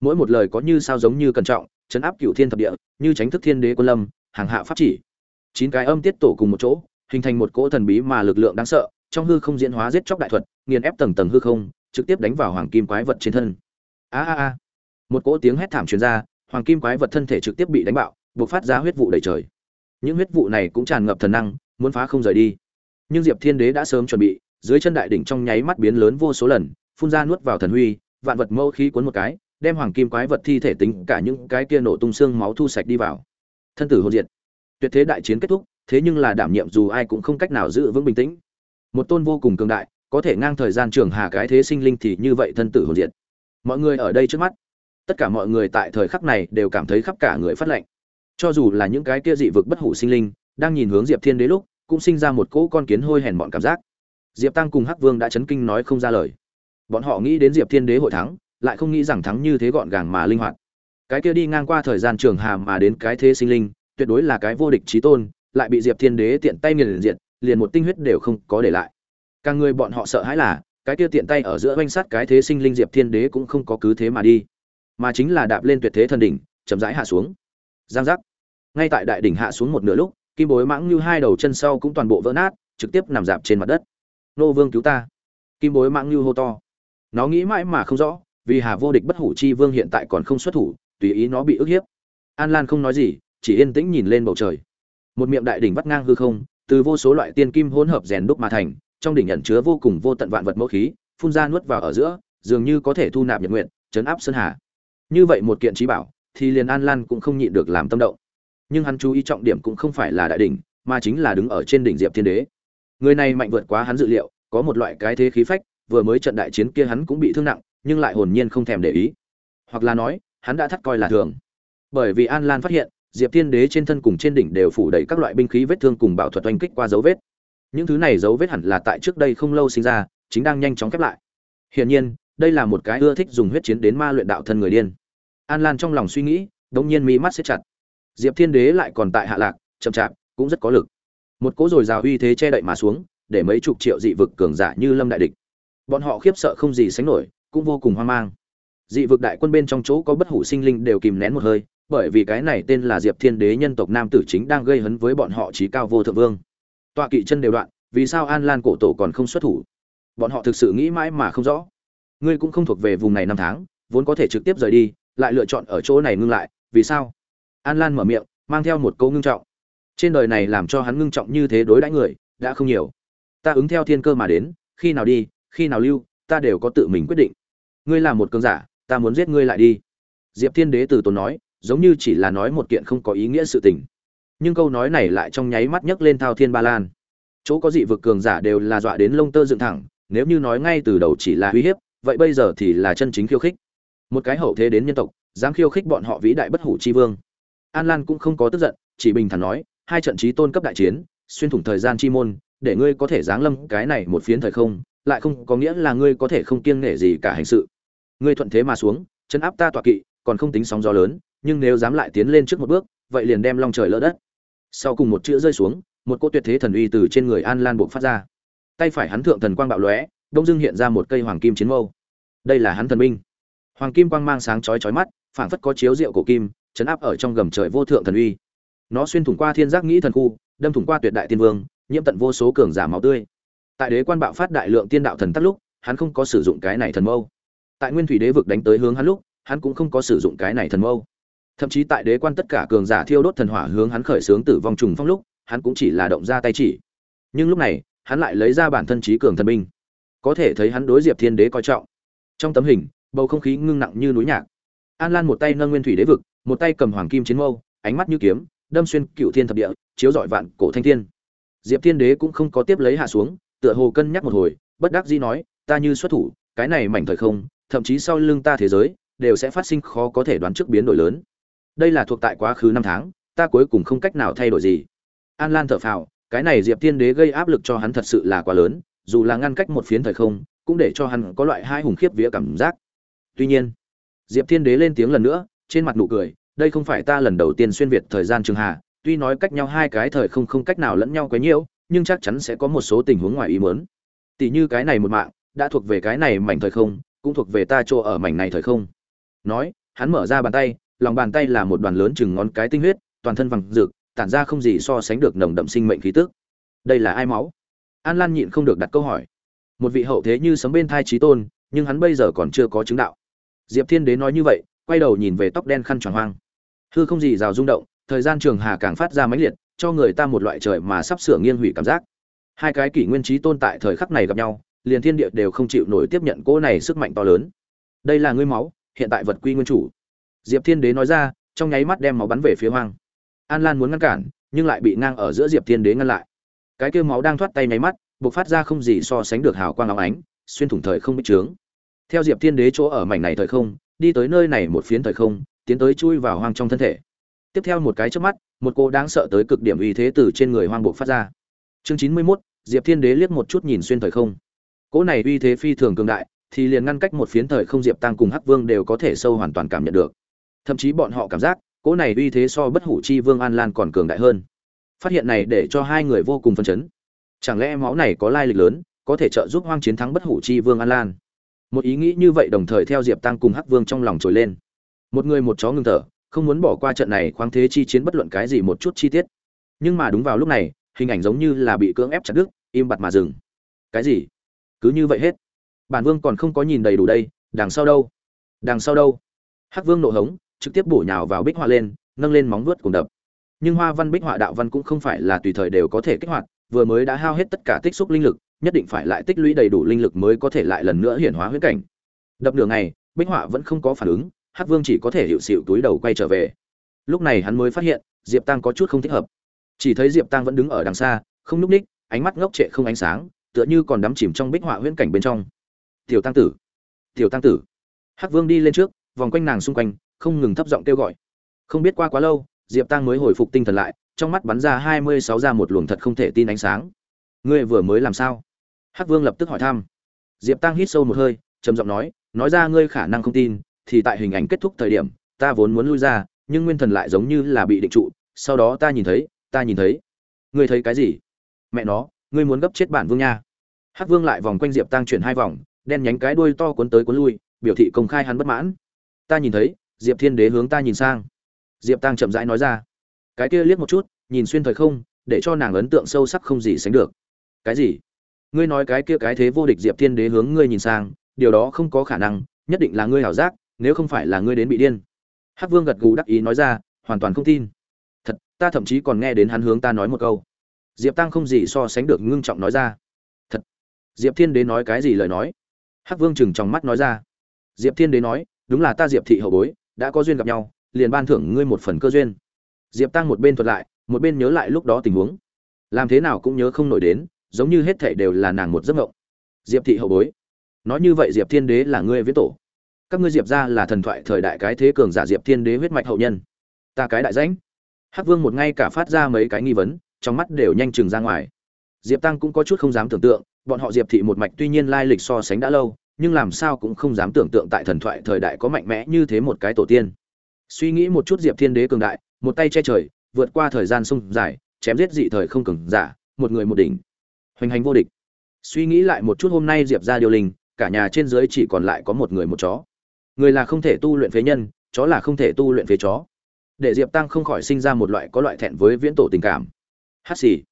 mỗi một lời có như sao giống như cẩn trọng, chấn áp cựu thiên thập địa, như tránh thức thiên đế quân lâm, hàng hạ pháp chỉ. Chín cái âm tiết tổ cùng một chỗ, hình thành một cỗ thần bí mà lực lượng đáng sợ, trong hư không diễn hóa giết chóc đại thuật, nghiền ép tầng tầng hư không, trực tiếp đánh vào hoàng kim quái vật trên thân. A a a. Một cỗ tiếng hét thảm truyền ra, hoàng kim quái vật thân thể trực tiếp bị đánh bạo buộc phát ra huyết vụ đầy trời. Những huyết vụ này cũng tràn ngập thần năng, muốn phá không rời đi. Nhưng diệp thiên đế đã sớm chuẩn bị, dưới chân đại đỉnh trong nháy mắt biến lớn vô số lần, phun ra nuốt vào thần huy, vạn vật mâu khí cuốn một cái đem hoàng kim quái vật thi thể tính cả những cái kia nổ tung xương máu thu sạch đi vào. Thân tử hồn diệt. Tuyệt thế đại chiến kết thúc, thế nhưng là đảm nhiệm dù ai cũng không cách nào giữ vững bình tĩnh. Một tôn vô cùng cường đại, có thể ngang thời gian trường hà cái thế sinh linh thì như vậy thân tử hồn diệt. Mọi người ở đây trước mắt. Tất cả mọi người tại thời khắc này đều cảm thấy khắp cả người phát lệnh cho dù là những cái kia dị vực bất hủ sinh linh, đang nhìn hướng diệp thiên đế lúc, cũng sinh ra một cỗ con kiến hôi hèn bọn cảm giác. Diệp tăng cùng hắc vương đã chấn kinh nói không ra lời. Bọn họ nghĩ đến diệp thiên đế hội thắng lại không nghĩ rằng thắng như thế gọn gàng mà linh hoạt. Cái kia đi ngang qua thời gian trường hà mà đến cái thế sinh linh, tuyệt đối là cái vô địch trí tôn, lại bị diệp thiên đế tiện tay nghiền diện liền một tinh huyết đều không có để lại. Càng người bọn họ sợ hãi là, cái kia tiện tay ở giữa oanh sát cái thế sinh linh diệp thiên đế cũng không có cứ thế mà đi, mà chính là đạp lên tuyệt thế thần đỉnh, chậm rãi hạ xuống. Giang giác. Ngay tại đại đỉnh hạ xuống một nửa lúc, kim bối mãng như hai đầu chân sau cũng toàn bộ vỡ nát, trực tiếp nằm dạp trên mặt đất. Nô vương cứu ta. Kim bối mãng như hô to. Nó nghĩ mãi mà không rõ vì hà vô địch bất hủ chi vương hiện tại còn không xuất thủ, tùy ý nó bị ức hiếp. An lan không nói gì, chỉ yên tĩnh nhìn lên bầu trời. Một miệng đại đỉnh vắt ngang hư không, từ vô số loại tiên kim hỗn hợp rèn đúc mà thành, trong đỉnh nhận chứa vô cùng vô tận vạn vật mẫu khí, phun ra nuốt vào ở giữa, dường như có thể thu nạp nhật nguyện chấn áp sơn hà. Như vậy một kiện trí bảo, thì liền an lan cũng không nhịn được làm tâm động. Nhưng hắn chú ý trọng điểm cũng không phải là đại đỉnh, mà chính là đứng ở trên đỉnh diệp thiên đế. Người này mạnh vượt quá hắn dự liệu, có một loại cái thế khí phách, vừa mới trận đại chiến kia hắn cũng bị thương nặng nhưng lại hồn nhiên không thèm để ý. Hoặc là nói, hắn đã thắt coi là thường. Bởi vì an lan phát hiện, diệp thiên đế trên thân cùng trên đỉnh đều phủ đầy các loại binh khí vết thương cùng bảo thuật oanh kích qua dấu vết. Những thứ này dấu vết hẳn là tại trước đây không lâu sinh ra, chính đang nhanh chóng khép lại. Hiển nhiên, đây là một cái ưa thích dùng huyết chiến đến ma luyện đạo thân người điên. An lan trong lòng suy nghĩ, đống nhiên mi mắt xếp chặt. Diệp thiên đế lại còn tại hạ lạc, chậm chạp, cũng rất có lực. Một cỗ dồi dào uy thế che đậy mà xuống, để mấy chục triệu dị vực cường giả như lâm đại địch. Bọn họ khiếp sợ không gì sánh nổi cũng vô cùng hoang mang. Dị vực đại quân bên trong chỗ có bất hủ sinh linh đều kìm nén một hơi, bởi vì cái này tên là diệp thiên đế nhân tộc nam tử chính đang gây hấn với bọn họ trí cao vô thượng vương. Tọa kỵ chân đều đoạn, vì sao an lan cổ tổ còn không xuất thủ? Bọn họ thực sự nghĩ mãi mà không rõ. Ngươi cũng không thuộc về vùng này năm tháng, vốn có thể trực tiếp rời đi, lại lựa chọn ở chỗ này ngưng lại, vì sao? An lan mở miệng, mang theo một câu ngưng trọng. Trên đời này làm cho hắn ngưng trọng như thế đối đãi người, đã không nhiều. Ta ứng theo thiên cơ mà đến, khi nào đi, khi nào lưu, ta đều có tự mình quyết định ngươi là một cơn giả, ta muốn giết ngươi lại đi. Diệp thiên đế từ tốn nói, giống như chỉ là nói một kiện không có ý nghĩa sự tình. Nhưng câu nói này lại trong nháy mắt nhấc lên thao thiên ba lan. Chỗ có dị vực cường giả đều là dọa đến lông tơ dựng thẳng, nếu như nói ngay từ đầu chỉ là uy hiếp, vậy bây giờ thì là chân chính khiêu khích. Một cái hậu thế đến nhân tộc, dám khiêu khích bọn họ vĩ đại bất hủ chi vương. An lan cũng không có tức giận, chỉ bình thản nói, hai trận trí tôn cấp đại chiến, xuyên thủng thời gian chi môn, để ngươi có thể giáng lâm cái này một phiến thời không, lại không có nghĩa là ngươi có thể không kiêng nể gì cả hành sự ngươi thuận thế mà xuống chân áp ta tọa kỵ, còn không tính sóng gió lớn, nhưng nếu dám lại tiến lên trước một bước, vậy liền đem long trời lỡ đất. Sau cùng một chữ rơi xuống, một cô tuyệt thế thần uy từ trên người an lan buộc phát ra. Tay phải hắn thượng thần quang bạo lóe, đông dưng hiện ra một cây hoàng kim chiến mâu. Đây là hắn thần binh. Hoàng kim quang mang sáng chói chói mắt, phảng phất có chiếu rượu cổ kim, chấn áp ở trong gầm trời vô thượng thần uy. Nó xuyên thủng qua thiên giác nghĩ thần khu, đâm thủng qua tuyệt đại tiên vương, nhiễm tận vô số cường giả máu tươi. Tại đế quan bạo phát đại lượng tiên đạo thần tắc lúc, hắn không có sử dụng cái này thần mâu tại nguyên thủy đế vực đánh tới hướng hắn lúc, hắn cũng không có sử dụng cái này thần mâu. Thậm chí tại đế quan tất cả cường giả thiêu đốt thần hỏa hướng hắn khởi xướng tử vong trùng phong lúc, hắn cũng chỉ là động ra tay chỉ. Nhưng lúc này, hắn lại lấy ra bản thân trí cường thần binh. Có thể thấy hắn đối diệp thiên đế coi trọng. Trong tấm hình, bầu không khí ngưng nặng như núi nhạc. An lan một tay nâng nguyên thủy đế vực, một tay cầm hoàng kim chiến mâu, ánh mắt như kiếm, đâm xuyên cựu thiên thập địa, chiếu dọi vạn cổ thanh thiên. Diệp thiên đế cũng không có tiếp lấy hạ xuống, tựa hồ cân nhắc một hồi, bất đắc dĩ nói, ta như xuất thủ, cái này mảnh thời không thậm chí sau lưng ta thế giới, đều sẽ phát sinh khó có thể đoán trước biến đổi lớn. Đây là thuộc tại quá khứ năm tháng, ta cuối cùng không cách nào thay đổi gì. An lan thở phào, cái này diệp thiên đế gây áp lực cho hắn thật sự là quá lớn, dù là ngăn cách một phiến thời không, cũng để cho hắn có loại hai hùng khiếp vía cảm giác. Tuy nhiên, diệp thiên đế lên tiếng lần nữa, trên mặt nụ cười, đây không phải ta lần đầu tiên xuyên việt thời gian trường hạ, tuy nói cách nhau hai cái thời không không cách nào lẫn nhau quấy nhiễu nhưng chắc chắn sẽ có một số tình huống ngoài ý muốn. Tỷ như cái này một mạng, đã thuộc về cái này mảnh thời không cũng thuộc về ta chỗ ở mảnh này thời không. Nói, hắn mở ra bàn tay, lòng bàn tay là một đoàn lớn chừng ngón cái tinh huyết, toàn thân vàng rực, tản ra không gì so sánh được nồng đậm sinh mệnh khí tức. Đây là ai máu? An lan nhịn không được đặt câu hỏi. Một vị hậu thế như sấm bên thai trí tôn, nhưng hắn bây giờ còn chưa có chứng đạo. Diệp thiên đế nói như vậy, quay đầu nhìn về tóc đen khăn tròn hoang. Hư không gì rào rung động, thời gian trường hà càng phát ra mãnh liệt, cho người ta một loại trời mà sắp sửa nghiêng hủy cảm giác. Hai cái kỷ nguyên trí tôn tại thời khắc này gặp nhau liền thiên địa đều không chịu nổi tiếp nhận cỗ này sức mạnh to lớn. Đây là ngươi máu, hiện tại vật quy nguyên chủ. Diệp thiên đế nói ra, trong nháy mắt đem máu bắn về phía hoang. An lan muốn ngăn cản, nhưng lại bị ngang ở giữa diệp thiên đế ngăn lại. Cái kia máu đang thoát tay nháy mắt, bộc phát ra không gì so sánh được hào quang óng ánh, xuyên thủng thời không bích trướng. Theo diệp thiên đế chỗ ở mảnh này thời không, đi tới nơi này một phiến thời không, tiến tới chui vào hoang trong thân thể. Tiếp theo một cái trước mắt, một cô đáng sợ tới cực điểm uy thế từ trên người hoang buộc phát ra. Chương chín mươi mốt, diệp thiên đế liếc một chút nhìn xuyên thời không cỗ này uy thế phi thường cường đại, thì liền ngăn cách một phiến thời không diệp tăng cùng hắc vương đều có thể sâu hoàn toàn cảm nhận được. Thậm chí bọn họ cảm giác, cỗ này uy thế so bất hủ chi vương an lan còn cường đại hơn. Phát hiện này để cho hai người vô cùng phân chấn. Chẳng lẽ máu này có lai lịch lớn, có thể trợ giúp hoang chiến thắng bất hủ chi vương an lan? Một ý nghĩ như vậy đồng thời theo diệp tăng cùng hắc vương trong lòng trồi lên. Một người một chó ngừng thở, không muốn bỏ qua trận này khoáng thế chi chiến bất luận cái gì một chút chi tiết. Nhưng mà đúng vào lúc này, hình ảnh giống như là bị cưỡng ép chặt đứt, im bặt mà dừng. Cái gì? Cứ như vậy hết. Bản vương còn không có nhìn đầy đủ đây, đằng sau đâu? Đằng sau đâu? Hắc vương nộ hống, trực tiếp bổ nhào vào bích họa lên, nâng lên móng vuốt cùng đập. Nhưng hoa văn bích họa đạo văn cũng không phải là tùy thời đều có thể kích hoạt, vừa mới đã hao hết tất cả tích xúc linh lực, nhất định phải lại tích lũy đầy đủ linh lực mới có thể lại lần nữa hiển hóa huyễn cảnh. Đập nửa ngày, bích họa vẫn không có phản ứng, hắc vương chỉ có thể hiệu xịu túi đầu quay trở về. Lúc này hắn mới phát hiện, diệp tăng có chút không thích hợp. Chỉ thấy diệp tăng vẫn đứng ở đằng xa, không núp ních ánh mắt ngốc trệ không ánh sáng tựa như còn đắm chìm trong bích họa huyễn cảnh bên trong. Tiểu tăng tử, tiểu tăng tử. Hắc vương đi lên trước, vòng quanh nàng xung quanh, không ngừng thấp giọng kêu gọi. Không biết qua quá lâu, diệp tăng mới hồi phục tinh thần lại, trong mắt bắn ra hai mươi sáu ra một luồng thật không thể tin ánh sáng. Ngươi vừa mới làm sao? Hắc vương lập tức hỏi thăm. Diệp tăng hít sâu một hơi, trầm giọng nói nói ra ngươi khả năng không tin, thì tại hình ảnh kết thúc thời điểm, ta vốn muốn lui ra, nhưng nguyên thần lại giống như là bị định trụ, sau đó ta nhìn thấy, ta nhìn thấy. Ngươi thấy cái gì? Mẹ nó ngươi muốn gấp chết bản vương nha. Hắc vương lại vòng quanh diệp tăng chuyển hai vòng, đen nhánh cái đuôi to cuốn tới cuốn lui, biểu thị công khai hắn bất mãn. Ta nhìn thấy, diệp thiên đế hướng ta nhìn sang. Diệp tăng chậm rãi nói ra. Cái kia liếc một chút, nhìn xuyên thời không, để cho nàng ấn tượng sâu sắc không gì sánh được. Cái gì? Ngươi nói cái kia cái thế vô địch diệp thiên đế hướng ngươi nhìn sang, điều đó không có khả năng, nhất định là ngươi hảo giác, nếu không phải là ngươi đến bị điên. Hắc vương gật gù đắc ý nói ra, hoàn toàn không tin. Thật, ta thậm chí còn nghe đến hắn hướng ta nói một câu diệp tăng không gì so sánh được ngưng trọng nói ra. Thật. Diệp thiên đế nói cái gì lời nói? Hắc vương chừng trong mắt nói ra. Diệp thiên đế nói, đúng là ta diệp thị hậu bối, đã có duyên gặp nhau, liền ban thưởng ngươi một phần cơ duyên. Diệp tăng một bên thuật lại, một bên nhớ lại lúc đó tình huống. Làm thế nào cũng nhớ không nổi đến, giống như hết thảy đều là nàng một giấc mộng. Diệp thị hậu bối. Nói như vậy diệp thiên đế là ngươi viết tổ. Các ngươi diệp gia là thần thoại thời đại cái thế cường giả diệp thiên đế huyết mạch hậu nhân. Ta cái đại danh. Hắc vương một ngay cả phát ra mấy cái nghi vấn trong mắt đều nhanh chừng ra ngoài. Diệp tăng cũng có chút không dám tưởng tượng, bọn họ diệp thị một mạch tuy nhiên lai lịch so sánh đã lâu, nhưng làm sao cũng không dám tưởng tượng tại thần thoại thời đại có mạnh mẽ như thế một cái tổ tiên. Suy nghĩ một chút diệp thiên đế cường đại, một tay che trời, vượt qua thời gian sông dài, chém giết dị thời không cường giả, một người một đỉnh. Hoành hành vô địch. Suy nghĩ lại một chút hôm nay diệp ra điều linh, cả nhà trên dưới chỉ còn lại có một người một chó. Người là không thể tu luyện phế nhân, chó là không thể tu luyện phế chó. Để diệp tăng không khỏi sinh ra một loại có loại thẹn với viễn tổ tình cảm hát xì.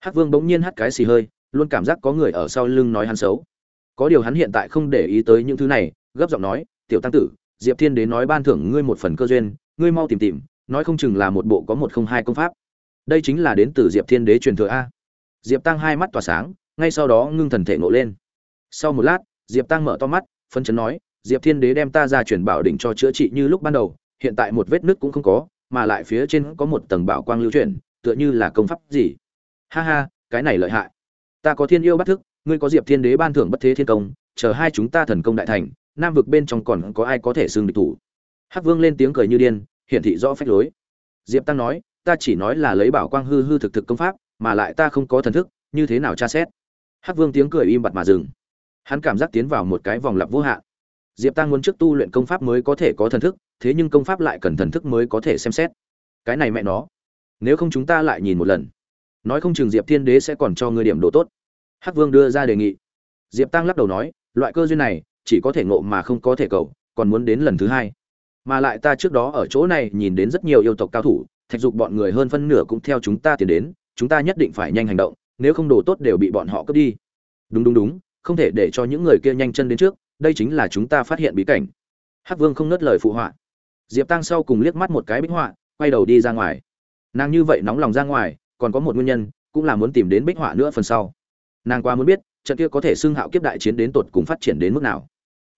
Hát vương bỗng nhiên hát cái xì hơi, luôn cảm giác có người ở sau lưng nói hắn xấu. Có điều hắn hiện tại không để ý tới những thứ này, gấp giọng nói, tiểu tăng tử, diệp thiên đến nói ban thưởng ngươi một phần cơ duyên, ngươi mau tìm tìm, nói không chừng là một bộ có một không hai công pháp. Đây chính là đến từ diệp thiên đế truyền thừa a. Diệp tăng hai mắt tỏa sáng, ngay sau đó ngưng thần thể nộ lên. Sau một lát, diệp tăng mở to mắt phân chấn nói, diệp thiên đế đem ta ra chuyển bảo đỉnh cho chữa trị như lúc ban đầu, hiện tại một vết nứt cũng không có, mà lại phía trên có một tầng bảo quang lưu chuyển tựa như là công pháp gì? Ha ha, cái này lợi hại. Ta có thiên yêu bắt thức, ngươi có diệp thiên đế ban thưởng bất thế thiên công, chờ hai chúng ta thần công đại thành, nam vực bên trong còn có ai có thể xưng địch thủ? Hắc vương lên tiếng cười như điên, hiển thị rõ phách lối. Diệp tăng nói, ta chỉ nói là lấy bảo quang hư hư thực thực công pháp, mà lại ta không có thần thức, như thế nào tra xét? Hắc vương tiếng cười im bặt mà dừng. Hắn cảm giác tiến vào một cái vòng lặp vô hạn. Diệp tăng muốn trước tu luyện công pháp mới có thể có thần thức, thế nhưng công pháp lại cần thần thức mới có thể xem xét. Cái này mẹ nó nếu không chúng ta lại nhìn một lần. Nói không chừng diệp thiên đế sẽ còn cho ngươi điểm đồ tốt. Hắc vương đưa ra đề nghị. Diệp tăng lắc đầu nói, loại cơ duyên này, chỉ có thể ngộ mà không có thể cầu, còn muốn đến lần thứ hai. Mà lại ta trước đó ở chỗ này nhìn đến rất nhiều yêu tộc cao thủ, thạch dục bọn người hơn phân nửa cũng theo chúng ta tiến đến, chúng ta nhất định phải nhanh hành động, nếu không đồ tốt đều bị bọn họ cướp đi. Đúng đúng đúng, không thể để cho những người kia nhanh chân đến trước, đây chính là chúng ta phát hiện bí cảnh. Hắc vương không nớt lời phụ họa. Diệp tăng sau cùng liếc mắt một cái bích họa, quay đầu đi ra ngoài nàng như vậy nóng lòng ra ngoài, còn có một nguyên nhân, cũng là muốn tìm đến bích họa nữa phần sau. Nàng qua muốn biết, trận kia có thể xưng hạo kiếp đại chiến đến tột cùng phát triển đến mức nào.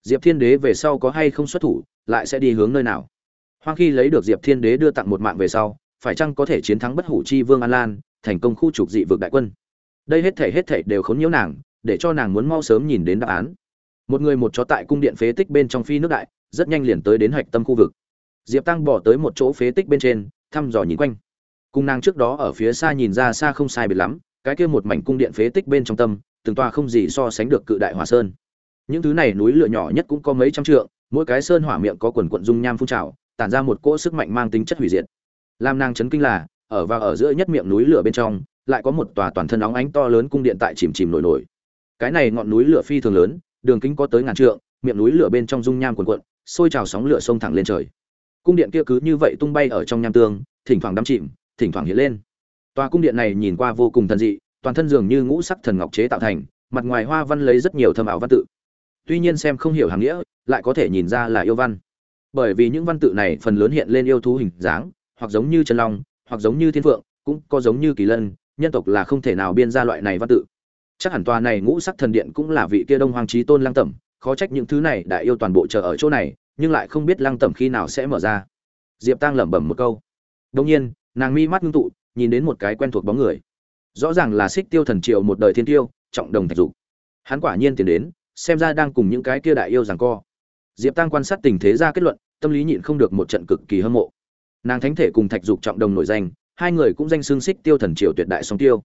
Diệp thiên đế về sau có hay không xuất thủ, lại sẽ đi hướng nơi nào? Hoang khi lấy được diệp thiên đế đưa tặng một mạng về sau, phải chăng có thể chiến thắng bất hủ chi vương an lan, thành công khu trục dị vực đại quân? Đây hết thể hết thể đều khốn nhiễu nàng, để cho nàng muốn mau sớm nhìn đến đáp án. Một người một chó tại cung điện phế tích bên trong phi nước đại, rất nhanh liền tới đến hạch tâm khu vực. Diệp tăng bỏ tới một chỗ phế tích bên trên, thăm dò nhìn quanh cung nàng trước đó ở phía xa nhìn ra xa không sai biệt lắm, cái kia một mảnh cung điện phế tích bên trong tâm, từng tòa không gì so sánh được cự đại hỏa sơn. Những thứ này núi lửa nhỏ nhất cũng có mấy trăm trượng, mỗi cái sơn hỏa miệng có quần quận dung nham phun trào, tản ra một cỗ sức mạnh mang tính chất hủy diệt. Lam nàng chấn kinh là, ở và ở giữa nhất miệng núi lửa bên trong, lại có một tòa toàn thân óng ánh to lớn cung điện tại chìm chìm nổi nổi. Cái này ngọn núi lửa phi thường lớn, đường kính có tới ngàn trượng, miệng núi lửa bên trong dung nham cuồn cuộn, sôi trào sóng lửa sông thẳng lên trời. Cung điện kia cứ như vậy tung bay ở trong nham tương, thỉnh thoảng đắm chìm thỉnh thoảng hiện lên. Tòa cung điện này nhìn qua vô cùng thần dị, toàn thân dường như ngũ sắc thần ngọc chế tạo thành, mặt ngoài hoa văn lấy rất nhiều thâm ảo văn tự. Tuy nhiên xem không hiểu hàng nghĩa, lại có thể nhìn ra là yêu văn. Bởi vì những văn tự này phần lớn hiện lên yêu thú hình dáng, hoặc giống như chân long, hoặc giống như thiên phượng, cũng có giống như kỳ lân, nhân tộc là không thể nào biên ra loại này văn tự. Chắc hẳn tòa này ngũ sắc thần điện cũng là vị kia đông hoàng trí tôn lăng tẩm, khó trách những thứ này đại yêu toàn bộ chờ ở chỗ này, nhưng lại không biết lăng tẩm khi nào sẽ mở ra. Diệp tăng lẩm bẩm một câu. Đông nhiên nàng mi mắt ngưng tụ, nhìn đến một cái quen thuộc bóng người. Rõ ràng là xích tiêu thần triệu một đời thiên tiêu, trọng đồng thạch dục. Hắn quả nhiên tiến đến, xem ra đang cùng những cái kia đại yêu rằng co. Diệp tăng quan sát tình thế ra kết luận, tâm lý nhịn không được một trận cực kỳ hâm mộ. Nàng thánh thể cùng thạch dục trọng đồng nổi danh, hai người cũng danh xương xích tiêu thần triều tuyệt đại song tiêu.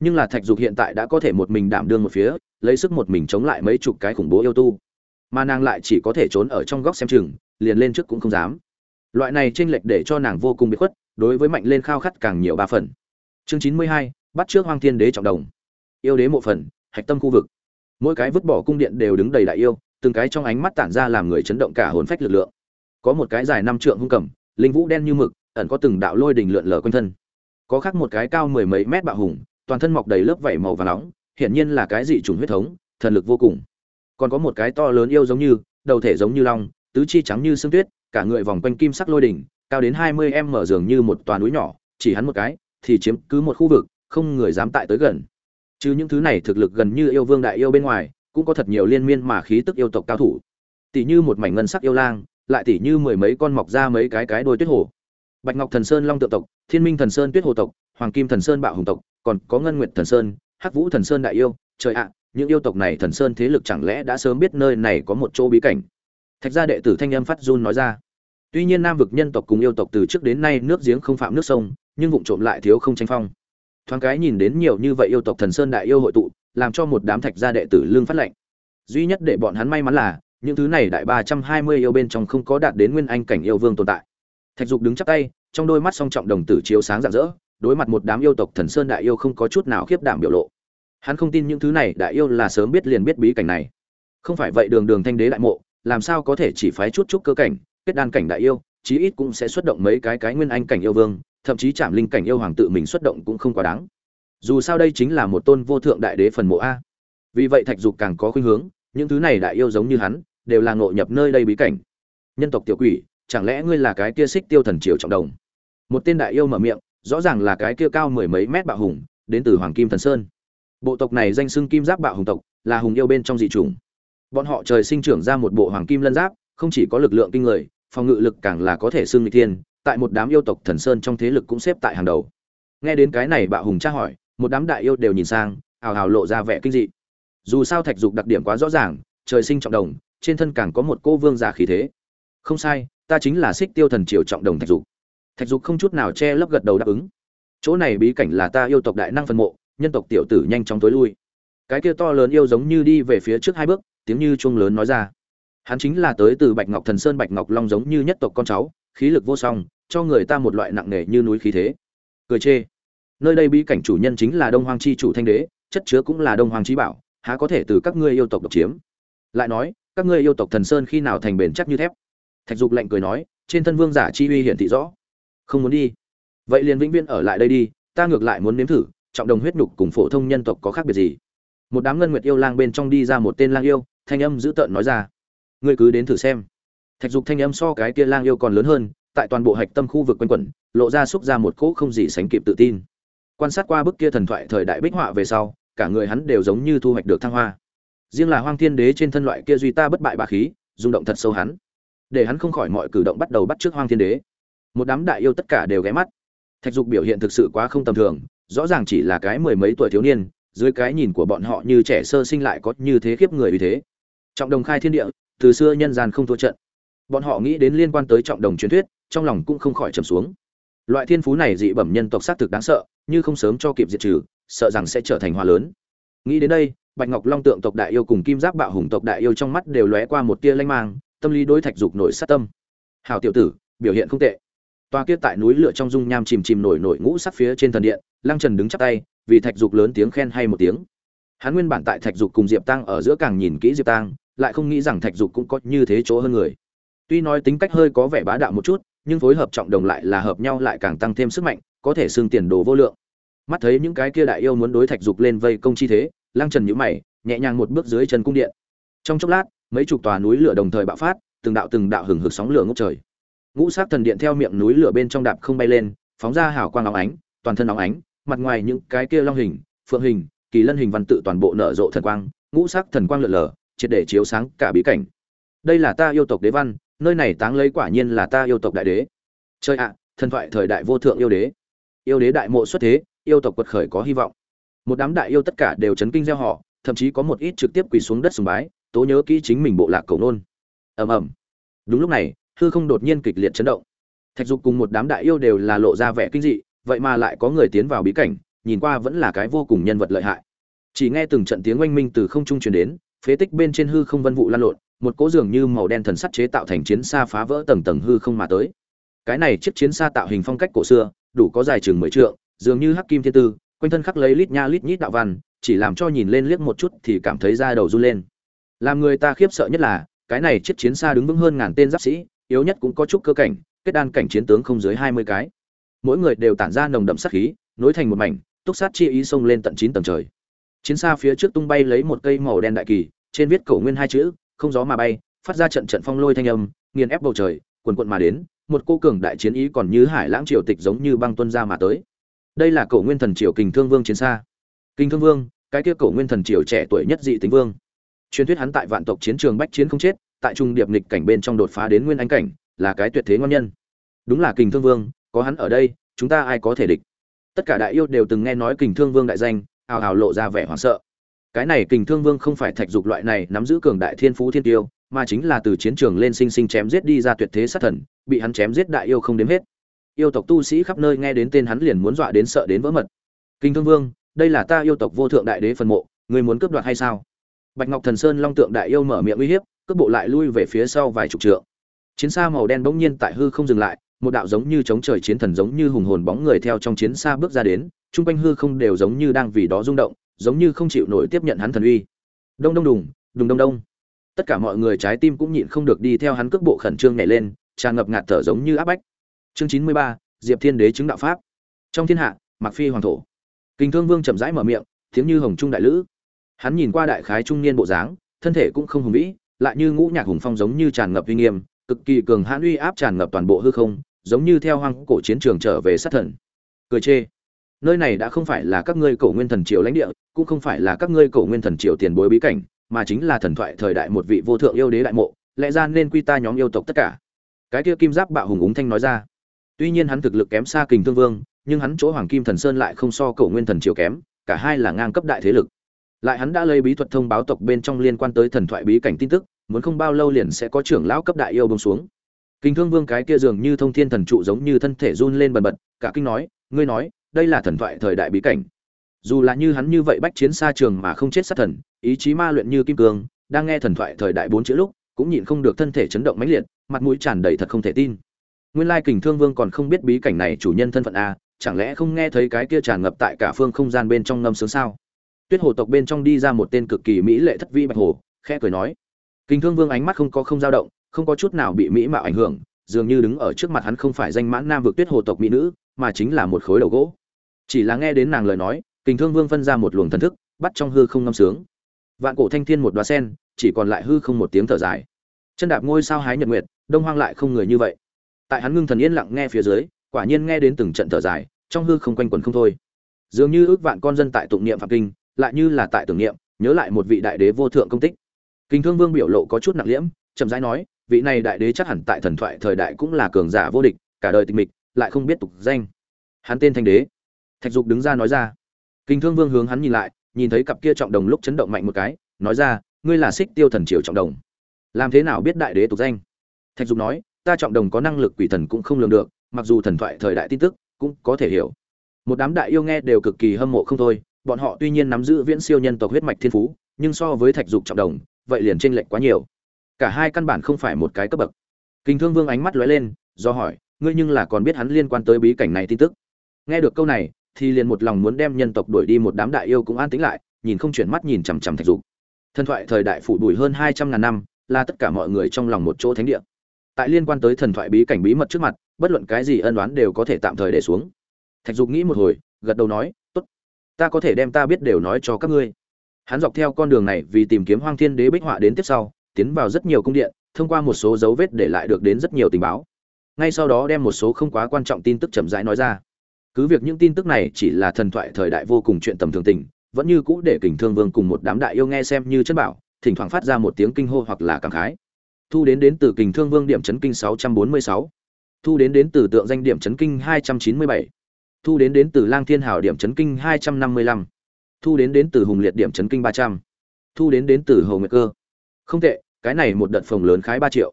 Nhưng là thạch dục hiện tại đã có thể một mình đảm đương một phía, lấy sức một mình chống lại mấy chục cái khủng bố yêu tu. Mà nàng lại chỉ có thể trốn ở trong góc xem chừng, liền lên trước cũng không dám. Loại này chênh lệch để cho nàng vô cùng bị khuất đối với mạnh lên khao khát càng nhiều ba phần. Chương chín mươi hai, bắt trước hoang thiên đế trọng đồng. Yêu đế mộ phần, hạch tâm khu vực. Mỗi cái vứt bỏ cung điện đều đứng đầy đại yêu, từng cái trong ánh mắt tản ra làm người chấn động cả hồn phách lực lượng. Có một cái dài năm trượng hung cầm, linh vũ đen như mực, ẩn có từng đạo lôi đình lượn lờ quanh thân. Có khác một cái cao mười mấy mét bạo hùng, toàn thân mọc đầy lớp vảy màu và nóng, hiển nhiên là cái dị chủng huyết thống, thần lực vô cùng. Còn có một cái to lớn yêu giống như, đầu thể giống như long, tứ chi trắng như sương tuyết, cả người vòng quanh kim sắc lôi đỉnh cao đến hai mươi em mở dường như một toàn núi nhỏ, chỉ hắn một cái, thì chiếm cứ một khu vực, không người dám tại tới gần. Chứ những thứ này thực lực gần như yêu vương đại yêu bên ngoài, cũng có thật nhiều liên miên mà khí tức yêu tộc cao thủ. Tỷ như một mảnh ngân sắc yêu lang, lại tỷ như mười mấy con mọc ra mấy cái cái đôi tuyết hồ. Bạch ngọc thần sơn long tự tộc, thiên minh thần sơn tuyết hồ tộc, hoàng kim thần sơn bạo hùng tộc, còn có ngân nguyệt thần sơn, hắc vũ thần sơn đại yêu. Trời ạ, những yêu tộc này thần sơn thế lực chẳng lẽ đã sớm biết nơi này có một chỗ bí cảnh? Thạch gia đệ tử thanh âm phát run nói ra tuy nhiên nam vực nhân tộc cùng yêu tộc từ trước đến nay nước giếng không phạm nước sông, nhưng vụng trộm lại thiếu không tranh phong. Thoáng cái nhìn đến nhiều như vậy yêu tộc thần sơn đại yêu hội tụ, làm cho một đám thạch gia đệ tử lương phát lệnh. Duy nhất để bọn hắn may mắn là, những thứ này đại ba trăm hai mươi yêu bên trong không có đạt đến nguyên anh cảnh yêu vương tồn tại. Thạch dục đứng chắp tay, trong đôi mắt song trọng đồng tử chiếu sáng rạng rỡ, đối mặt một đám yêu tộc thần sơn đại yêu không có chút nào khiếp đảm biểu lộ. Hắn không tin những thứ này đại yêu là sớm biết liền biết bí cảnh này. Không phải vậy đường đường thanh đế đại mộ, làm sao có thể chỉ phái chút chút cơ cảnh kết đan cảnh đại yêu, chí ít cũng sẽ xuất động mấy cái cái nguyên anh cảnh yêu vương, thậm chí chạm linh cảnh yêu hoàng tự mình xuất động cũng không quá đáng. Dù sao đây chính là một tôn vô thượng đại đế phần mộ a. Vì vậy thạch dục càng có khuynh hướng, những thứ này đại yêu giống như hắn, đều là ngộ nhập nơi đây bí cảnh. Nhân tộc tiểu quỷ, chẳng lẽ ngươi là cái kia xích tiêu thần triều trọng đồng? Một tên đại yêu mở miệng, rõ ràng là cái kia cao mười mấy mét bạo hùng, đến từ hoàng kim thần sơn. Bộ tộc này danh xưng kim giáp bạo hùng tộc, là hùng yêu bên trong dị chủng. Bọn họ trời sinh trưởng ra một bộ hoàng kim lân giáp không chỉ có lực lượng kinh người, phòng ngự lực càng là có thể xưng người thiên, tại một đám yêu tộc thần sơn trong thế lực cũng xếp tại hàng đầu. Nghe đến cái này bạo hùng tra hỏi, một đám đại yêu đều nhìn sang ào ào lộ ra vẻ kinh dị. Dù sao thạch dục đặc điểm quá rõ ràng, trời sinh trọng đồng, trên thân càng có một cô vương giả khí thế. Không sai, ta chính là xích tiêu thần triều trọng đồng thạch dục. Thạch dục không chút nào che lấp gật đầu đáp ứng. Chỗ này bí cảnh là ta yêu tộc đại năng phân mộ, nhân tộc tiểu tử nhanh chóng tối lui. Cái kia to lớn yêu giống như đi về phía trước hai bước, tiếng như chuông lớn nói ra hắn chính là tới từ bạch ngọc thần sơn bạch ngọc long giống như nhất tộc con cháu, khí lực vô song, cho người ta một loại nặng nề như núi khí thế. Cười chê. Nơi đây bí cảnh chủ nhân chính là đông hoàng chi chủ thanh đế, chất chứa cũng là đông hoàng chi bảo, há có thể từ các ngươi yêu tộc độc chiếm? Lại nói, các ngươi yêu tộc thần sơn khi nào thành bền chắc như thép? Thạch dục lạnh cười nói, trên thân vương giả chi uy hiển thị rõ. Không muốn đi. Vậy liền vĩnh viễn ở lại đây đi, ta ngược lại muốn nếm thử, trọng đồng huyết nhục cùng phổ thông nhân tộc có khác biệt gì? Một đám ngân nguyệt yêu lang bên trong đi ra một tên lang yêu, thanh âm dữ tợn nói ra ngươi cứ đến thử xem. Thạch dục thanh âm so cái kia lang yêu còn lớn hơn, tại toàn bộ hạch tâm khu vực quanh quẩn, lộ ra xúc ra một cỗ không gì sánh kịp tự tin. Quan sát qua bức kia thần thoại thời đại bích họa về sau, cả người hắn đều giống như thu hoạch được thăng hoa. Riêng là hoang thiên đế trên thân loại kia duy ta bất bại ba khí, rung động thật sâu hắn. Để hắn không khỏi mọi cử động bắt đầu bắt trước hoang thiên đế. Một đám đại yêu tất cả đều ghé mắt. Thạch dục biểu hiện thực sự quá không tầm thường, rõ ràng chỉ là cái mười mấy tuổi thiếu niên, dưới cái nhìn của bọn họ như trẻ sơ sinh lại có như thế khiếp người vì thế. Trọng đồng khai thiên địa từ xưa nhân gian không thua trận. Bọn họ nghĩ đến liên quan tới trọng đồng truyền thuyết, trong lòng cũng không khỏi trầm xuống. Loại thiên phú này dị bẩm nhân tộc xác thực đáng sợ, như không sớm cho kịp diệt trừ, sợ rằng sẽ trở thành hoa lớn. Nghĩ đến đây, bạch ngọc long tượng tộc đại yêu cùng kim giáp bạo hùng tộc đại yêu trong mắt đều lóe qua một tia lanh mang, tâm lý đối thạch dục nổi sát tâm. Hào tiểu tử, biểu hiện không tệ. Toa kia tại núi lửa trong dung nham chìm chìm nổi nổi ngũ sắc phía trên thần điện, lăng trần đứng chắp tay, vì thạch dục lớn tiếng khen hay một tiếng. Hắn nguyên bản tại thạch dục cùng diệp tăng ở giữa càng nhìn kỹ diệp tăng lại không nghĩ rằng thạch dục cũng có như thế chỗ hơn người. Tuy nói tính cách hơi có vẻ bá đạo một chút, nhưng phối hợp trọng đồng lại là hợp nhau lại càng tăng thêm sức mạnh, có thể xương tiền đồ vô lượng. Mắt thấy những cái kia đại yêu muốn đối thạch dục lên vây công chi thế, lăng trần nhũ mày, nhẹ nhàng một bước dưới chân cung điện. Trong chốc lát, mấy chục tòa núi lửa đồng thời bạo phát, từng đạo từng đạo hừng hực sóng lửa ngốc trời. Ngũ sắc thần điện theo miệng núi lửa bên trong đạp không bay lên, phóng ra hào quang óng ánh, toàn thân óng ánh, mặt ngoài những cái kia long hình, phượng hình, kỳ lân hình văn tự toàn bộ nở rộ thần quang, ngũ sắc thần quang lượn lờ triệt để chiếu sáng cả bí cảnh. Đây là ta yêu tộc đế văn, nơi này táng lấy quả nhiên là ta yêu tộc đại đế. Chơi ạ, thần thoại thời đại vô thượng yêu đế. Yêu đế đại mộ xuất thế, yêu tộc quật khởi có hy vọng. Một đám đại yêu tất cả đều chấn kinh gieo họ, thậm chí có một ít trực tiếp quỳ xuống đất sùng bái, tố nhớ kỹ chính mình bộ lạc cầu nôn. Ầm ầm. Đúng lúc này, hư không đột nhiên kịch liệt chấn động. Thạch dục cùng một đám đại yêu đều là lộ ra vẻ kinh dị, vậy mà lại có người tiến vào bí cảnh, nhìn qua vẫn là cái vô cùng nhân vật lợi hại. Chỉ nghe từng trận tiếng oanh minh từ không trung truyền đến phế tích bên trên hư không vân vụ lan lộn, một cỗ dường như màu đen thần sắt chế tạo thành chiến xa phá vỡ tầng tầng hư không mà tới. Cái này chiếc chiến xa tạo hình phong cách cổ xưa, đủ có dài chừng mười trượng, dường như hắc kim thiên tư, quanh thân khắc lấy lít nha lít nhít đạo văn, chỉ làm cho nhìn lên liếc một chút thì cảm thấy da đầu run lên. Làm người ta khiếp sợ nhất là, cái này chiếc chiến xa đứng vững hơn ngàn tên giáp sĩ, yếu nhất cũng có chút cơ cảnh, kết đan cảnh chiến tướng không dưới hai mươi cái. Mỗi người đều tản ra nồng đậm sát khí, nối thành một mảnh, túc sát chi ý xông lên tận chín tầng trời chiến xa phía trước tung bay lấy một cây màu đen đại kỳ, trên viết cổ nguyên hai chữ, không gió mà bay, phát ra trận trận phong lôi thanh âm, nghiền ép bầu trời quần quận mà đến, một cô cường đại chiến ý còn như hải lãng triều tịch giống như băng tuân ra mà tới. Đây là cổ nguyên thần triều kình thương vương chiến xa. Kinh thương vương, cái kia cổ nguyên thần triều trẻ tuổi nhất dị tính vương. Truyền thuyết hắn tại vạn tộc chiến trường bách chiến không chết, tại trung điệp nghịch cảnh bên trong đột phá đến nguyên anh cảnh, là cái tuyệt thế ngon nhân. Đúng là kình thương vương, có hắn ở đây, chúng ta ai có thể địch? Tất cả đại yêu đều từng nghe nói kình thương vương đại danh ào ào lộ ra vẻ hoảng sợ. Cái này kình thương vương không phải thạch dục loại này nắm giữ cường đại thiên phú thiên tiêu, mà chính là từ chiến trường lên sinh sinh chém giết đi ra tuyệt thế sát thần, bị hắn chém giết đại yêu không đếm hết. Yêu tộc tu sĩ khắp nơi nghe đến tên hắn liền muốn dọa đến sợ đến vỡ mật. Kinh thương vương, đây là ta yêu tộc vô thượng đại đế phần mộ người muốn cướp đoạt hay sao? Bạch ngọc thần sơn long tượng đại yêu mở miệng uy hiếp cướp bộ lại lui về phía sau vài chục trượng. Chiến xa màu đen bỗng nhiên tại hư không dừng lại, một đạo giống như chống trời chiến thần giống như hùng hồn bóng người theo trong chiến xa bước ra đến trung quanh hư không đều giống như đang vì đó rung động, giống như không chịu nổi tiếp nhận hắn thần uy. Đông đông đùng đùng đông đông. Tất cả mọi người trái tim cũng nhịn không được đi theo hắn cước bộ khẩn trương nhảy lên, tràn ngập ngạt thở giống như áp bách. Chương chín mươi ba, diệp thiên đế chứng đạo pháp. Trong thiên hạ mặc phi hoàng thổ. Kinh thương vương chậm rãi mở miệng, tiếng như hồng trung đại lữ. Hắn nhìn qua đại khái trung niên bộ dáng, thân thể cũng không hùng vĩ, lại như ngũ nhạc hùng phong giống như tràn ngập uy nghiêm, cực kỳ cường hãn uy áp tràn ngập toàn bộ hư không, giống như theo hoang cổ chiến trường trở về sát thần. Cười chê nơi này đã không phải là các ngươi cổ nguyên thần triều lãnh địa, cũng không phải là các ngươi cổ nguyên thần triều tiền bối bí cảnh, mà chính là thần thoại thời đại một vị vô thượng yêu đế đại mộ, lẽ ra nên quy ta nhóm yêu tộc tất cả. Cái kia kim giáp bạo hùng úng thanh nói ra. Tuy nhiên hắn thực lực kém xa kình thương vương, nhưng hắn chỗ hoàng kim thần sơn lại không so cổ nguyên thần triều kém, cả hai là ngang cấp đại thế lực. Lại hắn đã lấy bí thuật thông báo tộc bên trong liên quan tới thần thoại bí cảnh tin tức, muốn không bao lâu liền sẽ có trưởng lão cấp đại yêu bông xuống. Kinh thương vương cái kia dường như thông thiên thần trụ giống như thân thể run lên bần bật, cả kinh nói, ngươi nói đây là thần thoại thời đại bí cảnh. Dù là như hắn như vậy bách chiến xa trường mà không chết sát thần, ý chí ma luyện như kim cương, đang nghe thần thoại thời đại bốn chữ lúc, cũng nhịn không được thân thể chấn động mãnh liệt, mặt mũi tràn đầy thật không thể tin. Nguyên lai kình thương vương còn không biết bí cảnh này chủ nhân thân phận a, chẳng lẽ không nghe thấy cái kia tràn ngập tại cả phương không gian bên trong ngâm sướng sao? Tuyết hồ tộc bên trong đi ra một tên cực kỳ mỹ lệ thất vi bạch hồ, khẽ cười nói. Kình thương vương ánh mắt không có không dao động, không có chút nào bị mỹ mạo ảnh hưởng, dường như đứng ở trước mặt hắn không phải danh mãn nam vực tuyết hồ tộc mỹ nữ, mà chính là một khối đầu gỗ chỉ là nghe đến nàng lời nói, kình thương vương phân ra một luồng thần thức, bắt trong hư không ngâm sướng. Vạn cổ thanh thiên một đoá sen, chỉ còn lại hư không một tiếng thở dài. Chân đạp ngôi sao hái nhật nguyệt, đông hoang lại không người như vậy. Tại hắn ngưng thần yên lặng nghe phía dưới, quả nhiên nghe đến từng trận thở dài, trong hư không quanh quẩn không thôi. Dường như ước vạn con dân tại tụng niệm phạm kinh, lại như là tại tưởng niệm, nhớ lại một vị đại đế vô thượng công tích. Kinh thương vương biểu lộ có chút nặng liễm, chậm rãi nói, vị này đại đế chắc hẳn tại thần thoại thời đại cũng là cường giả vô địch, cả đời tịch mịch, lại không biết tục danh. Hắn tên thanh đế thạch dục đứng ra nói ra. Kinh thương vương hướng hắn nhìn lại, nhìn thấy cặp kia trọng đồng lúc chấn động mạnh một cái, nói ra, ngươi là xích tiêu thần triều trọng đồng. Làm thế nào biết đại đế tục danh? Thạch dục nói, ta trọng đồng có năng lực quỷ thần cũng không lường được, mặc dù thần thoại thời đại tin tức cũng có thể hiểu. Một đám đại yêu nghe đều cực kỳ hâm mộ không thôi, bọn họ tuy nhiên nắm giữ viễn siêu nhân tộc huyết mạch thiên phú, nhưng so với thạch dục trọng đồng, vậy liền chênh lệch quá nhiều. Cả hai căn bản không phải một cái cấp bậc. Kinh thương vương ánh mắt lóe lên, do hỏi, ngươi nhưng là còn biết hắn liên quan tới bí cảnh này tin tức? Nghe được câu này thì liền một lòng muốn đem nhân tộc đuổi đi một đám đại yêu cũng an tĩnh lại, nhìn không chuyển mắt nhìn chằm chằm thạch dục. Thần thoại thời đại phủ đuổi hơn hai trăm ngàn năm, là tất cả mọi người trong lòng một chỗ thánh địa. Tại liên quan tới thần thoại bí cảnh bí mật trước mặt, bất luận cái gì ân đoán đều có thể tạm thời để xuống. Thạch dục nghĩ một hồi, gật đầu nói, tốt, ta có thể đem ta biết đều nói cho các ngươi. Hắn dọc theo con đường này vì tìm kiếm hoang thiên đế bích họa đến tiếp sau, tiến vào rất nhiều cung điện, thông qua một số dấu vết để lại được đến rất nhiều tình báo. Ngay sau đó đem một số không quá quan trọng tin tức chậm rãi nói ra cứ việc những tin tức này chỉ là thần thoại thời đại vô cùng chuyện tầm thường tình, vẫn như cũ để kình thương vương cùng một đám đại yêu nghe xem như chân bảo, thỉnh thoảng phát ra một tiếng kinh hô hoặc là cảm khái thu đến đến từ kình thương vương điểm chấn kinh 646. thu đến đến từ tượng danh điểm chấn kinh 297. thu đến đến từ lang thiên hảo điểm chấn kinh 255. thu đến đến từ hùng liệt điểm chấn kinh 300. thu đến đến từ hồ nguyệt cơ không tệ, cái này một đợt phòng lớn khái 3 triệu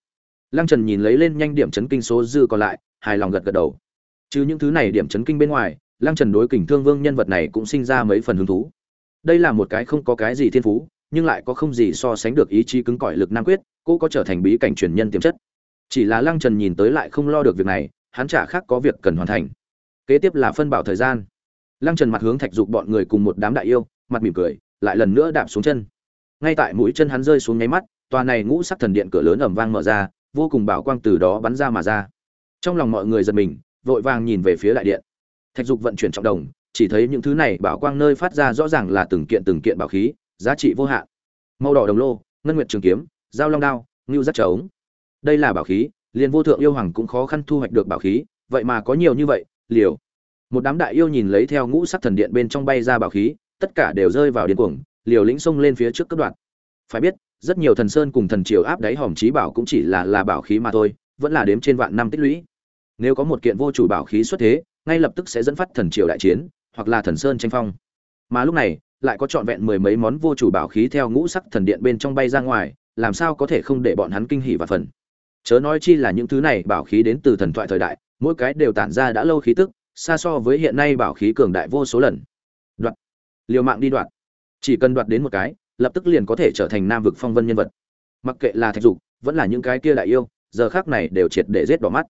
lăng trần nhìn lấy lên nhanh điểm chấn kinh số dư còn lại, hài lòng gật gật đầu chứ những thứ này điểm chấn kinh bên ngoài, lăng trần đối kình thương vương nhân vật này cũng sinh ra mấy phần hứng thú. Đây là một cái không có cái gì thiên phú, nhưng lại có không gì so sánh được ý chí cứng cỏi lực nam quyết, cô có trở thành bí cảnh truyền nhân tiềm chất. Chỉ là lăng trần nhìn tới lại không lo được việc này, hắn chả khác có việc cần hoàn thành. Kế tiếp là phân bảo thời gian. Lăng trần mặt hướng thạch dục bọn người cùng một đám đại yêu, mặt mỉm cười, lại lần nữa đạp xuống chân. Ngay tại mũi chân hắn rơi xuống nháy mắt, tòa này ngũ sắc thần điện cửa lớn ầm vang mở ra, vô cùng bảo quang từ đó bắn ra mà ra. Trong lòng mọi người giật mình vội vàng nhìn về phía đại điện. Thạch dục vận chuyển trọng đồng, chỉ thấy những thứ này bảo quang nơi phát ra rõ ràng là từng kiện từng kiện bảo khí, giá trị vô hạn. Màu đỏ đồng lô, ngân nguyệt trường kiếm dao long đao, ngưu rất trống. Đây là bảo khí, liền vô thượng yêu hoàng cũng khó khăn thu hoạch được bảo khí, vậy mà có nhiều như vậy, liều. Một đám đại yêu nhìn lấy theo ngũ sắc thần điện bên trong bay ra bảo khí, tất cả đều rơi vào điên cuồng, liều lĩnh xông lên phía trước cất đoạn. Phải biết, rất nhiều thần sơn cùng thần triều áp đáy hòm trí bảo cũng chỉ là là bảo khí mà thôi, vẫn là đếm trên vạn năm tích lũy nếu có một kiện vô chủ bảo khí xuất thế, ngay lập tức sẽ dẫn phát thần triều đại chiến, hoặc là thần sơn tranh phong. Mà lúc này, lại có trọn vẹn mười mấy món vô chủ bảo khí theo ngũ sắc thần điện bên trong bay ra ngoài, làm sao có thể không để bọn hắn kinh hỉ và phần. Chớ nói chi là những thứ này bảo khí đến từ thần thoại thời đại, mỗi cái đều tản ra đã lâu khí tức, xa so với hiện nay bảo khí cường đại vô số lần. Đoạt. Liều mạng đi đoạt. Chỉ cần đoạt đến một cái, lập tức liền có thể trở thành nam vực phong vân nhân vật. Mặc kệ là thạch dục, vẫn là những cái kia đại yêu, giờ khác này đều triệt để rết đỏ mắt.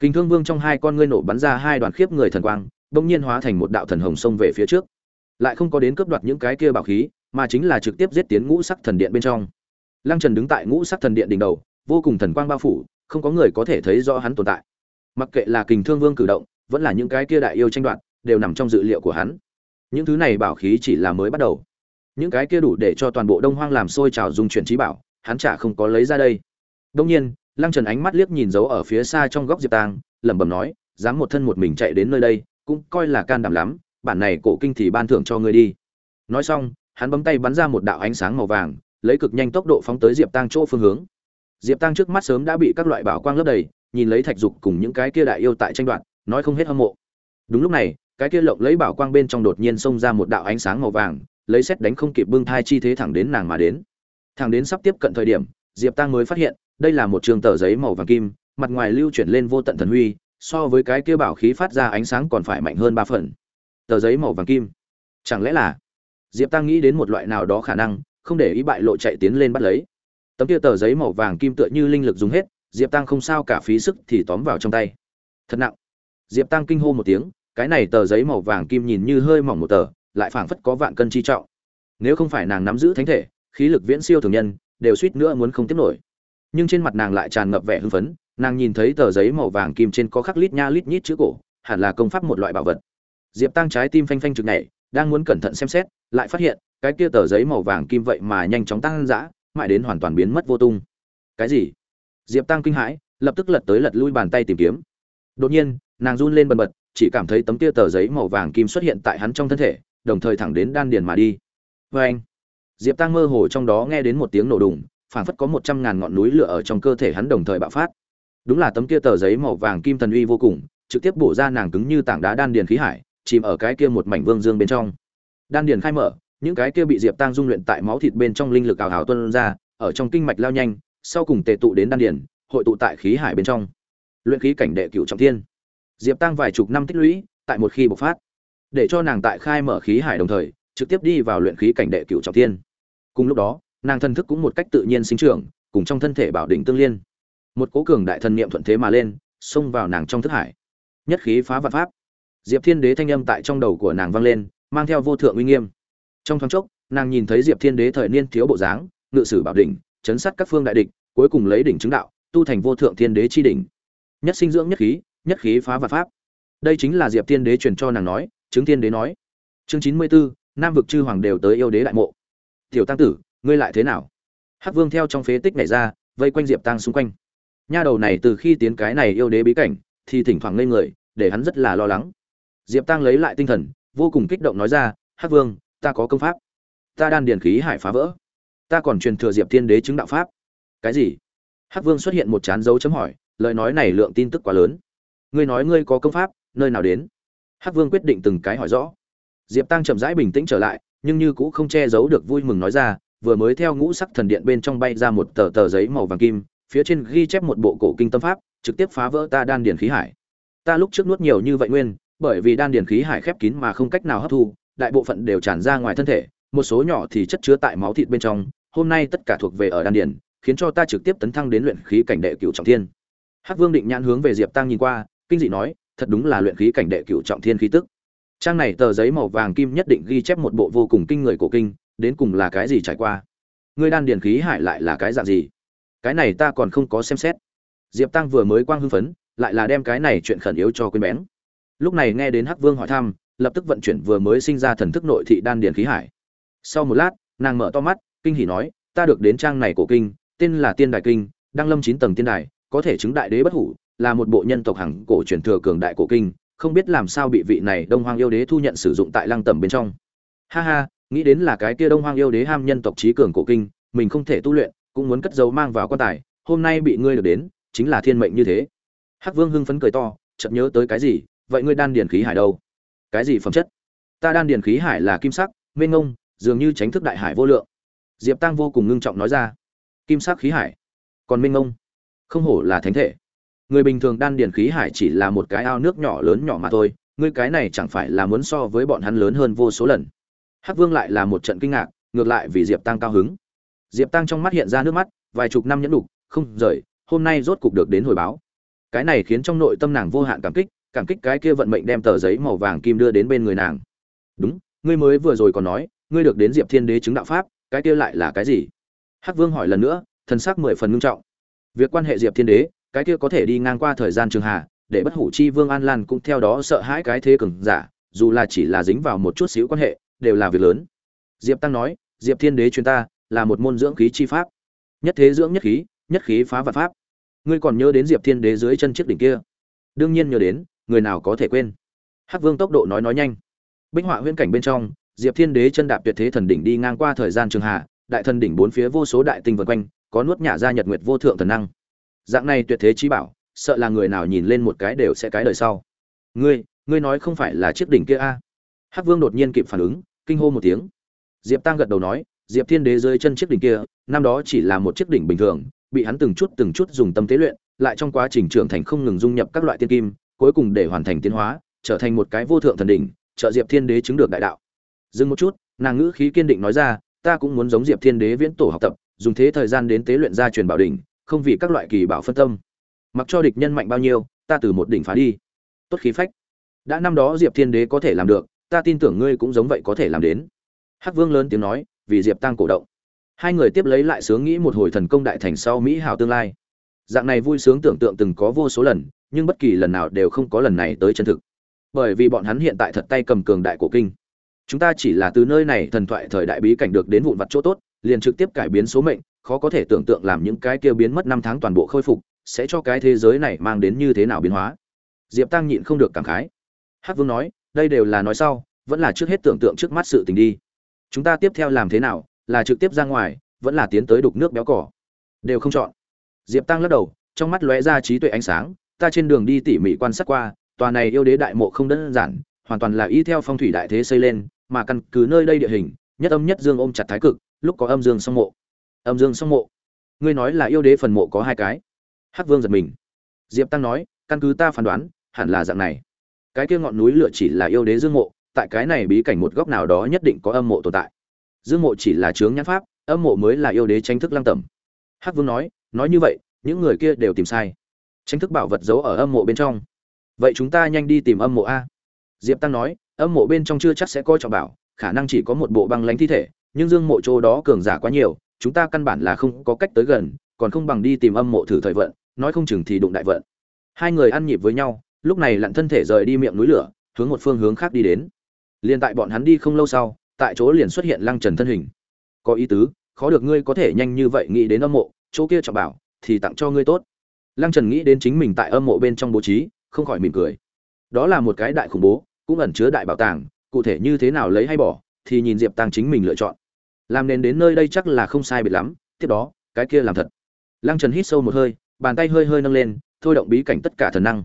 Kình thương vương trong hai con ngươi nổ bắn ra hai đoàn khiếp người thần quang, bỗng nhiên hóa thành một đạo thần hồng sông về phía trước. Lại không có đến cướp đoạt những cái kia bảo khí, mà chính là trực tiếp giết tiến ngũ sắc thần điện bên trong. Lăng trần đứng tại ngũ sắc thần điện đỉnh đầu, vô cùng thần quang bao phủ, không có người có thể thấy rõ hắn tồn tại. Mặc kệ là kình thương vương cử động, vẫn là những cái kia đại yêu tranh đoạt, đều nằm trong dự liệu của hắn. Những thứ này bảo khí chỉ là mới bắt đầu. Những cái kia đủ để cho toàn bộ đông hoang làm sôi trào dung chuyển trí bảo, hắn chả không có lấy ra đây. Đương nhiên lăng trần ánh mắt liếc nhìn dấu ở phía xa trong góc diệp tang lẩm bẩm nói, dám một thân một mình chạy đến nơi đây, cũng coi là can đảm lắm, bản này cổ kinh thì ban thưởng cho ngươi đi. Nói xong, hắn bấm tay bắn ra một đạo ánh sáng màu vàng, lấy cực nhanh tốc độ phóng tới diệp tăng chỗ phương hướng. Diệp tăng trước mắt sớm đã bị các loại bảo quang lấp đầy, nhìn lấy thạch dục cùng những cái kia đại yêu tại tranh đoạt, nói không hết hâm mộ. Đúng lúc này, cái kia lộng lấy bảo quang bên trong đột nhiên xông ra một đạo ánh sáng màu vàng, lấy xét đánh không kịp bưng thai chi thế thẳng đến nàng mà đến. Thẳng đến sắp tiếp cận thời điểm, diệp tăng mới phát hiện đây là một trường tờ giấy màu vàng kim, mặt ngoài lưu chuyển lên vô tận thần huy, so với cái kia bảo khí phát ra ánh sáng còn phải mạnh hơn ba phần. Tờ giấy màu vàng kim. Chẳng lẽ là diệp tăng nghĩ đến một loại nào đó khả năng, không để ý bại lộ chạy tiến lên bắt lấy. Tấm kia tờ giấy màu vàng kim tựa như linh lực dùng hết, diệp tăng không sao cả phí sức thì tóm vào trong tay. Thật nặng. Diệp tăng kinh hô một tiếng, cái này tờ giấy màu vàng kim nhìn như hơi mỏng một tờ, lại phảng phất có vạn cân chi trọng. Nếu không phải nàng nắm giữ thánh thể, khí lực viễn siêu thường nhân, đều suýt nữa muốn không tiếp nổi nhưng trên mặt nàng lại tràn ngập vẻ hưng phấn, nàng nhìn thấy tờ giấy màu vàng kim trên có khắc lít nha lít nhít chữ cổ, hẳn là công pháp một loại bảo vật. Diệp tăng trái tim phanh phanh trực này đang muốn cẩn thận xem xét, lại phát hiện, cái kia tờ giấy màu vàng kim vậy mà nhanh chóng tăng dã, mãi đến hoàn toàn biến mất vô tung. Cái gì? Diệp tăng kinh hãi, lập tức lật tới lật lui bàn tay tìm kiếm. Đột nhiên, nàng run lên bần bật, chỉ cảm thấy tấm kia tờ giấy màu vàng kim xuất hiện tại hắn trong thân thể, đồng thời thẳng đến đan điền mà đi. Vê anh diệp tăng mơ hồ trong đó nghe đến một tiếng nổ đùng phảng phất có một trăm ngàn ngọn núi lửa ở trong cơ thể hắn đồng thời bạo phát. Đúng là tấm kia tờ giấy màu vàng kim thần uy vô cùng, trực tiếp bổ ra nàng cứng như tảng đá đan điền khí hải, chìm ở cái kia một mảnh vương dương bên trong. Đan điền khai mở, những cái kia bị diệp tăng dung luyện tại máu thịt bên trong linh lực ảo hào tuôn ra, ở trong kinh mạch lao nhanh, sau cùng tề tụ đến đan điền, hội tụ tại khí hải bên trong. Luyện khí cảnh đệ cửu trọng thiên. Diệp tăng vài chục năm tích lũy, tại một khi bộc phát, để cho nàng tại khai mở khí hải đồng thời, trực tiếp đi vào luyện khí cảnh đệ cửu trọng thiên. Cùng lúc đó nàng thân thức cũng một cách tự nhiên sinh trưởng, cùng trong thân thể bảo đỉnh tương liên. Một cố cường đại thần niệm thuận thế mà lên, xông vào nàng trong thức hải. Nhất khí phá vạn pháp. Diệp thiên đế thanh âm tại trong đầu của nàng vang lên, mang theo vô thượng uy nghiêm. Trong thoáng chốc, nàng nhìn thấy diệp thiên đế thời niên thiếu bộ dáng, ngự sử bảo đỉnh, chấn sát các phương đại địch, cuối cùng lấy đỉnh chứng đạo, tu thành vô thượng thiên đế chi đỉnh. Nhất sinh dưỡng nhất khí nhất khí phá vạn pháp. Đây chính là diệp thiên đế truyền cho nàng nói, chứng thiên đế nói. Chương chín mươi bốn nam vực chư hoàng đều tới yêu đế đại mộ. Tiểu tăng tử ngươi lại thế nào? Hắc vương theo trong phế tích này ra, vây quanh diệp tăng xung quanh. Nha đầu này từ khi tiến cái này yêu đế bí cảnh, thì thỉnh thoảng ngây người, để hắn rất là lo lắng. Diệp tăng lấy lại tinh thần, vô cùng kích động nói ra, hắc vương, ta có công pháp. Ta đan điền khí hải phá vỡ. Ta còn truyền thừa diệp thiên đế chứng đạo pháp. Cái gì? Hắc vương xuất hiện một chán dấu chấm hỏi, lời nói này lượng tin tức quá lớn. Ngươi nói ngươi có công pháp, nơi nào đến? Hắc vương quyết định từng cái hỏi rõ. Diệp tăng chậm rãi bình tĩnh trở lại, nhưng như cũng không che giấu được vui mừng nói ra vừa mới theo ngũ sắc thần điện bên trong bay ra một tờ tờ giấy màu vàng kim, phía trên ghi chép một bộ cổ kinh tâm pháp, trực tiếp phá vỡ ta đan điền khí hải. Ta lúc trước nuốt nhiều như vậy nguyên, bởi vì đan điền khí hải khép kín mà không cách nào hấp thu, đại bộ phận đều tràn ra ngoài thân thể, một số nhỏ thì chất chứa tại máu thịt bên trong, hôm nay tất cả thuộc về ở đan điền, khiến cho ta trực tiếp tấn thăng đến luyện khí cảnh đệ cửu trọng thiên. Hắc vương định nhãn hướng về diệp tăng nhìn qua, kinh dị nói, thật đúng là luyện khí cảnh đệ cửu trọng thiên khí tức. Trang này tờ giấy màu vàng kim nhất định ghi chép một bộ vô cùng kinh người cổ kinh đến cùng là cái gì trải qua? Ngươi đan điền khí hải lại là cái dạng gì? Cái này ta còn không có xem xét. Diệp tăng vừa mới quang hưng phấn, lại là đem cái này chuyện khẩn yếu cho quên bén. Lúc này nghe đến hắc vương hỏi thăm, lập tức vận chuyển vừa mới sinh ra thần thức nội thị đan điền khí hải. Sau một lát, nàng mở to mắt, kinh hỉ nói, ta được đến trang này cổ kinh, tên là tiên đại kinh, đăng lâm chín tầng tiên đài, có thể chứng đại đế bất hủ, là một bộ nhân tộc hằng cổ truyền thừa cường đại cổ kinh, không biết làm sao bị vị này đông hoang yêu đế thu nhận sử dụng tại lăng tầm bên trong. Ha ha nghĩ đến là cái kia đông hoang yêu đế ham nhân tộc trí cường cổ kinh, mình không thể tu luyện, cũng muốn cất giấu mang vào quan tài, hôm nay bị ngươi được đến, chính là thiên mệnh như thế. Hắc vương hưng phấn cười to, chợt nhớ tới cái gì, vậy ngươi đan điền khí hải đâu? Cái gì phẩm chất? Ta đan điền khí hải là kim sắc, mênh ngông dường như tránh thức đại hải vô lượng. Diệp tăng vô cùng ngưng trọng nói ra. Kim sắc khí hải? Còn mênh ngông không hổ là thánh thể. Người bình thường đan điền khí hải chỉ là một cái ao nước nhỏ lớn nhỏ mà thôi, ngươi cái này chẳng phải là muốn so với bọn hắn lớn hơn vô số lần hắc vương lại là một trận kinh ngạc, ngược lại vì diệp tăng cao hứng. Diệp tăng trong mắt hiện ra nước mắt, vài chục năm nhẫn đục không rời, hôm nay rốt cục được đến hồi báo. Cái này khiến trong nội tâm nàng vô hạn cảm kích cảm kích cái kia vận mệnh đem tờ giấy màu vàng kim đưa đến bên người nàng. Đúng, ngươi mới vừa rồi còn nói, ngươi được đến diệp thiên đế chứng đạo pháp, cái kia lại là cái gì? Hắc vương hỏi lần nữa, thần sắc mười phần ngưng trọng. Việc quan hệ diệp thiên đế, cái kia có thể đi ngang qua thời gian trường hà để bất hủ chi vương an lan cũng theo đó sợ hãi cái thế cường giả, dù là chỉ là dính vào một chút xíu quan hệ đều là việc lớn. Diệp tăng nói, diệp thiên đế chuyên ta, là một môn dưỡng khí chi pháp. Nhất thế dưỡng nhất khí nhất khí phá vạn pháp. Ngươi còn nhớ đến diệp thiên đế dưới chân chiếc đỉnh kia? Đương nhiên nhớ đến, người nào có thể quên? Hắc vương tốc độ nói nói nhanh. Bích họa huyễn cảnh bên trong, diệp thiên đế chân đạp tuyệt thế thần đỉnh đi ngang qua thời gian trường hạ, đại thần đỉnh bốn phía vô số đại tinh vân quanh, có nuốt nhả ra nhật nguyệt vô thượng thần năng. Dạng này tuyệt thế trí bảo, sợ là người nào nhìn lên một cái đều sẽ cái đời sau. Ngươi ngươi nói không phải là chiếc đỉnh kia a? À? hắc vương đột nhiên kịp phản ứng kinh hô một tiếng. Diệp tăng gật đầu nói, diệp thiên đế rơi chân chiếc đỉnh kia, năm đó chỉ là một chiếc đỉnh bình thường, bị hắn từng chút từng chút dùng tâm tế luyện, lại trong quá trình trưởng thành không ngừng dung nhập các loại tiên kim, cuối cùng để hoàn thành tiến hóa, trở thành một cái vô thượng thần đỉnh, trợ diệp thiên đế chứng được đại đạo. Dừng một chút, nàng ngữ khí kiên định nói ra, ta cũng muốn giống diệp thiên đế viễn tổ học tập, dùng thế thời gian đến tế luyện ra truyền bảo đỉnh, không vì các loại kỳ bảo phân tâm. Mặc cho địch nhân mạnh bao nhiêu, ta từ một đỉnh phá đi. Tốt khí phách. Đã năm đó diệp thiên đế có thể làm được ta tin tưởng ngươi cũng giống vậy có thể làm đến. Hắc vương lớn tiếng nói, vì diệp tăng cổ động. Hai người tiếp lấy lại sướng nghĩ một hồi thần công đại thành sau mỹ hào tương lai. Dạng này vui sướng tưởng tượng từng có vô số lần, nhưng bất kỳ lần nào đều không có lần này tới chân thực. Bởi vì bọn hắn hiện tại thật tay cầm cường đại cổ kinh. Chúng ta chỉ là từ nơi này thần thoại thời đại bí cảnh được đến vụn vặt chỗ tốt, liền trực tiếp cải biến số mệnh, khó có thể tưởng tượng làm những cái kia biến mất năm tháng toàn bộ khôi phục, sẽ cho cái thế giới này mang đến như thế nào biến hóa. Diệp tăng nhịn không được cảm khái. Hát vương nói đây đều là nói sau, vẫn là trước hết tưởng tượng trước mắt sự tình đi. Chúng ta tiếp theo làm thế nào, là trực tiếp ra ngoài, vẫn là tiến tới đục nước béo cỏ. Đều không chọn. Diệp tăng lắc đầu, trong mắt lóe ra trí tuệ ánh sáng, ta trên đường đi tỉ mỉ quan sát qua, tòa này yêu đế đại mộ không đơn giản, hoàn toàn là y theo phong thủy đại thế xây lên, mà căn cứ nơi đây địa hình, nhất âm nhất dương ôm chặt thái cực, lúc có âm dương song mộ. Âm dương song mộ. Ngươi nói là yêu đế phần mộ có hai cái. Hắc vương giật mình. Diệp tăng nói, căn cứ ta phán đoán, hẳn là dạng này cái kia ngọn núi lửa chỉ là yêu đế dương mộ, tại cái này bí cảnh một góc nào đó nhất định có âm mộ tồn tại. Dương mộ chỉ là chướng nhãn pháp, âm mộ mới là yêu đế tranh thức lăng tẩm. Hắc vương nói nói như vậy, những người kia đều tìm sai. Tranh thức bảo vật giấu ở âm mộ bên trong. Vậy chúng ta nhanh đi tìm âm mộ a. Diệp tăng nói, âm mộ bên trong chưa chắc sẽ coi trọng bảo, khả năng chỉ có một bộ băng lãnh thi thể, nhưng dương mộ chỗ đó cường giả quá nhiều, chúng ta căn bản là không có cách tới gần, còn không bằng đi tìm âm mộ thử thời vận, nói không chừng thì đụng đại vận. Hai người ăn nhịp với nhau lúc này lặn thân thể rời đi miệng núi lửa, hướng một phương hướng khác đi đến. Liền tại bọn hắn đi không lâu sau, tại chỗ liền xuất hiện lăng trần thân hình. Có ý tứ, khó được ngươi có thể nhanh như vậy nghĩ đến âm mộ, chỗ kia trọng bảo, thì tặng cho ngươi tốt. Lăng trần nghĩ đến chính mình tại âm mộ bên trong bố trí, không khỏi mỉm cười. Đó là một cái đại khủng bố, cũng ẩn chứa đại bảo tàng, cụ thể như thế nào lấy hay bỏ, thì nhìn diệp tàng chính mình lựa chọn. Làm nền đến nơi đây chắc là không sai biệt lắm, tiếp đó, cái kia làm thật. Lăng trần hít sâu một hơi, bàn tay hơi hơi nâng lên, thôi động bí cảnh tất cả thần năng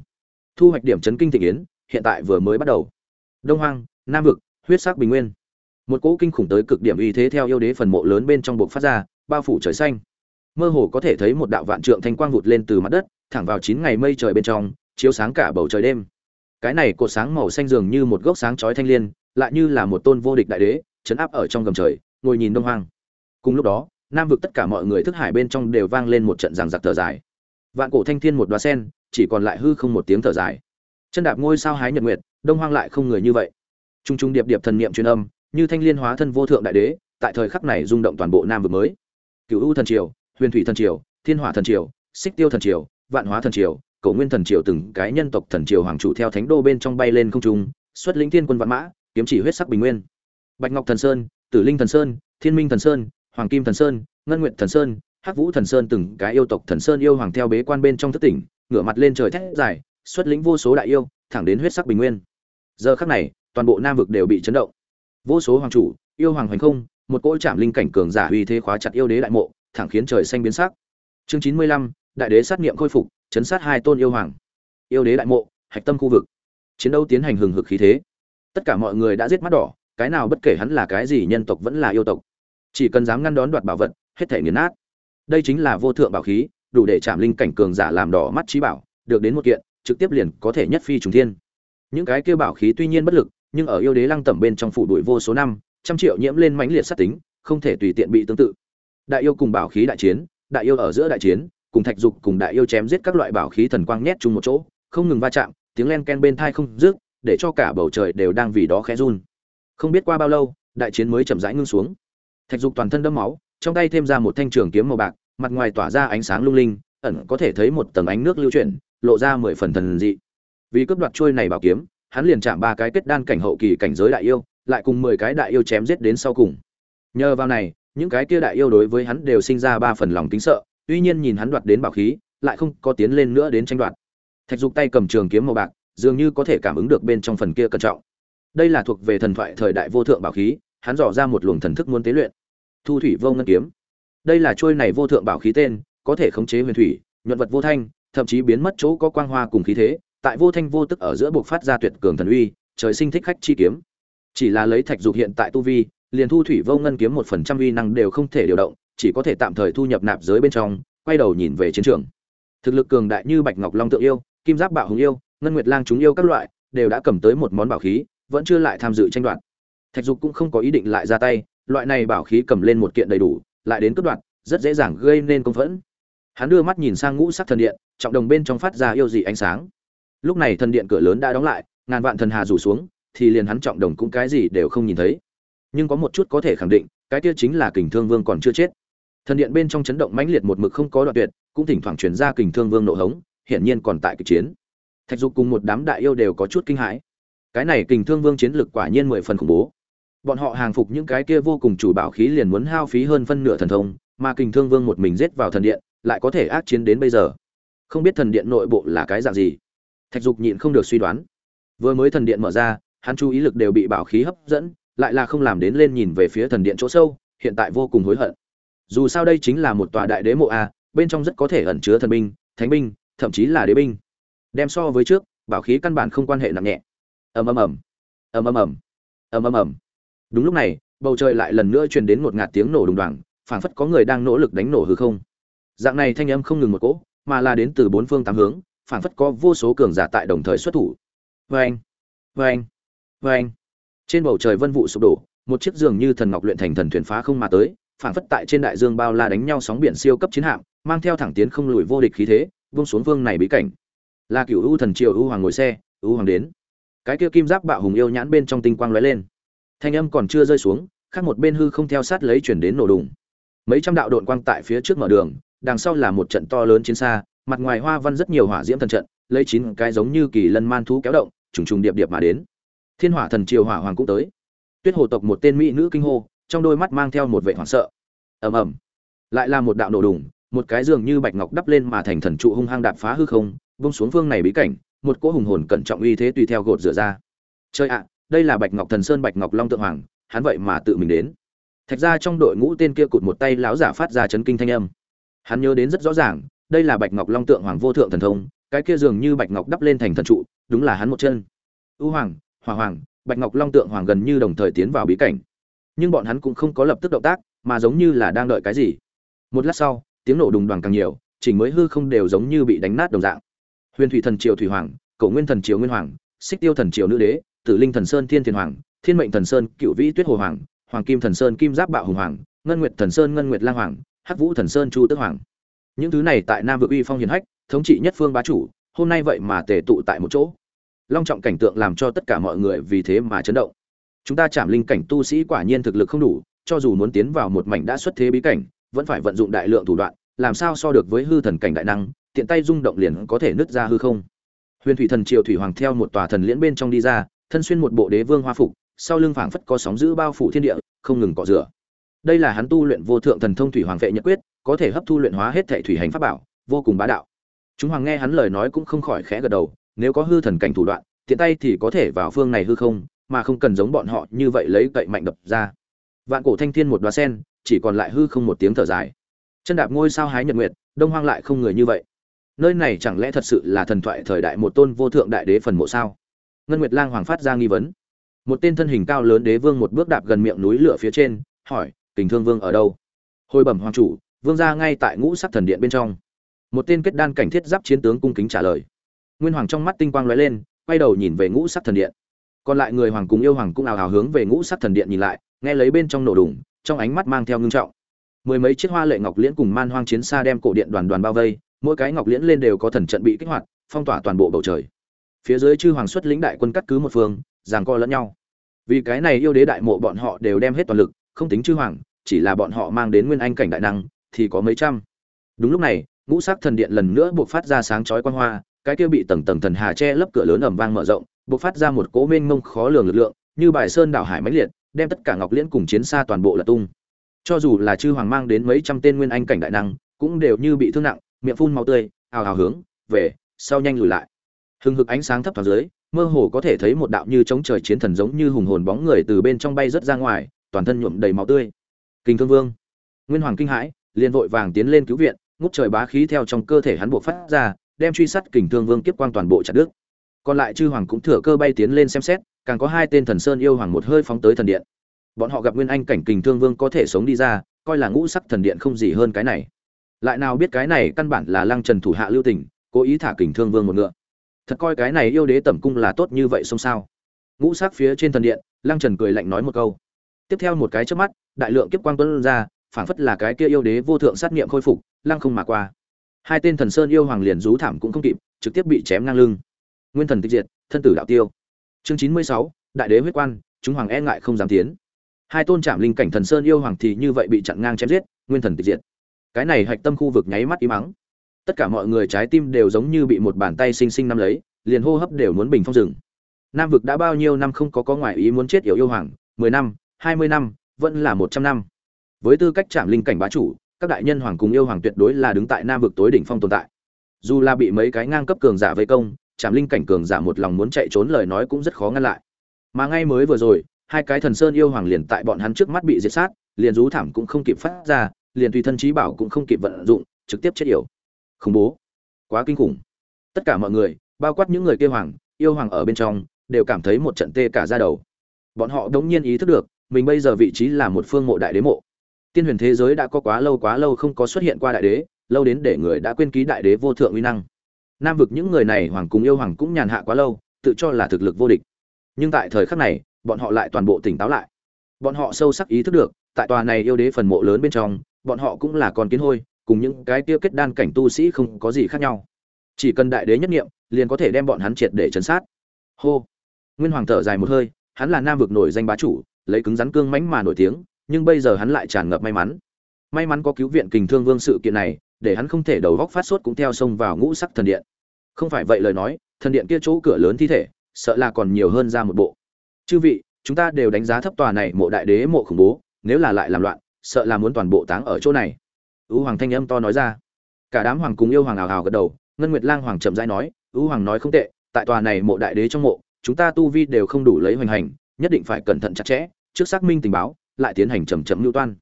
thu hoạch điểm chấn kinh thị yến, hiện tại vừa mới bắt đầu. Đông hoang, nam vực, huyết sắc bình nguyên. Một cỗ kinh khủng tới cực điểm uy thế theo yêu đế phần mộ lớn bên trong buộc phát ra, bao phủ trời xanh. Mơ hồ có thể thấy một đạo vạn trượng thanh quang vụt lên từ mặt đất, thẳng vào chín ngày mây trời bên trong, chiếu sáng cả bầu trời đêm. Cái này cột sáng màu xanh dường như một gốc sáng chói thanh liên, lại như là một tôn vô địch đại đế, chấn áp ở trong gầm trời, ngồi nhìn đông hoang. Cùng lúc đó, nam vực tất cả mọi người thức hải bên trong đều vang lên một trận giằng giặc thở dài. Vạn cổ thanh thiên một đoá sen chỉ còn lại hư không một tiếng thở dài. Chân đạp ngôi sao hái nhật nguyệt, đông hoang lại không người như vậy. Trung trung điệp điệp thần niệm truyền âm, như thanh liên hóa thân vô thượng đại đế, tại thời khắc này rung động toàn bộ nam vực mới. Cựu u thần triều, huyền thủy thần triều, thiên hỏa thần triều, xích tiêu thần triều, vạn hóa thần triều cầu nguyên thần triều từng cái nhân tộc thần triều hoàng chủ theo thánh đô bên trong bay lên không trung, xuất lĩnh thiên quân vạn mã, kiếm chỉ huyết sắc bình nguyên. Bạch ngọc thần sơn, tử linh thần sơn, thiên minh thần sơn, hoàng kim thần sơn, ngân nguyện thần sơn, hắc vũ thần sơn, từng cái yêu tộc thần sơn yêu hoàng theo bế quan bên trong thất tỉnh ngửa mặt lên trời thét dài, xuất lĩnh vô số đại yêu, thẳng đến huyết sắc bình nguyên. Giờ khắc này, toàn bộ nam vực đều bị chấn động. Vô số hoàng chủ, yêu hoàng hoành không, một cỗ trạm linh cảnh cường giả uy thế khóa chặt yêu đế đại mộ, thẳng khiến trời xanh biến sắc. Chương chín mươi lăm, đại đế sát niệm khôi phục, chấn sát hai tôn yêu hoàng. Yêu đế đại mộ, hạch tâm khu vực. Chiến đấu tiến hành hừng hực khí thế. Tất cả mọi người đã giết mắt đỏ, cái nào bất kể hắn là cái gì nhân tộc vẫn là yêu tộc. Chỉ cần dám ngăn đón đoạt bảo vật, hết thể nghiền nát. Đây chính là vô thượng bảo khí đủ để chạm linh cảnh cường giả làm đỏ mắt trí bảo, được đến một kiện, trực tiếp liền có thể nhất phi trùng thiên. Những cái kêu bảo khí tuy nhiên bất lực, nhưng ở yêu đế lăng tẩm bên trong phủ đuổi vô số năm, trăm triệu nhiễm lên mãnh liệt sát tính, không thể tùy tiện bị tương tự. Đại yêu cùng bảo khí đại chiến, đại yêu ở giữa đại chiến, cùng thạch dục cùng đại yêu chém giết các loại bảo khí thần quang nhét chung một chỗ, không ngừng va chạm, tiếng len ken bên thai không rước để cho cả bầu trời đều đang vì đó khẽ run. Không biết qua bao lâu, đại chiến mới chậm rãi ngưng xuống. Thạch dục toàn thân đẫm máu, trong tay thêm ra một thanh trường kiếm màu bạc mặt ngoài tỏa ra ánh sáng lung linh, ẩn có thể thấy một tầng ánh nước lưu chuyển, lộ ra mười phần thần dị. Vì cướp đoạt trôi này bảo kiếm, hắn liền chạm ba cái kết đan cảnh hậu kỳ cảnh giới đại yêu, lại cùng mười cái đại yêu chém giết đến sau cùng. Nhờ vào này, những cái kia đại yêu đối với hắn đều sinh ra ba phần lòng kính sợ, tuy nhiên nhìn hắn đoạt đến bảo khí, lại không có tiến lên nữa đến tranh đoạt. Thạch dục tay cầm trường kiếm màu bạc, dường như có thể cảm ứng được bên trong phần kia cẩn trọng. Đây là thuộc về thần thoại thời đại vô thượng bảo khí, hắn dò ra một luồng thần thức muốn tế luyện. Thu thủy vô ngân kiếm đây là trôi này vô thượng bảo khí tên, có thể khống chế huyền thủy, nhuận vật vô thanh, thậm chí biến mất chỗ có quang hoa cùng khí thế, tại vô thanh vô tức ở giữa buộc phát ra tuyệt cường thần uy, trời sinh thích khách chi kiếm. Chỉ là lấy thạch dục hiện tại tu vi, liền thu thủy vô ngân kiếm một phần trăm uy năng đều không thể điều động, chỉ có thể tạm thời thu nhập nạp giới bên trong, quay đầu nhìn về chiến trường. Thực lực cường đại như bạch ngọc long tượng yêu, kim giáp bạo hùng yêu, ngân nguyệt lang chúng yêu các loại, đều đã cầm tới một món bảo khí, vẫn chưa lại tham dự tranh đoạt. Thạch dục cũng không có ý định lại ra tay, loại này bảo khí cầm lên một kiện đầy đủ lại đến cướp đoạt, rất dễ dàng gây nên công phẫn. Hắn đưa mắt nhìn sang ngũ sắc thần điện, trọng đồng bên trong phát ra yêu dị ánh sáng. Lúc này thần điện cửa lớn đã đóng lại, ngàn vạn thần hà rủ xuống, thì liền hắn trọng đồng cũng cái gì đều không nhìn thấy. Nhưng có một chút có thể khẳng định, cái kia chính là kình thương vương còn chưa chết. Thần điện bên trong chấn động mãnh liệt một mực không có đoạn tuyệt, cũng thỉnh thoảng truyền ra kình thương vương nộ hống, hiển nhiên còn tại kịch chiến. Thạch dục cùng một đám đại yêu đều có chút kinh hãi. Cái này kình thương vương chiến lực quả nhiên mười phần khủng bố bọn họ hàng phục những cái kia vô cùng chủ bảo khí liền muốn hao phí hơn phân nửa thần thông, mà kình thương vương một mình giết vào thần điện, lại có thể ác chiến đến bây giờ. Không biết thần điện nội bộ là cái dạng gì. Thạch dục nhịn không được suy đoán. Vừa mới thần điện mở ra, hắn chú ý lực đều bị bảo khí hấp dẫn, lại là không làm đến lên nhìn về phía thần điện chỗ sâu, hiện tại vô cùng hối hận. Dù sao đây chính là một tòa đại đế mộ a, bên trong rất có thể ẩn chứa thần binh, thánh binh, thậm chí là đế binh. Đem so với trước, bảo khí căn bản không quan hệ nặng nhẹ. Ầm ầm ầm. Ầm ầm ầm. Ầm ầm ầm đúng lúc này, bầu trời lại lần nữa truyền đến một ngạt tiếng nổ đùng đoàng, phảng phất có người đang nỗ lực đánh nổ hư không. Dạng này thanh âm không ngừng một cỗ, mà là đến từ bốn phương tám hướng, phảng phất có vô số cường giả tại đồng thời xuất thủ. Vê anh vê trên bầu trời vân vụ sụp đổ, một chiếc giường như thần ngọc luyện thành thần thuyền phá không mà tới, phảng phất tại trên đại dương bao la đánh nhau sóng biển siêu cấp chiến hạm, mang theo thẳng tiến không lùi vô địch khí thế, vung xuống vương này bí cảnh. Là cựu u thần triều u hoàng ngồi xe, u hoàng đến. Cái kia kim giáp bạo hùng yêu nhãn bên trong tinh quang lóe lên thanh âm còn chưa rơi xuống, khác một bên hư không theo sát lấy chuyển đến nổ đùng. Mấy trăm đạo đội quang tại phía trước mở đường, đằng sau là một trận to lớn chiến xa, mặt ngoài hoa văn rất nhiều hỏa diễm thần trận, lấy chín cái giống như kỳ lân man thú kéo động, trùng trùng điệp điệp mà đến. Thiên hỏa thần triều hỏa hoàng cũng tới. Tuyết hồ tộc một tên mỹ nữ kinh hô, trong đôi mắt mang theo một vệ hoảng sợ. Ầm ầm. Lại là một đạo nổ đùng, một cái giường như bạch ngọc đắp lên mà thành thần trụ hung hăng đạp phá hư không vung xuống phương này bí cảnh, một cỗ hùng hồn cẩn trọng uy thế tùy theo gột rửa ra. Chơi ạ đây là bạch ngọc thần sơn bạch ngọc long tượng hoàng, hắn vậy mà tự mình đến. Thạch ra trong đội ngũ tên kia cụt một tay láo giả phát ra chấn kinh thanh âm. Hắn nhớ đến rất rõ ràng, đây là bạch ngọc long tượng hoàng vô thượng thần thông, cái kia dường như bạch ngọc đắp lên thành thần trụ, đúng là hắn một chân. Ưu hoàng, hỏa hoàng, bạch ngọc long tượng hoàng gần như đồng thời tiến vào bí cảnh. Nhưng bọn hắn cũng không có lập tức động tác, mà giống như là đang đợi cái gì. Một lát sau, tiếng nổ đùng đoàn càng nhiều, chỉnh mới hư không đều giống như bị đánh nát đồng dạng. Huyền thủy thần triều thủy hoàng, cổ nguyên thần triều nguyên hoàng, xích tiêu thần triều nữ đế tử linh thần sơn thiên thiên hoàng, thiên mệnh thần sơn cựu vĩ tuyết hồ hoàng hoàng kim thần sơn kim giáp bạo hùng hoàng, ngân nguyệt thần sơn ngân nguyệt lang hoàng, hắc vũ thần sơn chu tước hoàng. Những thứ này tại nam vực uy phong hiển hách, thống trị nhất phương bá chủ, hôm nay vậy mà tề tụ tại một chỗ. Long trọng cảnh tượng làm cho tất cả mọi người vì thế mà chấn động. Chúng ta chạm linh cảnh tu sĩ quả nhiên thực lực không đủ, cho dù muốn tiến vào một mảnh đã xuất thế bí cảnh, vẫn phải vận dụng đại lượng thủ đoạn, làm sao so được với hư thần cảnh đại năng, tiện tay rung động liền có thể nứt ra hư không. Huyền thủy thần triều thủy hoàng theo một tòa thần liễn bên trong đi ra thân xuyên một bộ đế vương hoa phục, sau lưng phảng phất có sóng giữ bao phủ thiên địa, không ngừng cọ rửa. Đây là hắn tu luyện vô thượng thần thông thủy hoàng vệ nhật quyết, có thể hấp thu luyện hóa hết thệ thủy hành pháp bảo, vô cùng bá đạo. Chúng hoàng nghe hắn lời nói cũng không khỏi khẽ gật đầu, nếu có hư thần cảnh thủ đoạn, tiện tay thì có thể vào phương này hư không, mà không cần giống bọn họ như vậy lấy cậy mạnh đập ra. Vạn cổ thanh thiên một đoá sen, chỉ còn lại hư không một tiếng thở dài. Chân đạp ngôi sao hái nhật nguyệt, đông hoang lại không người như vậy. Nơi này chẳng lẽ thật sự là thần thoại thời đại một tôn vô thượng đại đế phần mộ sao? Ngân nguyệt lang hoàng phát ra nghi vấn. Một tên thân hình cao lớn đế vương một bước đạp gần miệng núi lửa phía trên, hỏi Tình thương vương ở đâu? Hồi bẩm hoàng chủ, vương ra ngay tại ngũ sắc thần điện bên trong. Một tên kết đan cảnh thiết giáp chiến tướng cung kính trả lời. Nguyên hoàng trong mắt tinh quang lóe lên, quay đầu nhìn về ngũ sắc thần điện. Còn lại người hoàng cùng yêu hoàng cũng ào ào hướng về ngũ sắc thần điện nhìn lại, nghe lấy bên trong nổ đùng, trong ánh mắt mang theo ngưng trọng. Mười mấy chiếc hoa lệ ngọc liễn cùng man hoang chiến xa đem cổ điện đoàn đoàn bao vây, mỗi cái ngọc liễn lên đều có thần trận bị kích hoạt, phong tỏa toàn bộ bầu trời phía dưới chư hoàng xuất lĩnh đại quân cắt cứ một phương, giằng co lẫn nhau. Vì cái này yêu đế đại mộ bọn họ đều đem hết toàn lực, không tính chư hoàng, chỉ là bọn họ mang đến nguyên anh cảnh đại năng, thì có mấy trăm. Đúng lúc này, ngũ sắc thần điện lần nữa buộc phát ra sáng chói quan hoa, cái kia bị tầng tầng thần hà che lấp cửa lớn ầm vang mở rộng, buộc phát ra một cỗ mênh mông khó lường lực lượng, như bài sơn đảo hải mãnh liệt, đem tất cả ngọc liễn cùng chiến xa toàn bộ là tung. Cho dù là chư hoàng mang đến mấy trăm tên nguyên anh cảnh đại năng, cũng đều như bị thương nặng, miệng phun máu tươi ào ào hướng về, sau nhanh lùi lại hừng hực ánh sáng thấp thoáng dưới, mơ hồ có thể thấy một đạo như chống trời chiến thần giống như hùng hồn bóng người từ bên trong bay rớt ra ngoài, toàn thân nhuộm đầy máu tươi. Kinh thương vương, nguyên hoàng kinh hãi, liền vội vàng tiến lên cứu viện, ngút trời bá khí theo trong cơ thể hắn buộc phát ra, đem truy sát kình thương vương kiếp quang toàn bộ chặt đứt. Còn lại chư hoàng cũng thừa cơ bay tiến lên xem xét, càng có hai tên thần sơn yêu hoàng một hơi phóng tới thần điện. Bọn họ gặp nguyên anh cảnh kình thương vương có thể sống đi ra, coi là ngũ sắc thần điện không gì hơn cái này. Lại nào biết cái này căn bản là lăng trần thủ hạ lưu tình, cố ý thả kình thương vương một ngựa thật coi cái này yêu đế tẩm cung là tốt như vậy xông sao? Ngũ sắc phía trên thần điện, lăng trần cười lạnh nói một câu. Tiếp theo một cái trước mắt, đại lượng kiếp quang tuân ra, phảng phất là cái kia yêu đế vô thượng sát nghiệm khôi phục, lăng không mà qua. Hai tên thần sơn yêu hoàng liền rú thảm cũng không kịp, trực tiếp bị chém ngang lưng. Nguyên thần tịch diệt, thân tử đạo tiêu. Chương chín mươi sáu, đại đế huyết quan, chúng hoàng e ngại không dám tiến. Hai tôn trạm linh cảnh thần sơn yêu hoàng thì như vậy bị chặn ngang chém giết, nguyên thần tịch diệt. Cái này hạch tâm khu vực nháy mắt im mắng tất cả mọi người trái tim đều giống như bị một bàn tay xinh xinh nắm lấy, liền hô hấp đều muốn bình phong rừng nam vực đã bao nhiêu năm không có có ngoại ý muốn chết yểu yêu hoàng, mười năm, hai mươi năm, vẫn là một trăm năm. Với tư cách chạm linh cảnh bá chủ, các đại nhân hoàng cùng yêu hoàng tuyệt đối là đứng tại nam vực tối đỉnh phong tồn tại. Dù là bị mấy cái ngang cấp cường giả vây công chạm linh cảnh cường giả một lòng muốn chạy trốn lời nói cũng rất khó ngăn lại. Mà ngay mới vừa rồi, hai cái thần sơn yêu hoàng liền tại bọn hắn trước mắt bị diệt sát, liền rú thảm cũng không kịp phát ra, liền tùy thân trí bảo cũng không kịp vận dụng, trực tiếp chết yểu khủng bố. Quá kinh khủng. Tất cả mọi người, bao quát những người kêu hoàng, yêu hoàng ở bên trong, đều cảm thấy một trận tê cả ra đầu. Bọn họ đống nhiên ý thức được, mình bây giờ vị trí là một phương mộ đại đế mộ. Tiên huyền thế giới đã có quá lâu quá lâu không có xuất hiện qua đại đế, lâu đến để người đã quên ký đại đế vô thượng uy năng. Nam vực những người này hoàng cùng yêu hoàng cũng nhàn hạ quá lâu, tự cho là thực lực vô địch. Nhưng tại thời khắc này, bọn họ lại toàn bộ tỉnh táo lại. Bọn họ sâu sắc ý thức được, tại tòa này yêu đế phần mộ lớn bên trong, bọn họ cũng là con kiến hôi cùng những cái tiêu kết đan cảnh tu sĩ không có gì khác nhau. Chỉ cần đại đế nhất nghiệm liền có thể đem bọn hắn triệt để chấn sát. Hô. Nguyên hoàng thở dài một hơi, hắn là nam vực nổi danh bá chủ, lấy cứng rắn cương mãnh mà nổi tiếng, nhưng bây giờ hắn lại tràn ngập may mắn. May mắn có cứu viện kình thương vương sự kiện này, để hắn không thể đầu góc phát sốt cũng theo sông vào ngũ sắc thần điện. Không phải vậy lời nói, thần điện kia chỗ cửa lớn thi thể, sợ là còn nhiều hơn ra một bộ. Chư vị, chúng ta đều đánh giá thấp tòa này mộ đại đế mộ khủng bố, nếu là lại làm loạn, sợ là muốn toàn bộ táng ở chỗ này ưu hoàng thanh âm to nói ra. Cả đám hoàng cùng yêu hoàng ảo hào gật đầu, ngân nguyệt lang hoàng chậm rãi nói ưu hoàng nói không tệ, tại tòa này mộ đại đế trong mộ, chúng ta tu vi đều không đủ lấy hoành hành, nhất định phải cẩn thận chặt chẽ, trước xác minh tình báo, lại tiến hành chậm chậm lưu toan.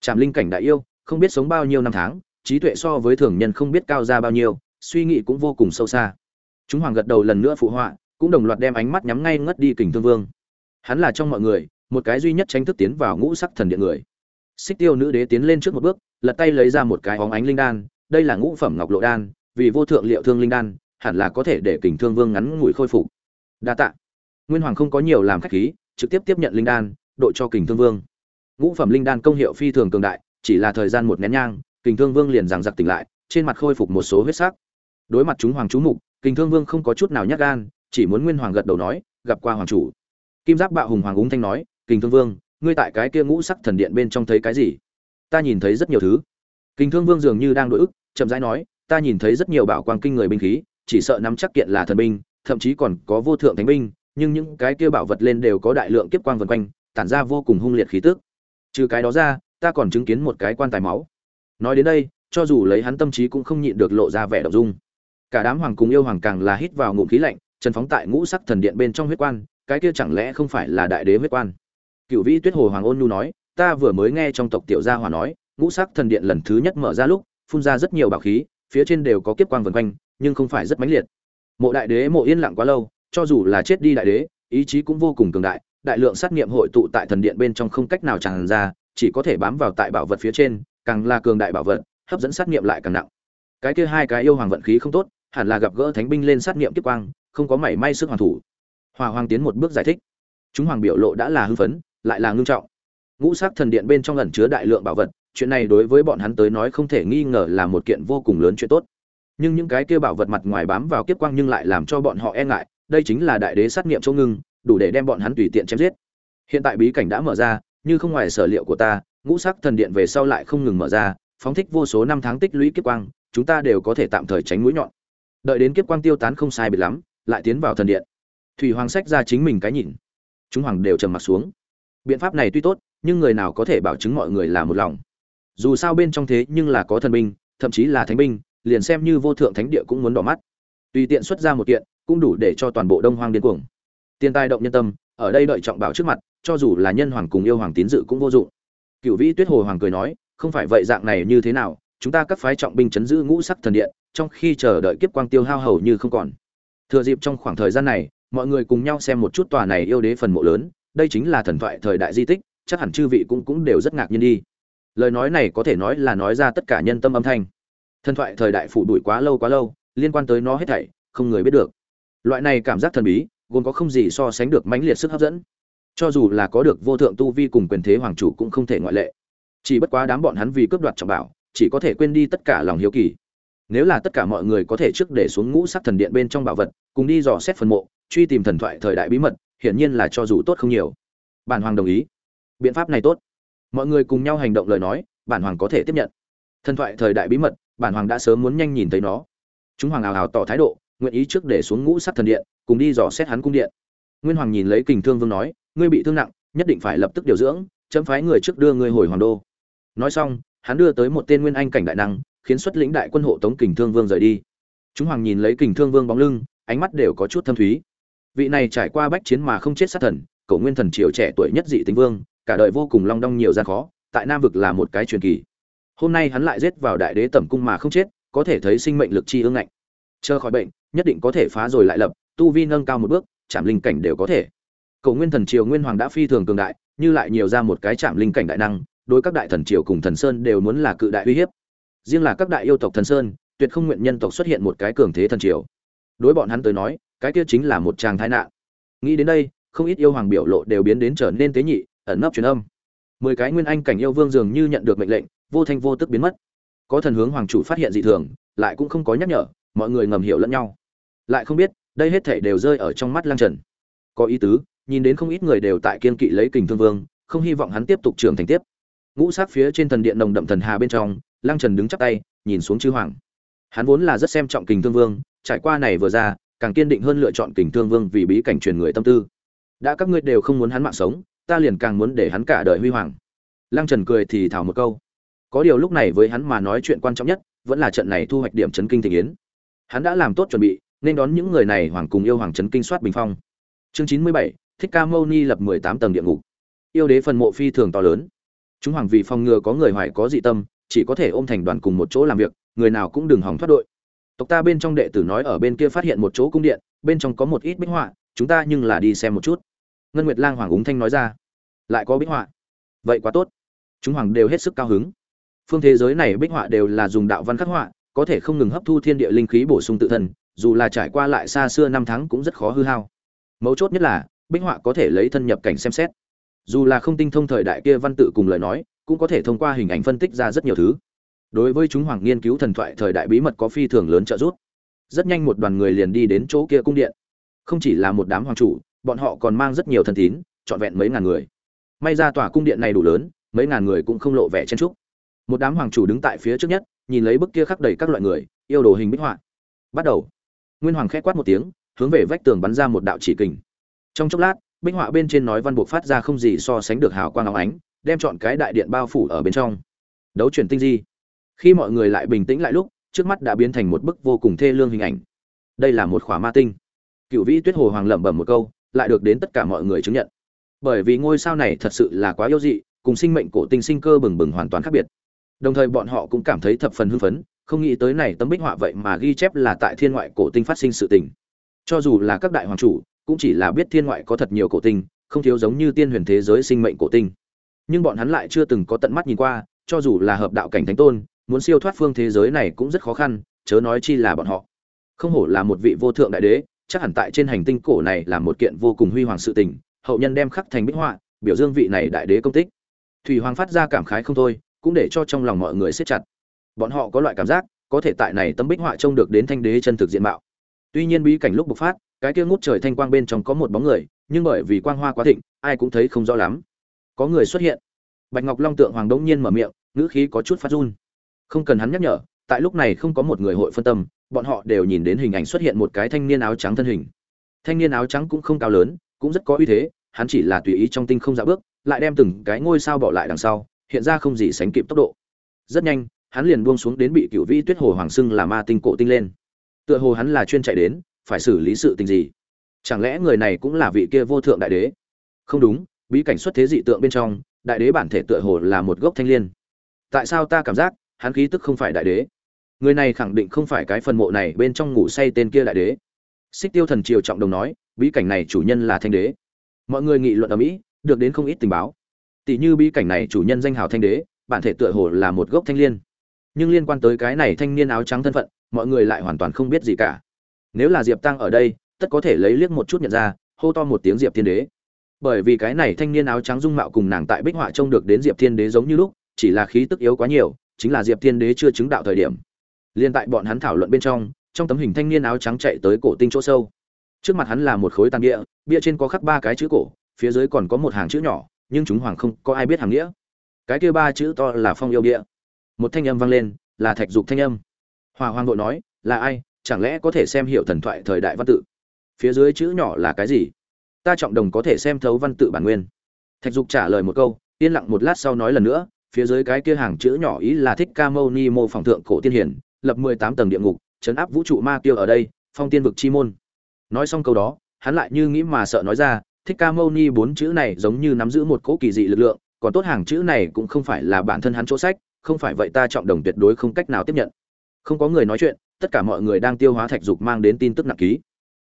Trạm linh cảnh đại yêu, không biết sống bao nhiêu năm tháng, trí tuệ so với thường nhân không biết cao ra bao nhiêu, suy nghĩ cũng vô cùng sâu xa. Chúng hoàng gật đầu lần nữa phụ họa, cũng đồng loạt đem ánh mắt nhắm ngay ngất đi kình thương vương. Hắn là trong mọi người, một cái duy nhất tranh thức tiến vào ngũ sắc thần điện người xích tiêu nữ đế tiến lên trước một bước, lật tay lấy ra một cái óng ánh linh đan, đây là ngũ phẩm ngọc lộ đan, vì vô thượng liệu thương linh đan, hẳn là có thể để kình thương vương ngắn ngủi khôi phục. Đa tạ. Nguyên hoàng không có nhiều làm khách khí, trực tiếp tiếp nhận linh đan độ cho kình thương vương. Ngũ phẩm linh đan công hiệu phi thường cường đại, chỉ là thời gian một nén nhang, kình thương vương liền giằng giặc tỉnh lại, trên mặt khôi phục một số huyết sắc. Đối mặt chúng hoàng chú mục, kình thương vương không có chút nào nhát gan, chỉ muốn nguyên hoàng gật đầu nói, gặp qua hoàng chủ. Kim giáp bạo hùng hoàng úng thanh nói, kình thương vương ngươi tại cái kia ngũ sắc thần điện bên trong thấy cái gì? Ta nhìn thấy rất nhiều thứ. Kinh thương vương dường như đang đổi ức, chậm rãi nói, ta nhìn thấy rất nhiều bảo quang kinh người binh khí, chỉ sợ nắm chắc kiện là thần binh, thậm chí còn có vô thượng thánh binh, nhưng những cái kia bảo vật lên đều có đại lượng kiếp quang vần quanh, tản ra vô cùng hung liệt khí tức. Trừ cái đó ra, ta còn chứng kiến một cái quan tài máu. Nói đến đây, cho dù lấy hắn tâm trí cũng không nhịn được lộ ra vẻ động dung. Cả đám hoàng cùng yêu hoàng càng là hít vào ngụm khí lạnh, trần phóng tại ngũ sắc thần điện bên trong huyết quan, cái kia chẳng lẽ không phải là đại đế huyết quan? Cựu vĩ tuyết hồ hoàng ôn nhu nói, ta vừa mới nghe trong tộc tiểu gia hòa nói, ngũ sắc thần điện lần thứ nhất mở ra lúc, phun ra rất nhiều bảo khí, phía trên đều có kiếp quang vần quanh, nhưng không phải rất mãnh liệt. Mộ đại đế mộ yên lặng quá lâu, cho dù là chết đi đại đế, ý chí cũng vô cùng cường đại đại lượng sát nghiệm hội tụ tại thần điện bên trong không cách nào tràn ra, chỉ có thể bám vào tại bảo vật phía trên, càng là cường đại bảo vật, hấp dẫn sát nghiệm lại càng nặng. Cái kia hai cái yêu hoàng vận khí không tốt, hẳn là gặp gỡ thánh binh lên sát nghiệm kiếp quang, không có mảy may sức hoàn thủ. Hòa hoàng tiến một bước giải thích. Chúng hoàng biểu lộ đã là hưng phấn lại là ngưng trọng. Ngũ sắc thần điện bên trong ẩn chứa đại lượng bảo vật, chuyện này đối với bọn hắn tới nói không thể nghi ngờ là một kiện vô cùng lớn chuyện tốt. Nhưng những cái kia bảo vật mặt ngoài bám vào kiếp quang nhưng lại làm cho bọn họ e ngại, đây chính là đại đế sát nghiệm chỗ ngưng, đủ để đem bọn hắn tùy tiện chém giết. Hiện tại bí cảnh đã mở ra, như không ngoài sở liệu của ta, ngũ sắc thần điện về sau lại không ngừng mở ra, phóng thích vô số năm tháng tích lũy kiếp quang, chúng ta đều có thể tạm thời tránh mũi nhọn. Đợi đến kiếp quang tiêu tán không sai biệt lắm, lại tiến vào thần điện. Thủy hoàng sách ra chính mình cái nhìn. Chúng hoàng đều trầm mặt xuống biện pháp này tuy tốt, nhưng người nào có thể bảo chứng mọi người là một lòng? Dù sao bên trong thế nhưng là có thần binh, thậm chí là thánh binh, liền xem như vô thượng thánh địa cũng muốn đỏ mắt. Tùy tiện xuất ra một kiện, cũng đủ để cho toàn bộ đông hoang điên cuồng. Tiền tài động nhân tâm, ở đây đợi trọng bảo trước mặt, cho dù là nhân hoàng cùng yêu hoàng tín dự cũng vô dụng. Cựu vĩ tuyết hồ hoàng cười nói, không phải vậy dạng này như thế nào, chúng ta các phái trọng binh chấn giữ ngũ sắc thần điện, trong khi chờ đợi kiếp quang tiêu hao hầu như không còn. Thừa dịp trong khoảng thời gian này, mọi người cùng nhau xem một chút tòa này yêu đế phần mộ lớn đây chính là thần thoại thời đại di tích, chắc hẳn chư vị cũng cũng đều rất ngạc nhiên đi. Lời nói này có thể nói là nói ra tất cả nhân tâm âm thanh. Thần thoại thời đại phủ đuổi quá lâu quá lâu, liên quan tới nó hết thảy, không người biết được. Loại này cảm giác thần bí, gồm có không gì so sánh được mãnh liệt sức hấp dẫn. Cho dù là có được vô thượng tu vi cùng quyền thế hoàng chủ cũng không thể ngoại lệ. Chỉ bất quá đám bọn hắn vì cướp đoạt trọng bảo, chỉ có thể quên đi tất cả lòng hiếu kỳ. Nếu là tất cả mọi người có thể trước để xuống ngũ sắc thần điện bên trong bảo vật, cùng đi dò xét phần mộ, truy tìm thần thoại thời đại bí mật hiển nhiên là cho dù tốt không nhiều. Bản hoàng đồng ý. Biện pháp này tốt. Mọi người cùng nhau hành động lời nói, bản hoàng có thể tiếp nhận. Thần thoại thời đại bí mật, bản hoàng đã sớm muốn nhanh nhìn thấy nó. Chúng hoàng ào ào tỏ thái độ, nguyện ý trước để xuống ngũ sắc thần điện, cùng đi dò xét hắn cung điện. Nguyên hoàng nhìn lấy kình thương vương nói, ngươi bị thương nặng, nhất định phải lập tức điều dưỡng, chấm phái người trước đưa ngươi hồi hoàng đô. Nói xong, hắn đưa tới một tên nguyên anh cảnh đại năng, khiến xuất lĩnh đại quân hộ tống kình thương vương rời đi. Chúng hoàng nhìn lấy kình thương vương bóng lưng, ánh mắt đều có chút thâm thúy vị này trải qua bách chiến mà không chết sát thần cầu nguyên thần triều trẻ tuổi nhất dị tính vương, cả đời vô cùng long đong nhiều gian khó, tại nam vực là một cái truyền kỳ. Hôm nay hắn lại giết vào đại đế tẩm cung mà không chết, có thể thấy sinh mệnh lực chi ương ngạnh. Chờ khỏi bệnh, nhất định có thể phá rồi lại lập, tu vi nâng cao một bước, chạm linh cảnh đều có thể. Cầu nguyên thần triều nguyên hoàng đã phi thường cường đại, như lại nhiều ra một cái chạm linh cảnh đại năng, đối các đại thần triều cùng thần sơn đều muốn là cự đại uy hiếp. Riêng là các đại yêu tộc thần sơn, tuyệt không nguyện nhân tộc xuất hiện một cái cường thế thần triều. Đối bọn hắn tới nói cái kia chính là một tràng thái nạn. Nghĩ đến đây, không ít yêu hoàng biểu lộ đều biến đến trở nên tế nhị, ẩn nấp truyền âm. Mười cái nguyên anh cảnh yêu vương dường như nhận được mệnh lệnh, vô thanh vô tức biến mất. Có thần hướng hoàng chủ phát hiện dị thường, lại cũng không có nhắc nhở, mọi người ngầm hiểu lẫn nhau. Lại không biết, đây hết thảy đều rơi ở trong mắt lang trần. Có ý tứ, nhìn đến không ít người đều tại kiên kỵ lấy kình thương vương, không hy vọng hắn tiếp tục trưởng thành tiếp. Ngũ sát phía trên thần điện nồng đậm thần hà bên trong lang trần đứng chắp tay, nhìn xuống chư hoàng. Hắn vốn là rất xem trọng kình thương vương, trải qua này vừa ra càng kiên định hơn lựa chọn kình thương vương vì bí cảnh truyền người tâm tư. Đã các ngươi đều không muốn hắn mạng sống, ta liền càng muốn để hắn cả đời huy hoàng. Lăng trần cười thì thảo một câu. Có điều lúc này với hắn mà nói chuyện quan trọng nhất, vẫn là trận này thu hoạch điểm chấn kinh thị yến. Hắn đã làm tốt chuẩn bị, nên đón những người này hoàng cùng yêu hoàng chấn kinh soát bình phong. Chương chín mươi bảy, thích ca mâu ni lập mười tám tầng địa ngục. Yêu đế phần mộ phi thường to lớn. Chúng hoàng vì phòng ngừa có người hoài có dị tâm, chỉ có thể ôm thành đoàn cùng một chỗ làm việc, người nào cũng đừng hỏng thoát đội tộc ta bên trong đệ tử nói ở bên kia phát hiện một chỗ cung điện, bên trong có một ít bích họa, chúng ta nhưng là đi xem một chút. Ngân nguyệt lang hoàng úng thanh nói ra. Lại có bích họa. Vậy quá tốt. Chúng hoàng đều hết sức cao hứng. Phương thế giới này bích họa đều là dùng đạo văn khắc họa, có thể không ngừng hấp thu thiên địa linh khí bổ sung tự thân, dù là trải qua lại xa xưa năm tháng cũng rất khó hư hao. Mấu chốt nhất là, bích họa có thể lấy thân nhập cảnh xem xét. Dù là không tinh thông thời đại kia văn tự cùng lời nói, cũng có thể thông qua hình ảnh phân tích ra rất nhiều thứ đối với chúng hoàng nghiên cứu thần thoại thời đại bí mật có phi thường lớn trợ giúp. Rất nhanh một đoàn người liền đi đến chỗ kia cung điện. Không chỉ là một đám hoàng chủ, bọn họ còn mang rất nhiều thần tín, trọn vẹn mấy ngàn người. May ra tòa cung điện này đủ lớn, mấy ngàn người cũng không lộ vẻ chen trúc một đám hoàng chủ đứng tại phía trước nhất, nhìn lấy bức kia khắc đầy các loại người, yêu đồ hình bích họa. Bắt đầu. Nguyên hoàng khẽ quát một tiếng, hướng về vách tường bắn ra một đạo chỉ kình. Trong chốc lát, bích họa bên trên nói văn buộc phát ra không gì so sánh được hào quang óng ánh, đem chọn cái đại điện bao phủ ở bên trong. Đấu chuyển tinh di khi mọi người lại bình tĩnh lại lúc, trước mắt đã biến thành một bức vô cùng thê lương hình ảnh. Đây là một khỏa ma tinh. Cựu vĩ tuyết hồ hoàng lẩm bẩm một câu, lại được đến tất cả mọi người chứng nhận. Bởi vì ngôi sao này thật sự là quá yếu dị, cùng sinh mệnh cổ tinh sinh cơ bừng bừng hoàn toàn khác biệt. Đồng thời bọn họ cũng cảm thấy thập phần hưng phấn, không nghĩ tới này tấm bích họa vậy mà ghi chép là tại thiên ngoại cổ tinh phát sinh sự tình. Cho dù là các đại hoàng chủ, cũng chỉ là biết thiên ngoại có thật nhiều cổ tinh, không thiếu giống như tiên huyền thế giới sinh mệnh cổ tinh. Nhưng bọn hắn lại chưa từng có tận mắt nhìn qua, cho dù là hợp đạo cảnh thánh tôn muốn siêu thoát phương thế giới này cũng rất khó khăn, chớ nói chi là bọn họ. Không hổ là một vị vô thượng đại đế, chắc hẳn tại trên hành tinh cổ này là một kiện vô cùng huy hoàng sự tình, hậu nhân đem khắc thành bích họa, biểu dương vị này đại đế công tích. Thủy hoàng phát ra cảm khái không thôi, cũng để cho trong lòng mọi người siết chặt. Bọn họ có loại cảm giác, có thể tại này tấm bích họa trông được đến thanh đế chân thực diện mạo. Tuy nhiên bí cảnh lúc bộc phát, cái kia ngút trời thanh quang bên trong có một bóng người, nhưng bởi vì quang hoa quá thịnh, ai cũng thấy không rõ lắm. Có người xuất hiện. Bạch ngọc long tượng hoàng đống nhiên mở miệng, ngữ khí có chút phát run không cần hắn nhắc nhở, tại lúc này không có một người hội phân tâm, bọn họ đều nhìn đến hình ảnh xuất hiện một cái thanh niên áo trắng thân hình. Thanh niên áo trắng cũng không cao lớn, cũng rất có uy thế, hắn chỉ là tùy ý trong tinh không dạo bước, lại đem từng cái ngôi sao bỏ lại đằng sau, hiện ra không gì sánh kịp tốc độ. Rất nhanh, hắn liền buông xuống đến bị cựu vĩ tuyết hồ hoàng sưng là ma tinh cổ tinh lên. Tựa hồ hắn là chuyên chạy đến, phải xử lý sự tình gì? Chẳng lẽ người này cũng là vị kia vô thượng đại đế? Không đúng, bí cảnh xuất thế dị tượng bên trong, đại đế bản thể tựa hồ là một gốc thanh liên. Tại sao ta cảm giác hắn khí tức không phải đại đế. Người này khẳng định không phải cái phần mộ này bên trong ngủ say tên kia đại đế. Xích tiêu thần triều trọng đồng nói, bí cảnh này chủ nhân là thanh đế. Mọi người nghị luận ở mỹ, được đến không ít tình báo. Tỷ như bí cảnh này chủ nhân danh hào thanh đế, bản thể tựa hồ là một gốc thanh liên. Nhưng liên quan tới cái này thanh niên áo trắng thân phận, mọi người lại hoàn toàn không biết gì cả. Nếu là diệp tăng ở đây, tất có thể lấy liếc một chút nhận ra, hô to một tiếng diệp thiên đế. Bởi vì cái này thanh niên áo trắng dung mạo cùng nàng tại bích họa trông được đến diệp thiên đế giống như lúc, chỉ là khí tức yếu quá nhiều chính là diệp thiên đế chưa chứng đạo thời điểm. Liên tại bọn hắn thảo luận bên trong trong tấm hình thanh niên áo trắng chạy tới cổ tinh chỗ sâu. Trước mặt hắn là một khối tàn địa, bia trên có khắc ba cái chữ cổ, phía dưới còn có một hàng chữ nhỏ, nhưng chúng hoàng không có ai biết hàng nghĩa. Cái kia ba chữ to là phong yêu bia. Một thanh âm vang lên, là thạch dục thanh âm. Hòa hoàng đội nói, là ai? Chẳng lẽ có thể xem hiểu thần thoại thời đại văn tự? Phía dưới chữ nhỏ là cái gì? Ta trọng đồng có thể xem thấu văn tự bản nguyên. Thạch dục trả lời một câu, yên lặng một lát sau nói lần nữa phía dưới cái kia hàng chữ nhỏ ý là thích ca mâu ni mô phỏng thượng cổ tiên hiển, lập mười tám tầng địa ngục, chấn áp vũ trụ ma tiêu ở đây, phong tiên vực chi môn. Nói xong câu đó, hắn lại như nghĩ mà sợ nói ra, thích ca mâu ni bốn chữ này giống như nắm giữ một cỗ kỳ dị lực lượng, còn tốt hàng chữ này cũng không phải là bản thân hắn chỗ sách, không phải vậy ta trọng đồng tuyệt đối không cách nào tiếp nhận. Không có người nói chuyện, tất cả mọi người đang tiêu hóa thạch dục mang đến tin tức nặng ký.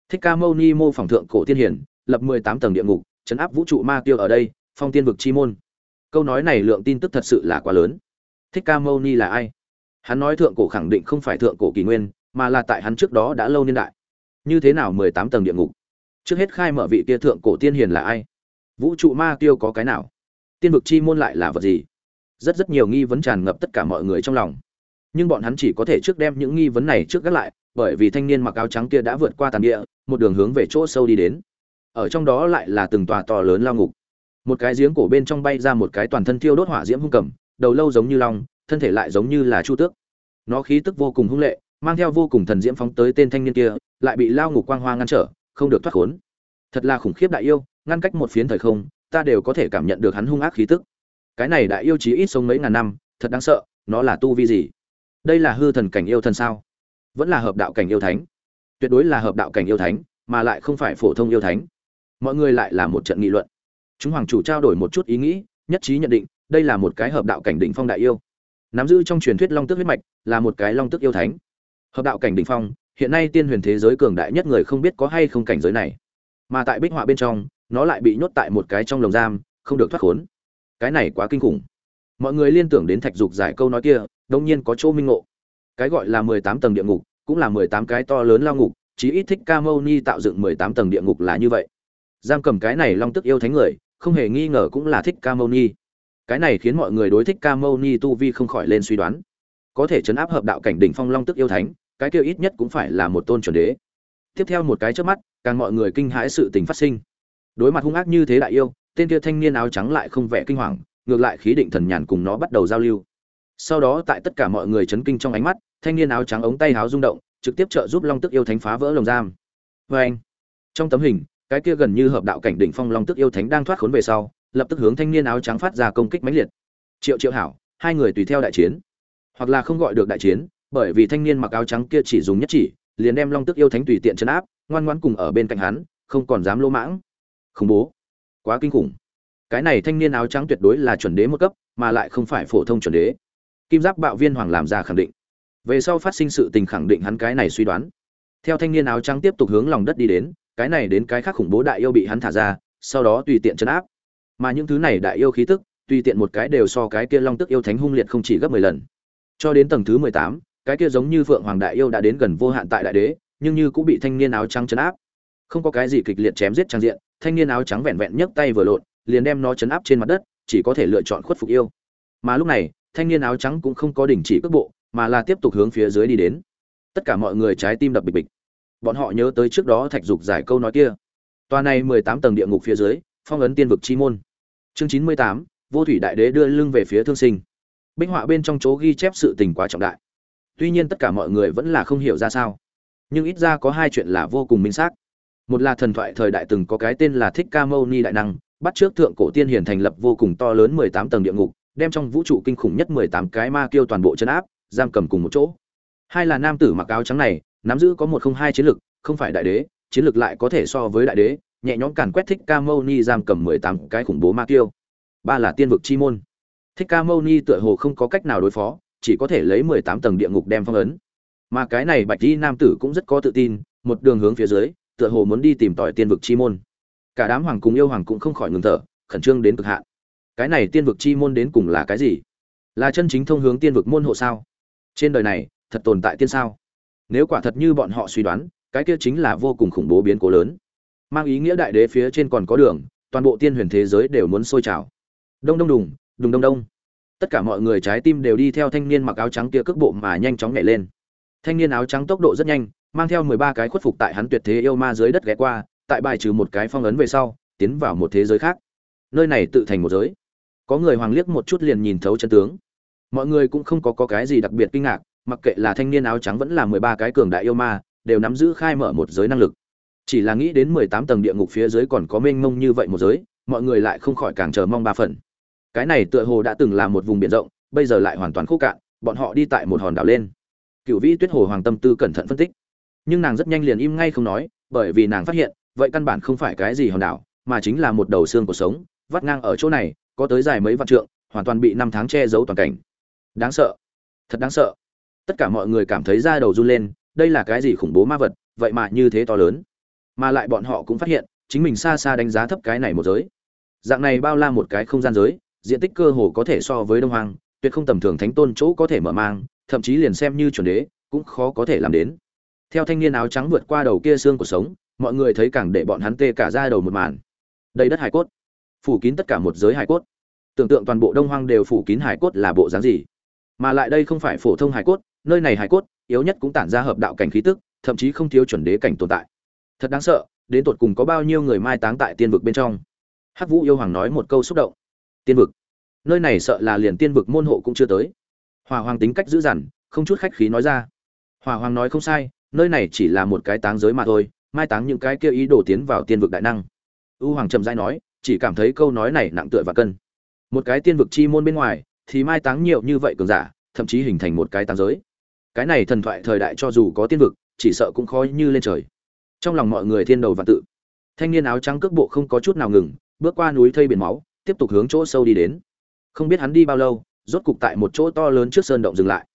Thích ca mâu ni mô phỏng thượng cổ tiên hiển, lập mười tám tầng địa ngục, chấn áp vũ trụ ma tiêu ở đây, phong tiên vực chi môn câu nói này lượng tin tức thật sự là quá lớn. Thích ca mâu ni là ai? Hắn nói thượng cổ khẳng định không phải thượng cổ kỳ nguyên, mà là tại hắn trước đó đã lâu niên đại. Như thế nào mười tám tầng địa ngục? Trước hết khai mở vị kia thượng cổ tiên hiền là ai? Vũ trụ ma tiêu có cái nào? Tiên vực chi môn lại là vật gì? Rất rất nhiều nghi vấn tràn ngập tất cả mọi người trong lòng. Nhưng bọn hắn chỉ có thể trước đem những nghi vấn này trước gác lại, bởi vì thanh niên mặc áo trắng kia đã vượt qua tàn địa, một đường hướng về chỗ sâu đi đến. Ở trong đó lại là từng tòa to lớn lao ngục một cái giếng cổ bên trong bay ra một cái toàn thân thiêu đốt hỏa diễm hung cầm, đầu lâu giống như long, thân thể lại giống như là chu tước. Nó khí tức vô cùng hung lệ, mang theo vô cùng thần diễm phóng tới tên thanh niên kia, lại bị lao ngục quang hoa ngăn trở, không được thoát khốn. Thật là khủng khiếp đại yêu, ngăn cách một phiến thời không, ta đều có thể cảm nhận được hắn hung ác khí tức. Cái này đại yêu chí ít sống mấy ngàn năm, thật đáng sợ, nó là tu vi gì? Đây là hư thần cảnh yêu thần sao? Vẫn là hợp đạo cảnh yêu thánh. Tuyệt đối là hợp đạo cảnh yêu thánh, mà lại không phải phổ thông yêu thánh. Mọi người lại là một trận nghị luận chúng hoàng chủ trao đổi một chút ý nghĩ, nhất trí nhận định, đây là một cái hợp đạo cảnh đỉnh phong đại yêu. Nắm giữ trong truyền thuyết long tước huyết mạch, là một cái long tước yêu thánh. Hợp đạo cảnh đỉnh phong, hiện nay tiên huyền thế giới cường đại nhất người không biết có hay không cảnh giới này. Mà tại bích họa bên trong, nó lại bị nhốt tại một cái trong lồng giam, không được thoát khốn. Cái này quá kinh khủng. Mọi người liên tưởng đến thạch dục giải câu nói kia, đông nhiên có chỗ minh ngộ. Cái gọi là mười tám tầng địa ngục, cũng là mười tám cái to lớn lao ngục, chí ít thích ca mâu ni tạo dựng mười tám tầng địa ngục là như vậy. Giam cầm cái này long tức yêu thánh người không hề nghi ngờ cũng là thích ca mâu ni. Cái này khiến mọi người đối thích ca mâu ni tu vi không khỏi lên suy đoán. Có thể chấn áp hợp đạo cảnh đỉnh phong long tức yêu thánh, cái kia ít nhất cũng phải là một tôn chuẩn đế. Tiếp theo một cái trước mắt, càng mọi người kinh hãi sự tình phát sinh. Đối mặt hung ác như thế đại yêu, tên kia thanh niên áo trắng lại không vẻ kinh hoàng, ngược lại khí định thần nhàn cùng nó bắt đầu giao lưu. Sau đó tại tất cả mọi người chấn kinh trong ánh mắt, thanh niên áo trắng ống tay áo rung động, trực tiếp trợ giúp long tức yêu thánh phá vỡ lồng giam. Vê anh trong tấm hình cái kia gần như hợp đạo cảnh đỉnh phong long tức yêu thánh đang thoát khốn về sau, lập tức hướng thanh niên áo trắng phát ra công kích mãnh liệt. Triệu triệu hảo, hai người tùy theo đại chiến. Hoặc là không gọi được đại chiến, bởi vì thanh niên mặc áo trắng kia chỉ dùng nhất chỉ, liền đem long tức yêu thánh tùy tiện chấn áp, ngoan ngoãn cùng ở bên cạnh hắn, không còn dám lỗ mãng. Khủng bố. Quá kinh khủng. Cái này thanh niên áo trắng tuyệt đối là chuẩn đế một cấp, mà lại không phải phổ thông chuẩn đế. Kim giáp bạo viên hoàng làm ra khẳng định. Về sau phát sinh sự tình khẳng định hắn cái này suy đoán. Theo thanh niên áo trắng tiếp tục hướng lòng đất đi đến cái này đến cái khác khủng bố đại yêu bị hắn thả ra, sau đó tùy tiện chấn áp. Mà những thứ này đại yêu khí tức, tùy tiện một cái đều so cái kia long tức yêu thánh hung liệt không chỉ gấp mười lần. Cho đến tầng thứ mười tám, cái kia giống như phượng hoàng đại yêu đã đến gần vô hạn tại đại đế, nhưng như cũng bị thanh niên áo trắng chấn áp. Không có cái gì kịch liệt chém giết trang diện, thanh niên áo trắng vẹn vẹn nhấc tay vừa lộn, liền đem nó chấn áp trên mặt đất, chỉ có thể lựa chọn khuất phục yêu. Mà lúc này, thanh niên áo trắng cũng không có đình chỉ cước bộ, mà là tiếp tục hướng phía dưới đi đến. Tất cả mọi người trái tim đập bịch bịch bọn họ nhớ tới trước đó thạch dục giải câu nói kia. Toa này mười tám tầng địa ngục phía dưới, phong ấn tiên vực chi môn. Chương chín mươi tám, vô thủy đại đế đưa lưng về phía thương sinh. Binh họa bên trong chỗ ghi chép sự tình quá trọng đại. Tuy nhiên tất cả mọi người vẫn là không hiểu ra sao. Nhưng ít ra có hai chuyện là vô cùng minh xác. Một là thần thoại thời đại từng có cái tên là thích ca mâu ni đại năng, bắt trước thượng cổ tiên hiển thành lập vô cùng to lớn mười tám tầng địa ngục, đem trong vũ trụ kinh khủng nhất mười tám cái ma kêu toàn bộ chấn áp, giam cầm cùng một chỗ. Hai là nam tử mặc áo trắng này nắm giữ có một không hai chiến lực, không phải đại đế, chiến lực lại có thể so với đại đế, nhẹ nhõm càn quét thích ca mâu ni giam cầm mười tám cái khủng bố ma tiêu. ba là tiên vực chi môn. Thích ca mâu ni tựa hồ không có cách nào đối phó, chỉ có thể lấy mười tám tầng địa ngục đem phong ấn. Mà cái này bạch di nam tử cũng rất có tự tin, một đường hướng phía dưới, tựa hồ muốn đi tìm tòi tiên vực chi môn. Cả đám hoàng cùng yêu hoàng cũng không khỏi ngừng thở, khẩn trương đến cực hạn. Cái này tiên vực chi môn đến cùng là cái gì? Là chân chính thông hướng tiên vực môn hộ sao? Trên đời này, thật tồn tại tiên sao? Nếu quả thật như bọn họ suy đoán cái kia chính là vô cùng khủng bố biến cố lớn. Mang ý nghĩa đại đế phía trên còn có đường toàn bộ tiên huyền thế giới đều muốn sôi trào. Đông đông đùng đùng đông đông. Tất cả mọi người trái tim đều đi theo thanh niên mặc áo trắng kia cước bộ mà nhanh chóng nhảy lên. Thanh niên áo trắng tốc độ rất nhanh mang theo mười ba cái khuất phục tại hắn tuyệt thế yêu ma dưới đất ghé qua tại bài trừ một cái phong ấn về sau tiến vào một thế giới khác. Nơi này tự thành một giới. Có người hoàng liếc một chút liền nhìn thấu chân tướng. Mọi người cũng không có, có cái gì đặc biệt kinh ngạc mặc kệ là thanh niên áo trắng vẫn là mười ba cái cường đại yêu ma, đều nắm giữ khai mở một giới năng lực. Chỉ là nghĩ đến mười tám tầng địa ngục phía dưới còn có mênh mông như vậy một giới, mọi người lại không khỏi càng chờ mong ba phần. Cái này tựa hồ đã từng là một vùng biển rộng, bây giờ lại hoàn toàn khô cạn, bọn họ đi tại một hòn đảo lên. Cựu vĩ tuyết hồ hoàng tâm tư cẩn thận phân tích. Nhưng nàng rất nhanh liền im ngay không nói, bởi vì nàng phát hiện, vậy căn bản không phải cái gì hòn đảo, mà chính là một đầu xương cuộc sống, vắt ngang ở chỗ này, có tới dài mấy vạn trượng, hoàn toàn bị năm tháng che giấu toàn cảnh. Đáng sợ. Thật đáng sợ tất cả mọi người cảm thấy da đầu run lên, đây là cái gì khủng bố ma vật, vậy mà như thế to lớn. Mà lại bọn họ cũng phát hiện, chính mình xa xa đánh giá thấp cái này một giới. Dạng này bao la một cái không gian giới, diện tích cơ hồ có thể so với đông hoàng tuyệt không tầm thường thánh tôn chỗ có thể mở mang, thậm chí liền xem như chuẩn đế, cũng khó có thể làm đến. Theo thanh niên áo trắng vượt qua đầu kia xương của sống, mọi người thấy càng để bọn hắn tê cả ra đầu một màn. Đây đất hải cốt. Phủ kín tất cả một giới hải cốt. Tưởng tượng toàn bộ đông hoang đều phủ kín hải cốt là bộ dáng gì? Mà lại đây không phải phổ thông hải cốt nơi này hải cốt, yếu nhất cũng tản ra hợp đạo cảnh khí tức, thậm chí không thiếu chuẩn đế cảnh tồn tại. Thật đáng sợ, đến tột cùng có bao nhiêu người mai táng tại tiên vực bên trong? Hắc vũ yêu hoàng nói một câu xúc động. Tiên vực. Nơi này sợ là liền tiên vực môn hộ cũng chưa tới. Hòa hoàng tính cách dữ dằn, không chút khách khí nói ra. Hòa hoàng nói không sai, nơi này chỉ là một cái táng giới mà thôi, mai táng những cái kia ý đồ tiến vào tiên vực đại năng. U hoàng trầm dai nói, chỉ cảm thấy câu nói này nặng tựa và cân. Một cái tiên vực chi môn bên ngoài, thì mai táng nhiều như vậy cường giả, thậm chí hình thành một cái táng giới cái này thần thoại thời đại cho dù có tiên vực, chỉ sợ cũng khó như lên trời. Trong lòng mọi người thiên đầu và tự. Thanh niên áo trắng cước bộ không có chút nào ngừng, bước qua núi thây biển máu, tiếp tục hướng chỗ sâu đi đến. Không biết hắn đi bao lâu, rốt cục tại một chỗ to lớn trước sơn động dừng lại.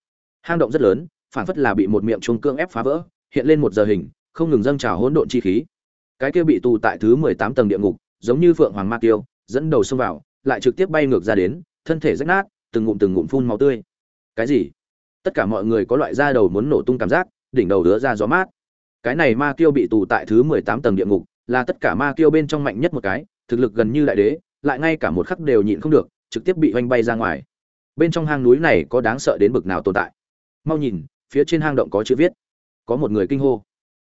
Hang động rất lớn phản phất là bị một miệng chuông cương ép phá vỡ, hiện lên một giờ hình, không ngừng dâng trào hỗn độn chi khí. Cái kia bị tù tại thứ mười tám tầng địa ngục, giống như phượng hoàng ma tiêu, dẫn đầu xông vào, lại trực tiếp bay ngược ra đến, thân thể rách nát, từng ngụm từng ngụm phun máu tươi. Cái gì? Tất cả mọi người có loại da đầu muốn nổ tung cảm giác, đỉnh đầu đứa ra gió mát. Cái này ma kiêu bị tù tại thứ mười tám tầng địa ngục, là tất cả ma kiêu bên trong mạnh nhất một cái, thực lực gần như đại đế, lại ngay cả một khắc đều nhịn không được, trực tiếp bị oanh bay ra ngoài. Bên trong hang núi này có đáng sợ đến bực nào tồn tại? Mau nhìn, phía trên hang động có chữ viết. Có một người kinh hô.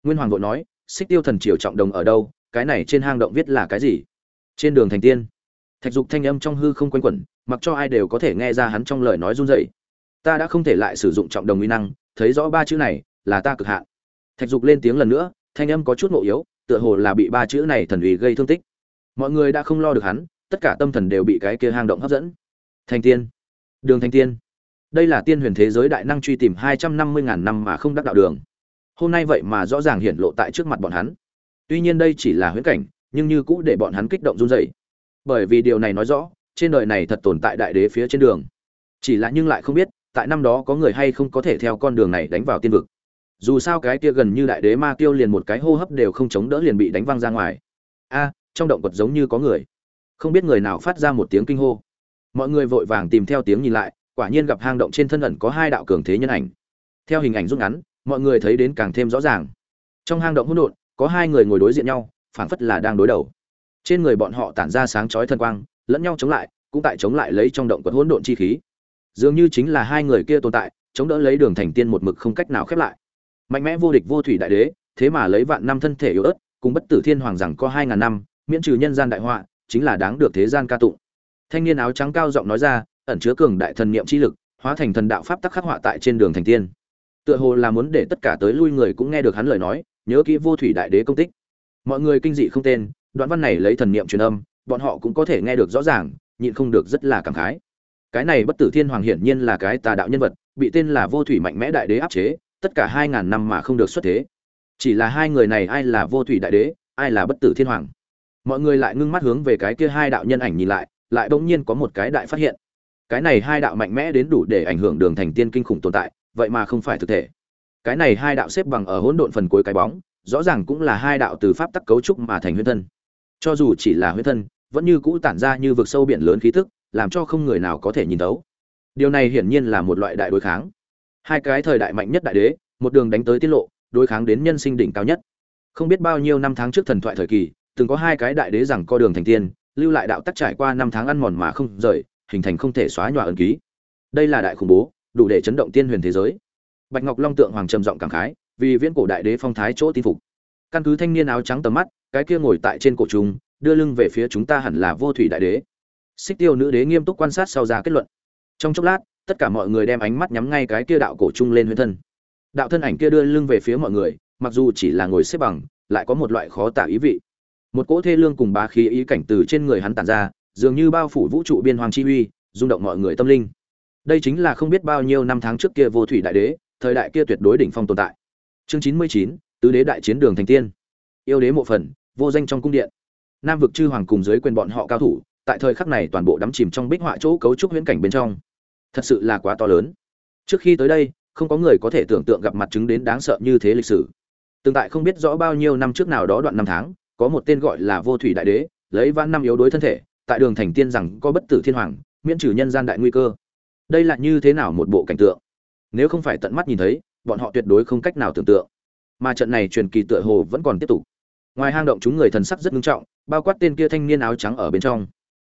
Nguyên hoàng vội nói, xích tiêu thần triều trọng đồng ở đâu? Cái này trên hang động viết là cái gì? Trên đường thành tiên, thạch dục thanh âm trong hư không quanh quẩn, mặc cho ai đều có thể nghe ra hắn trong lời nói run rẩy ta đã không thể lại sử dụng trọng đồng uy năng, thấy rõ ba chữ này, là ta cực hạn. Thạch dục lên tiếng lần nữa, thanh âm có chút ngộ yếu, tựa hồ là bị ba chữ này thần uy gây thương tích. Mọi người đã không lo được hắn, tất cả tâm thần đều bị cái kia hang động hấp dẫn. Thành tiên. Đường thành tiên. Đây là tiên huyền thế giới đại năng truy tìm hai trăm năm mươi ngàn năm mà không đắc đạo đường. Hôm nay vậy mà rõ ràng hiển lộ tại trước mặt bọn hắn. Tuy nhiên đây chỉ là huyễn cảnh, nhưng như cũ để bọn hắn kích động run rẩy. Bởi vì điều này nói rõ, trên đời này thật tồn tại đại đế phía trên đường. Chỉ là nhưng lại không biết tại năm đó có người hay không có thể theo con đường này đánh vào tiên vực. Dù sao cái kia gần như đại đế ma tiêu liền một cái hô hấp đều không chống đỡ liền bị đánh văng ra ngoài. A, trong động vật giống như có người. Không biết người nào phát ra một tiếng kinh hô. Mọi người vội vàng tìm theo tiếng nhìn lại, quả nhiên gặp hang động trên thân ẩn có hai đạo cường thế nhân ảnh. Theo hình ảnh rút ngắn, mọi người thấy đến càng thêm rõ ràng. Trong hang động hỗn độn, có hai người ngồi đối diện nhau, phảng phất là đang đối đầu. Trên người bọn họ tản ra sáng chói thân quang, lẫn nhau chống lại, cũng tại chống lại lấy trong động quật hỗn độn chi khí dường như chính là hai người kia tồn tại, chống đỡ lấy đường thành tiên một mực không cách nào khép lại. Mạnh mẽ vô địch vô thủy đại đế, thế mà lấy vạn năm thân thể yếu ớt, cùng bất tử thiên hoàng rằng có hai ngàn năm, miễn trừ nhân gian đại họa, chính là đáng được thế gian ca tụng. Thanh niên áo trắng cao giọng nói ra, ẩn chứa cường đại thần niệm chi lực, hóa thành thần đạo pháp tắc khắc họa tại trên đường thành tiên. Tựa hồ là muốn để tất cả tới lui người cũng nghe được hắn lời nói, nhớ kỹ vô thủy đại đế công tích. Mọi người kinh dị không tên, đoạn văn này lấy thần niệm truyền âm, bọn họ cũng có thể nghe được rõ ràng, nhịn không được rất là cảm khái cái này bất tử thiên hoàng hiển nhiên là cái tà đạo nhân vật, bị tên là vô thủy mạnh mẽ đại đế áp chế, tất cả hai ngàn năm mà không được xuất thế. Chỉ là hai người này ai là vô thủy đại đế, ai là bất tử thiên hoàng? Mọi người lại ngưng mắt hướng về cái kia hai đạo nhân ảnh nhìn lại lại bỗng nhiên có một cái đại phát hiện. Cái này hai đạo mạnh mẽ đến đủ để ảnh hưởng đường thành tiên kinh khủng tồn tại, vậy mà không phải thực thể. Cái này hai đạo xếp bằng ở hỗn độn phần cuối cái bóng, rõ ràng cũng là hai đạo từ pháp tắc cấu trúc mà thành huyết thân. Cho dù chỉ là huyết thân, vẫn như cũ tản ra như vực sâu biển lớn khí tức làm cho không người nào có thể nhìn thấu. Điều này hiển nhiên là một loại đại đối kháng. Hai cái thời đại mạnh nhất đại đế, một đường đánh tới tiết lộ, đối kháng đến nhân sinh đỉnh cao nhất. Không biết bao nhiêu năm tháng trước thần thoại thời kỳ, từng có hai cái đại đế rằng co đường thành tiên, lưu lại đạo tắc trải qua năm tháng ăn mòn mà không rời, hình thành không thể xóa nhòa ẩn ký. Đây là đại khủng bố, đủ để chấn động tiên huyền thế giới. Bạch ngọc long tượng hoàng trầm giọng cảm khái, vì viễn cổ đại đế phong thái chỗ tin phục. Căn cứ thanh niên áo trắng tầm mắt, cái kia ngồi tại trên cổ trùng, đưa lưng về phía chúng ta hẳn là vô thủy đại đế xích tiêu nữ đế nghiêm túc quan sát sau ra kết luận. Trong chốc lát, tất cả mọi người đem ánh mắt nhắm ngay cái kia đạo cổ trung lên huyễn thân. Đạo thân ảnh kia đưa lưng về phía mọi người, mặc dù chỉ là ngồi xếp bằng, lại có một loại khó tả ý vị. Một cỗ thê lương cùng bá khí ý cảnh từ trên người hắn tản ra, dường như bao phủ vũ trụ biên hoàng chi uy, rung động mọi người tâm linh. Đây chính là không biết bao nhiêu năm tháng trước kia vô thủy đại đế, thời đại kia tuyệt đối đỉnh phong tồn tại. Chương chín mươi chín, tứ đế đại chiến đường thành tiên. Yêu đế mộ phần, vô danh trong cung điện. Nam vực chư hoàng cùng dưới quyền bọn họ cao thủ tại thời khắc này toàn bộ đắm chìm trong bích họa chỗ cấu trúc huyễn cảnh bên trong. Thật sự là quá to lớn. Trước khi tới đây, không có người có thể tưởng tượng gặp mặt chứng đến đáng sợ như thế lịch sử. Tương tại không biết rõ bao nhiêu năm trước nào đó đoạn năm tháng, có một tên gọi là vô thủy đại đế, lấy vãn năm yếu đối thân thể, tại đường thành tiên rằng có bất tử thiên hoàng, miễn trừ nhân gian đại nguy cơ. Đây là như thế nào một bộ cảnh tượng? Nếu không phải tận mắt nhìn thấy, bọn họ tuyệt đối không cách nào tưởng tượng. Mà trận này truyền kỳ tựa hồ vẫn còn tiếp tục. Ngoài hang động chúng người thần sắc rất nghiêm trọng, bao quát tên kia thanh niên áo trắng ở bên trong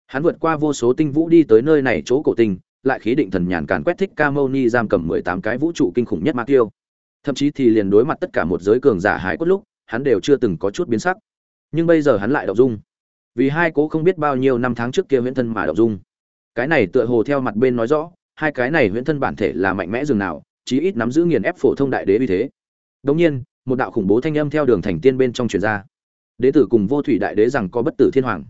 hắn vượt qua vô số tinh vũ đi tới nơi này chỗ cổ tinh, lại khí định thần nhàn càn quét thích ca mâu ni giam cầm mười tám cái vũ trụ kinh khủng nhất ma tiêu thậm chí thì liền đối mặt tất cả một giới cường giả hái cốt lúc, hắn đều chưa từng có chút biến sắc. Nhưng bây giờ hắn lại động dung. Vì hai cố không biết bao nhiêu năm tháng trước kia huyễn thân mà động dung. Cái này tựa hồ theo mặt bên nói rõ, hai cái này huyễn thân bản thể là mạnh mẽ dường nào, chí ít nắm giữ nghiền ép phổ thông đại đế uy thế. Đống nhiên, một đạo khủng bố thanh âm theo đường thành tiên bên trong truyền ra. Đế tử cùng vô thủy đại đế rằng có bất tử thiên hoàng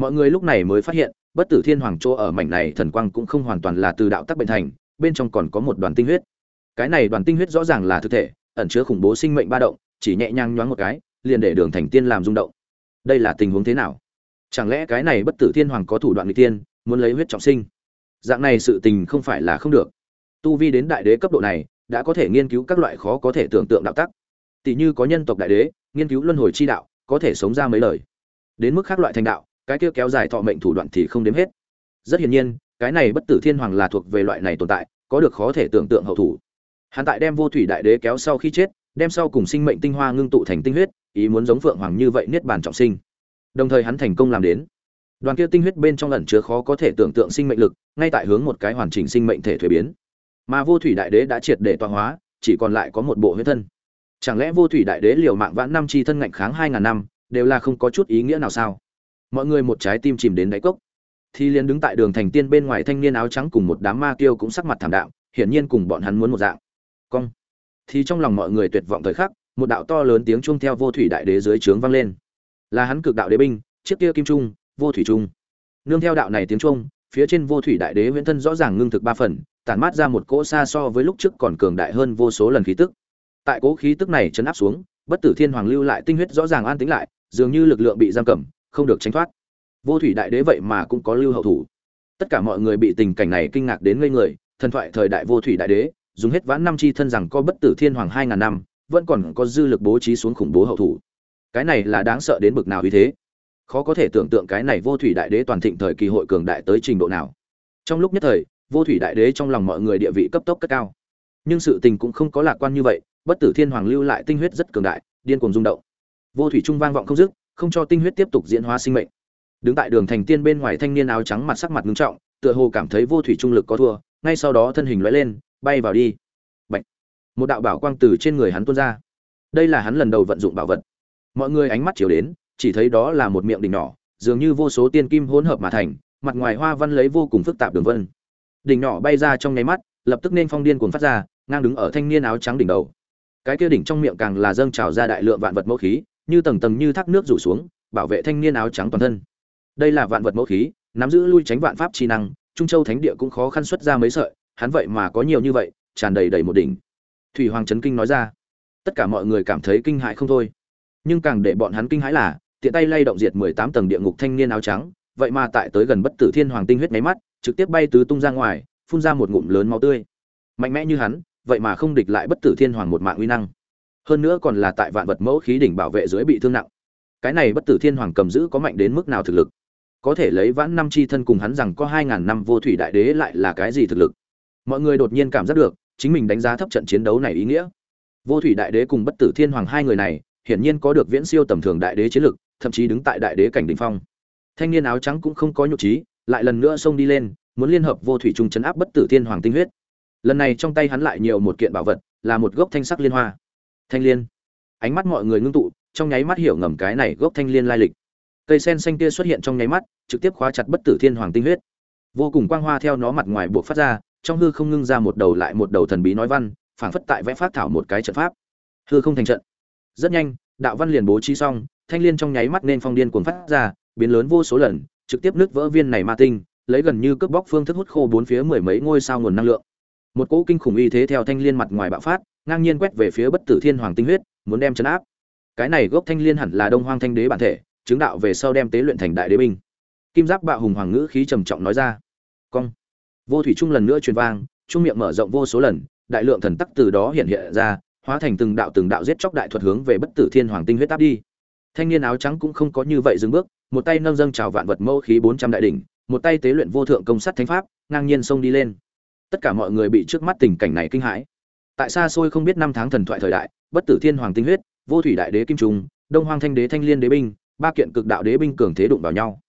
mọi người lúc này mới phát hiện, bất tử thiên hoàng chỗ ở mảnh này thần quang cũng không hoàn toàn là từ đạo tắc bệnh thành, bên trong còn có một đoàn tinh huyết. Cái này đoàn tinh huyết rõ ràng là thực thể, ẩn chứa khủng bố sinh mệnh ba động, chỉ nhẹ nhàng nhoáng một cái, liền để đường thành tiên làm rung động. Đây là tình huống thế nào? Chẳng lẽ cái này bất tử thiên hoàng có thủ đoạn người tiên, muốn lấy huyết trọng sinh? Dạng này sự tình không phải là không được. Tu vi đến đại đế cấp độ này, đã có thể nghiên cứu các loại khó có thể tưởng tượng đạo tắc. Tỷ như có nhân tộc đại đế, nghiên cứu luân hồi chi đạo, có thể sống ra mấy lời. Đến mức khác loại thành đạo cái kia kéo dài thọ mệnh thủ đoạn thì không đếm hết. Rất hiển nhiên, cái này bất tử thiên hoàng là thuộc về loại này tồn tại, có được khó thể tưởng tượng hậu thủ. Hắn tại đem vô thủy đại đế kéo sau khi chết, đem sau cùng sinh mệnh tinh hoa ngưng tụ thành tinh huyết, ý muốn giống phượng hoàng như vậy niết bàn trọng sinh. Đồng thời hắn thành công làm đến. Đoàn kia tinh huyết bên trong ẩn chứa khó có thể tưởng tượng sinh mệnh lực, ngay tại hướng một cái hoàn chỉnh sinh mệnh thể thuế biến. Mà vô thủy đại đế đã triệt để tọa hóa, chỉ còn lại có một bộ huyết thân. Chẳng lẽ vô thủy đại đế liều mạng vãn năm chi thân ngạnh kháng hai ngàn năm, đều là không có chút ý nghĩa nào sao? Mọi người một trái tim chìm đến đáy cốc. Thì liền đứng tại đường thành tiên bên ngoài thanh niên áo trắng cùng một đám ma kiêu cũng sắc mặt thảm đạo hiển nhiên cùng bọn hắn muốn một dạng. Cong. Thì trong lòng mọi người tuyệt vọng thời khắc, một đạo to lớn tiếng chuông theo vô thủy đại đế dưới trướng vang lên. Là hắn cực đạo đế binh, chiếc kia kim trung, vô thủy trung. Nương theo đạo này tiếng chuông, phía trên vô thủy đại đế huyễn thân rõ ràng ngưng thực ba phần, tản mát ra một cỗ xa so với lúc trước còn cường đại hơn vô số lần khí tức. Tại cỗ khí tức này chấn áp xuống, bất tử thiên hoàng lưu lại tinh huyết rõ ràng an tĩnh lại, dường như lực lượng bị giam cầm không được tránh thoát. Vô thủy đại đế vậy mà cũng có lưu hậu thủ. Tất cả mọi người bị tình cảnh này kinh ngạc đến ngây người, thần thoại thời đại vô thủy đại đế, dùng hết vãn năm chi thân rằng có bất tử thiên hoàng hai ngàn năm, vẫn còn có dư lực bố trí xuống khủng bố hậu thủ. Cái này là đáng sợ đến bực nào như thế? Khó có thể tưởng tượng cái này vô thủy đại đế toàn thịnh thời kỳ hội cường đại tới trình độ nào. Trong lúc nhất thời, vô thủy đại đế trong lòng mọi người địa vị cấp tốc cất cao. Nhưng sự tình cũng không có lạc quan như vậy, bất tử thiên hoàng lưu lại tinh huyết rất cường đại, điên cuồng rung động. Vô thủy trung vang vọng không dứt không cho tinh huyết tiếp tục diễn hóa sinh mệnh. Đứng tại đường thành tiên bên ngoài thanh niên áo trắng mặt sắc mặt ngưng trọng, tựa hồ cảm thấy vô thủy trung lực có thua, ngay sau đó thân hình lóe lên, bay vào đi. Bạch. một đạo bảo quang từ trên người hắn tuôn ra. Đây là hắn lần đầu vận dụng bảo vật. Mọi người ánh mắt chiếu đến, chỉ thấy đó là một miệng đỉnh nhỏ, dường như vô số tiên kim hỗn hợp mà thành, mặt ngoài hoa văn lấy vô cùng phức tạp đường vân. Đỉnh nhỏ bay ra trong nháy mắt, lập tức nên phong điên cuồng phát ra, ngang đứng ở thanh niên áo trắng đỉnh đầu. Cái kia đỉnh trong miệng càng là dâng trào ra đại lượng vạn vật mẫu khí như tầng tầng như thác nước rủ xuống, bảo vệ thanh niên áo trắng toàn thân. Đây là vạn vật mẫu khí, nắm giữ lui tránh vạn pháp chi năng, trung châu thánh địa cũng khó khăn xuất ra mấy sợi, hắn vậy mà có nhiều như vậy, tràn đầy đầy một đỉnh. Thủy hoàng trấn kinh nói ra, tất cả mọi người cảm thấy kinh hãi không thôi. Nhưng càng để bọn hắn kinh hãi là, tiện tay lay động diệt mười tám tầng địa ngục thanh niên áo trắng, vậy mà tại tới gần bất tử thiên hoàng tinh huyết máy mắt, trực tiếp bay tứ tung ra ngoài, phun ra một ngụm lớn máu tươi. Mạnh mẽ như hắn, vậy mà không địch lại bất tử thiên hoàng một mạng uy năng hơn nữa còn là tại vạn vật mẫu khí đỉnh bảo vệ dưới bị thương nặng. Cái này bất tử thiên hoàng cầm giữ có mạnh đến mức nào thực lực? Có thể lấy vãn năm chi thân cùng hắn rằng có hai ngàn năm vô thủy đại đế lại là cái gì thực lực? Mọi người đột nhiên cảm giác được, chính mình đánh giá thấp trận chiến đấu này ý nghĩa. Vô thủy đại đế cùng bất tử thiên hoàng hai người này, hiển nhiên có được viễn siêu tầm thường đại đế chiến lực, thậm chí đứng tại đại đế cảnh đỉnh phong. Thanh niên áo trắng cũng không có nhục trí, lại lần nữa xông đi lên, muốn liên hợp vô thủy trung chấn áp bất tử thiên hoàng tinh huyết. Lần này trong tay hắn lại nhiều một kiện bảo vật, là một gốc thanh sắc liên hoa thanh liên. Ánh mắt mọi người ngưng tụ, trong nháy mắt hiểu ngầm cái này gốc thanh liên lai lịch. Cây sen xanh kia xuất hiện trong nháy mắt, trực tiếp khóa chặt bất tử thiên hoàng tinh huyết. Vô cùng quang hoa theo nó mặt ngoài buộc phát ra, trong hư không ngưng ra một đầu lại một đầu thần bí nói văn, phảng phất tại vẽ phát thảo một cái trận pháp. Hư không thành trận. Rất nhanh, đạo văn liền bố trí xong, thanh liên trong nháy mắt nên phong điên cuồng phát ra, biến lớn vô số lần, trực tiếp nứt vỡ viên này ma tinh, lấy gần như cướp bóc phương thức hút khô bốn phía mười mấy ngôi sao nguồn năng lượng. Một cỗ kinh khủng y thế theo thanh liên mặt ngoài bạo phát ngang nhiên quét về phía bất tử thiên hoàng tinh huyết, muốn đem chấn áp. Cái này gốc thanh liên hẳn là đông hoang thanh đế bản thể, chứng đạo về sau đem tế luyện thành đại đế binh. Kim giáp bạo hùng hoàng ngữ khí trầm trọng nói ra. Cong. Vô thủy trung lần nữa truyền vang trung miệng mở rộng vô số lần, đại lượng thần tắc từ đó hiện hiện ra, hóa thành từng đạo từng đạo giết chóc đại thuật hướng về bất tử thiên hoàng tinh huyết áp đi. Thanh niên áo trắng cũng không có như vậy dừng bước, một tay nâng dâng trào vạn vật mẫu khí bốn trăm đại đỉnh, một tay tế luyện vô thượng công sắt thánh pháp, ngang nhiên xông đi lên. Tất cả mọi người bị trước mắt tình cảnh này kinh hãi tại xa xôi không biết năm tháng thần thoại thời đại, bất tử thiên hoàng tinh huyết, vô thủy đại đế kim trung, đông hoàng thanh đế thanh liên đế binh, ba kiện cực đạo đế binh cường thế đụng vào nhau.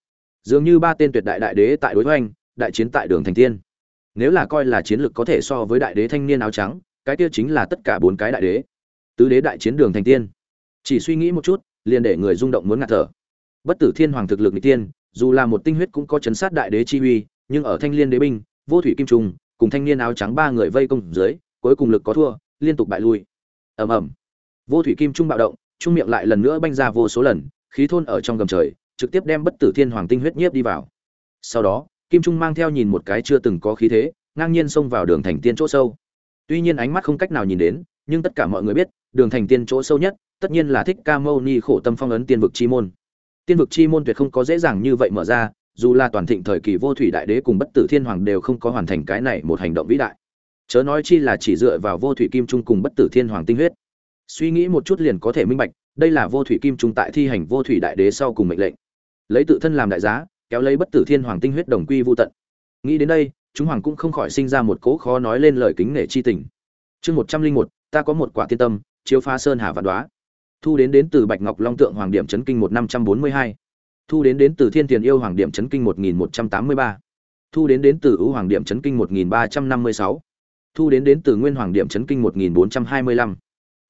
Dường như ba tên tuyệt đại đại đế tại đối hoành, đại chiến tại đường thành tiên. Nếu là coi là chiến lược có thể so với đại đế thanh niên áo trắng, cái kia chính là tất cả bốn cái đại đế. Tứ đế đại chiến đường thành tiên. Chỉ suy nghĩ một chút, liền để người rung động muốn ngạt thở. Bất tử thiên hoàng thực lực n tiên, dù là một tinh huyết cũng có chấn sát đại đế chi uy, nhưng ở thanh liên đế binh, vô thủy kim trung, cùng thanh niên áo trắng ba người vây công dưới cuối cùng lực có thua, liên tục bại lui. Ầm ầm. Vô thủy kim trung bạo động, trung miệng lại lần nữa banh ra vô số lần, khí thôn ở trong gầm trời, trực tiếp đem bất tử thiên hoàng tinh huyết nhiếp đi vào. Sau đó, kim trung mang theo nhìn một cái chưa từng có khí thế, ngang nhiên xông vào đường thành tiên chỗ sâu. Tuy nhiên ánh mắt không cách nào nhìn đến, nhưng tất cả mọi người biết, đường thành tiên chỗ sâu nhất, tất nhiên là thích ca mâu ni khổ tâm phong ấn tiên vực chi môn. Tiên vực chi môn tuyệt không có dễ dàng như vậy mở ra, dù là toàn thịnh thời kỳ vô thủy đại đế cùng bất tử thiên hoàng đều không có hoàn thành cái này một hành động vĩ đại chớ nói chi là chỉ dựa vào vô thủy kim trung cùng bất tử thiên hoàng tinh huyết. Suy nghĩ một chút liền có thể minh bạch, đây là vô thủy kim trung tại thi hành vô thủy đại đế sau cùng mệnh lệnh. Lấy tự thân làm đại giá, kéo lấy bất tử thiên hoàng tinh huyết đồng quy vô tận. Nghĩ đến đây, chúng hoàng cũng không khỏi sinh ra một cỗ khó nói lên lời kính nể chi tình. Chương một trăm linh một, ta có một quả tiên tâm, chiếu phá sơn hà vạn đoá. Thu đến đến từ bạch ngọc long tượng hoàng điểm chấn kinh một năm trăm bốn mươi hai. Thu đến đến từ thiên tiền yêu hoàng điểm chấn kinh một nghìn một trăm tám mươi ba. Thu đến đến từ ưu hoàng điểm chấn kinh một nghìn ba trăm năm mươi sáu thu đến đến từ nguyên hoàng điểm chấn kinh một nghìn bốn trăm hai mươi lăm,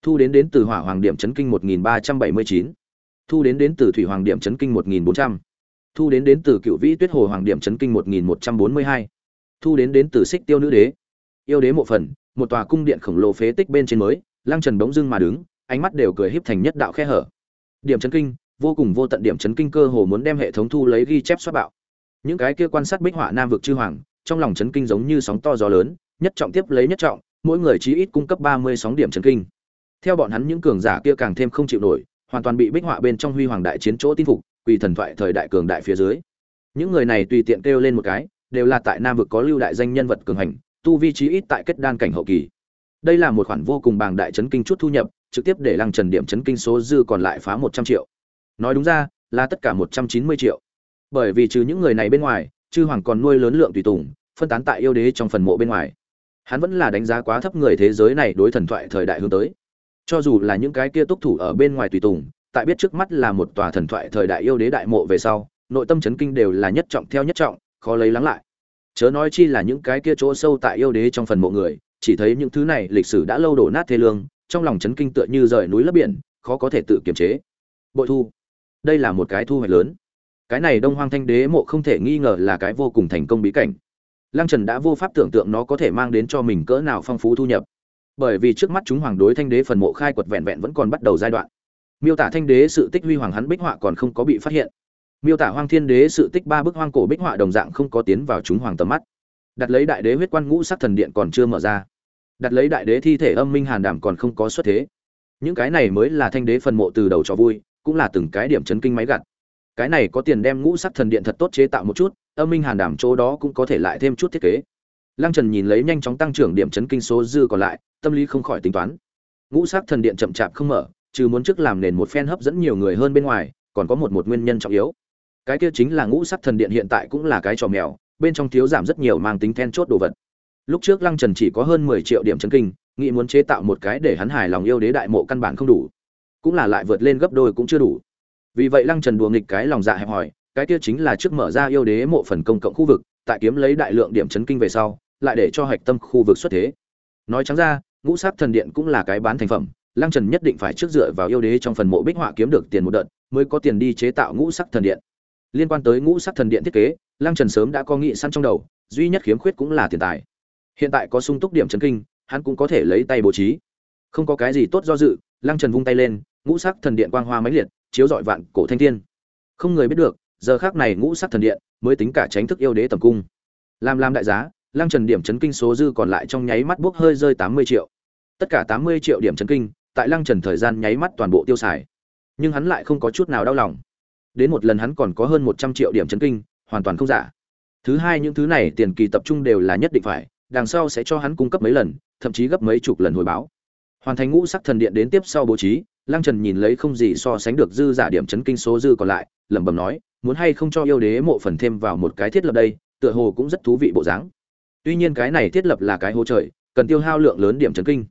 thu đến đến từ hỏa hoàng điểm chấn kinh một nghìn ba trăm bảy mươi chín, thu đến đến từ thủy hoàng điểm chấn kinh một nghìn bốn trăm, thu đến đến từ cựu vĩ tuyết hồ hoàng điểm chấn kinh một nghìn một trăm bốn mươi hai, thu đến đến từ xích tiêu nữ đế. Yêu đế mộ phần, một tòa cung điện khổng lồ phế tích bên trên mới, lăng trần bỗng dưng mà đứng, ánh mắt đều cười híp thành nhất đạo khe hở. Điểm chấn kinh, vô cùng vô tận điểm chấn kinh cơ hồ muốn đem hệ thống thu lấy ghi chép xoát bạo. Những cái kia quan sát bích họa nam vực chư hoàng, trong lòng chấn kinh giống như sóng to gió lớn nhất trọng tiếp lấy nhất trọng, mỗi người chí ít cung cấp ba mươi sóng điểm chấn kinh. Theo bọn hắn những cường giả kia càng thêm không chịu nổi, hoàn toàn bị bích họa bên trong huy hoàng đại chiến chỗ tin phục, quỳ thần thoại thời đại cường đại phía dưới. Những người này tùy tiện kêu lên một cái, đều là tại nam vực có lưu đại danh nhân vật cường hành, tu vi chí ít tại kết đan cảnh hậu kỳ. Đây là một khoản vô cùng bàng đại chấn kinh chút thu nhập, trực tiếp để lăng trần điểm chấn kinh số dư còn lại phá một trăm triệu. Nói đúng ra, là tất cả một trăm chín mươi triệu. Bởi vì trừ những người này bên ngoài, chư hoàng còn nuôi lớn lượng tùy tùng, phân tán tại yêu đế trong phần mộ bên ngoài hắn vẫn là đánh giá quá thấp người thế giới này đối thần thoại thời đại hướng tới. Cho dù là những cái kia túc thủ ở bên ngoài tùy tùng, tại biết trước mắt là một tòa thần thoại thời đại yêu đế đại mộ về sau, nội tâm chấn kinh đều là nhất trọng theo nhất trọng, khó lấy lắng lại. Chớ nói chi là những cái kia chỗ sâu tại yêu đế trong phần mộ người, chỉ thấy những thứ này lịch sử đã lâu đổ nát thê lương, trong lòng chấn kinh tựa như rời núi lấp biển, khó có thể tự kiềm chế. Bội thu. Đây là một cái thu hoạch lớn. Cái này đông hoang thanh đế mộ không thể nghi ngờ là cái vô cùng thành công bí cảnh lăng trần đã vô pháp tưởng tượng nó có thể mang đến cho mình cỡ nào phong phú thu nhập. Bởi vì trước mắt chúng hoàng đối thanh đế phần mộ khai quật vẹn vẹn vẫn còn bắt đầu giai đoạn. Miêu tả thanh đế sự tích huy hoàng hắn bích họa còn không có bị phát hiện. Miêu tả hoang thiên đế sự tích ba bức hoang cổ bích họa đồng dạng không có tiến vào chúng hoàng tầm mắt. Đặt lấy đại đế huyết quan ngũ sắc thần điện còn chưa mở ra. Đặt lấy đại đế thi thể âm minh hàn đảm còn không có xuất thế. Những cái này mới là thanh đế phần mộ từ đầu cho vui, cũng là từng cái điểm chấn kinh máy gặt. Cái này có tiền đem ngũ sắc thần điện thật tốt chế tạo một chút âm minh hàn đảm chỗ đó cũng có thể lại thêm chút thiết kế. Lăng trần nhìn lấy nhanh chóng tăng trưởng điểm chấn kinh số dư còn lại, tâm lý không khỏi tính toán. Ngũ sắc thần điện chậm chạp không mở, trừ muốn trước làm nền một phen hấp dẫn nhiều người hơn bên ngoài, còn có một một nguyên nhân trọng yếu. Cái kia chính là ngũ sắc thần điện hiện tại cũng là cái trò mèo, bên trong thiếu giảm rất nhiều mang tính then chốt đồ vật. Lúc trước lăng trần chỉ có hơn mười triệu điểm chấn kinh, nghĩ muốn chế tạo một cái để hắn hài lòng yêu đế đại mộ căn bản không đủ. Cũng là lại vượt lên gấp đôi cũng chưa đủ. Vì vậy lăng trần đùa nghịch cái lòng dạ hẹp hòi cái kia chính là trước mở ra yêu đế mộ phần công cộng khu vực, tại kiếm lấy đại lượng điểm chấn kinh về sau, lại để cho hạch tâm khu vực xuất thế. Nói trắng ra, ngũ sắc thần điện cũng là cái bán thành phẩm, lăng trần nhất định phải trước dựa vào yêu đế trong phần mộ bích họa kiếm được tiền một đợt, mới có tiền đi chế tạo ngũ sắc thần điện. Liên quan tới ngũ sắc thần điện thiết kế, lăng trần sớm đã có nghị săn trong đầu, duy nhất khiếm khuyết cũng là tiền tài. Hiện tại có sung túc điểm chấn kinh, hắn cũng có thể lấy tay bố trí. Không có cái gì tốt do dự, lăng trần vung tay lên, ngũ sắc thần điện quang hoa mãnh liệt, chiếu rọi vạn cổ thanh thiên. Không người biết được giờ khác này ngũ sắc thần điện mới tính cả tránh thức yêu đế tầm cung. Làm làm đại giá, lăng trần điểm chấn kinh số dư còn lại trong nháy mắt bốc hơi rơi tám mươi triệu. Tất cả tám mươi triệu điểm chấn kinh, tại lăng trần thời gian nháy mắt toàn bộ tiêu xài. Nhưng hắn lại không có chút nào đau lòng. Đến một lần hắn còn có hơn một trăm triệu điểm chấn kinh, hoàn toàn không giả. Thứ hai những thứ này tiền kỳ tập trung đều là nhất định phải, đằng sau sẽ cho hắn cung cấp mấy lần, thậm chí gấp mấy chục lần hồi báo. Hoàn thành ngũ sắc thần điện đến tiếp sau bố trí lăng trần nhìn lấy không gì so sánh được dư giả điểm chấn kinh số dư còn lại, lẩm bẩm nói, muốn hay không cho yêu đế mộ phần thêm vào một cái thiết lập đây, tựa hồ cũng rất thú vị bộ dáng. Tuy nhiên cái này thiết lập là cái hỗ trời, cần tiêu hao lượng lớn điểm chấn kinh.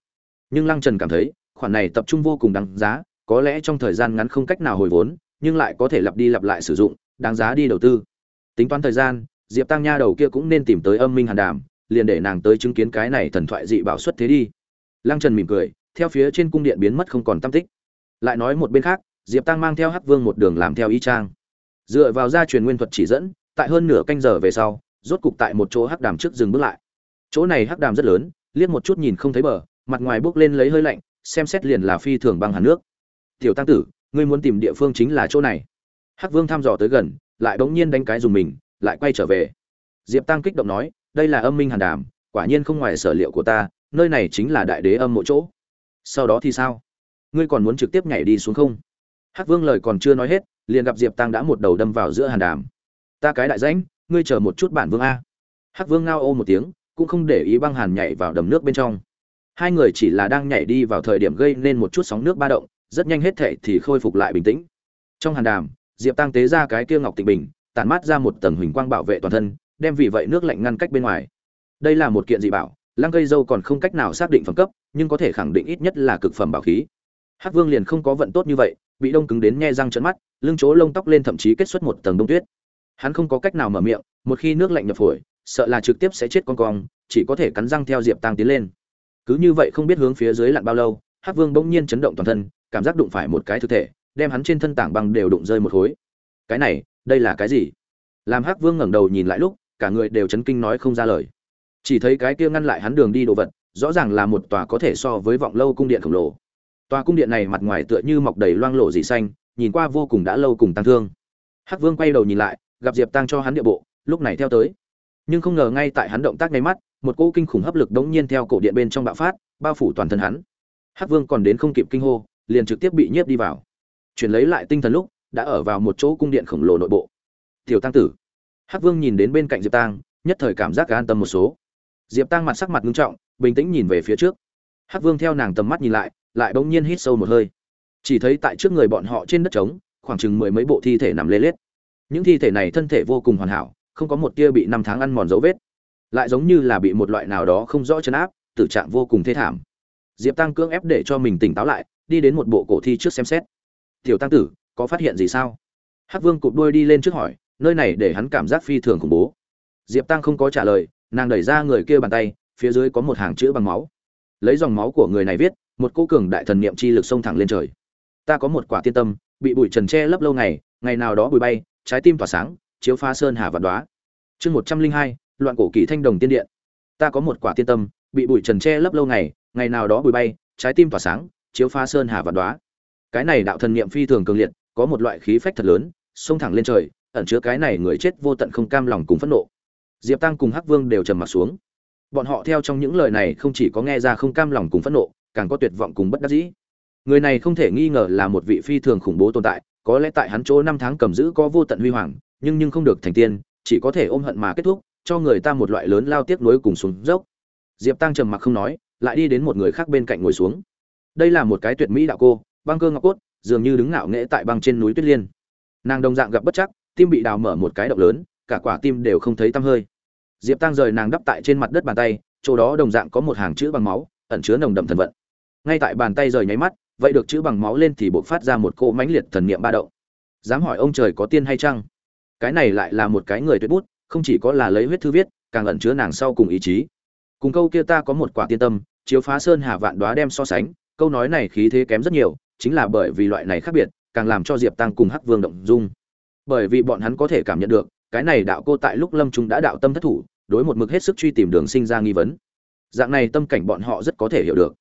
Nhưng lăng trần cảm thấy, khoản này tập trung vô cùng đáng giá, có lẽ trong thời gian ngắn không cách nào hồi vốn, nhưng lại có thể lặp đi lặp lại sử dụng, đáng giá đi đầu tư. Tính toán thời gian, diệp tăng nha đầu kia cũng nên tìm tới âm minh hàn đàm, liền để nàng tới chứng kiến cái này thần thoại dị bảo xuất thế đi. Lăng trần mỉm cười, theo phía trên cung điện biến mất không còn tâm tích lại nói một bên khác, diệp tăng mang theo hắc vương một đường làm theo y trang dựa vào gia truyền nguyên thuật chỉ dẫn, tại hơn nửa canh giờ về sau, rốt cục tại một chỗ hắc đàm trước dừng bước lại. Chỗ này hắc đàm rất lớn, liếc một chút nhìn không thấy bờ, mặt ngoài bước lên lấy hơi lạnh, xem xét liền là phi thường băng hàn nước. Tiểu tăng tử, ngươi muốn tìm địa phương chính là chỗ này. Hắc vương thăm dò tới gần, lại bỗng nhiên đánh cái dùng mình, lại quay trở về. Diệp tăng kích động nói, đây là âm minh hàn đàm, quả nhiên không ngoài sở liệu của ta, nơi này chính là đại đế âm mộ chỗ. Sau đó thì sao? Ngươi còn muốn trực tiếp nhảy đi xuống không? Hắc vương lời còn chưa nói hết, liền gặp diệp tăng đã một đầu đâm vào giữa hàn đàm. Ta cái đại danh ngươi chờ một chút bản vương a. Hắc vương ngao ô một tiếng, cũng không để ý băng hàn nhảy vào đầm nước bên trong. Hai người chỉ là đang nhảy đi vào thời điểm gây nên một chút sóng nước ba động, rất nhanh hết thệ thì khôi phục lại bình tĩnh. Trong hàn đàm, diệp tăng tế ra cái kia ngọc tịnh bình, tản mát ra một tầng huỳnh quang bảo vệ toàn thân, đem vì vậy nước lạnh ngăn cách bên ngoài. Đây là một kiện dị bảo, lăng cây dâu còn không cách nào xác định phẩm cấp, nhưng có thể khẳng định ít nhất là cực phẩm bảo khí hắc vương liền không có vận tốt như vậy, bị đông cứng đến nghe răng trợn mắt, lưng chỗ lông tóc lên thậm chí kết xuất một tầng đông tuyết. Hắn không có cách nào mở miệng, một khi nước lạnh nhập phổi, sợ là trực tiếp sẽ chết con cong, chỉ có thể cắn răng theo diệp tăng tiến lên. Cứ như vậy không biết hướng phía dưới lặn bao lâu, hắc vương bỗng nhiên chấn động toàn thân, cảm giác đụng phải một cái thực thể, đem hắn trên thân tảng băng đều đụng rơi một khối. Cái này, đây là cái gì? Làm hắc vương ngẩng đầu nhìn lại lúc, cả người đều chấn kinh nói không ra lời. Chỉ thấy cái kia ngăn lại hắn đường đi đồ vật, rõ ràng là một tòa có thể so với vọng lâu cung điện khổng lồ tòa cung điện này mặt ngoài tựa như mọc đầy loang lộ dị xanh, nhìn qua vô cùng đã lâu cùng tăng thương. Hắc vương quay đầu nhìn lại, gặp diệp tăng cho hắn địa bộ, lúc này theo tới. Nhưng không ngờ ngay tại hắn động tác ngay mắt, một cỗ kinh khủng hấp lực đống nhiên theo cổ điện bên trong bạo phát, bao phủ toàn thân hắn. Hắc vương còn đến không kịp kinh hô, liền trực tiếp bị nhiếp đi vào. Chuyển lấy lại tinh thần lúc, đã ở vào một chỗ cung điện khổng lồ nội bộ. Tiểu tăng tử. Hắc vương nhìn đến bên cạnh diệp tăng nhất thời cảm giác an tâm một số. Diệp tăng mặt sắc mặt nghiêm trọng, bình tĩnh nhìn về phía trước. Hắc vương theo nàng tầm mắt nhìn lại lại bỗng nhiên hít sâu một hơi. Chỉ thấy tại trước người bọn họ trên đất trống, khoảng chừng mười mấy bộ thi thể nằm lê lết. Những thi thể này thân thể vô cùng hoàn hảo, không có một tia bị năm tháng ăn mòn dấu vết. Lại giống như là bị một loại nào đó không rõ chấn áp, tử trạng vô cùng thê thảm. Diệp tăng cưỡng ép để cho mình tỉnh táo lại, đi đến một bộ cổ thi trước xem xét. Tiểu tăng tử, có phát hiện gì sao? Hắc vương cụp đuôi đi lên trước hỏi, nơi này để hắn cảm giác phi thường khủng bố. Diệp tăng không có trả lời, nàng đẩy ra người kia bàn tay, phía dưới có một hàng chữ bằng máu. Lấy dòng máu của người này viết một cô cường đại thần niệm chi lực xông thẳng lên trời. Ta có một quả tiên tâm, bị bụi trần tre lấp lâu ngày ngày nào đó bụi bay, trái tim tỏa sáng, chiếu pha sơn hà vạn đoá. Chương một trăm linh hai, loạn cổ kỳ thanh đồng tiên điện. Ta có một quả tiên tâm, bị bụi trần tre lấp lâu ngày ngày nào đó bụi bay, trái tim tỏa sáng, chiếu pha sơn hà vạn đoá. Cái này đạo thần niệm phi thường cường liệt, có một loại khí phách thật lớn, xông thẳng lên trời, ẩn chứa cái này người chết vô tận không cam lòng cùng phẫn nộ. Diệp tăng cùng hắc vương đều trầm mặt xuống. Bọn họ theo trong những lời này không chỉ có nghe ra không cam lòng cùng phẫn nộ càng có tuyệt vọng cùng bất đắc dĩ. Người này không thể nghi ngờ là một vị phi thường khủng bố tồn tại, có lẽ tại hắn chỗ năm tháng cầm giữ có vô tận huy hoàng, nhưng nhưng không được thành tiên, chỉ có thể ôm hận mà kết thúc, cho người ta một loại lớn lao tiếc nuối cùng xuống dốc. Diệp tăng trầm mặc không nói, lại đi đến một người khác bên cạnh ngồi xuống. Đây là một cái tuyệt mỹ đạo cô, băng cơ ngọc cốt, dường như đứng ngạo nghễ tại băng trên núi tuyết liên. Nàng đồng dạng gặp bất chắc, tim bị đào mở một cái động lớn, cả quả tim đều không thấy tăm hơi. Diệp tăng rời nàng đắp tại trên mặt đất bàn tay, chỗ đó đồng dạng có một hàng chữ bằng máu, ẩn chứa nồng đậm thần vận ngay tại bàn tay rời nháy mắt, vậy được chữ bằng máu lên thì buộc phát ra một cỗ mãnh liệt thần niệm ba động. Dám hỏi ông trời có tiên hay chăng? Cái này lại là một cái người tuyệt bút, không chỉ có là lấy huyết thư viết, càng ẩn chứa nàng sau cùng ý chí. Cùng câu kia ta có một quả tiên tâm, chiếu phá sơn hà vạn đoá đem so sánh, câu nói này khí thế kém rất nhiều, chính là bởi vì loại này khác biệt, càng làm cho diệp tăng cùng hắc vương động dung. Bởi vì bọn hắn có thể cảm nhận được, cái này đạo cô tại lúc lâm trung đã đạo tâm thất thủ, đối một mực hết sức truy tìm đường sinh ra nghi vấn. Dạng này tâm cảnh bọn họ rất có thể hiểu được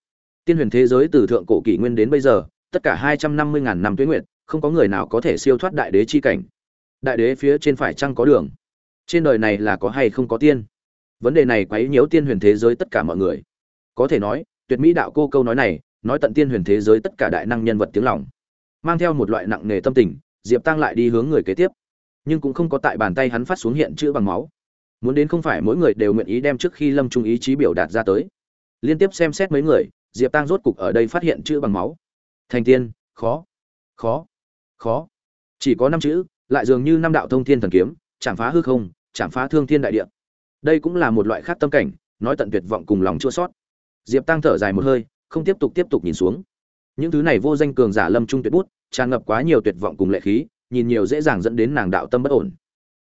tiên huyền thế giới từ thượng cổ kỷ nguyên đến bây giờ, tất cả hai trăm năm mươi ngàn năm tuế nguyện không có người nào có thể siêu thoát đại đế chi cảnh. Đại đế phía trên phải chăng có đường? Trên đời này là có hay không có tiên? Vấn đề này quấy nhiễu tiên huyền thế giới tất cả mọi người. Có thể nói, tuyệt mỹ đạo cô câu nói này, nói tận tiên huyền thế giới tất cả đại năng nhân vật tiếng lòng. Mang theo một loại nặng nề tâm tình, diệp tăng lại đi hướng người kế tiếp. Nhưng cũng không có tại bàn tay hắn phát xuống hiện chữ bằng máu. Muốn đến không phải mỗi người đều nguyện ý đem trước khi lâm trung ý chí biểu đạt ra tới. Liên tiếp xem xét mấy người diệp tăng rốt cục ở đây phát hiện chữ bằng máu. Thành tiên, khó khó khó. Chỉ có năm chữ, lại dường như năm đạo thông thiên thần kiếm, chạm phá hư không, chạm phá thương thiên đại địa. Đây cũng là một loại khác tâm cảnh, nói tận tuyệt vọng cùng lòng chua sót diệp tăng thở dài một hơi, không tiếp tục tiếp tục nhìn xuống. Những thứ này vô danh cường giả lâm trung tuyệt bút, tràn ngập quá nhiều tuyệt vọng cùng lệ khí, nhìn nhiều dễ dàng dẫn đến nàng đạo tâm bất ổn.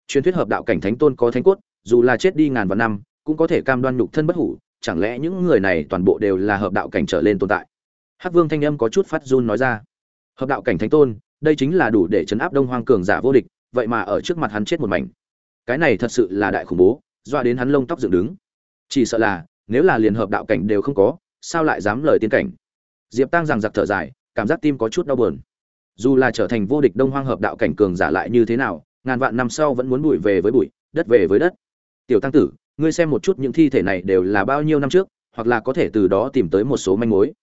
Truyền thuyết hợp đạo cảnh thánh tôn có thánh cốt, dù là chết đi ngàn vạn năm, cũng có thể cam đoan nhục thân bất hủ chẳng lẽ những người này toàn bộ đều là hợp đạo cảnh trở lên tồn tại? Hắc vương thanh âm có chút phát run nói ra. Hợp đạo cảnh thánh tôn, đây chính là đủ để chấn áp đông hoang cường giả vô địch, vậy mà ở trước mặt hắn chết một mảnh. Cái này thật sự là đại khủng bố, doa đến hắn lông tóc dựng đứng. Chỉ sợ là, nếu là liền hợp đạo cảnh đều không có, sao lại dám lời tiên cảnh? Diệp tăng rằng giặc thở dài, cảm giác tim có chút đau buồn. Dù là trở thành vô địch đông hoang hợp đạo cảnh cường giả lại như thế nào, ngàn vạn năm sau vẫn muốn bụi về với bụi, đất về với đất. Tiểu tăng tử ngươi xem một chút những thi thể này đều là bao nhiêu năm trước, hoặc là có thể từ đó tìm tới một số manh mối.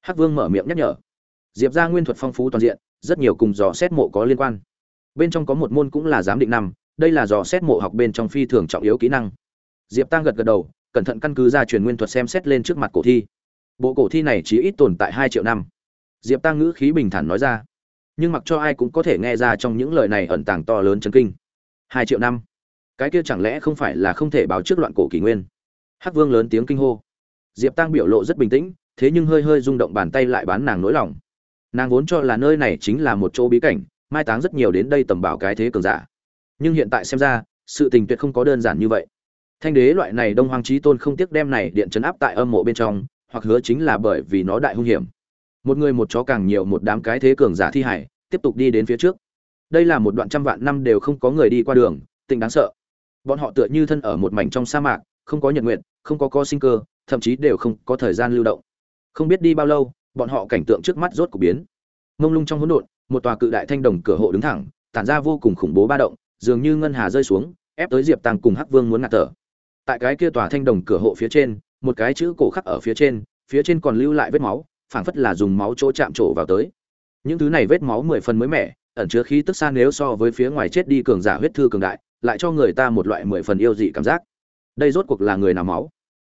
Hắc vương mở miệng nhắc nhở. Diệp ra nguyên thuật phong phú toàn diện, rất nhiều cùng dò xét mộ có liên quan. Bên trong có một môn cũng là giám định năm, đây là dò xét mộ học bên trong phi thường trọng yếu kỹ năng. Diệp tăng gật gật đầu, cẩn thận căn cứ ra truyền nguyên thuật xem xét lên trước mặt cổ thi. Bộ cổ thi này chỉ ít tồn tại hai triệu năm. Diệp tăng ngữ khí bình thản nói ra. Nhưng mặc cho ai cũng có thể nghe ra trong những lời này ẩn tàng to lớn chấn kinh. Hai triệu năm cái kia chẳng lẽ không phải là không thể báo trước loạn cổ kỷ nguyên? Hắc vương lớn tiếng kinh hô. Diệp tăng biểu lộ rất bình tĩnh, thế nhưng hơi hơi rung động bàn tay lại bán nàng nỗi lòng. Nàng vốn cho là nơi này chính là một chỗ bí cảnh, mai táng rất nhiều đến đây tầm bảo cái thế cường giả. Nhưng hiện tại xem ra, sự tình tuyệt không có đơn giản như vậy. Thanh đế loại này đông hoàng trí tôn không tiếc đem này điện chấn áp tại âm mộ bên trong, hoặc hứa chính là bởi vì nó đại hung hiểm. Một người một chó càng nhiều một đám cái thế cường giả thi hải, tiếp tục đi đến phía trước. Đây là một đoạn trăm vạn năm đều không có người đi qua đường, tình đáng sợ bọn họ tựa như thân ở một mảnh trong sa mạc, không có nhật nguyện, không có co sinh cơ, thậm chí đều không có thời gian lưu động. Không biết đi bao lâu, bọn họ cảnh tượng trước mắt rốt cuộc biến. Mông lung trong hỗn độn, một tòa cự đại thanh đồng cửa hộ đứng thẳng, tản ra vô cùng khủng bố ba động, dường như ngân hà rơi xuống, ép tới diệp tăng cùng hắc vương muốn ngạt thở. Tại cái kia tòa thanh đồng cửa hộ phía trên, một cái chữ cổ khắc ở phía trên phía trên còn lưu lại vết máu, phảng phất là dùng máu chỗ chạm trổ vào tới. Những thứ này vết máu mười phần mới mẻ, ẩn chứa khí tức xa nếu so với phía ngoài chết đi cường giả huyết thư cường đại lại cho người ta một loại mười phần yêu dị cảm giác. Đây rốt cuộc là người nào máu?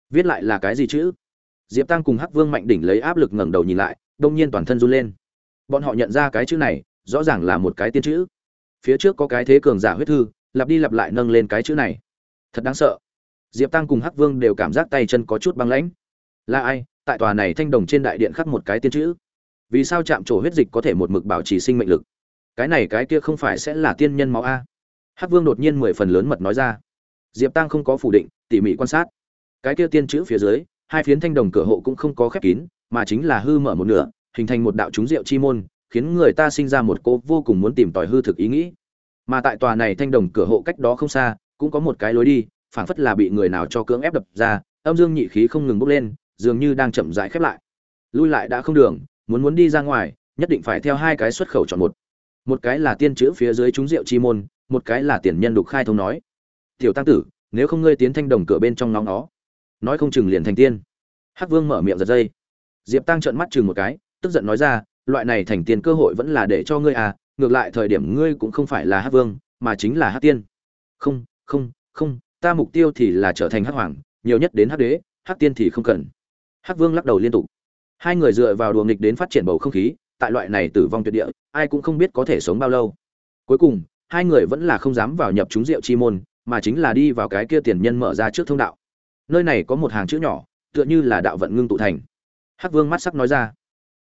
Viết lại là cái gì chữ diệp tăng cùng hắc vương mạnh đỉnh lấy áp lực ngẩng đầu nhìn lại, đông nhiên toàn thân run lên. Bọn họ nhận ra cái chữ này, rõ ràng là một cái tiên chữ. Phía trước có cái thế cường giả huyết thư, lặp đi lặp lại nâng lên cái chữ này. Thật đáng sợ. Diệp tăng cùng hắc vương đều cảm giác tay chân có chút băng lãnh. Là ai? Tại tòa này thanh đồng trên đại điện khắc một cái tiên chữ. Vì sao chạm trổ huyết dịch có thể một mực bảo trì sinh mệnh lực? Cái này cái kia không phải sẽ là tiên nhân máu a? Hắc vương đột nhiên mười phần lớn mật nói ra. Diệp tăng không có phủ định, tỉ mỉ quan sát. Cái kia tiên chữ phía dưới, hai phiến thanh đồng cửa hộ cũng không có khép kín, mà chính là hư mở một nửa, hình thành một đạo trúng rượu chi môn, khiến người ta sinh ra một cô vô cùng muốn tìm tòi hư thực ý nghĩ. Mà tại tòa này thanh đồng cửa hộ cách đó không xa, cũng có một cái lối đi, phảng phất là bị người nào cho cưỡng ép đập ra, âm dương nhị khí không ngừng bốc lên, dường như đang chậm rãi khép lại. Lui lại đã không đường, muốn muốn đi ra ngoài, nhất định phải theo hai cái xuất khẩu chọn một một cái là tiên chữ phía dưới trúng rượu chi môn, một cái là tiền nhân đục khai thông nói. Tiểu tăng tử, nếu không ngươi tiến thanh đồng cửa bên trong nóng nó. Nói không chừng liền thành tiên. Hắc vương mở miệng giật dây. Diệp tăng trợn mắt chừng một cái, tức giận nói ra, loại này thành tiên cơ hội vẫn là để cho ngươi à ngược lại thời điểm ngươi cũng không phải là hắc vương, mà chính là hắc tiên. Không không không, ta mục tiêu thì là trở thành hắc hoàng, nhiều nhất đến hắc đế, hắc tiên thì không cần. Hắc vương lắc đầu liên tục. Hai người dựa vào đùa nghịch đến phát triển bầu không khí tại loại này tử vong tuyệt địa, ai cũng không biết có thể sống bao lâu. Cuối cùng, hai người vẫn là không dám vào nhập chúng rượu chi môn, mà chính là đi vào cái kia tiền nhân mở ra trước thông đạo. Nơi này có một hàng chữ nhỏ, tựa như là đạo vận ngưng tụ thành. Hắc vương mắt sắc nói ra.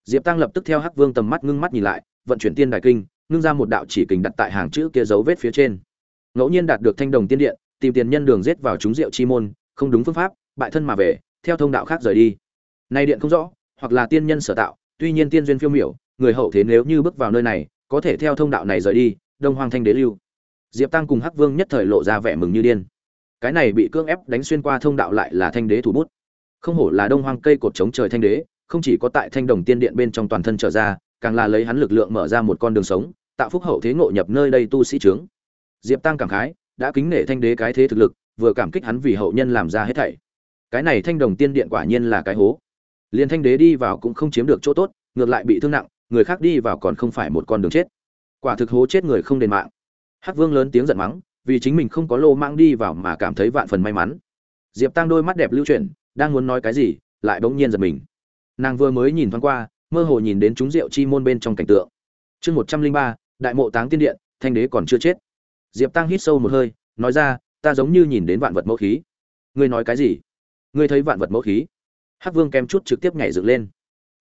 Diệp tăng lập tức theo hắc vương tầm mắt ngưng mắt nhìn lại, vận chuyển tiên đại kinh, ngưng ra một đạo chỉ kình đặt tại hàng chữ kia dấu vết phía trên. Ngẫu nhiên đạt được thanh đồng tiên điện, tìm tiền nhân đường giết vào chúng rượu chi môn, không đúng phương pháp, bại thân mà về, theo thông đạo khác rời đi. Nay điện không rõ, hoặc là tiên nhân sở tạo, tuy nhiên tiên duyên phiêu miểu người hậu thế nếu như bước vào nơi này, có thể theo thông đạo này rời đi, đông Hoang thanh đế lưu. Diệp tăng cùng hắc vương nhất thời lộ ra vẻ mừng như điên. Cái này bị cưỡng ép đánh xuyên qua thông đạo lại là thanh đế thủ bút. Không hổ là đông hoang cây cột chống trời thanh đế, không chỉ có tại thanh đồng tiên điện bên trong toàn thân trở ra, càng là lấy hắn lực lượng mở ra một con đường sống, tạo phúc hậu thế ngộ nhập nơi đây tu sĩ trướng. Diệp tăng cảm khái, đã kính nể thanh đế cái thế thực lực, vừa cảm kích hắn vì hậu nhân làm ra hết thảy. Cái này thanh đồng tiên điện quả nhiên là cái hố. Liền thanh đế đi vào cũng không chiếm được chỗ tốt, ngược lại bị thương nặng người khác đi vào còn không phải một con đường chết. Quả thực hố chết người không đền mạng. Hắc vương lớn tiếng giận mắng, vì chính mình không có lô mang đi vào mà cảm thấy vạn phần may mắn. Diệp tăng đôi mắt đẹp lưu chuyển, đang muốn nói cái gì, lại bỗng nhiên giật mình. Nàng vừa mới nhìn thoáng qua, mơ hồ nhìn đến chúng rượu chi môn bên trong cảnh tượng. Chương một trăm linh ba, đại mộ táng tiên điện, thanh đế còn chưa chết. Diệp tăng hít sâu một hơi, nói ra, ta giống như nhìn đến vạn vật mẫu khí. Ngươi nói cái gì? Ngươi thấy vạn vật mẫu khí. Hắc vương kém chút trực tiếp nhảy dựng lên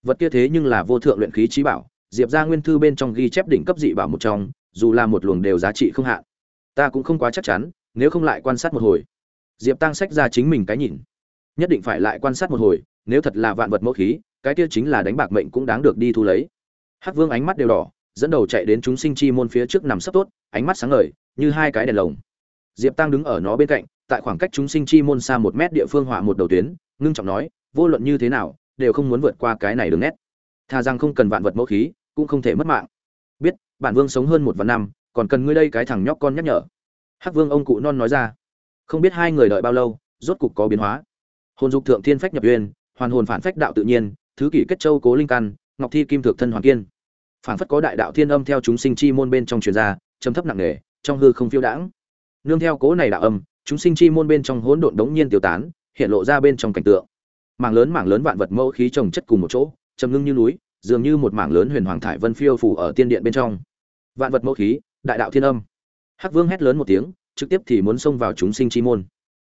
vật kia thế nhưng là vô thượng luyện khí trí bảo, diệp ra nguyên thư bên trong ghi chép đỉnh cấp dị bảo một trong, dù là một luồng đều giá trị không hạn. Ta cũng không quá chắc chắn, nếu không lại quan sát một hồi. Diệp tăng sách ra chính mình cái nhìn. Nhất định phải lại quan sát một hồi, nếu thật là vạn vật mẫu khí, cái kia chính là đánh bạc mệnh cũng đáng được đi thu lấy. Hắc vương ánh mắt đều đỏ, dẫn đầu chạy đến chúng sinh chi môn phía trước nằm sấp tốt, ánh mắt sáng ngời, như hai cái đèn lồng. Diệp tăng đứng ở nó bên cạnh, tại khoảng cách chúng sinh chi môn xa một mét địa phương họa một đầu tuyến, ngưng trọng nói, vô luận như thế nào đều không muốn vượt qua cái này đường nét. Thà rằng không cần vạn vật mẫu khí, cũng không thể mất mạng. Biết bản vương sống hơn một vạn năm, còn cần ngươi đây cái thằng nhóc con nhắc nhở. Hắc vương ông cụ non nói ra. Không biết hai người đợi bao lâu, rốt cục có biến hóa. Hồn dục thượng thiên phách nhập uyên, hoàn hồn phản phách đạo tự nhiên, thứ kỷ kết châu cố linh căn, ngọc thi kim thực thân hoàng kiên. Phản phất có đại đạo thiên âm theo chúng sinh chi môn bên trong truyền ra, trầm thấp nặng nề, trong hư không phiêu đãng. Nương theo cố này đạo âm, chúng sinh chi môn bên trong hỗn độn đống nhiên tiêu tán, hiện lộ ra bên trong cảnh tượng mảng lớn mảng lớn vạn vật mẫu khí trồng chất cùng một chỗ, trầm ngưng như núi, dường như một mảng lớn huyền hoàng thải vân phiêu phủ ở tiên điện bên trong. Vạn vật mẫu khí, đại đạo thiên âm. Hắc vương hét lớn một tiếng, trực tiếp thì muốn xông vào chúng sinh chi môn.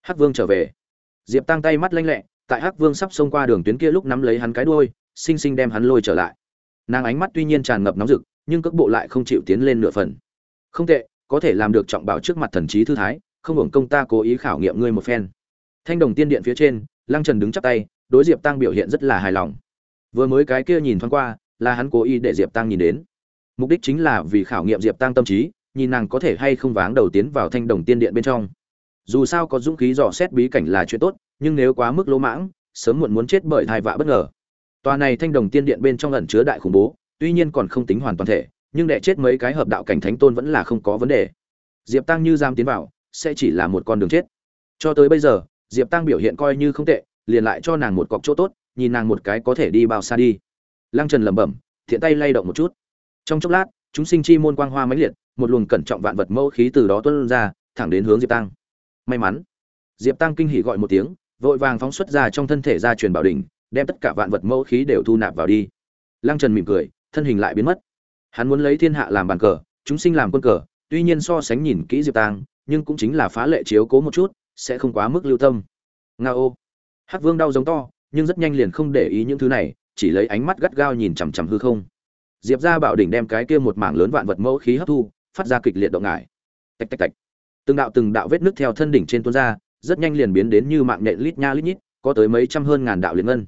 Hắc vương trở về. Diệp tăng tay mắt lanh lẹ, tại hắc vương sắp xông qua đường tuyến kia lúc nắm lấy hắn cái đuôi xinh xinh đem hắn lôi trở lại. Nàng ánh mắt tuy nhiên tràn ngập nóng rực, nhưng cước bộ lại không chịu tiến lên nửa phần. Không tệ, có thể làm được trọng bảo trước mặt thần trí thư thái, không hưởng công ta cố ý khảo nghiệm ngươi một phen. Thanh đồng tiên điện phía trên lăng trần đứng chắp tay, đối diệp tăng biểu hiện rất là hài lòng. Vừa mới cái kia nhìn thoáng qua, là hắn cố ý để diệp tăng nhìn đến. Mục đích chính là vì khảo nghiệm diệp tăng tâm trí, nhìn nàng có thể hay không váng đầu tiến vào thanh đồng tiên điện bên trong. Dù sao có dũng khí dò xét bí cảnh là chuyện tốt, nhưng nếu quá mức lỗ mãng, sớm muộn muốn chết bởi thai vạ bất ngờ. Tòa này thanh đồng tiên điện bên trong ẩn chứa đại khủng bố, tuy nhiên còn không tính hoàn toàn thể, nhưng để chết mấy cái hợp đạo cảnh thánh tôn vẫn là không có vấn đề. Diệp tăng như giam tiến vào, sẽ chỉ là một con đường chết. Cho tới bây giờ diệp tăng biểu hiện coi như không tệ, liền lại cho nàng một cọc chỗ tốt, nhìn nàng một cái có thể đi bao xa đi. Lăng trần lẩm bẩm, thiện tay lay động một chút. Trong chốc lát, chúng sinh chi môn quang hoa mãnh liệt, một luồng cẩn trọng vạn vật mẫu khí từ đó tuôn ra, thẳng đến hướng diệp tăng may mắn, diệp tăng kinh hỉ gọi một tiếng, vội vàng phóng xuất ra trong thân thể ra truyền bảo đỉnh, đem tất cả vạn vật mẫu khí đều thu nạp vào đi. Lăng trần mỉm cười, thân hình lại biến mất. Hắn muốn lấy thiên hạ làm bàn cờ, chúng sinh làm quân cờ, tuy nhiên so sánh nhìn kỹ diệp tăng nhưng cũng chính là phá lệ chiếu cố một chút sẽ không quá mức lưu tâm. Nga ô. Hắc vương đau giống to, nhưng rất nhanh liền không để ý những thứ này, chỉ lấy ánh mắt gắt gao nhìn chằm chằm hư không. Diệp ra bảo đỉnh đem cái kia một mảng lớn vạn vật mẫu khí hấp thu, phát ra kịch liệt động ngải. Tạch tạch tạch. Từng đạo từng đạo vết nước theo thân đỉnh trên tuôn ra, rất nhanh liền biến đến như mạng nhện lít nha lít nhít, có tới mấy trăm hơn ngàn đạo liền ngân.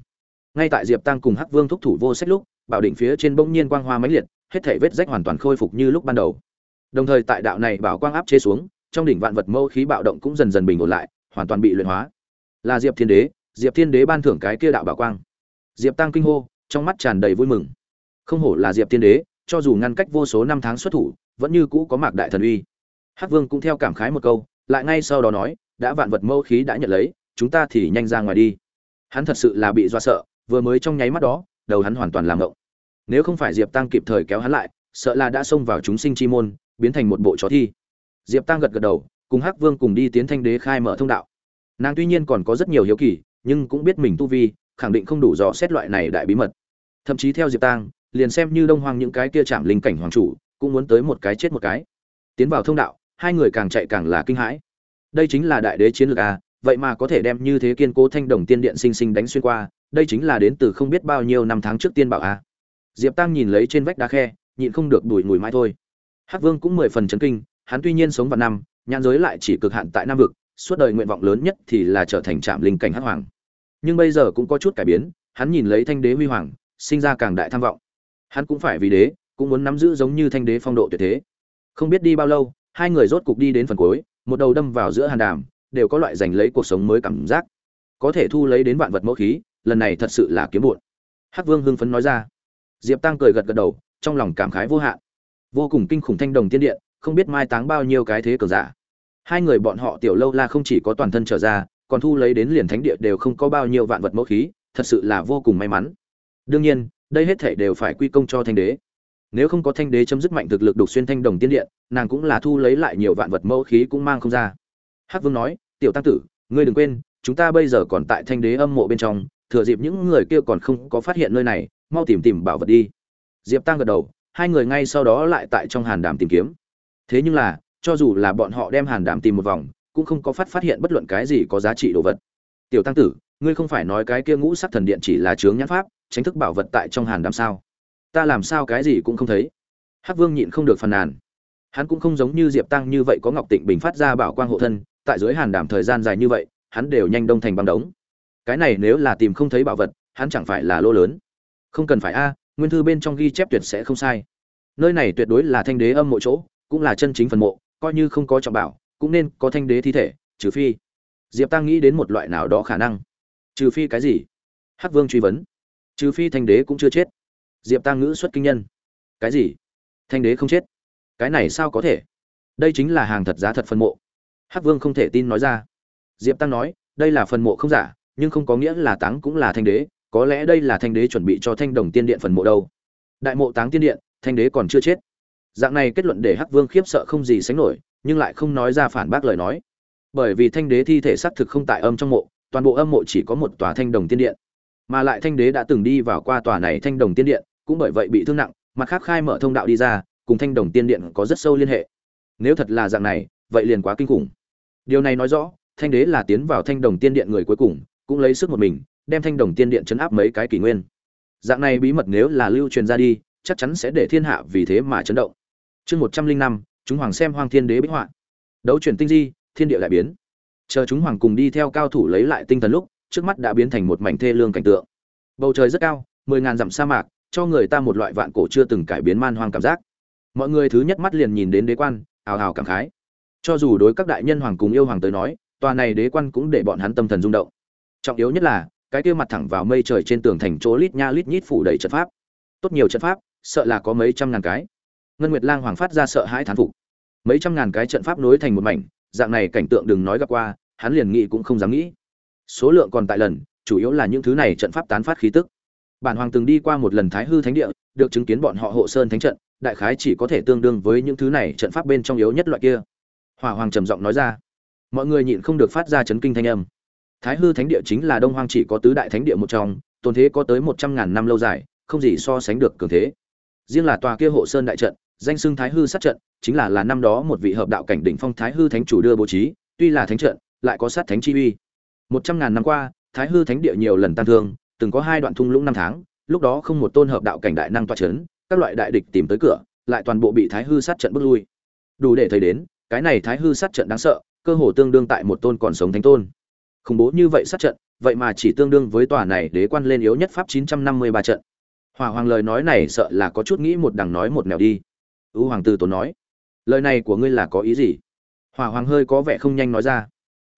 Ngay tại diệp tăng cùng hắc vương thúc thủ vô sách lúc, bảo đỉnh phía trên bỗng nhiên quang hoa mãnh liệt, hết thể vết rách hoàn toàn khôi phục như lúc ban đầu. Đồng thời tại đạo này bảo quang áp chế xuống trong đỉnh vạn vật mâu khí bạo động cũng dần dần bình ổn lại, hoàn toàn bị luyện hóa. Là diệp thiên đế, diệp thiên đế ban thưởng cái kia đạo bảo quang. Diệp tăng kinh hô, trong mắt tràn đầy vui mừng. Không hổ là diệp thiên đế, cho dù ngăn cách vô số năm tháng xuất thủ, vẫn như cũ có mạc đại thần uy. Hắc vương cũng theo cảm khái một câu, lại ngay sau đó nói, đã vạn vật mâu khí đã nhận lấy, chúng ta thì nhanh ra ngoài đi. Hắn thật sự là bị do sợ, vừa mới trong nháy mắt đó, đầu hắn hoàn toàn làm ngộng. Nếu không phải diệp tăng kịp thời kéo hắn lại, sợ là đã xông vào chúng sinh chi môn, biến thành một bộ chó thi diệp tăng gật gật đầu, cùng hắc vương cùng đi tiến thanh đế khai mở thông đạo. Nàng tuy nhiên còn có rất nhiều hiếu kỳ, nhưng cũng biết mình tu vi, khẳng định không đủ dò xét loại này đại bí mật. Thậm chí theo diệp tăng liền xem như đông hoang những cái kia chạm linh cảnh hoàng chủ, cũng muốn tới một cái chết một cái. Tiến vào thông đạo, hai người càng chạy càng là kinh hãi. Đây chính là đại đế chiến lược a vậy mà có thể đem như thế kiên cố thanh đồng tiên điện sinh sinh đánh xuyên qua, đây chính là đến từ không biết bao nhiêu năm tháng trước tiên bảo a diệp tăng nhìn lấy trên vách đá khe, nhịn không được đùi mùi mãi thôi. Hắc vương cũng mười phần chấn kinh hắn tuy nhiên sống vào năm, nhãn giới lại chỉ cực hạn tại nam vực, suốt đời nguyện vọng lớn nhất thì là trở thành trạm linh cảnh hắc hoàng. Nhưng bây giờ cũng có chút cải biến, hắn nhìn lấy thanh đế huy hoàng, sinh ra càng đại tham vọng. Hắn cũng phải vì đế, cũng muốn nắm giữ giống như thanh đế phong độ tuyệt thế. Không biết đi bao lâu, hai người rốt cục đi đến phần cuối, một đầu đâm vào giữa hàn đàm, đều có loại giành lấy cuộc sống mới cảm giác. Có thể thu lấy đến vạn vật mẫu khí, lần này thật sự là kiếm buồn. hắc vương hưng phấn nói ra. Diệp tăng cười gật gật đầu, trong lòng cảm khái vô hạn. Vô cùng kinh khủng thanh đồng tiên điện không biết mai táng bao nhiêu cái thế cường giả. Hai người bọn họ tiểu lâu la không chỉ có toàn thân trở ra, còn thu lấy đến liền thánh địa đều không có bao nhiêu vạn vật mẫu khí, thật sự là vô cùng may mắn. Đương nhiên, đây hết thể đều phải quy công cho thanh đế. Nếu không có thanh đế chấm dứt mạnh thực lực đục xuyên thanh đồng tiên điện, nàng cũng là thu lấy lại nhiều vạn vật mẫu khí cũng mang không ra. Hắc vương nói, tiểu tăng tử, ngươi đừng quên, chúng ta bây giờ còn tại thanh đế âm mộ bên trong, thừa dịp những người kia còn không có phát hiện nơi này, mau tìm tìm bảo vật đi. Diệp tăng gật đầu, hai người ngay sau đó lại tại trong hàn đàm tìm kiếm thế nhưng là, cho dù là bọn họ đem hàn đảm tìm một vòng, cũng không có phát phát hiện bất luận cái gì có giá trị đồ vật. Tiểu tăng tử, ngươi không phải nói cái kia ngũ sắc thần điện chỉ là chướng nhãn pháp, tránh thức bảo vật tại trong hàn đảm sao? Ta làm sao cái gì cũng không thấy. Hắc vương nhịn không được phàn nàn. Hắn cũng không giống như diệp tăng như vậy có ngọc tịnh bình phát ra bảo quang hộ thân, tại dưới hàn đảm thời gian dài như vậy, hắn đều nhanh đông thành băng đống. Cái này nếu là tìm không thấy bảo vật, hắn chẳng phải là lô lớn. Không cần phải a, nguyên thư bên trong ghi chép tuyệt sẽ không sai. Nơi này tuyệt đối là thanh đế âm mỗi chỗ cũng là chân chính phần mộ, coi như không có trọng bảo, cũng nên có thanh đế thi thể, trừ phi. Diệp tăng nghĩ đến một loại nào đó khả năng. Trừ phi cái gì? Hắc vương truy vấn. Trừ phi thanh đế cũng chưa chết. Diệp tăng ngữ xuất kinh nhân. Cái gì? Thanh đế không chết? Cái này sao có thể? Đây chính là hàng thật giá thật phần mộ. Hắc vương không thể tin nói ra. Diệp tăng nói, đây là phần mộ không giả, nhưng không có nghĩa là táng cũng là thanh đế, có lẽ đây là thanh đế chuẩn bị cho thanh đồng tiên điện phần mộ đâu. Đại mộ táng tiên điện, thanh đế còn chưa chết dạng này kết luận để hắc vương khiếp sợ không gì sánh nổi, nhưng lại không nói ra phản bác lời nói. Bởi vì thanh đế thi thể xác thực không tại âm trong mộ, toàn bộ âm mộ chỉ có một tòa thanh đồng tiên điện. Mà lại thanh đế đã từng đi vào qua tòa này thanh đồng tiên điện, cũng bởi vậy bị thương nặng, mặt khác khai mở thông đạo đi ra, cùng thanh đồng tiên điện có rất sâu liên hệ. Nếu thật là dạng này, vậy liền quá kinh khủng. Điều này nói rõ, thanh đế là tiến vào thanh đồng tiên điện người cuối cùng, cũng lấy sức một mình, đem thanh đồng tiên điện chấn áp mấy cái kỷ nguyên. Dạng này bí mật nếu là lưu truyền ra đi, chắc chắn sẽ để thiên hạ vì thế mà chấn động chương một trăm linh năm, chúng hoàng xem hoàng thiên đế bích họa. Đấu chuyển tinh di, thiên địa lại biến. Chờ chúng hoàng cùng đi theo cao thủ lấy lại tinh thần lúc, trước mắt đã biến thành một mảnh thê lương cảnh tượng. Bầu trời rất cao, mười ngàn dặm sa mạc, cho người ta một loại vạn cổ chưa từng cải biến man hoang cảm giác. Mọi người thứ nhất mắt liền nhìn đến đế quan, ào ào cảm khái. Cho dù đối các đại nhân hoàng cùng yêu hoàng tới nói, tòa này đế quan cũng để bọn hắn tâm thần rung động. Trọng yếu nhất là, cái kia mặt thẳng vào mây trời trên tường thành chỗ lít nha lít nhít phủ đầy trận pháp. Tốt nhiều trận pháp, sợ là có mấy trăm ngàn cái ngân nguyệt lang hoàng phát ra sợ hãi thán phục. Mấy trăm ngàn cái trận pháp nối thành một mảnh, dạng này cảnh tượng đừng nói gặp qua, hắn liền nghĩ cũng không dám nghĩ. Số lượng còn tại lần, chủ yếu là những thứ này trận pháp tán phát khí tức. Bản hoàng từng đi qua một lần thái hư thánh địa, được chứng kiến bọn họ hộ sơn thánh trận, đại khái chỉ có thể tương đương với những thứ này trận pháp bên trong yếu nhất loại kia. Hỏa hoàng trầm giọng nói ra. Mọi người nhịn không được phát ra chấn kinh thanh âm. Thái hư thánh địa chính là đông hoang chỉ có tứ đại thánh địa một trong, tồn thế có tới một trăm ngàn năm lâu dài, không gì so sánh được cường thế. Riêng là tòa kia hộ sơn đại trận danh xưng thái hư sát trận, chính là là năm đó một vị hợp đạo cảnh đỉnh phong thái hư thánh chủ đưa bố trí, tuy là thánh trận, lại có sát thánh chi uy. Một trăm ngàn năm qua, thái hư thánh địa nhiều lần tăng thương, từng có hai đoạn thung lũng năm tháng, lúc đó không một tôn hợp đạo cảnh đại năng toa chấn, các loại đại địch tìm tới cửa, lại toàn bộ bị thái hư sát trận bước lui. Đủ để thấy đến, cái này thái hư sát trận đáng sợ, cơ hồ tương đương tại một tôn còn sống thánh tôn. Khủng bố như vậy sát trận, vậy mà chỉ tương đương với tòa này đế quan lên yếu nhất pháp chín trăm năm mươi ba trận. Hỏa hoàng lời nói này sợ là có chút nghĩ một đằng nói một nẻo đi. U hoàng tử tốn nói, lời này của ngươi là có ý gì? Hỏa hoàng hơi có vẻ không nhanh nói ra,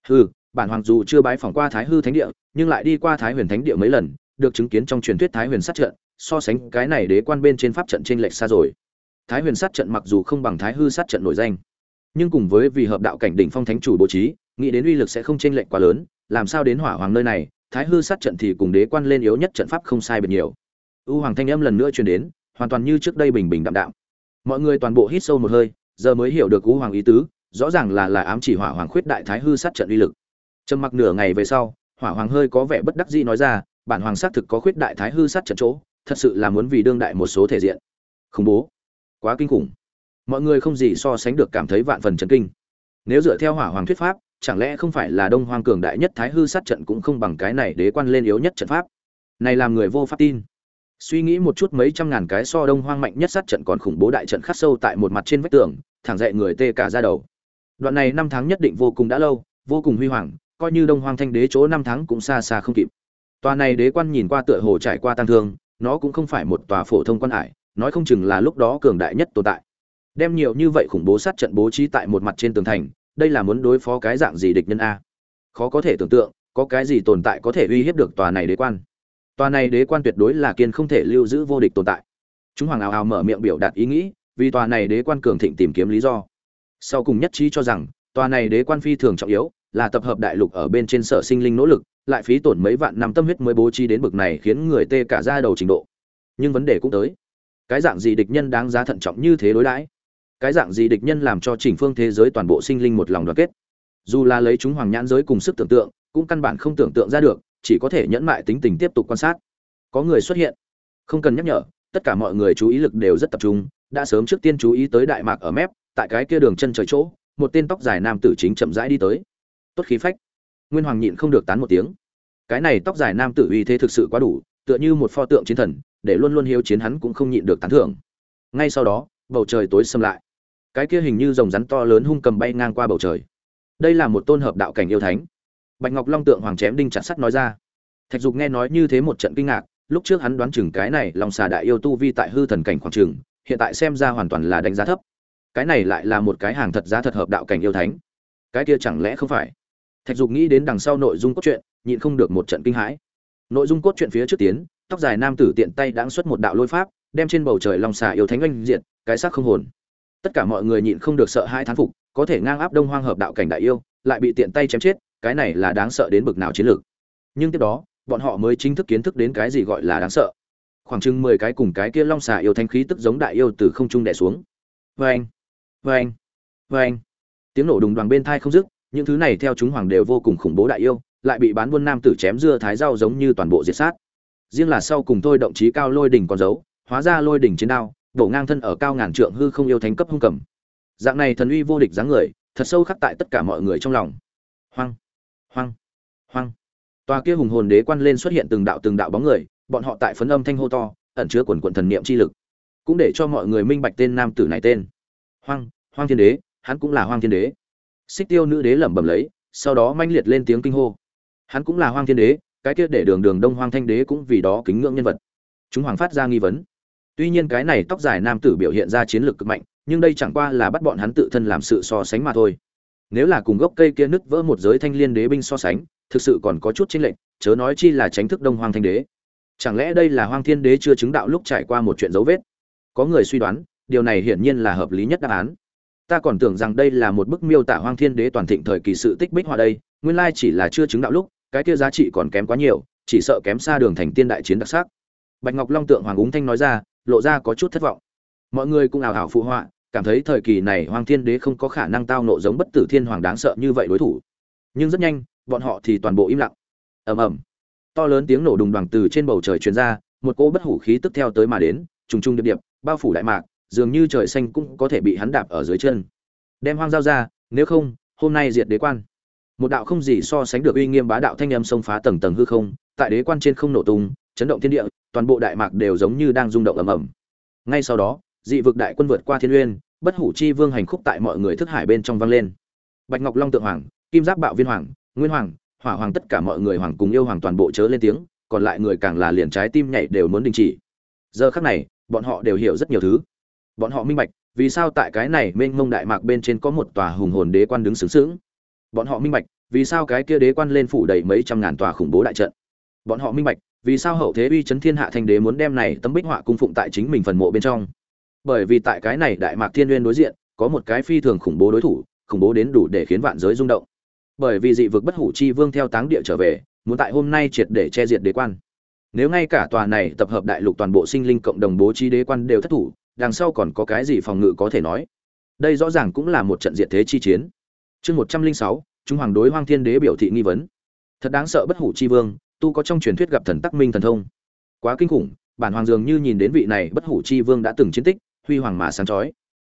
hừ, bản hoàng dù chưa bái phỏng qua thái hư thánh địa, nhưng lại đi qua thái huyền thánh địa mấy lần, được chứng kiến trong truyền thuyết thái huyền sát trận, so sánh cái này đế quan bên trên pháp trận trên lệch xa rồi. Thái huyền sát trận mặc dù không bằng thái hư sát trận nổi danh, nhưng cùng với vì hợp đạo cảnh đỉnh phong thánh chủ bố trí, nghĩ đến uy lực sẽ không chênh lệch quá lớn, làm sao đến hỏa hoàng nơi này, thái hư sát trận thì cùng đế quan lên yếu nhất trận pháp không sai biệt nhiều. U hoàng thanh âm lần nữa truyền đến, hoàn toàn như trước đây bình bình đạm đạm mọi người toàn bộ hít sâu một hơi, giờ mới hiểu được cú hoàng ý tứ, rõ ràng là là ám chỉ hỏa hoàng khuyết đại thái hư sát trận uy lực. Trầm mặc nửa ngày về sau, hỏa hoàng hơi có vẻ bất đắc dĩ nói ra, bản hoàng xác thực có khuyết đại thái hư sát trận chỗ, thật sự là muốn vì đương đại một số thể diện. Khủng bố. Quá kinh khủng. Mọi người không gì so sánh được cảm thấy vạn phần chấn kinh. Nếu dựa theo hỏa hoàng thuyết pháp, chẳng lẽ không phải là đông hoang cường đại nhất thái hư sát trận cũng không bằng cái này đế quan lên yếu nhất trận pháp? Này làm người vô pháp tin suy nghĩ một chút mấy trăm ngàn cái so đông hoang mạnh nhất sát trận còn khủng bố đại trận khắc sâu tại một mặt trên vách tường, thẳng dậy người tê cả ra đầu. Đoạn này năm tháng nhất định vô cùng đã lâu, vô cùng huy hoàng, coi như đông hoang thanh đế chỗ năm tháng cũng xa xa không kịp. Tòa này đế quan nhìn qua tựa hồ trải qua tăng thương, nó cũng không phải một tòa phổ thông quan hải, nói không chừng là lúc đó cường đại nhất tồn tại. Đem nhiều như vậy khủng bố sát trận bố trí tại một mặt trên tường thành, đây là muốn đối phó cái dạng gì địch nhân a? Khó có thể tưởng tượng, có cái gì tồn tại có thể uy hiếp được tòa này đế quan? Toàn này đế quan tuyệt đối là kiên không thể lưu giữ vô địch tồn tại. Chúng hoàng ào ào mở miệng biểu đạt ý nghĩ, vì tòa này đế quan cường thịnh tìm kiếm lý do. Sau cùng nhất trí cho rằng, tòa này đế quan phi thường trọng yếu, là tập hợp đại lục ở bên trên sở sinh linh nỗ lực, lại phí tổn mấy vạn năm tâm huyết mới bố trí đến bực này khiến người tê cả ra đầu trình độ. Nhưng vấn đề cũng tới. Cái dạng gì địch nhân đáng giá thận trọng như thế đối đãi? Cái dạng gì địch nhân làm cho chỉnh phương thế giới toàn bộ sinh linh một lòng đoàn kết? Dù là lấy chúng hoàng nhãn giới cùng sức tưởng tượng, cũng căn bản không tưởng tượng ra được chỉ có thể nhẫn mại tính tình tiếp tục quan sát. Có người xuất hiện. Không cần nhắc nhở, tất cả mọi người chú ý lực đều rất tập trung. Đã sớm trước tiên chú ý tới đại mạc ở mép, tại cái kia đường chân trời chỗ, một tên tóc dài nam tử chính chậm rãi đi tới. Tốt khí phách. Nguyên hoàng nhịn không được tán một tiếng. Cái này tóc dài nam tử uy thế thực sự quá đủ, tựa như một pho tượng chiến thần, để luôn luôn hiếu chiến hắn cũng không nhịn được tán thưởng. Ngay sau đó, bầu trời tối xâm lại. Cái kia hình như rồng rắn to lớn hung cầm bay ngang qua bầu trời. Đây là một tôn hợp đạo cảnh yêu thánh bạch ngọc long tượng hoàng chém đinh chặt sắt nói ra. Thạch dục nghe nói như thế một trận kinh ngạc, lúc trước hắn đoán chừng cái này long xà đại yêu tu vi tại hư thần cảnh khoảng trường hiện tại xem ra hoàn toàn là đánh giá thấp. Cái này lại là một cái hàng thật giá thật hợp đạo cảnh yêu thánh. Cái kia chẳng lẽ không phải? Thạch dục nghĩ đến đằng sau nội dung cốt truyện, nhịn không được một trận kinh hãi. Nội dung cốt truyện phía trước tiến, tóc dài nam tử tiện tay đáng xuất một đạo lôi pháp, đem trên bầu trời long xà yêu thánh oanh diện cái xác không hồn. Tất cả mọi người nhịn không được sợ hai thán phục, có thể ngang áp đông hoang hợp đạo cảnh đại yêu, lại bị tiện tay chém chết cái này là đáng sợ đến bực nào chiến lược. Nhưng tiếp đó, bọn họ mới chính thức kiến thức đến cái gì gọi là đáng sợ. Khoảng chừng mười cái cùng cái kia long xà yêu thanh khí tức giống đại yêu từ không trung đè xuống. Vê anh vê anh vê anh tiếng nổ đùng đoàn bên thai không dứt, những thứ này theo chúng hoàng đều vô cùng khủng bố đại yêu, lại bị bán buôn nam tử chém dưa thái rau giống như toàn bộ diệt sát. Riêng là sau cùng tôi động chí cao lôi đỉnh còn giấu hóa ra lôi đỉnh chiến đao, đổ ngang thân ở cao ngàn trượng hư không yêu thánh cấp hung cầm. Dạng này thần uy vô địch dáng người, thật sâu khắc tại tất cả mọi người trong lòng. Hoang hoang hoang. Tòa kia hùng hồn đế quan lên xuất hiện từng đạo từng đạo bóng người, bọn họ tại phấn âm thanh hô to, ẩn chứa quần quần thần niệm chi lực. Cũng để cho mọi người minh bạch tên nam tử này tên. Hoang hoang thiên đế, hắn cũng là hoang thiên đế. Xích tiêu nữ đế lẩm bẩm lấy, sau đó manh liệt lên tiếng kinh hô. Hắn cũng là hoang thiên đế, cái kia để đường đường đông hoang thanh đế cũng vì đó kính ngưỡng nhân vật. Chúng hoàng phát ra nghi vấn. Tuy nhiên cái này tóc dài nam tử biểu hiện ra chiến lược cực mạnh, nhưng đây chẳng qua là bắt bọn hắn tự thân làm sự so sánh mà thôi nếu là cùng gốc cây kia nứt vỡ một giới thanh liên đế binh so sánh, thực sự còn có chút chênh lệch, chớ nói chi là tránh thức đông hoàng thanh đế. Chẳng lẽ đây là hoang thiên đế chưa chứng đạo lúc trải qua một chuyện dấu vết? Có người suy đoán, điều này hiển nhiên là hợp lý nhất đáp án. Ta còn tưởng rằng đây là một bức miêu tả hoang thiên đế toàn thịnh thời kỳ sự tích bích họa đây, nguyên lai chỉ là chưa chứng đạo lúc, cái kia giá trị còn kém quá nhiều, chỉ sợ kém xa đường thành tiên đại chiến đặc sắc. Bạch ngọc long tượng hoàng úng thanh nói ra, lộ ra có chút thất vọng. Mọi người cũng ảo ảo phụ họa cảm thấy thời kỳ này hoàng thiên đế không có khả năng tao nộ giống bất tử thiên hoàng đáng sợ như vậy đối thủ. Nhưng rất nhanh, bọn họ thì toàn bộ im lặng. Ầm ầm. To lớn tiếng nổ đùng đoàng từ trên bầu trời truyền ra, một cỗ bất hủ khí tức theo tới mà đến, trùng trùng điệp điệp, bao phủ đại mạc, dường như trời xanh cũng có thể bị hắn đạp ở dưới chân. Đem hoang giao ra, nếu không, hôm nay diệt đế quan. Một đạo không gì so sánh được uy nghiêm bá đạo thanh âm xông phá tầng tầng hư không, tại đế quan trên không nổ tung, chấn động thiên địa, toàn bộ đại mạc đều giống như đang rung động ầm ầm. Ngay sau đó, dị vực đại quân vượt qua thiên uyên bất hủ chi vương hành khúc tại mọi người thức hải bên trong vang lên. Bạch ngọc long tượng hoàng, kim giáp bạo viên hoàng, nguyên hoàng, hỏa hoàng tất cả mọi người hoàng cùng yêu hoàng toàn bộ chớ lên tiếng, còn lại người càng là liền trái tim nhảy đều muốn đình chỉ. Giờ khắc này, bọn họ đều hiểu rất nhiều thứ. Bọn họ minh bạch, vì sao tại cái này mênh mông đại mạc bên trên có một tòa hùng hồn đế quan đứng sướng sướng. Bọn họ minh bạch, vì sao cái kia đế quan lên phủ đầy mấy trăm ngàn tòa khủng bố đại trận. Bọn họ minh bạch, vì sao hậu thế uy chấn thiên hạ thanh đế muốn đem này tấm bích họa cung phụng tại chính mình phần mộ bên trong bởi vì tại cái này đại mạc thiên nguyên đối diện, có một cái phi thường khủng bố đối thủ, khủng bố đến đủ để khiến vạn giới rung động. Bởi vì dị vực bất hủ chi vương theo táng địa trở về, muốn tại hôm nay triệt để che diệt đế quan. Nếu ngay cả tòa này tập hợp đại lục toàn bộ sinh linh cộng đồng bố trí đế quan đều thất thủ, đằng sau còn có cái gì phòng ngự có thể nói? Đây rõ ràng cũng là một trận diệt thế chi chiến. Chương một trăm linh sáu, trung hoàng đối hoang thiên đế biểu thị nghi vấn. Thật đáng sợ bất hủ chi vương, tu có trong truyền thuyết gặp thần tắc minh thần thông. Quá kinh khủng, bản hoàng dường như nhìn đến vị này bất hủ chi vương đã từng chiến tích huy hoàng mà sáng chói.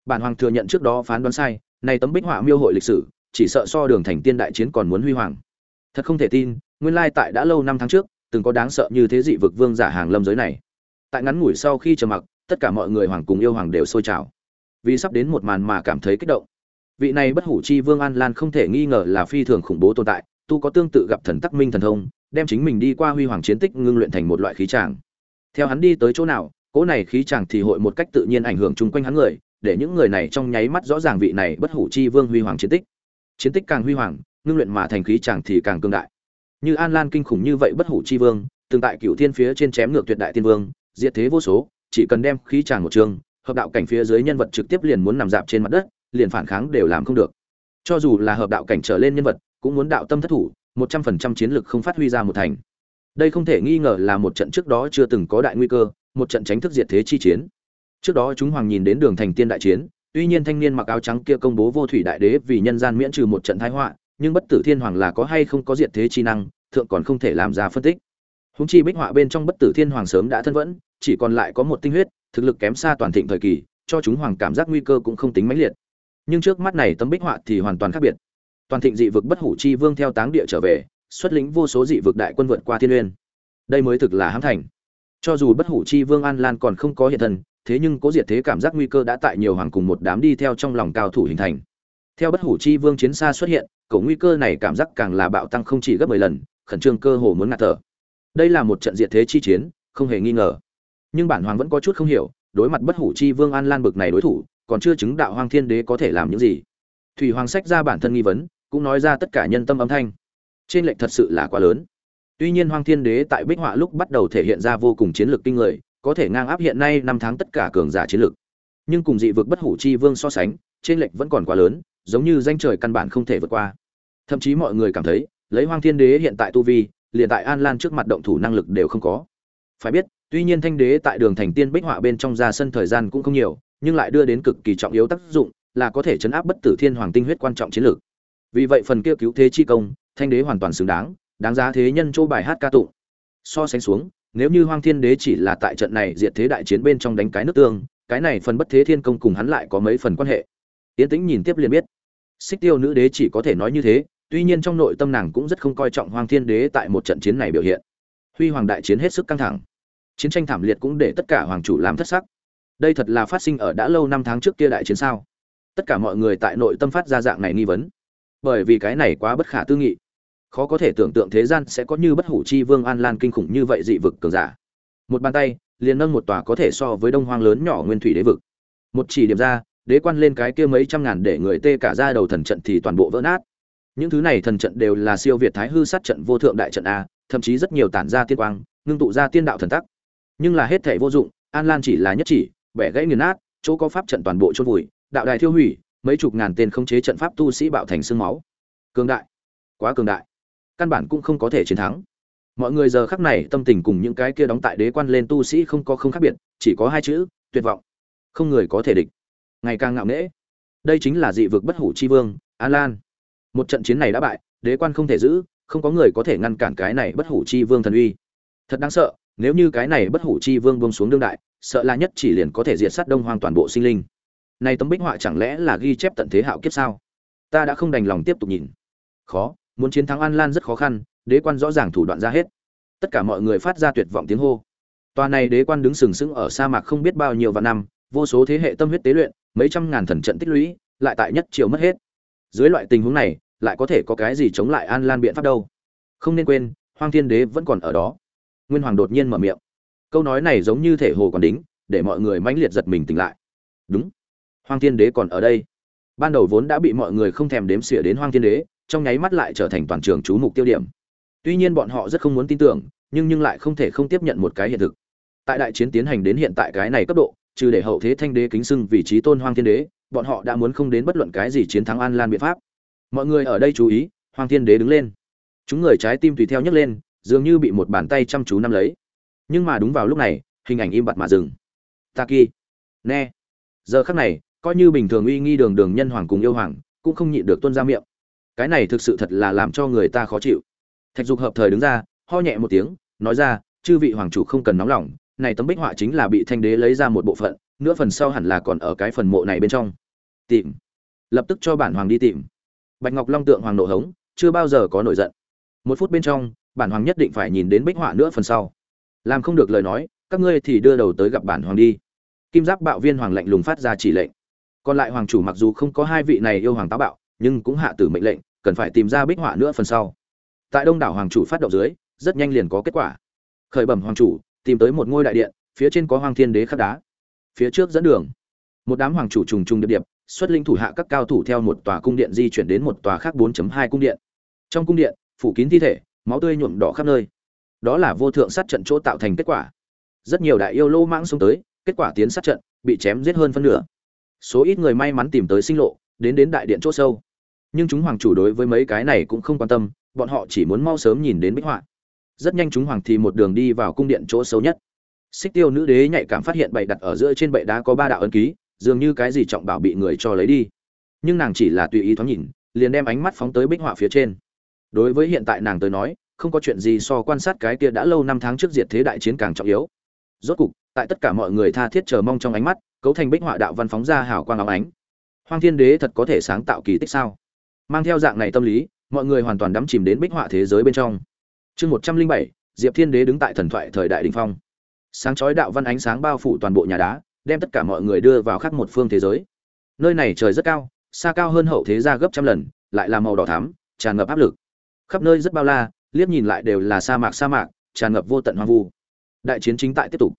Bản hoàng thừa nhận trước đó phán đoán sai này tấm bích họa miêu hội lịch sử, chỉ sợ so đường thành tiên đại chiến còn muốn huy hoàng. Thật không thể tin, nguyên lai tại đã lâu năm tháng trước, từng có đáng sợ như thế dị vực vương giả hàng lâm giới này. Tại ngắn ngủi sau khi trầm mặc, tất cả mọi người hoàng cùng yêu hoàng đều sôi trào. Vì sắp đến một màn mà cảm thấy kích động. Vị này bất hủ chi vương an lan không thể nghi ngờ là phi thường khủng bố tồn tại, tu có tương tự gặp thần tắc minh thần thông, đem chính mình đi qua huy hoàng chiến tích ngưng luyện thành một loại khí tràng. Theo hắn đi tới chỗ nào cỗ này khí chẳng thì hội một cách tự nhiên ảnh hưởng chung quanh hắn người, để những người này trong nháy mắt rõ ràng vị này bất hủ chi vương huy hoàng chiến tích. Chiến tích càng huy hoàng, ngưng luyện mà thành khí chẳng thì càng cương đại. Như an lan kinh khủng như vậy bất hủ chi vương, từng tại cựu thiên phía trên chém ngược tuyệt đại tiên vương, diệt thế vô số, chỉ cần đem khí tràn một trường, hợp đạo cảnh phía dưới nhân vật trực tiếp liền muốn nằm dạp trên mặt đất, liền phản kháng đều làm không được. Cho dù là hợp đạo cảnh trở lên nhân vật, cũng muốn đạo tâm thất thủ, một trăm phần trăm chiến lực không phát huy ra một thành đây không thể nghi ngờ là một trận trước đó chưa từng có đại nguy cơ, một trận tránh thức diệt thế chi chiến. Trước đó chúng hoàng nhìn đến đường thành tiên đại chiến, tuy nhiên thanh niên mặc áo trắng kia công bố vô thủy đại đế vì nhân gian miễn trừ một trận thái họa, nhưng bất tử thiên hoàng là có hay không có diệt thế chi năng, thượng còn không thể làm ra phân tích. Húng chi bích họa bên trong bất tử thiên hoàng sớm đã thân vẫn, chỉ còn lại có một tinh huyết, thực lực kém xa toàn thịnh thời kỳ, cho chúng hoàng cảm giác nguy cơ cũng không tính mãnh liệt. Nhưng trước mắt này tấm bích họa thì hoàn toàn khác biệt. Toàn thịnh dị vực bất hủ chi vương theo táng địa trở về xuất lĩnh vô số dị vực đại quân vượt qua thiên uyên đây mới thực là hãm thành. Cho dù bất hủ chi vương an lan còn không có hiện thân, thế nhưng cố diệt thế cảm giác nguy cơ đã tại nhiều hoàng cùng một đám đi theo trong lòng cao thủ hình thành. Theo bất hủ chi vương chiến xa xuất hiện, cổ nguy cơ này cảm giác càng là bạo tăng không chỉ gấp mười lần, khẩn trương cơ hồ muốn ngạt thở. Đây là một trận diệt thế chi chiến, không hề nghi ngờ. Nhưng bản hoàng vẫn có chút không hiểu, đối mặt bất hủ chi vương an lan bực này đối thủ, còn chưa chứng đạo hoàng thiên đế có thể làm những gì. Thủy hoàng sách ra bản thân nghi vấn, cũng nói ra tất cả nhân tâm âm thanh trên lệnh thật sự là quá lớn. Tuy nhiên Hoàng thiên đế tại bích họa lúc bắt đầu thể hiện ra vô cùng chiến lược kinh người, có thể ngang áp hiện nay năm tháng tất cả cường giả chiến lược. Nhưng cùng dị vực bất hủ chi vương so sánh, trên lệnh vẫn còn quá lớn, giống như danh trời căn bản không thể vượt qua. Thậm chí mọi người cảm thấy, lấy Hoàng thiên đế hiện tại tu vi, liền tại an lan trước mặt động thủ năng lực đều không có. Phải biết, tuy nhiên thanh đế tại đường thành tiên bích họa bên trong ra sân thời gian cũng không nhiều, nhưng lại đưa đến cực kỳ trọng yếu tác dụng, là có thể chấn áp bất tử thiên hoàng tinh huyết quan trọng chiến lược. Vì vậy phần kia cứu thế chi công thanh đế hoàn toàn xứng đáng đáng giá thế nhân chỗ bài hát ca tụng. So sánh xuống, nếu như hoang thiên đế chỉ là tại trận này diệt thế đại chiến bên trong đánh cái nước tương, cái này phần bất thế thiên công cùng hắn lại có mấy phần quan hệ. Yến tĩnh nhìn tiếp liền biết. Xích tiêu nữ đế chỉ có thể nói như thế, tuy nhiên trong nội tâm nàng cũng rất không coi trọng hoang thiên đế tại một trận chiến này biểu hiện. Huy hoàng đại chiến hết sức căng thẳng. Chiến tranh thảm liệt cũng để tất cả hoàng chủ làm thất sắc. Đây thật là phát sinh ở đã lâu năm tháng trước kia đại chiến sao? Tất cả mọi người tại nội tâm phát ra dạng này nghi vấn. Bởi vì cái này quá bất khả tư nghị khó có thể tưởng tượng thế gian sẽ có như bất hủ chi vương an lan kinh khủng như vậy dị vực cường giả. Một bàn tay, liền nâng một tòa có thể so với đông hoang lớn nhỏ nguyên thủy đế vực. Một chỉ điểm ra, đế quan lên cái kia mấy trăm ngàn để người tê cả ra đầu thần trận thì toàn bộ vỡ nát. Những thứ này thần trận đều là siêu việt thái hư sát trận vô thượng đại trận a, thậm chí rất nhiều tản ra tiên quang, ngưng tụ ra tiên đạo thần tắc. Nhưng là hết thể vô dụng, an lan chỉ là nhất chỉ, bẻ gãy nghiền nát, chỗ có pháp trận toàn bộ chôn vùi, đạo đài thiêu hủy, mấy chục ngàn tên không chế trận pháp tu sĩ bạo thành xương máu. Cường đại, quá cường đại căn bản cũng không có thể chiến thắng. Mọi người giờ khắc này tâm tình cùng những cái kia đóng tại đế quan lên tu sĩ không có không khác biệt, chỉ có hai chữ, tuyệt vọng. Không người có thể địch. Ngày càng ngạo nghễ. Đây chính là dị vực bất hủ chi vương, an lan. Một trận chiến này đã bại, đế quan không thể giữ, không có người có thể ngăn cản cái này bất hủ chi vương thần uy. Thật đáng sợ, nếu như cái này bất hủ chi vương buông xuống đương đại, sợ là nhất chỉ liền có thể diệt sát đông hoang toàn bộ sinh linh. Này tấm bích họa chẳng lẽ là ghi chép tận thế hạo kiếp sao? Ta đã không đành lòng tiếp tục nhìn. Khó muốn chiến thắng an lan rất khó khăn, đế quan rõ ràng thủ đoạn ra hết. Tất cả mọi người phát ra tuyệt vọng tiếng hô. Tòa này đế quan đứng sừng sững ở sa mạc không biết bao nhiêu vạn năm, vô số thế hệ tâm huyết tế luyện, mấy trăm ngàn thần trận tích lũy, lại tại nhất chiều mất hết. Dưới loại tình huống này, lại có thể có cái gì chống lại an lan biện pháp đâu? Không nên quên, hoang thiên đế vẫn còn ở đó. Nguyên hoàng đột nhiên mở miệng. Câu nói này giống như thể hồ còn đính, để mọi người mãnh liệt giật mình tỉnh lại. Đúng, hoang thiên đế còn ở đây. Ban đầu vốn đã bị mọi người không thèm đếm xỉa đến hoang thiên đế trong nháy mắt lại trở thành toàn trường chú mục tiêu điểm. Tuy nhiên bọn họ rất không muốn tin tưởng nhưng nhưng lại không thể không tiếp nhận một cái hiện thực. Tại đại chiến tiến hành đến hiện tại cái này cấp độ trừ để hậu thế thanh đế kính sưng vị trí tôn hoang thiên đế bọn họ đã muốn không đến bất luận cái gì chiến thắng an lan biện pháp. Mọi người ở đây chú ý hoang thiên đế đứng lên. Chúng người trái tim tùy theo nhấc lên dường như bị một bàn tay chăm chú nắm lấy. Nhưng mà đúng vào lúc này hình ảnh im bặt mà dừng. Taki, nè. ne. Giờ khắc này coi như bình thường uy nghi đường đường nhân hoàng cùng yêu hoàng cũng không nhịn được tuôn ra miệng cái này thực sự thật là làm cho người ta khó chịu. Thạch dục hợp thời đứng ra, ho nhẹ một tiếng, nói ra, chư vị hoàng chủ không cần nóng lòng, này tấm bích họa chính là bị thanh đế lấy ra một bộ phận, nửa phần sau hẳn là còn ở cái phần mộ này bên trong. Tìm. Lập tức cho bản hoàng đi tìm. Bạch ngọc long tượng hoàng nộ hống, chưa bao giờ có nổi giận. Một phút bên trong, bản hoàng nhất định phải nhìn đến bích họa nữa phần sau. Làm không được lời nói, các ngươi thì đưa đầu tới gặp bản hoàng đi. Kim giáp bạo viên hoàng lạnh lùng phát ra chỉ lệnh. Còn lại hoàng chủ mặc dù không có hai vị này yêu hoàng táo bạo, nhưng cũng hạ tử mệnh lệnh cần phải tìm ra bích họa nữa phần sau. Tại đông đảo hoàng chủ phát động dưới, rất nhanh liền có kết quả. Khởi bẩm hoàng chủ, tìm tới một ngôi đại điện, phía trên có hoàng thiên đế khắc đá. Phía trước dẫn đường. Một đám hoàng chủ trùng trùng điệp điệp, xuất linh thủ hạ các cao thủ theo một tòa cung điện di chuyển đến một tòa khác 4.2 cung điện. Trong cung điện, phủ kín thi thể, máu tươi nhuộm đỏ khắp nơi. Đó là vô thượng sát trận chỗ tạo thành kết quả. Rất nhiều đại yêu lô mãng xuống tới, kết quả tiến sát trận, bị chém giết hơn phân nửa. Số ít người may mắn tìm tới sinh lộ, đến đến đại điện chỗ sâu nhưng chúng hoàng chủ đối với mấy cái này cũng không quan tâm, bọn họ chỉ muốn mau sớm nhìn đến bích họa. Rất nhanh chúng hoàng thì một đường đi vào cung điện chỗ sâu nhất. Xích tiêu nữ đế nhạy cảm phát hiện bậy đặt ở giữa trên bệ đá có ba đạo ấn ký, dường như cái gì trọng bảo bị người cho lấy đi. Nhưng nàng chỉ là tùy ý thoáng nhìn, liền đem ánh mắt phóng tới bích họa phía trên. Đối với hiện tại nàng tới nói, không có chuyện gì so quan sát cái kia đã lâu năm tháng trước diệt thế đại chiến càng trọng yếu. Rốt cục, tại tất cả mọi người tha thiết chờ mong trong ánh mắt, cấu thành bích họa đạo văn phóng ra hào quang óng ánh. Hoang thiên đế thật có thể sáng tạo kỳ tích sao? Mang theo dạng này tâm lý, mọi người hoàn toàn đắm chìm đến bích họa thế giới bên trong. Chương một trăm linh bảy, diệp thiên đế đứng tại thần thoại thời đại đình phong. Sáng chói đạo văn ánh sáng bao phủ toàn bộ nhà đá, đem tất cả mọi người đưa vào khác một phương thế giới. Nơi này trời rất cao, xa cao hơn hậu thế gia gấp trăm lần, lại là màu đỏ thắm, tràn ngập áp lực. Khắp nơi rất bao la, liếc nhìn lại đều là sa mạc sa mạc, tràn ngập vô tận hoang vu. Đại chiến chính tại tiếp tục.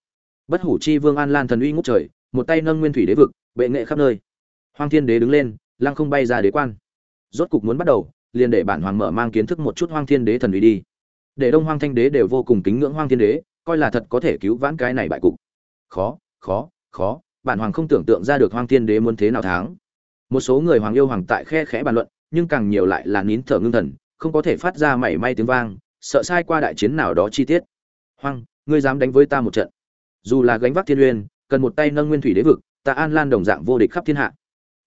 Bất hủ chi vương an lan thần uy ngút trời, một tay nâng nguyên thủy đế vực, bệ nghệ khắp nơi. Hoang thiên đế đứng lên, lăng không bay ra đế quan rốt cục muốn bắt đầu, liền để bản hoàng mở mang kiến thức một chút hoang thiên đế thần uy đi. Để đông hoang thanh đế đều vô cùng kính ngưỡng hoang thiên đế, coi là thật có thể cứu vãn cái này bại cục. Khó khó khó, bản hoàng không tưởng tượng ra được hoang thiên đế muốn thế nào tháng một số người hoàng yêu hoàng tại khe khẽ bàn luận, nhưng càng nhiều lại là nín thở ngưng thần, không có thể phát ra mảy may tiếng vang, sợ sai qua đại chiến nào đó chi tiết. Hoang, ngươi dám đánh với ta một trận. Dù là gánh vác thiên uyên cần một tay nâng nguyên thủy đế vực, ta an lan đồng dạng vô địch khắp thiên hạ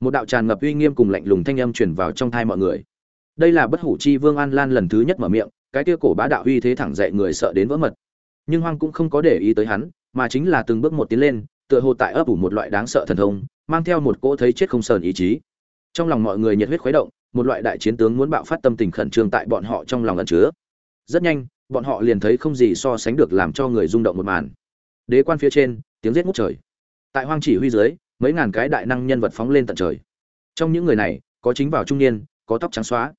một đạo tràn ngập uy nghiêm cùng lạnh lùng thanh âm truyền vào trong thai mọi người. Đây là bất hủ chi vương an lan lần thứ nhất mở miệng, cái kia cổ bá đạo uy thế thẳng dậy người sợ đến vỡ mật. Nhưng hoang cũng không có để ý tới hắn, mà chính là từng bước một tiến lên, tựa hồ tại ấp ủ một loại đáng sợ thần thông, mang theo một cỗ thấy chết không sờn ý chí. Trong lòng mọi người nhiệt huyết khuấy động, một loại đại chiến tướng muốn bạo phát tâm tình khẩn trương tại bọn họ trong lòng ẩn chứa. Rất nhanh, bọn họ liền thấy không gì so sánh được làm cho người rung động một màn. Đế quan phía trên, tiếng giết ngút trời. Tại hoang chỉ huy dưới mấy ngàn cái đại năng nhân vật phóng lên tận trời. Trong những người này, có chính vào trung niên, có tóc trắng xóa.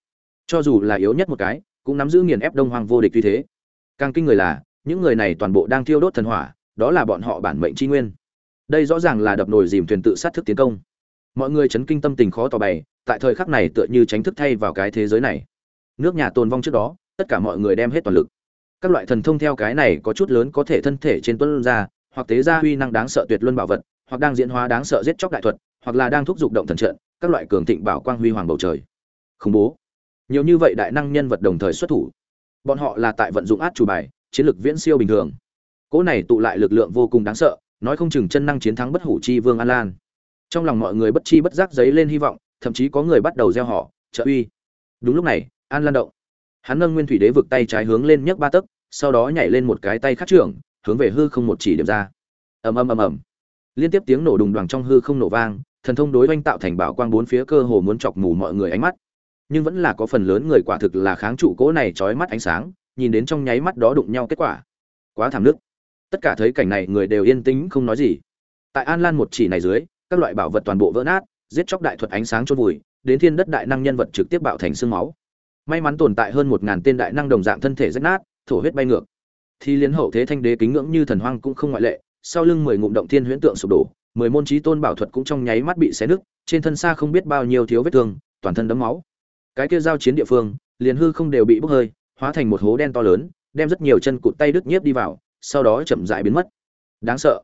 Cho dù là yếu nhất một cái, cũng nắm giữ nghiền ép đông hoang vô địch như thế. Càng kinh người là, những người này toàn bộ đang thiêu đốt thần hỏa, đó là bọn họ bản mệnh tri nguyên. Đây rõ ràng là đập nồi dìm thuyền tự sát thức tiến công. Mọi người chấn kinh tâm tình khó tỏ bày, tại thời khắc này tựa như tránh thức thay vào cái thế giới này. Nước nhà tồn vong trước đó, tất cả mọi người đem hết toàn lực. Các loại thần thông theo cái này có chút lớn có thể thân thể trên tuân ra, hoặc tế ra huy năng đáng sợ tuyệt luân bảo vật hoặc đang diễn hóa đáng sợ giết chóc đại thuật, hoặc là đang thúc giục động thần trận, các loại cường thịnh bảo quang huy hoàng bầu trời. Khủng bố. Nhiều như vậy đại năng nhân vật đồng thời xuất thủ. Bọn họ là tại vận dụng át chủ bài, chiến lược viễn siêu bình thường. Cỗ này tụ lại lực lượng vô cùng đáng sợ, nói không chừng chân năng chiến thắng bất hủ chi vương an lan. Trong lòng mọi người bất chi bất giác giấy lên hy vọng, thậm chí có người bắt đầu gieo họ, trợ uy. Đúng lúc này, an lan động. Hắn nâng nguyên thủy đế vực tay trái hướng lên nhấc ba tấc, sau đó nhảy lên một cái tay khắc trưởng, hướng về hư không một chỉ điểm ra. Ầm ầm ầm ầm liên tiếp tiếng nổ đùng đoàng trong hư không nổ vang, thần thông đối oanh tạo thành bảo quang bốn phía cơ hồ muốn chọc mù mọi người ánh mắt. Nhưng vẫn là có phần lớn người quả thực là kháng trụ cỗ này trói mắt ánh sáng, nhìn đến trong nháy mắt đó đụng nhau kết quả. Quá thảm nước tất cả thấy cảnh này người đều yên tĩnh, không nói gì. Tại an lan một chỉ này dưới, các loại bảo vật toàn bộ vỡ nát, giết chóc đại thuật ánh sáng chôn vùi, đến thiên đất đại năng nhân vật trực tiếp bạo thành xương máu. May mắn tồn tại hơn một ngàn tên đại năng đồng dạng thân thể rách nát, thổ huyết bay ngược. Thì liên hậu thế thanh đế kính ngưỡng như thần hoang cũng không ngoại lệ sau lưng mười ngụm động thiên huyễn tượng sụp đổ, mười môn trí tôn bảo thuật cũng trong nháy mắt bị xé nứt, trên thân xa không biết bao nhiêu thiếu vết thương, toàn thân đấm máu. Cái kia giao chiến địa phương, liền hư không đều bị bốc hơi, hóa thành một hố đen to lớn, đem rất nhiều chân cụt tay đứt nhiếp đi vào, sau đó chậm rãi biến mất. Đáng sợ.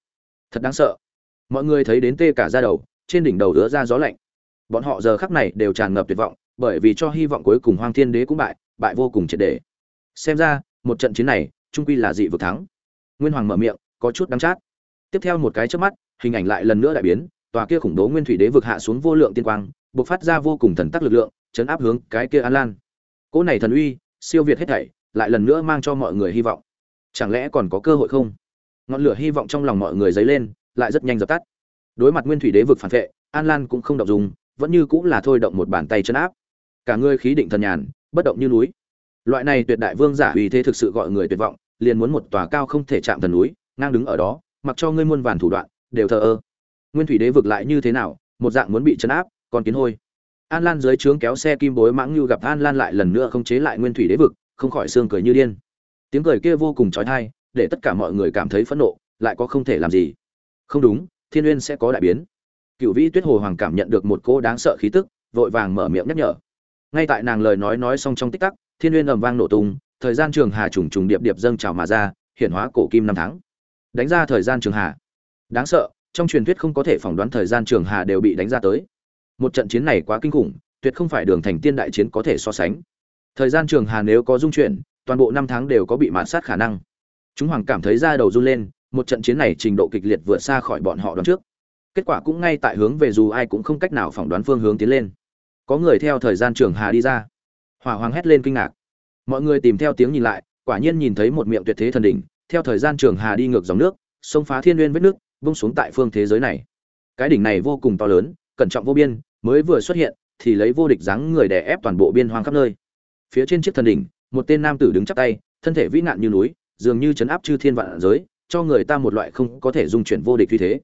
Thật đáng sợ. Mọi người thấy đến tê cả da đầu, trên đỉnh đầu đứa ra gió lạnh. Bọn họ giờ khắc này đều tràn ngập tuyệt vọng, bởi vì cho hy vọng cuối cùng hoang thiên đế cũng bại bại vô cùng triệt để. Xem ra, một trận chiến này trung quy là dị vực thắng. Nguyên hoàng mở miệng, có chút đắng chát tiếp theo một cái chớp mắt, hình ảnh lại lần nữa đại biến, tòa kia khủng bố nguyên thủy đế vực hạ xuống vô lượng tiên quang, bộc phát ra vô cùng thần tắc lực lượng, chấn áp hướng cái kia an lan. Cỗ này thần uy, siêu việt hết thảy, lại lần nữa mang cho mọi người hy vọng. Chẳng lẽ còn có cơ hội không? Ngọn lửa hy vọng trong lòng mọi người dấy lên, lại rất nhanh dập tắt. Đối mặt nguyên thủy đế vực phản vệ, an lan cũng không động dùng, vẫn như cũng là thôi động một bàn tay chân áp. Cả người khí định thần nhàn, bất động như núi. Loại này tuyệt đại vương giả uy thế thực sự gọi người tuyệt vọng, liền muốn một tòa cao không thể chạm thần núi, ngang đứng ở đó mặc cho ngươi muôn vàn thủ đoạn, đều thờ ơ. Nguyên thủy đế vực lại như thế nào, một dạng muốn bị chấn áp, còn kiến hôi. An lan dưới trướng kéo xe kim bối mãng như gặp an lan lại lần nữa không chế lại nguyên thủy đế vực, không khỏi xương cười như điên. Tiếng cười kia vô cùng trói thai để tất cả mọi người cảm thấy phẫn nộ, lại có không thể làm gì. Không đúng, thiên uyên sẽ có đại biến. Cựu vĩ tuyết hồ hoàng cảm nhận được một cô đáng sợ khí tức, vội vàng mở miệng nhắc nhở. Ngay tại nàng lời nói nói xong trong tích tắc, thiên uyên ầm vang nổ tung, thời gian trường hà trùng trùng điệp điệp dâng trào mà ra, hiển hóa cổ kim năm tháng đánh ra thời gian trường hà đáng sợ, trong truyền thuyết không có thể phỏng đoán thời gian trường hà đều bị đánh ra tới. Một trận chiến này quá kinh khủng, tuyệt không phải đường thành tiên đại chiến có thể so sánh. Thời gian trường hà nếu có dung chuyển, toàn bộ năm tháng đều có bị mạt sát khả năng. Chúng hoàng cảm thấy da đầu run lên, một trận chiến này trình độ kịch liệt vượt xa khỏi bọn họ đoán trước. Kết quả cũng ngay tại hướng về dù ai cũng không cách nào phỏng đoán phương hướng tiến lên. Có người theo thời gian trường hà đi ra. Hỏa hoàng hét lên kinh ngạc. Mọi người tìm theo tiếng nhìn lại, quả nhiên nhìn thấy một miệng tuyệt thế thần đỉnh theo thời gian trường hà đi ngược dòng nước, sông phá thiên nguyên vết nước, bung xuống tại phương thế giới này. Cái đỉnh này vô cùng to lớn, cẩn trọng vô biên, mới vừa xuất hiện, thì lấy vô địch dáng người đè ép toàn bộ biên hoang khắp nơi. Phía trên chiếc thần đỉnh, một tên nam tử đứng chắp tay, thân thể vĩ nạn như núi, dường như chấn áp chư thiên vạn giới, cho người ta một loại không có thể dung chuyển vô địch như thế.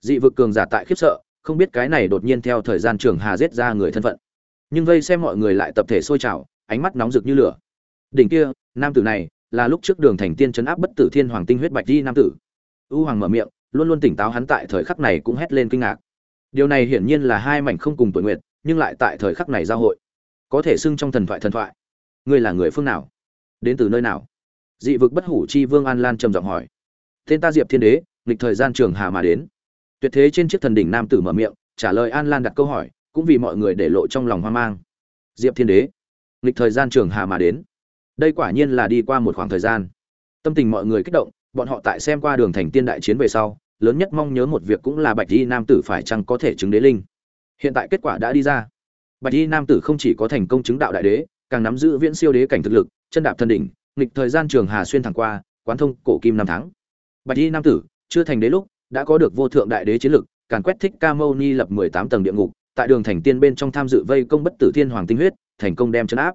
Dị vực cường giả tại khiếp sợ, không biết cái này đột nhiên theo thời gian trường hà giết ra người thân phận. Nhưng vây xem mọi người lại tập thể sôi trào, ánh mắt nóng rực như lửa. Đỉnh kia, nam tử này là lúc trước đường thành tiên chấn áp bất tử thiên hoàng tinh huyết bạch di nam tử. U hoàng mở miệng, luôn luôn tỉnh táo hắn tại thời khắc này cũng hét lên kinh ngạc. Điều này hiển nhiên là hai mảnh không cùng tuổi nguyện nhưng lại tại thời khắc này giao hội. Có thể xưng trong thần thoại thần thoại. Ngươi là người phương nào? Đến từ nơi nào? Dị vực bất hủ chi vương an lan trầm giọng hỏi. Tên ta diệp thiên đế, nghịch thời gian trường hà mà đến. Tuyệt thế trên chiếc thần đỉnh nam tử mở miệng, trả lời an lan đặt câu hỏi, cũng vì mọi người để lộ trong lòng hoang mang. Diệp thiên đế, nghịch thời gian trường hà mà đến đây quả nhiên là đi qua một khoảng thời gian. Tâm tình mọi người kích động, bọn họ tại xem qua đường thành tiên đại chiến về sau, lớn nhất mong nhớ một việc cũng là bạch di nam tử phải chăng có thể chứng đế linh. Hiện tại kết quả đã đi ra. Bạch di nam tử không chỉ có thành công chứng đạo đại đế, càng nắm giữ viễn siêu đế cảnh thực lực, chân đạp thân đỉnh, nghịch thời gian trường hà xuyên thẳng qua, quán thông cổ kim năm tháng. Bạch di nam tử, chưa thành đế lúc, đã có được vô thượng đại đế chiến lực, càn quét thích ca mâu ni lập mười tám tầng địa ngục, tại đường thành tiên bên trong tham dự vây công bất tử thiên hoàng tinh huyết, thành công đem chấn áp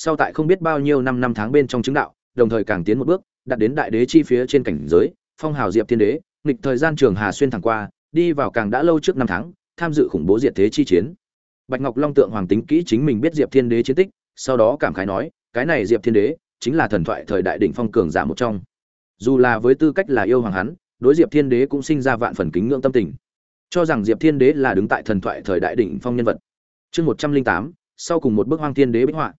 sau tại không biết bao nhiêu năm năm tháng bên trong chứng đạo, đồng thời càng tiến một bước, đạt đến đại đế chi phía trên cảnh giới, phong hào diệp thiên đế, nghịch thời gian trường hà xuyên thẳng qua, đi vào càng đã lâu trước năm tháng, tham dự khủng bố diệt thế chi chiến. Bạch ngọc long tượng hoàng tính kỹ chính mình biết diệp thiên đế chiến tích, sau đó cảm khái nói, cái này diệp thiên đế chính là thần thoại thời đại đỉnh phong cường giả một trong. Dù là với tư cách là yêu hoàng hắn, đối diệp thiên đế cũng sinh ra vạn phần kính ngưỡng tâm tình. Cho rằng diệp thiên đế là đứng tại thần thoại thời đại đỉnh phong nhân vật. Chương một trăm linh tám, sau cùng một bức hoang thiên đế bích họa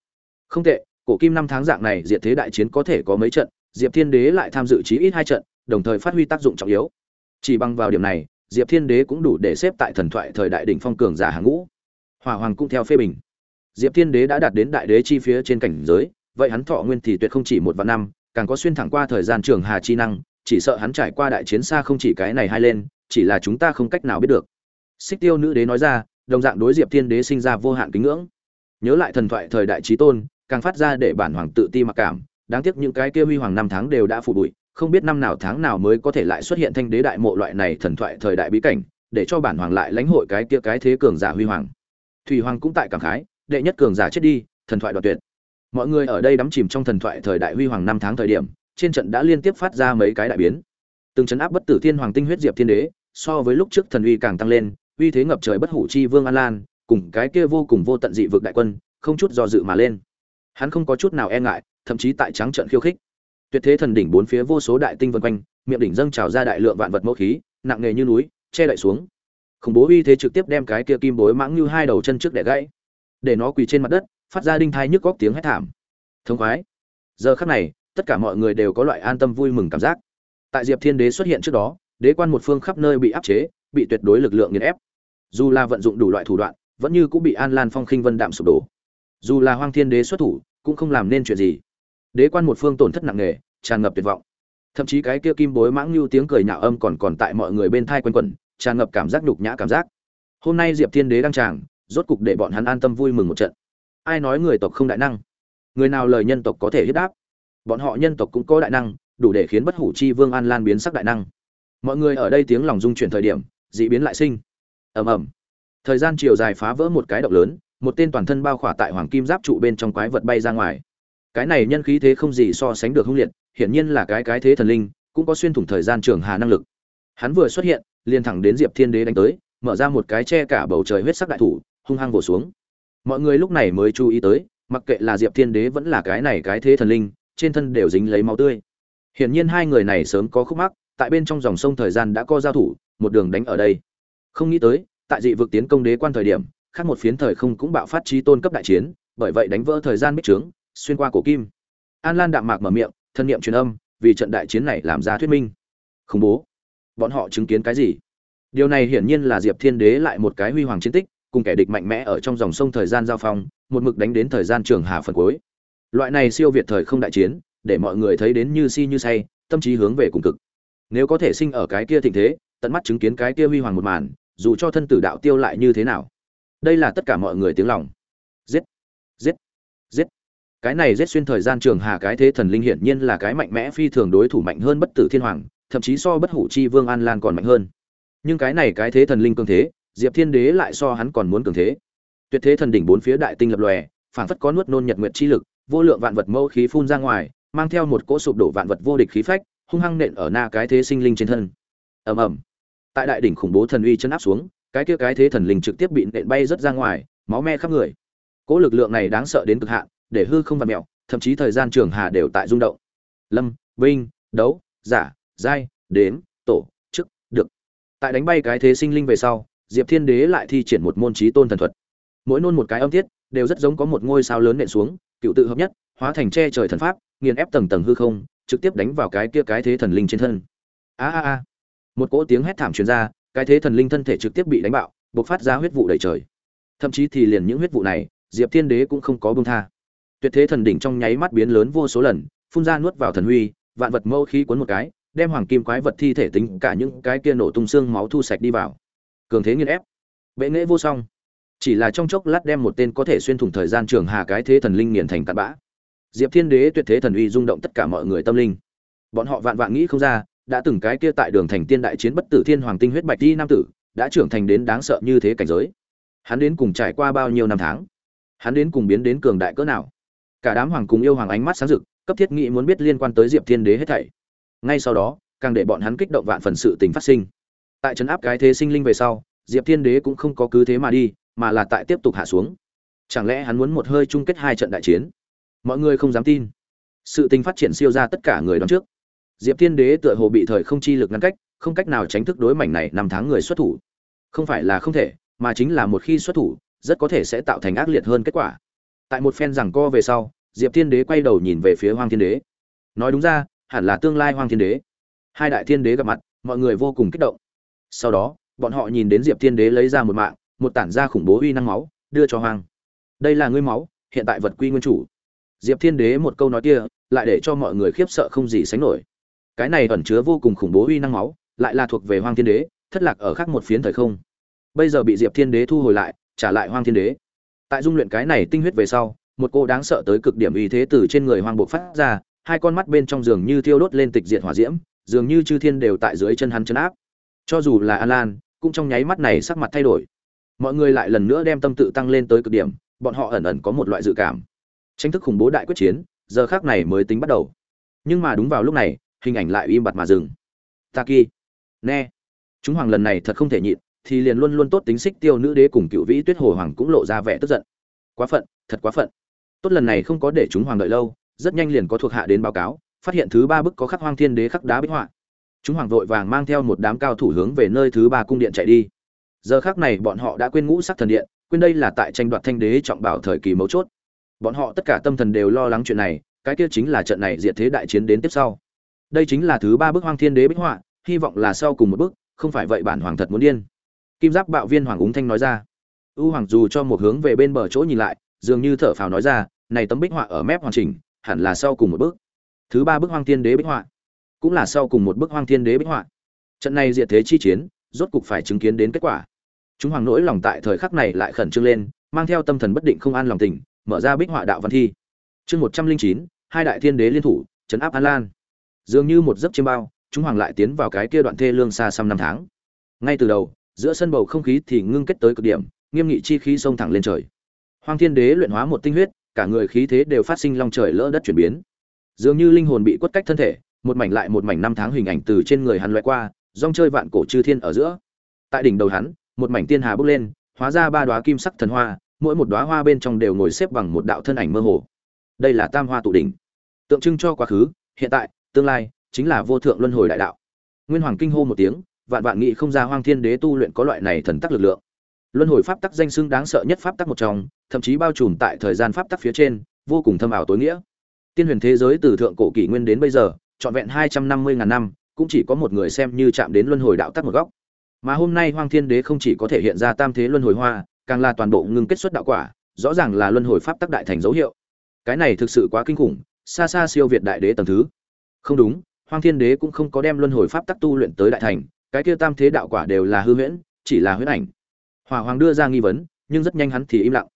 không tệ, cổ kim năm tháng dạng này diệt thế đại chiến có thể có mấy trận, diệp thiên đế lại tham dự chí ít hai trận, đồng thời phát huy tác dụng trọng yếu. Chỉ bằng vào điểm này, diệp thiên đế cũng đủ để xếp tại thần thoại thời đại đỉnh phong cường giả hàng ngũ. Hỏa hoàng cũng theo phê bình. Diệp thiên đế đã đạt đến đại đế chi phía trên cảnh giới, vậy hắn thọ nguyên thì tuyệt không chỉ một vạn năm, càng có xuyên thẳng qua thời gian trường hà chi năng, chỉ sợ hắn trải qua đại chiến xa không chỉ cái này hai lên, chỉ là chúng ta không cách nào biết được. Xích tiêu nữ đế nói ra, đồng dạng đối diệp thiên đế sinh ra vô hạn kính ngưỡng. Nhớ lại thần thoại thời đại trí tôn càng phát ra để bản hoàng tự ti mặc cảm. Đáng tiếc những cái kia huy hoàng năm tháng đều đã phủ bụi, không biết năm nào tháng nào mới có thể lại xuất hiện thanh đế đại mộ loại này thần thoại thời đại bí cảnh, để cho bản hoàng lại lãnh hội cái kia cái thế cường giả huy hoàng. Thủy hoàng cũng tại cảm khái, đệ nhất cường giả chết đi, thần thoại đoạt tuyệt. Mọi người ở đây đắm chìm trong thần thoại thời đại huy hoàng năm tháng thời điểm, trên trận đã liên tiếp phát ra mấy cái đại biến. Từng chấn áp bất tử thiên hoàng tinh huyết diệp thiên đế, so với lúc trước thần uy càng tăng lên, uy thế ngập trời bất hủ chi vương an lan, cùng cái kia vô cùng vô tận dị vực đại quân, không chút do dự mà lên hắn không có chút nào e ngại, thậm chí tại trắng trận khiêu khích. Tuyệt thế thần đỉnh bốn phía vô số đại tinh vân quanh, miệng đỉnh dâng trào ra đại lượng vạn vật mẫu khí, nặng nề như núi, che đậy xuống. Khủng bố uy thế trực tiếp đem cái kia kim bối mãng như hai đầu chân trước để gãy. Để nó quỳ trên mặt đất, phát ra đinh thai nhức góc tiếng hét thảm. Thông khoái. Giờ khắc này, tất cả mọi người đều có loại an tâm vui mừng cảm giác. Tại diệp thiên đế xuất hiện trước đó, đế quan một phương khắp nơi bị áp chế, bị tuyệt đối lực lượng nghiền ép. Dù là vận dụng đủ loại thủ đoạn, vẫn như cũng bị an lan phong khinh vân đạm sụp đổ dù là hoang thiên đế xuất thủ, cũng không làm nên chuyện gì. Đế quan một phương tổn thất nặng nề, tràn ngập tuyệt vọng. Thậm chí cái kia kim bối mãng lưu tiếng cười nhạo âm còn còn tại mọi người bên thai quanh quẩn, tràn ngập cảm giác nhục nhã cảm giác. Hôm nay diệp thiên đế đăng tràng, rốt cục để bọn hắn an tâm vui mừng một trận. Ai nói người tộc không đại năng? Người nào lời nhân tộc có thể hiếp đáp? Bọn họ nhân tộc cũng có đại năng, đủ để khiến bất hủ chi vương an lan biến sắc đại năng. Mọi người ở đây tiếng lòng dung chuyển thời điểm, dị biến lại sinh. Ầm ầm. Thời gian chiều dài phá vỡ một cái động lớn một tên toàn thân bao khỏa tại hoàng kim giáp trụ bên trong quái vật bay ra ngoài. Cái này nhân khí thế không gì so sánh được hung liệt, hiển nhiên là cái cái thế thần linh, cũng có xuyên thủng thời gian trường hà năng lực. Hắn vừa xuất hiện, liền thẳng đến diệp thiên đế đánh tới, mở ra một cái che cả bầu trời huyết sắc đại thủ, hung hăng vồ xuống. Mọi người lúc này mới chú ý tới, mặc kệ là diệp thiên đế vẫn là cái này cái thế thần linh, trên thân đều dính lấy máu tươi. Hiển nhiên hai người này sớm có khúc mắc, tại bên trong dòng sông thời gian đã có giao thủ, một đường đánh ở đây. Không nghĩ tới, tại dị vực tiến công đế quan thời điểm khác một phiến thời không cũng bạo phát trí tôn cấp đại chiến, bởi vậy đánh vỡ thời gian bích trướng, xuyên qua cổ kim. An lan đạm mạc mở miệng, thân nhiệm truyền âm, vì trận đại chiến này làm ra thuyết minh. Khủng bố. Bọn họ chứng kiến cái gì? Điều này hiển nhiên là diệp thiên đế lại một cái huy hoàng chiến tích, cùng kẻ địch mạnh mẽ ở trong dòng sông thời gian giao phong, một mực đánh đến thời gian trường hà phần cuối. Loại này siêu việt thời không đại chiến, để mọi người thấy đến như si như say, tâm trí hướng về cùng cực. Nếu có thể sinh ở cái kia thịnh thế, tận mắt chứng kiến cái kia huy hoàng một màn, dù cho thân tử đạo tiêu lại như thế nào? Đây là tất cả mọi người tiếng lòng. Giết giết giết. Cái này giết xuyên thời gian trường hà cái thế thần linh hiển nhiên là cái mạnh mẽ phi thường đối thủ mạnh hơn bất tử thiên hoàng, thậm chí so bất hủ chi vương an lan còn mạnh hơn. Nhưng cái này cái thế thần linh cường thế, diệp thiên đế lại so hắn còn muốn cường thế. Tuyệt thế thần đỉnh bốn phía đại tinh lập lòe, phảng phất có nuốt nôn nhật nguyện chi lực, vô lượng vạn vật mâu khí phun ra ngoài, mang theo một cỗ sụp đổ vạn vật vô địch khí phách, hung hăng nện ở na cái thế sinh linh trên thân. Ầm ầm. Tại đại đỉnh khủng bố thần uy chân áp xuống cái kia cái thế thần linh trực tiếp bị nện bay rất ra ngoài, máu me khắp người. Cỗ lực lượng này đáng sợ đến cực hạn, để hư không vặt mẹo thậm chí thời gian trường hà đều tại rung động. Lâm, vinh, đấu, giả, giai đến tổ, chức được tại đánh bay cái thế sinh linh về sau, diệp thiên đế lại thi triển một môn trí tôn thần thuật. Mỗi nôn một cái âm tiết, đều rất giống có một ngôi sao lớn nện xuống, cựu tự hợp nhất, hóa thành che trời thần pháp, nghiền ép tầng tầng hư không, trực tiếp đánh vào cái kia cái thế thần linh trên thân. A a a. Một cỗ tiếng hét thảm truyền ra cái thế thần linh thân thể trực tiếp bị đánh bạo, bộc phát ra huyết vụ đầy trời. Thậm chí thì liền những huyết vụ này, diệp thiên đế cũng không có buông tha. Tuyệt thế thần đỉnh trong nháy mắt biến lớn vô số lần, phun ra nuốt vào thần huy, vạn vật mâu khí cuốn một cái, đem hoàng kim quái vật thi thể tính cả những cái kia nổ tung xương máu thu sạch đi vào. Cường thế nghiên ép. Bệ nghệ vô song. Chỉ là trong chốc lát đem một tên có thể xuyên thủng thời gian trường hà cái thế thần linh nghiền thành tạt bã. Diệp thiên đế tuyệt thế thần uy rung động tất cả mọi người tâm linh. Bọn họ vạn vạn nghĩ không ra đã từng cái kia tại đường thành tiên đại chiến bất tử thiên hoàng tinh huyết bạch đi nam tử, đã trưởng thành đến đáng sợ như thế cảnh giới. Hắn đến cùng trải qua bao nhiêu năm tháng? Hắn đến cùng biến đến cường đại cỡ nào? Cả đám hoàng cùng yêu hoàng ánh mắt sáng rực, cấp thiết nghĩ muốn biết liên quan tới diệp thiên đế hết thảy. Ngay sau đó, càng để bọn hắn kích động vạn phần sự tình phát sinh. Tại trấn áp cái thế sinh linh về sau, diệp thiên đế cũng không có cứ thế mà đi, mà là tại tiếp tục hạ xuống. Chẳng lẽ hắn muốn một hơi chung kết hai trận đại chiến? Mọi người không dám tin. Sự tình phát triển siêu ra tất cả người đón trước diệp thiên đế tựa hồ bị thời không chi lực ngăn cách, không cách nào tránh thức đối mảnh này năm tháng người xuất thủ. Không phải là không thể, mà chính là một khi xuất thủ, rất có thể sẽ tạo thành ác liệt hơn kết quả. Tại một phen rằng co về sau, diệp thiên đế quay đầu nhìn về phía hoàng thiên đế. Nói đúng ra, hẳn là tương lai hoàng thiên đế. Hai đại thiên đế gặp mặt, mọi người vô cùng kích động. Sau đó, bọn họ nhìn đến diệp thiên đế lấy ra một mạng, một tản ra khủng bố uy năng máu, đưa cho hoàng đây là ngươi máu, hiện tại vật quy nguyên chủ. Diệp thiên đế một câu nói kia, lại để cho mọi người khiếp sợ không gì sánh nổi cái này ẩn chứa vô cùng khủng bố uy năng máu, lại là thuộc về hoàng thiên đế, thất lạc ở khác một phiến thời không. Bây giờ bị diệp thiên đế thu hồi lại, trả lại hoàng thiên đế. Tại dung luyện cái này tinh huyết về sau, một cô đáng sợ tới cực điểm uy thế từ trên người hoàng bộ phát ra, hai con mắt bên trong giường như thiêu đốt lên tịch diệt hỏa diễm, dường như chư thiên đều tại dưới chân hắn chấn áp. Cho dù là an lan, cũng trong nháy mắt này sắc mặt thay đổi. Mọi người lại lần nữa đem tâm tự tăng lên tới cực điểm, bọn họ ẩn ẩn có một loại dự cảm. Tranh thức khủng bố đại quyết chiến, giờ khác này mới tính bắt đầu. Nhưng mà đúng vào lúc này hình ảnh lại im bặt mà dừng. Taki, ne. Chúng hoàng lần này thật không thể nhịn, thì liền luôn luôn tốt tính xích tiêu nữ đế cùng cựu vĩ tuyết hồ hoàng cũng lộ ra vẻ tức giận. Quá phận, thật quá phận. Tốt lần này không có để chúng hoàng đợi lâu, rất nhanh liền có thuộc hạ đến báo cáo, phát hiện thứ ba bức có khắc hoang thiên đế khắc đá bích họa. Chúng hoàng vội vàng mang theo một đám cao thủ hướng về nơi thứ ba cung điện chạy đi. Giờ khác này bọn họ đã quên ngũ sắc thần điện, quên đây là tại tranh đoạt thanh đế trọng bảo thời kỳ mấu chốt. Bọn họ tất cả tâm thần đều lo lắng chuyện này, cái kia chính là trận này diệt thế đại chiến đến tiếp sau đây chính là thứ ba bức hoang thiên đế bích họa, hy vọng là sau cùng một bức, không phải vậy bản hoàng thật muốn điên. Kim giáp bạo viên hoàng úng thanh nói ra. U hoàng dù cho một hướng về bên bờ chỗ nhìn lại, dường như thở phào nói ra, này tấm bích họa ở mép hoàn chỉnh, hẳn là sau cùng một bức. Thứ ba bức hoang thiên đế bích họa, cũng là sau cùng một bức hoang thiên đế bích họa. Trận này diệt thế chi chiến, rốt cục phải chứng kiến đến kết quả. Chúng hoàng nỗi lòng tại thời khắc này lại khẩn trương lên, mang theo tâm thần bất định không an lòng tình, mở ra bích họa đạo văn thi. Chương một trăm linh chín, hai đại thiên đế liên thủ, chấn áp an lan dường như một giấc chiêm bao, chúng hoàng lại tiến vào cái kia đoạn thê lương xa xăm năm tháng. Ngay từ đầu, giữa sân bầu không khí thì ngưng kết tới cực điểm, nghiêm nghị chi khí xông thẳng lên trời. Hoàng thiên đế luyện hóa một tinh huyết, cả người khí thế đều phát sinh long trời lỡ đất chuyển biến. Dường như linh hồn bị quất cách thân thể, một mảnh lại một mảnh năm tháng hình ảnh từ trên người hắn loại qua, rong chơi vạn cổ chư thiên ở giữa. Tại đỉnh đầu hắn, một mảnh tiên hà bước lên, hóa ra ba đóa kim sắc thần hoa, mỗi một đóa hoa bên trong đều ngồi xếp bằng một đạo thân ảnh mơ hồ. Đây là tam hoa tụ đỉnh. Tượng trưng cho quá khứ, hiện tại tương lai chính là vô thượng luân hồi đại đạo. Nguyên hoàng kinh hô một tiếng, vạn vạn nghị không ra hoang thiên đế tu luyện có loại này thần tắc lực lượng. Luân hồi pháp tắc danh xưng đáng sợ nhất pháp tắc một trong, thậm chí bao trùm tại thời gian pháp tắc phía trên, vô cùng thâm ảo tối nghĩa. Tiên huyền thế giới từ thượng cổ kỷ nguyên đến bây giờ, trọn vẹn hai trăm năm mươi ngàn năm, cũng chỉ có một người xem như chạm đến luân hồi đạo tắc một góc. Mà hôm nay hoang thiên đế không chỉ có thể hiện ra tam thế luân hồi hoa, càng là toàn bộ ngưng kết xuất đạo quả, rõ ràng là luân hồi pháp tắc đại thành dấu hiệu. Cái này thực sự quá kinh khủng, xa xa siêu việt đại đế tầng thứ không đúng, hoang thiên đế cũng không có đem luân hồi pháp tắc tu luyện tới đại thành, cái kia tam thế đạo quả đều là hư huyễn, chỉ là huyễn ảnh. Hỏa hoàng đưa ra nghi vấn, nhưng rất nhanh hắn thì im lặng.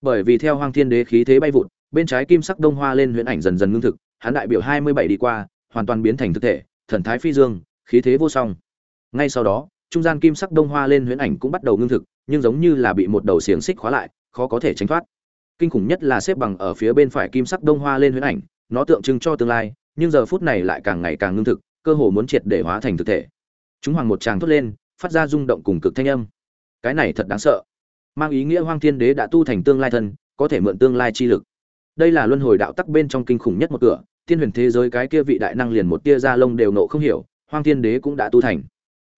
Bởi vì theo hoang thiên đế khí thế bay vụt, bên trái kim sắc đông hoa lên huyễn ảnh dần dần ngưng thực, hắn đại biểu hai mươi bảy đi qua, hoàn toàn biến thành thực thể, thần thái phi dương, khí thế vô song. Ngay sau đó, trung gian kim sắc đông hoa lên huyễn ảnh cũng bắt đầu ngưng thực, nhưng giống như là bị một đầu xiềng xích khóa lại, khó có thể tránh thoát. Kinh khủng nhất là xếp bằng ở phía bên phải kim sắc đông hoa lên huyễn ảnh, nó tượng trưng cho tương lai nhưng giờ phút này lại càng ngày càng ngưng thực, cơ hồ muốn triệt để hóa thành thực thể. Chúng hoàng một tràng thốt lên, phát ra rung động cùng cực thanh âm. Cái này thật đáng sợ. Mang ý nghĩa hoang thiên đế đã tu thành tương lai thân, có thể mượn tương lai chi lực. Đây là luân hồi đạo tắc bên trong kinh khủng nhất một cửa, thiên huyền thế giới cái kia vị đại năng liền một tia da lông đều nộ không hiểu, hoang thiên đế cũng đã tu thành.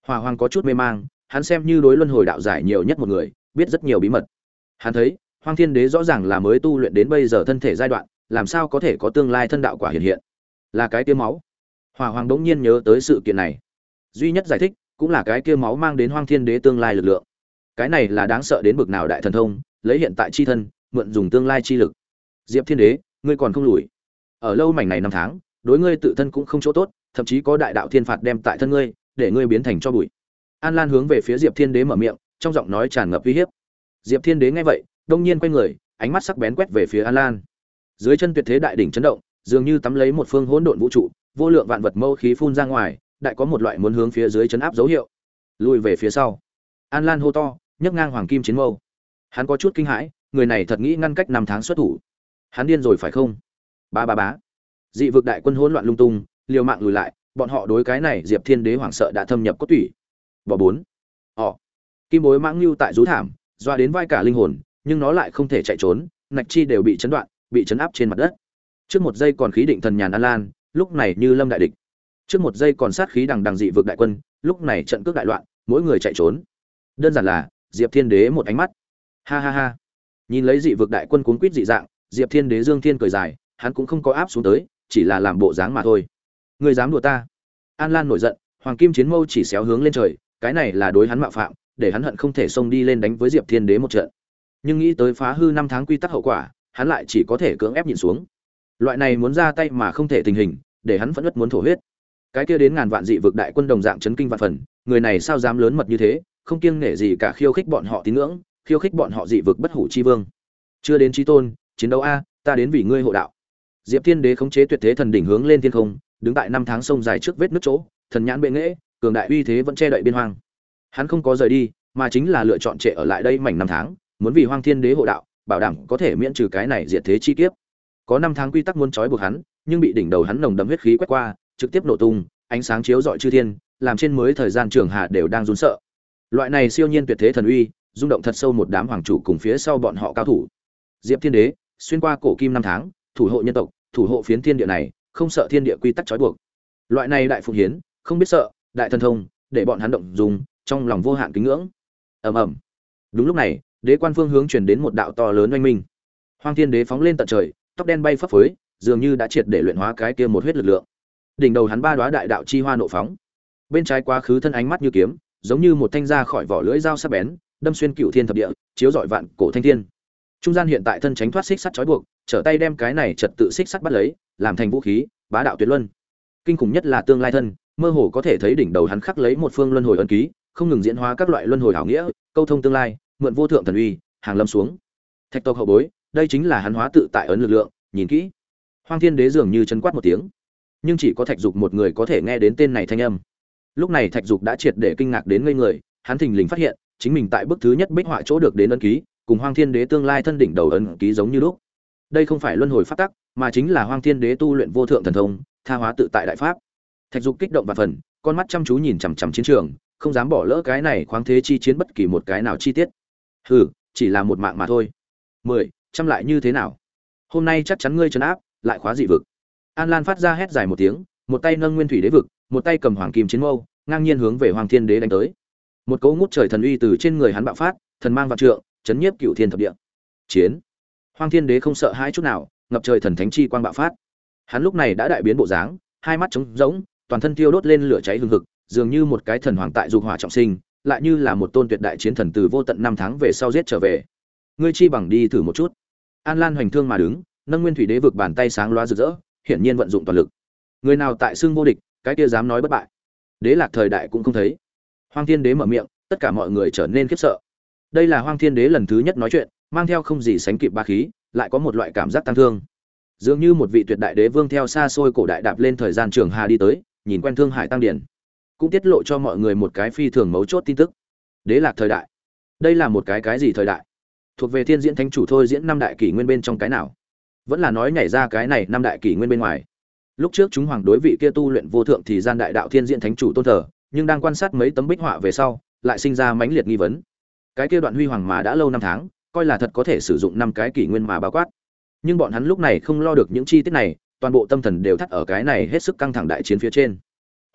Hòa hoàng có chút mê mang, hắn xem như đối luân hồi đạo giải nhiều nhất một người, biết rất nhiều bí mật. Hắn thấy, hoang thiên đế rõ ràng là mới tu luyện đến bây giờ thân thể giai đoạn, làm sao có thể có tương lai thân đạo quả hiện hiện là cái tiêu máu. Hỏa hoàng đống nhiên nhớ tới sự kiện này. Duy nhất giải thích cũng là cái kia máu mang đến hoang thiên đế tương lai lực lượng. Cái này là đáng sợ đến bực nào đại thần thông, lấy hiện tại chi thân, mượn dùng tương lai chi lực. Diệp thiên đế, ngươi còn không lùi. Ở lâu mảnh này năm tháng, đối ngươi tự thân cũng không chỗ tốt, thậm chí có đại đạo thiên phạt đem tại thân ngươi, để ngươi biến thành cho bụi. An lan hướng về phía diệp thiên đế mở miệng, trong giọng nói tràn ngập uy hiếp. Diệp thiên đế nghe vậy, đông nhiên quay người, ánh mắt sắc bén quét về phía an lan. Dưới chân tuyệt thế đại đỉnh chấn động dường như tắm lấy một phương hỗn độn vũ trụ, vô lượng vạn vật mâu khí phun ra ngoài, đại có một loại muốn hướng phía dưới chấn áp dấu hiệu. Lùi về phía sau. An lan hô to, nhấc ngang hoàng kim chiến mâu. Hắn có chút kinh hãi, người này thật nghĩ ngăn cách năm tháng xuất thủ. Hắn điên rồi phải không? Ba ba bá dị vực đại quân hỗn loạn lung tung, liều mạng lùi lại, bọn họ đối cái này diệp thiên đế hoảng sợ đã thâm nhập cốt tủy. Bỏ bốn. Họ. Kim bối mãng lưu tại rú thảm, doa đến vai cả linh hồn, nhưng nó lại không thể chạy trốn, nạch chi đều bị chấn đoạn, bị chấn áp trên mặt đất trước một giây còn khí định thần nhàn an lan, lúc này như lâm đại địch. Trước một giây còn sát khí đằng đằng dị vực đại quân, lúc này trận cước đại loạn, mỗi người chạy trốn. Đơn giản là, diệp thiên đế một ánh mắt. Ha ha ha. Nhìn lấy dị vực đại quân cuốn quýt dị dạng, diệp thiên đế dương thiên cười dài, hắn cũng không có áp xuống tới, chỉ là làm bộ dáng mà thôi. Người dám đùa ta? An lan nổi giận, hoàng kim chiến mâu chỉ xéo hướng lên trời, cái này là đối hắn mạo phạm, để hắn hận không thể xông đi lên đánh với diệp thiên đế một trận. Nhưng nghĩ tới phá hư năm tháng quy tắc hậu quả, hắn lại chỉ có thể cưỡng ép nhìn xuống loại này muốn ra tay mà không thể tình hình, để hắn vẫn rất muốn thổ huyết. Cái kia đến ngàn vạn dị vực đại quân đồng dạng chấn kinh vạn phần, người này sao dám lớn mật như thế, không kiêng nể gì cả khiêu khích bọn họ tín ngưỡng, khiêu khích bọn họ dị vực bất hủ chi vương. Chưa đến trí tôn, chiến đấu a, ta đến vì ngươi hộ đạo. Diệp thiên đế khống chế tuyệt thế thần đỉnh hướng lên thiên không, đứng tại năm tháng sông dài trước vết nước chỗ, thần nhãn bệ nghễ cường đại uy thế vẫn che đậy biên hoang. Hắn không có rời đi, mà chính là lựa chọn trệ ở lại đây mảnh năm tháng, muốn vì hoang thiên đế hộ đạo, bảo đảm có thể miễn trừ cái này diệt thế chi kiếp có năm tháng quy tắc muốn trói buộc hắn, nhưng bị đỉnh đầu hắn nồng đậm huyết khí quét qua, trực tiếp nổ tung, ánh sáng chiếu rọi chư thiên, làm trên mới thời gian trường hạ đều đang run sợ. Loại này siêu nhiên tuyệt thế thần uy, rung động thật sâu một đám hoàng chủ cùng phía sau bọn họ cao thủ. Diệp thiên đế, xuyên qua cổ kim năm tháng, thủ hộ nhân tộc, thủ hộ phiến thiên địa này, không sợ thiên địa quy tắc trói buộc. Loại này đại phụng hiến, không biết sợ, đại thần thông, để bọn hắn động dùng, trong lòng vô hạn kính ngưỡng. Ầm ầm. Đúng lúc này, đế quan phương hướng truyền đến một đạo to lớn oanh minh. Hoàng thiên đế phóng lên tận trời tóc đen bay phấp phới, dường như đã triệt để luyện hóa cái kia một huyết lực lượng. Đỉnh đầu hắn ba đoá đại đạo chi hoa nộ phóng. Bên trái quá khứ thân ánh mắt như kiếm, giống như một thanh ra khỏi vỏ lưỡi dao sắc bén, đâm xuyên cựu thiên thập địa, chiếu dọi vạn cổ thanh thiên. Trung gian hiện tại thân tránh thoát xích sắt trói buộc, trở tay đem cái này trật tự xích sắt bắt lấy, làm thành vũ khí, bá đạo tuyệt luân. Kinh khủng nhất là tương lai thân, mơ hồ có thể thấy đỉnh đầu hắn khắc lấy một phương luân hồi ân ký, không ngừng diễn hóa các loại luân hồi hảo nghĩa, câu thông tương lai, mượn vô thượng thần uy, hàng lâm xuống. Thạch tộc hậu bối đây chính là hắn hóa tự tại ấn lực lượng, nhìn kỹ. Hoang thiên đế dường như chân quát một tiếng, nhưng chỉ có thạch dục một người có thể nghe đến tên này thanh âm. Lúc này thạch dục đã triệt để kinh ngạc đến ngây người, hắn thình lình phát hiện, chính mình tại bức thứ nhất bích họa chỗ được đến ấn ký, cùng hoang thiên đế tương lai thân đỉnh đầu ấn ký giống như lúc. Đây không phải luân hồi pháp tắc, mà chính là hoang thiên đế tu luyện vô thượng thần thông, tha hóa tự tại đại pháp. Thạch dục kích động và phần, con mắt chăm chú nhìn chằm chằm chiến trường, không dám bỏ lỡ cái này khoáng thế chi chiến bất kỳ một cái nào chi tiết. Hừ, chỉ là một mạng mà thôi. Mười chăm lại như thế nào? Hôm nay chắc chắn ngươi trấn áp, lại khóa dị vực. An lan phát ra hét dài một tiếng, một tay nâng nguyên thủy đế vực, một tay cầm hoàng kim chiến mâu, ngang nhiên hướng về hoàng thiên đế đánh tới. Một cỗ ngút trời thần uy từ trên người hắn bạo phát, thần mang vạn trượng, chấn nhiếp cựu thiên thập địa. Chiến. Hoàng thiên đế không sợ hãi chút nào, ngập trời thần thánh chi quang bạo phát. Hắn lúc này đã đại biến bộ dáng, hai mắt trống rỗng, toàn thân tiêu đốt lên lửa cháy hừng hực, dường như một cái thần hoàng tại dục hỏa trọng sinh, lại như là một tôn tuyệt đại chiến thần từ vô tận năm tháng về sau giết trở về. Ngươi chi bằng đi thử một chút an lan hoành thương mà đứng, nâng nguyên thủy đế vực bàn tay sáng loa rực rỡ, hiển nhiên vận dụng toàn lực. Người nào tại xương vô địch, cái kia dám nói bất bại. Đế lạc thời đại cũng không thấy. Hoang thiên đế mở miệng, tất cả mọi người trở nên khiếp sợ. Đây là hoang thiên đế lần thứ nhất nói chuyện, mang theo không gì sánh kịp ba khí, lại có một loại cảm giác tăng thương. Dường như một vị tuyệt đại đế vương theo xa xôi cổ đại đạp lên thời gian trường hà đi tới, nhìn quen thương hải tăng điển. Cũng tiết lộ cho mọi người một cái phi thường mấu chốt tin tức. Đế lạc thời đại. Đây là một cái cái gì thời đại? Thuộc về thiên diễn thánh chủ thôi diễn năm đại kỷ nguyên bên trong cái nào. Vẫn là nói nhảy ra cái này năm đại kỷ nguyên bên ngoài. Lúc trước chúng hoàng đối vị kia tu luyện vô thượng thì gian đại đạo thiên diễn thánh chủ tôn thờ, nhưng đang quan sát mấy tấm bích họa về sau, lại sinh ra mãnh liệt nghi vấn. Cái kia đoạn huy hoàng mà đã lâu năm tháng, coi là thật có thể sử dụng năm cái kỷ nguyên mà bao quát. Nhưng bọn hắn lúc này không lo được những chi tiết này, toàn bộ tâm thần đều thắt ở cái này hết sức căng thẳng đại chiến phía trên.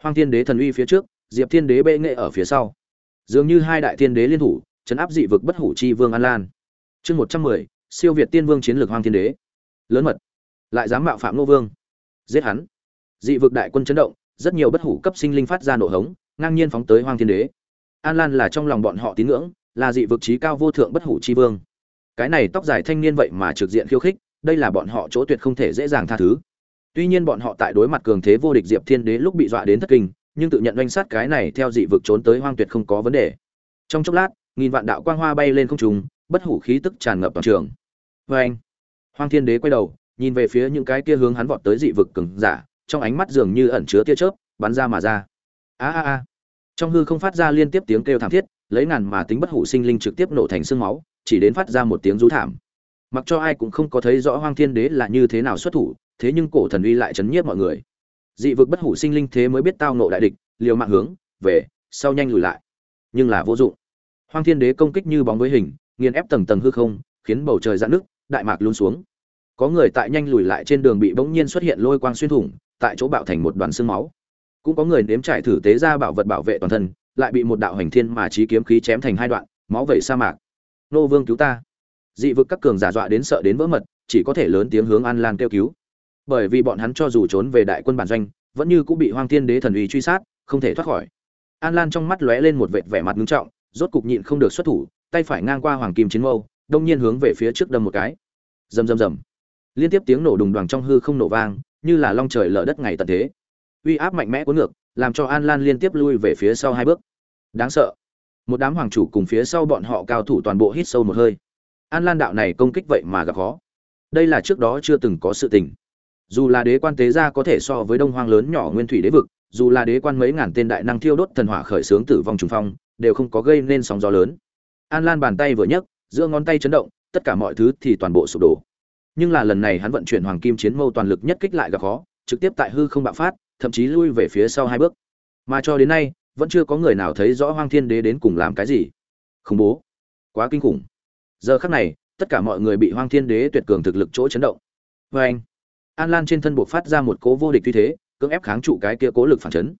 Hoang thiên đế thần uy phía trước, diệp thiên đế bệ nghệ ở phía sau. Dường như hai đại thiên đế liên thủ, chấn áp dị vực bất hủ chi vương an lan chương một trăm mười, siêu việt tiên vương chiến lược hoang thiên đế. Lớn mật. Lại dám mạo phạm nô vương. Giết hắn. Dị vực đại quân chấn động, rất nhiều bất hủ cấp sinh linh phát ra nổ hống, ngang nhiên phóng tới hoang thiên đế. An lan là trong lòng bọn họ tín ngưỡng, là dị vực trí cao vô thượng bất hủ chi vương. Cái này tóc dài thanh niên vậy mà trực diện khiêu khích, đây là bọn họ chỗ tuyệt không thể dễ dàng tha thứ. Tuy nhiên bọn họ tại đối mặt cường thế vô địch diệp thiên đế lúc bị dọa đến thất kinh, nhưng tự nhận oanh sát cái này theo dị vực trốn tới hoang tuyệt không có vấn đề. Trong chốc lát, nghìn vạn đạo quang hoa bay lên không trung bất hủ khí tức tràn ngập toàn trường. Vê anh, hoang thiên đế quay đầu, nhìn về phía những cái kia hướng hắn vọt tới dị vực cường giả, trong ánh mắt dường như ẩn chứa tia chớp, bắn ra mà ra. A a a. Trong hư không phát ra liên tiếp tiếng kêu thảm thiết, lấy ngàn mà tính bất hủ sinh linh trực tiếp nổ thành xương máu, chỉ đến phát ra một tiếng rú thảm. Mặc cho ai cũng không có thấy rõ hoang thiên đế là như thế nào xuất thủ, thế nhưng cổ thần uy lại chấn nhiếp mọi người. Dị vực bất hủ sinh linh thế mới biết tao nộ đại địch, liều mạng hướng, về, sau nhanh lùi lại. Nhưng là vô dụng. Hoang thiên đế công kích như bóng với hình nghiền ép tầng tầng hư không, khiến bầu trời dạn nước đại mạc luôn xuống. Có người tại nhanh lùi lại trên đường bị bỗng nhiên xuất hiện lôi quang xuyên thủng, tại chỗ bạo thành một đoàn xương máu. Cũng có người nếm trải thử tế ra bảo vật bảo vệ toàn thân, lại bị một đạo hành thiên mà trí kiếm khí chém thành hai đoạn, máu vẩy sa mạc. Nô vương cứu ta. Dị vực các cường giả dọa đến sợ đến vỡ mật, chỉ có thể lớn tiếng hướng an lan kêu cứu. Bởi vì bọn hắn cho dù trốn về đại quân bản doanh, vẫn như cũng bị hoang thiên đế thần uy truy sát, không thể thoát khỏi. An lan trong mắt lóe lên một vệt vẻ mặt ngưng trọng, rốt cục nhịn không được xuất thủ tay phải ngang qua hoàng kim chiến mâu, đông nhiên hướng về phía trước đâm một cái. Rầm rầm rầm. Liên tiếp tiếng nổ đùng đoàng trong hư không nổ vang, như là long trời lở đất ngày tận thế. Uy áp mạnh mẽ cuốn ngược, làm cho an lan liên tiếp lui về phía sau hai bước. Đáng sợ. Một đám hoàng chủ cùng phía sau bọn họ cao thủ toàn bộ hít sâu một hơi. An lan đạo này công kích vậy mà gặp khó. Đây là trước đó chưa từng có sự tình. Dù là đế quan tế gia có thể so với đông hoang lớn nhỏ nguyên thủy đế vực, dù là đế quan mấy ngàn tên đại năng thiêu đốt thần hỏa khởi sướng tử vong trùng phong, đều không có gây nên sóng gió lớn an lan bàn tay vừa nhấc, giữa ngón tay chấn động, tất cả mọi thứ thì toàn bộ sụp đổ. Nhưng là lần này hắn vận chuyển hoàng kim chiến mâu toàn lực nhất kích lại gặp khó, trực tiếp tại hư không bạo phát, thậm chí lui về phía sau hai bước. Mà cho đến nay, vẫn chưa có người nào thấy rõ hoang thiên đế đến cùng làm cái gì. Khủng bố. Quá kinh khủng. Giờ khắc này, tất cả mọi người bị hoang thiên đế tuyệt cường thực lực chỗ chấn động. Vê anh, an lan trên thân buộc phát ra một cố vô địch tuy thế, cưỡng ép kháng trụ cái kia cố lực phản chấn.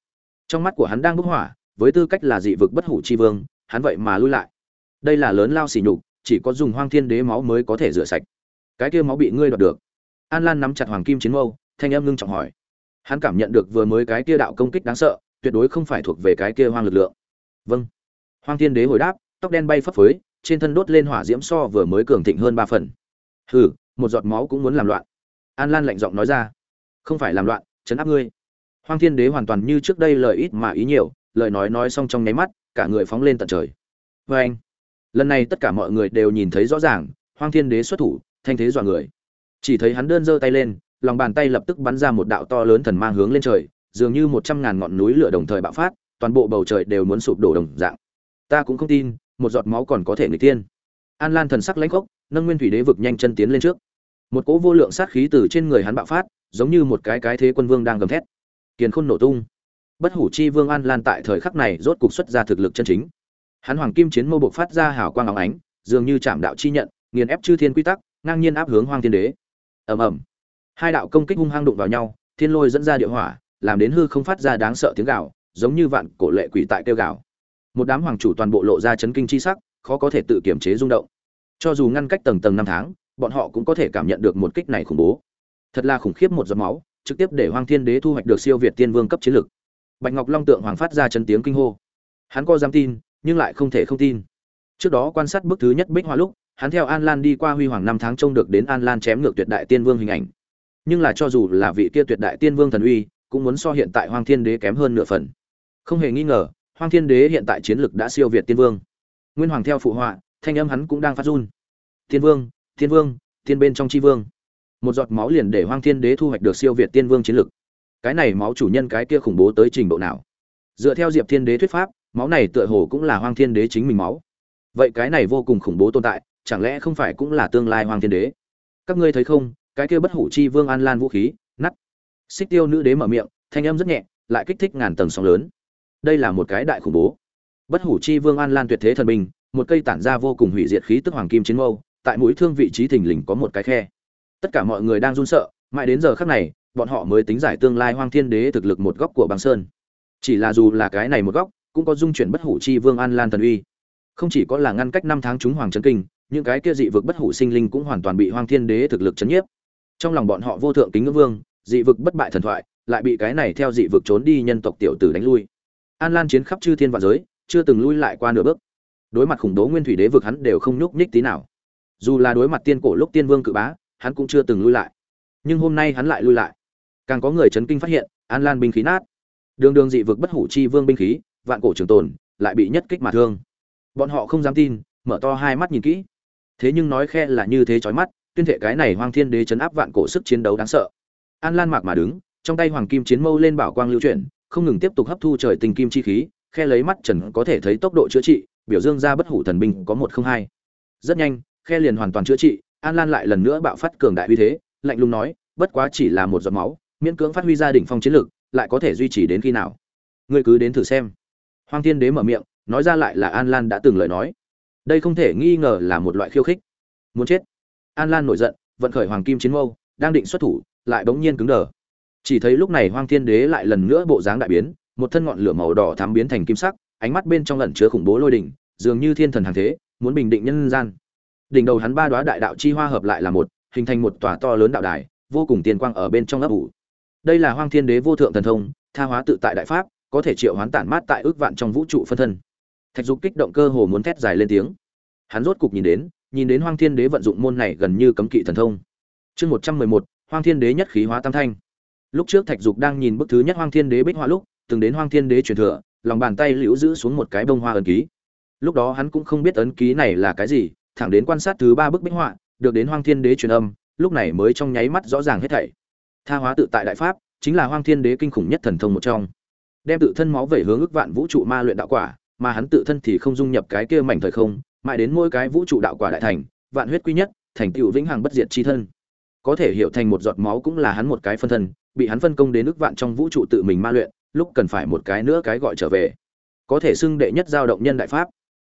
Trong mắt của hắn đang bốc hỏa, với tư cách là dị vực bất hủ chi vương, hắn vậy mà lui lại đây là lớn lao xỉ nhục, chỉ có dùng hoang thiên đế máu mới có thể rửa sạch. Cái kia máu bị ngươi đoạt được. An lan nắm chặt hoàng kim chiến mâu, thanh âm ngưng trọng hỏi. Hắn cảm nhận được vừa mới cái kia đạo công kích đáng sợ, tuyệt đối không phải thuộc về cái kia hoang lực lượng. Vâng. Hoang thiên đế hồi đáp, tóc đen bay phấp phới, trên thân đốt lên hỏa diễm so vừa mới cường thịnh hơn ba phần. Hừ, một giọt máu cũng muốn làm loạn. An lan lạnh giọng nói ra. Không phải làm loạn, chấn áp ngươi. Hoang thiên đế hoàn toàn như trước đây lời ít mà ý nhiều, lời nói nói xong trong nháy mắt, cả người phóng lên tận trời. Vê anh lần này tất cả mọi người đều nhìn thấy rõ ràng, hoang thiên đế xuất thủ, thanh thế dọa người. Chỉ thấy hắn đơn giơ tay lên, lòng bàn tay lập tức bắn ra một đạo to lớn thần mang hướng lên trời, dường như một trăm ngàn ngọn núi lửa đồng thời bạo phát, toàn bộ bầu trời đều muốn sụp đổ đồng dạng. Ta cũng không tin, một giọt máu còn có thể người tiên an lan thần sắc lãnh khốc, nâng nguyên thủy đế vực nhanh chân tiến lên trước. Một cỗ vô lượng sát khí từ trên người hắn bạo phát, giống như một cái cái thế quân vương đang gầm thét. Kiền khôn nổ tung. Bất hủ chi vương an lan tại thời khắc này rốt cục xuất ra thực lực chân chính hắn hoàng kim chiến mâu buộc phát ra hào quang óng ánh dường như chạm đạo chi nhận nghiền ép chư thiên quy tắc ngang nhiên áp hướng hoang thiên đế. Ầm ầm. Hai đạo công kích hung hăng đụng vào nhau thiên lôi dẫn ra địa hỏa làm đến hư không phát ra đáng sợ tiếng gào giống như vạn cổ lệ quỷ tại kêu gào. Một đám hoàng chủ toàn bộ lộ ra chấn kinh chi sắc khó có thể tự kiểm chế rung động. Cho dù ngăn cách tầng tầng năm tháng bọn họ cũng có thể cảm nhận được một kích này khủng bố. Thật là khủng khiếp một giọt máu trực tiếp để Hoang Thiên Đế thu hoạch được siêu việt tiên vương cấp chiến lực. Bạch Ngọc Long tượng hoàng phát ra chấn tiếng kinh hô. Hắn có dám tin, nhưng lại không thể không tin. Trước đó quan sát bức thứ nhất Bích Hoa lúc, hắn theo An Lan đi qua huy hoàng năm tháng trông được đến An Lan chém ngược tuyệt đại tiên vương hình ảnh. Nhưng là cho dù là vị kia tuyệt đại tiên vương thần uy, cũng muốn so hiện tại Hoang Thiên Đế kém hơn nửa phần. Không hề nghi ngờ, Hoang Thiên Đế hiện tại chiến lực đã siêu việt tiên vương. Nguyên Hoàng theo phụ họa, thanh âm hắn cũng đang phát run. Tiên vương, Tiên vương, tiên bên trong chi vương. Một giọt máu liền để Hoang Thiên Đế thu hoạch được siêu việt tiên vương chiến lực. Cái này máu chủ nhân cái kia khủng bố tới trình độ nào? Dựa theo Diệp Thiên Đế thuyết pháp, máu này tựa hồ cũng là Hoang Thiên Đế chính mình máu. Vậy cái này vô cùng khủng bố tồn tại, chẳng lẽ không phải cũng là tương lai Hoang Thiên Đế? Các ngươi thấy không, cái kia bất hủ chi vương An Lan vũ khí, nắt. Xích Tiêu nữ đế mở miệng, thanh âm rất nhẹ, lại kích thích ngàn tầng sóng lớn. Đây là một cái đại khủng bố. Bất hủ chi vương An Lan tuyệt thế thần bình một cây tản ra vô cùng hủy diệt khí tức hoàng kim chiến mâu, tại mũi thương vị trí thình lình có một cái khe. Tất cả mọi người đang run sợ, mãi đến giờ khắc này, bọn họ mới tính giải tương lai Hoang Thiên Đế thực lực một góc của băng sơn. Chỉ là dù là cái này một góc, cũng có dung chuyển bất hủ chi vương An Lan thần uy. Không chỉ có là ngăn cách năm tháng chúng hoàng chấn kinh, những cái kia dị vực bất hủ sinh linh cũng hoàn toàn bị Hoang Thiên Đế thực lực chấn nhiếp. Trong lòng bọn họ vô thượng kính ngưỡng vương, dị vực bất bại thần thoại, lại bị cái này theo dị vực trốn đi nhân tộc tiểu tử đánh lui. An Lan chiến khắp chư thiên và giới, chưa từng lui lại qua nửa bước. Đối mặt khủng bố nguyên thủy đế vực hắn đều không nhúc nhích tí nào. Dù là đối mặt tiên cổ lúc tiên vương cự bá, hắn cũng chưa từng lui lại. Nhưng hôm nay hắn lại lui lại. Càng có người chấn kinh phát hiện, An Lan binh khí nát. Đường đường dị vực bất hủ chi vương binh khí, vạn cổ trường tồn, lại bị nhất kích mà thương. Bọn họ không dám tin, mở to hai mắt nhìn kỹ. Thế nhưng nói khe là như thế chói mắt, tuyên thệ cái này Hoang Thiên Đế chấn áp vạn cổ sức chiến đấu đáng sợ. An Lan mạc mà đứng, trong tay hoàng kim chiến mâu lên bảo quang lưu chuyển, không ngừng tiếp tục hấp thu trời tình kim chi khí, khe lấy mắt trần có thể thấy tốc độ chữa trị, biểu dương ra bất hủ thần binh có một không hai. Rất nhanh, khe liền hoàn toàn chữa trị, An Lan lại lần nữa bạo phát cường đại uy thế, lạnh lùng nói, bất quá chỉ là một giọt máu, miễn cưỡng phát huy ra đỉnh phong chiến lực, lại có thể duy trì đến khi nào? Ngươi cứ đến thử xem. Hoàng Thiên Đế mở miệng, nói ra lại là An Lan đã từng lời nói. Đây không thể nghi ngờ là một loại khiêu khích. Muốn chết. An Lan nổi giận, vận khởi hoàng kim chiến mâu, đang định xuất thủ, lại bỗng nhiên cứng đờ. Chỉ thấy lúc này Hoang Thiên Đế lại lần nữa bộ dáng đại biến, một thân ngọn lửa màu đỏ thắm biến thành kim sắc, ánh mắt bên trong lẩn chứa khủng bố lôi đỉnh, dường như thiên thần hàng thế, muốn bình định nhân gian. Đỉnh đầu hắn ba đóa đại đạo chi hoa hợp lại là một, hình thành một tòa to lớn đạo đài, vô cùng tiên quang ở bên trong ấp ủ. Đây là Hoang Thiên Đế vô thượng thần thông, tha hóa tự tại đại pháp, có thể triệu hoán tản mát tại ước vạn trong vũ trụ phân thân. Thạch Dục kích động cơ hồ muốn thét dài lên tiếng. Hắn rốt cục nhìn đến, nhìn đến Hoang Thiên Đế vận dụng môn này gần như cấm kỵ thần thông. Chương một trăm mười một, Hoang Thiên Đế nhất khí hóa tam thanh. Lúc trước Thạch Dục đang nhìn bức thứ nhất Hoang Thiên Đế bích hoa lúc, từng đến Hoang Thiên Đế truyền thừa, lòng bàn tay liễu giữ xuống một cái bông hoa ấn ký. Lúc đó hắn cũng không biết ấn ký này là cái gì, thẳng đến quan sát thứ ba bức bích họa, được đến Hoang Thiên Đế truyền âm, lúc này mới trong nháy mắt rõ ràng hết thảy. Tha hóa tự tại đại pháp, chính là Hoang Thiên Đế kinh khủng nhất thần thông một trong. Đem tự thân máu về hướng ước vạn vũ trụ ma luyện đạo quả, mà hắn tự thân thì không dung nhập cái kia mảnh thời không, mãi đến mỗi cái vũ trụ đạo quả đại thành, vạn huyết quy nhất, thành tựu vĩnh hằng bất diệt chi thân. Có thể hiểu thành một giọt máu cũng là hắn một cái phân thân, bị hắn phân công đến ước vạn trong vũ trụ tự mình ma luyện, lúc cần phải một cái nữa cái gọi trở về. Có thể xưng đệ nhất giao động nhân đại pháp.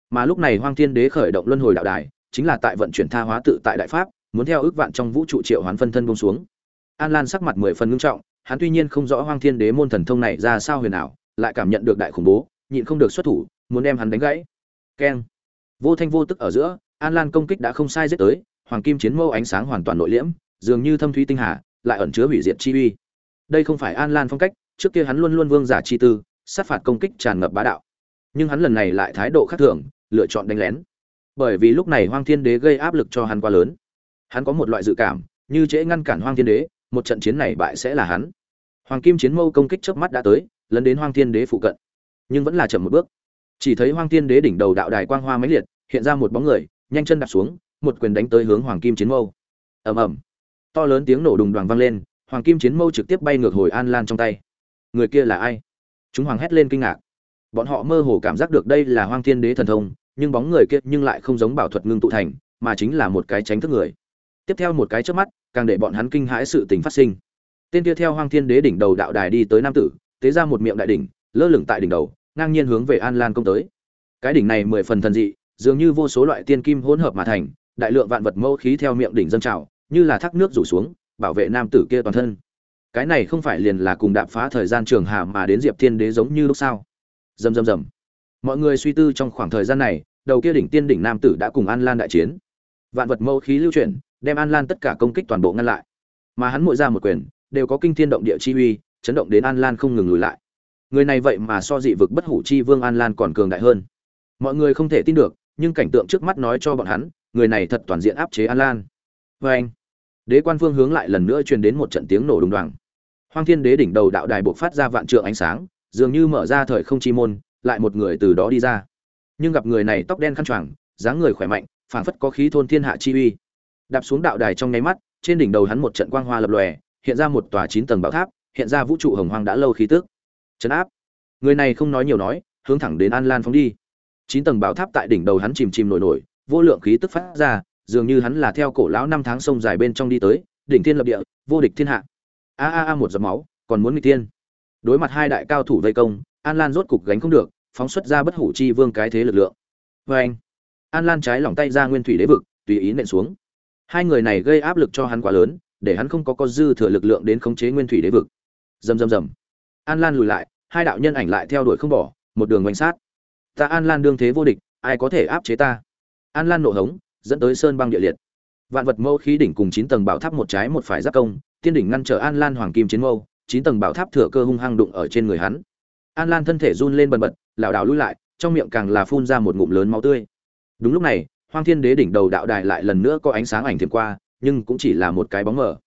Mà lúc này Hoang Thiên Đế khởi động luân hồi đạo đài, chính là tại vận chuyển tha hóa tự tại đại pháp, muốn theo ước vạn trong vũ trụ triệu hoán phân thân buông xuống. An Lan sắc mặt mười phần ngưng trọng, hắn tuy nhiên không rõ Hoang Thiên Đế môn thần thông này ra sao huyền ảo, lại cảm nhận được đại khủng bố, nhịn không được xuất thủ, muốn đem hắn đánh gãy. Keng. Vô thanh vô tức ở giữa, An Lan công kích đã không sai giết tới, hoàng kim chiến mâu ánh sáng hoàn toàn nội liễm, dường như thâm thúy tinh hà, lại ẩn chứa hủy diệt chi uy. Đây không phải An Lan phong cách, trước kia hắn luôn luôn vương giả chi tư, sát phạt công kích tràn ngập bá đạo. Nhưng hắn lần này lại thái độ khác thường, lựa chọn đánh lén. Bởi vì lúc này Hoang Thiên Đế gây áp lực cho hắn quá lớn. Hắn có một loại dự cảm, như trễ ngăn cản Hoang Thiên Đế, một trận chiến này bại sẽ là hắn. Hoàng kim chiến mâu công kích chớp mắt đã tới, lấn đến Hoang Thiên Đế phụ cận, nhưng vẫn là chậm một bước. Chỉ thấy Hoang Thiên Đế đỉnh đầu đạo đài quang hoa mấy liệt, hiện ra một bóng người, nhanh chân đạp xuống, một quyền đánh tới hướng Hoàng kim chiến mâu. Ầm ầm. To lớn tiếng nổ đùng đoàng vang lên, Hoàng kim chiến mâu trực tiếp bay ngược hồi An Lan trong tay. Người kia là ai? Chúng hoàng hét lên kinh ngạc. Bọn họ mơ hồ cảm giác được đây là Hoang Thiên Đế thần thông, nhưng bóng người kia nhưng lại không giống bảo thuật ngưng tụ thành, mà chính là một cái tránh thức người. Tiếp theo một cái chớp mắt, càng để bọn hắn kinh hãi sự tình phát sinh. Tên kia theo Hoang Thiên Đế đỉnh đầu đạo đài đi tới nam tử, tế ra một miệng đại đỉnh, lơ lửng tại đỉnh đầu, ngang nhiên hướng về An Lan công tới. Cái đỉnh này mười phần thần dị, dường như vô số loại tiên kim hỗn hợp mà thành, đại lượng vạn vật mâu khí theo miệng đỉnh dâng trào, như là thác nước rủ xuống, bảo vệ nam tử kia toàn thân. Cái này không phải liền là cùng đạp phá thời gian trường hà mà đến Diệp Thiên Đế giống như lúc sao? Rầm rầm rầm. Mọi người suy tư trong khoảng thời gian này, đầu kia đỉnh tiên đỉnh nam tử đã cùng An Lan đại chiến. Vạn vật mâu khí lưu chuyển, đem An Lan tất cả công kích toàn bộ ngăn lại. Mà hắn mỗi ra một quyền, đều có kinh thiên động địa chi uy chấn động đến an lan không ngừng lùi lại. Người này vậy mà so dị vực bất hủ chi vương an lan còn cường đại hơn. Mọi người không thể tin được nhưng cảnh tượng trước mắt nói cho bọn hắn người này thật toàn diện áp chế an lan. Vê anh đế quan phương hướng lại lần nữa truyền đến một trận tiếng nổ đùng đoàng. Hoang thiên đế đỉnh đầu đạo đài buộc phát ra vạn trượng ánh sáng dường như mở ra thời không chi môn lại một người từ đó đi ra. Nhưng gặp người này tóc đen khăn choàng dáng người khỏe mạnh phảng phất có khí thôn thiên hạ chi uy đạp xuống đạo đài trong nháy mắt, trên đỉnh đầu hắn một trận quang hoa lập lòe, hiện ra một tòa chín tầng bảo tháp, hiện ra vũ trụ hồng hoang đã lâu khí tức. Chấn áp. Người này không nói nhiều nói, hướng thẳng đến an lan phóng đi. Chín tầng bảo tháp tại đỉnh đầu hắn chìm chìm nổi nổi, vô lượng khí tức phát ra, dường như hắn là theo cổ lão năm tháng sông dài bên trong đi tới, đỉnh thiên lập địa, vô địch thiên hạ. A a a, một giọt máu, còn muốn nghịch tiên đối mặt hai đại cao thủ vây công, an lan rốt cục gánh không được, phóng xuất ra bất hủ chi vương cái thế lực lượng. Vê anh an lan trái lỏng tay ra nguyên thủy đế vực, tùy ý nện xuống hai người này gây áp lực cho hắn quá lớn, để hắn không có có dư thừa lực lượng đến khống chế nguyên thủy đế vực. Rầm rầm rầm. An lan lùi lại, hai đạo nhân ảnh lại theo đuổi không bỏ, một đường quanh sát. Ta an lan đương thế vô địch, ai có thể áp chế ta? An lan nộ hống, dẫn tới sơn băng địa liệt. Vạn vật mâu khí đỉnh cùng chín tầng bảo tháp một trái một phải giáp công, tiên đỉnh ngăn trở an lan hoàng kim chiến mâu, chín tầng bảo tháp thừa cơ hung hăng đụng ở trên người hắn. An lan thân thể run lên bần bật, lảo đảo lui lại, trong miệng càng là phun ra một ngụm lớn máu tươi. Đúng lúc này hoang thiên đế đỉnh đầu đạo đài lại lần nữa có ánh sáng ảnh thiền qua, nhưng cũng chỉ là một cái bóng mờ.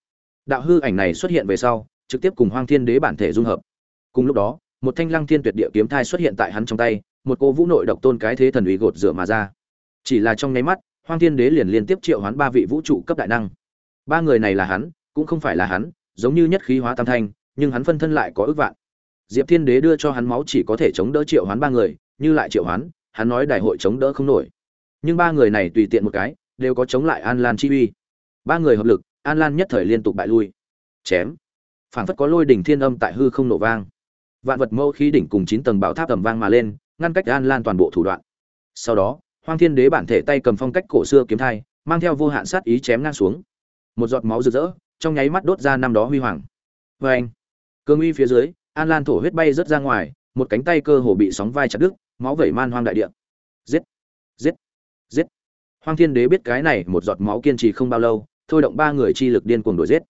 Đạo hư ảnh này xuất hiện về sau, trực tiếp cùng hoang thiên đế bản thể dung hợp. Cùng lúc đó, một thanh lăng thiên tuyệt địa kiếm thai xuất hiện tại hắn trong tay, một cô vũ nội độc tôn cái thế thần uy gột rửa mà ra. Chỉ là trong nháy mắt, hoang thiên đế liền liên tiếp triệu hoán ba vị vũ trụ cấp đại năng. Ba người này là hắn, cũng không phải là hắn, giống như nhất khí hóa tam thanh, nhưng hắn phân thân lại có ước vạn. Diệp thiên đế đưa cho hắn máu chỉ có thể chống đỡ triệu hoán ba người, như lại triệu hoán, hắn nói đại hội chống đỡ không nổi nhưng ba người này tùy tiện một cái, đều có chống lại an lan chi uy. Ba người hợp lực, an lan nhất thời liên tục bại lui. Chém. Phảng phất có lôi đỉnh thiên âm tại hư không nổ vang. Vạn vật mâu khí đỉnh cùng chín tầng bảo tháp tầm vang mà lên, ngăn cách an lan toàn bộ thủ đoạn. Sau đó, hoang thiên đế bản thể tay cầm phong cách cổ xưa kiếm thai, mang theo vô hạn sát ý chém ngang xuống. Một giọt máu rực rỡ, trong nháy mắt đốt ra năm đó huy hoàng. Vê anh, cương uy phía dưới, an lan thổ huyết bay rớt ra ngoài, một cánh tay cơ hồ bị sóng vai chặt đứt, máu vẩy man hoang đại địa. Giết giết hoang thiên đế biết cái này một giọt máu kiên trì không bao lâu, thôi động ba người chi lực điên cuồng đuổi giết.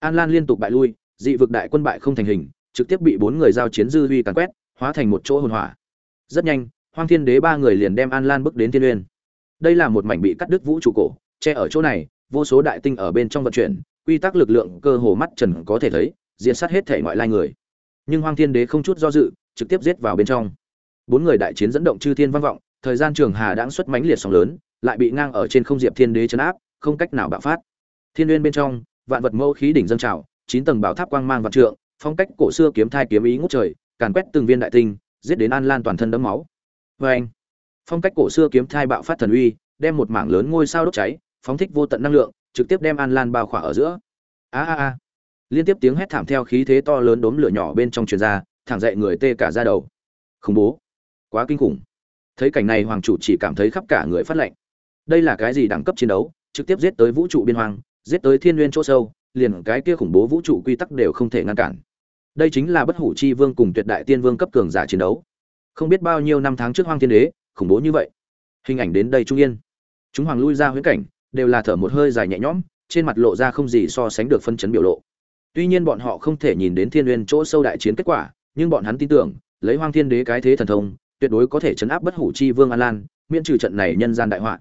An lan liên tục bại lui, dị vực đại quân bại không thành hình, trực tiếp bị bốn người giao chiến dư huy càn quét, hóa thành một chỗ hồn hỏa. Rất nhanh, hoang thiên đế ba người liền đem an lan bước đến thiên Nguyên. đây là một mảnh bị cắt đứt vũ trụ cổ, che ở chỗ này, vô số đại tinh ở bên trong vận chuyển, quy tắc lực lượng cơ hồ mắt trần có thể thấy, diệt sát hết thể ngoại lai người. Nhưng hoang thiên đế không chút do dự, trực tiếp giết vào bên trong. Bốn người đại chiến dẫn động chư thiên vang vọng, thời gian trường hà đã xuất mãnh liệt sóng lớn lại bị ngang ở trên không diệp thiên đế chấn áp, không cách nào bạo phát. Thiên uyên bên trong, vạn vật mẫu khí đỉnh dâng trào, chín tầng bảo tháp quang mang vạn trượng, phong cách cổ xưa kiếm thai kiếm ý ngút trời, càn quét từng viên đại tinh, giết đến an lan toàn thân đẫm máu. Vê anh phong cách cổ xưa kiếm thai bạo phát thần uy, đem một mảng lớn ngôi sao đốt cháy, phóng thích vô tận năng lượng, trực tiếp đem an lan bao khỏa ở giữa. A a a. Liên tiếp tiếng hét thảm theo khí thế to lớn đốm lửa nhỏ bên trong truyền ra, thẳng dậy người tê cả ra đầu. Khủng bố. Quá kinh khủng. Thấy cảnh này, hoàng chủ chỉ cảm thấy khắp cả người phát lạnh đây là cái gì đẳng cấp chiến đấu, trực tiếp giết tới vũ trụ biên hoàng giết tới thiên nguyên chỗ sâu, liền cái kia khủng bố vũ trụ quy tắc đều không thể ngăn cản. Đây chính là bất hủ chi vương cùng tuyệt đại tiên vương cấp cường giả chiến đấu. Không biết bao nhiêu năm tháng trước hoang thiên đế, khủng bố như vậy. Hình ảnh đến đây trung yên. Chúng hoàng lui ra huyễn cảnh, đều là thở một hơi dài nhẹ nhõm, trên mặt lộ ra không gì so sánh được phân chấn biểu lộ. Tuy nhiên bọn họ không thể nhìn đến thiên nguyên chỗ sâu đại chiến kết quả, nhưng bọn hắn tin tưởng, lấy hoang thiên đế cái thế thần thông, tuyệt đối có thể chấn áp bất hủ chi vương an lan, miễn trừ trận này nhân gian đại họa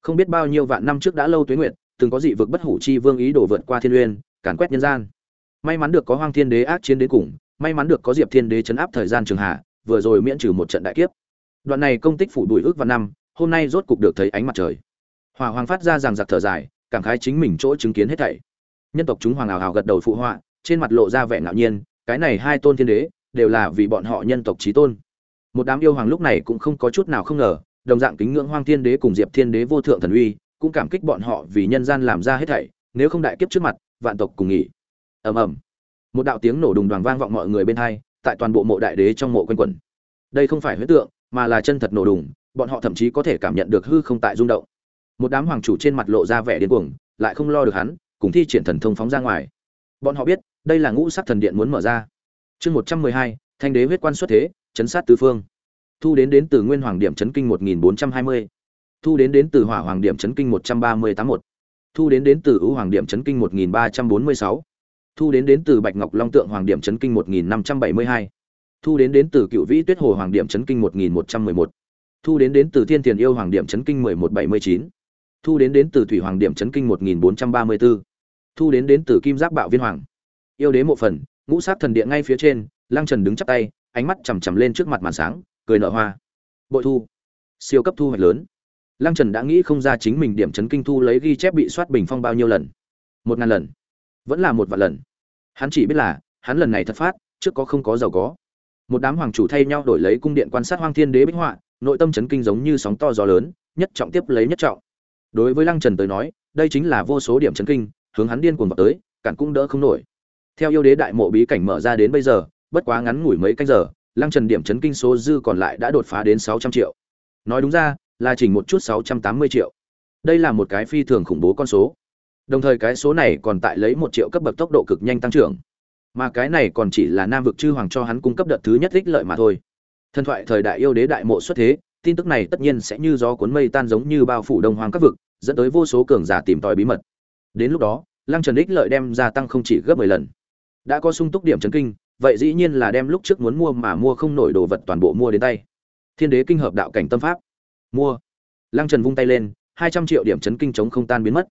không biết bao nhiêu vạn năm trước đã lâu tuế nguyện từng có dị vực bất hủ chi vương ý đồ vượt qua thiên uyên, càn quét nhân gian. May mắn được có hoang thiên đế ác chiến đến cùng, may mắn được có diệp thiên đế chấn áp thời gian trường hạ, vừa rồi miễn trừ một trận đại kiếp. Đoạn này công tích phủ đuổi ước vạn năm, hôm nay rốt cục được thấy ánh mặt trời. Hỏa hoàng phát ra rằng giặc thở dài, cảm khái chính mình chỗ chứng kiến hết thảy. Nhân tộc chúng hoàng ảo hào gật đầu phụ họa, trên mặt lộ ra vẻ ngạo nhiên, cái này hai tôn thiên đế, đều là vì bọn họ nhân tộc trí tôn. Một đám yêu hoàng lúc này cũng không có chút nào không ngờ đồng dạng kính ngưỡng hoang thiên đế cùng diệp thiên đế vô thượng thần uy, cũng cảm kích bọn họ vì nhân gian làm ra hết thảy, nếu không đại kiếp trước mặt, vạn tộc cùng nghỉ. Ầm ầm. Một đạo tiếng nổ đùng đoàng vang vọng mọi người bên hai, tại toàn bộ mộ đại đế trong mộ quanh quẩn. Đây không phải huyễn tượng, mà là chân thật nổ đùng, bọn họ thậm chí có thể cảm nhận được hư không tại rung động. Một đám hoàng chủ trên mặt lộ ra vẻ điên cuồng, lại không lo được hắn, cùng thi triển thần thông phóng ra ngoài. Bọn họ biết, đây là ngũ sắc thần điện muốn mở ra. Chương một trăm mười hai, thanh đế huyết quan xuất thế, chấn sát tứ phương thu đến đến từ nguyên hoàng điểm chấn kinh một nghìn bốn trăm hai mươi thu đến đến từ hỏa hoàng điểm chấn kinh một trăm ba mươi tám một thu đến đến từ ưu hoàng điểm chấn kinh một nghìn ba trăm bốn mươi sáu thu đến đến từ bạch ngọc long tượng hoàng điểm chấn kinh 1572. thu đến đến từ cựu vĩ tuyết hồ hoàng điểm chấn kinh 1111. thu đến đến từ thiên tiền yêu hoàng điểm chấn kinh 1179. thu đến đến từ thủy hoàng điểm chấn kinh 1434. thu đến đến từ kim giáp bạo viên hoàng yêu đế mộ phần, ngũ sát thần điện ngay phía trên Lang trần đứng chắp tay, ánh mắt chằm chằm lên trước mặt màn sáng cười nở hoa. Bội thu. Siêu cấp thu hoạch lớn. Lăng trần đã nghĩ không ra chính mình điểm chấn kinh thu lấy ghi chép bị soát bình phong bao nhiêu lần. Một ngàn lần. Vẫn là một vạn lần. Hắn chỉ biết là, hắn lần này thật phát, trước có không có giàu có. Một đám hoàng chủ thay nhau đổi lấy cung điện quan sát hoang thiên đế bích họa, nội tâm chấn kinh giống như sóng to gió lớn, nhất trọng tiếp lấy nhất trọng. Đối với lăng trần tới nói, đây chính là vô số điểm chấn kinh, hướng hắn điên cuồng vào tới, cản cũng đỡ không nổi. Theo yêu đế đại mộ bí cảnh mở ra đến bây giờ, bất quá ngắn ngủi mấy canh giờ lăng trần điểm chấn kinh số dư còn lại đã đột phá đến sáu trăm triệu. Nói đúng ra, là chỉnh một chút sáu trăm tám mươi triệu. Đây là một cái phi thường khủng bố con số. Đồng thời cái số này còn tại lấy một triệu cấp bậc tốc độ cực nhanh tăng trưởng. Mà cái này còn chỉ là nam vực chư hoàng cho hắn cung cấp đợt thứ nhất ích lợi mà thôi. Thần thoại thời đại yêu đế đại mộ xuất thế, tin tức này tất nhiên sẽ như gió cuốn mây tan giống như bao phủ đông hoàng các vực, dẫn tới vô số cường giả tìm tòi bí mật. Đến lúc đó, lăng trần ích lợi đem gia tăng không chỉ gấp mười lần. Đã có sung túc điểm chấn kinh vậy dĩ nhiên là đem lúc trước muốn mua mà mua không nổi đồ vật toàn bộ mua đến tay. Thiên đế kinh hợp đạo cảnh tâm pháp. Mua. Lăng trần vung tay lên, hai trăm triệu điểm chấn kinh chống không tan biến mất.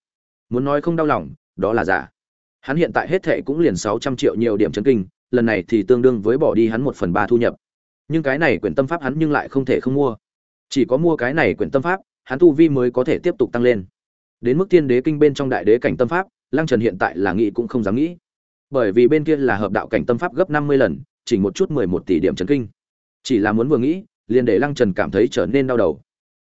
Muốn nói không đau lòng, đó là giả. Hắn hiện tại hết thệ cũng liền sáu trăm triệu nhiều điểm chấn kinh, lần này thì tương đương với bỏ đi hắn một phần ba thu nhập. Nhưng cái này quyển tâm pháp hắn nhưng lại không thể không mua. Chỉ có mua cái này quyển tâm pháp, hắn tu vi mới có thể tiếp tục tăng lên. Đến mức thiên đế kinh bên trong đại đế cảnh tâm pháp, lăng trần hiện tại là nghĩ cũng không dám nghĩ bởi vì bên kia là hợp đạo cảnh tâm pháp gấp năm mươi lần, chỉ một chút mười một tỷ điểm chấn kinh. Chỉ là muốn vừa nghĩ, liền để lăng trần cảm thấy trở nên đau đầu.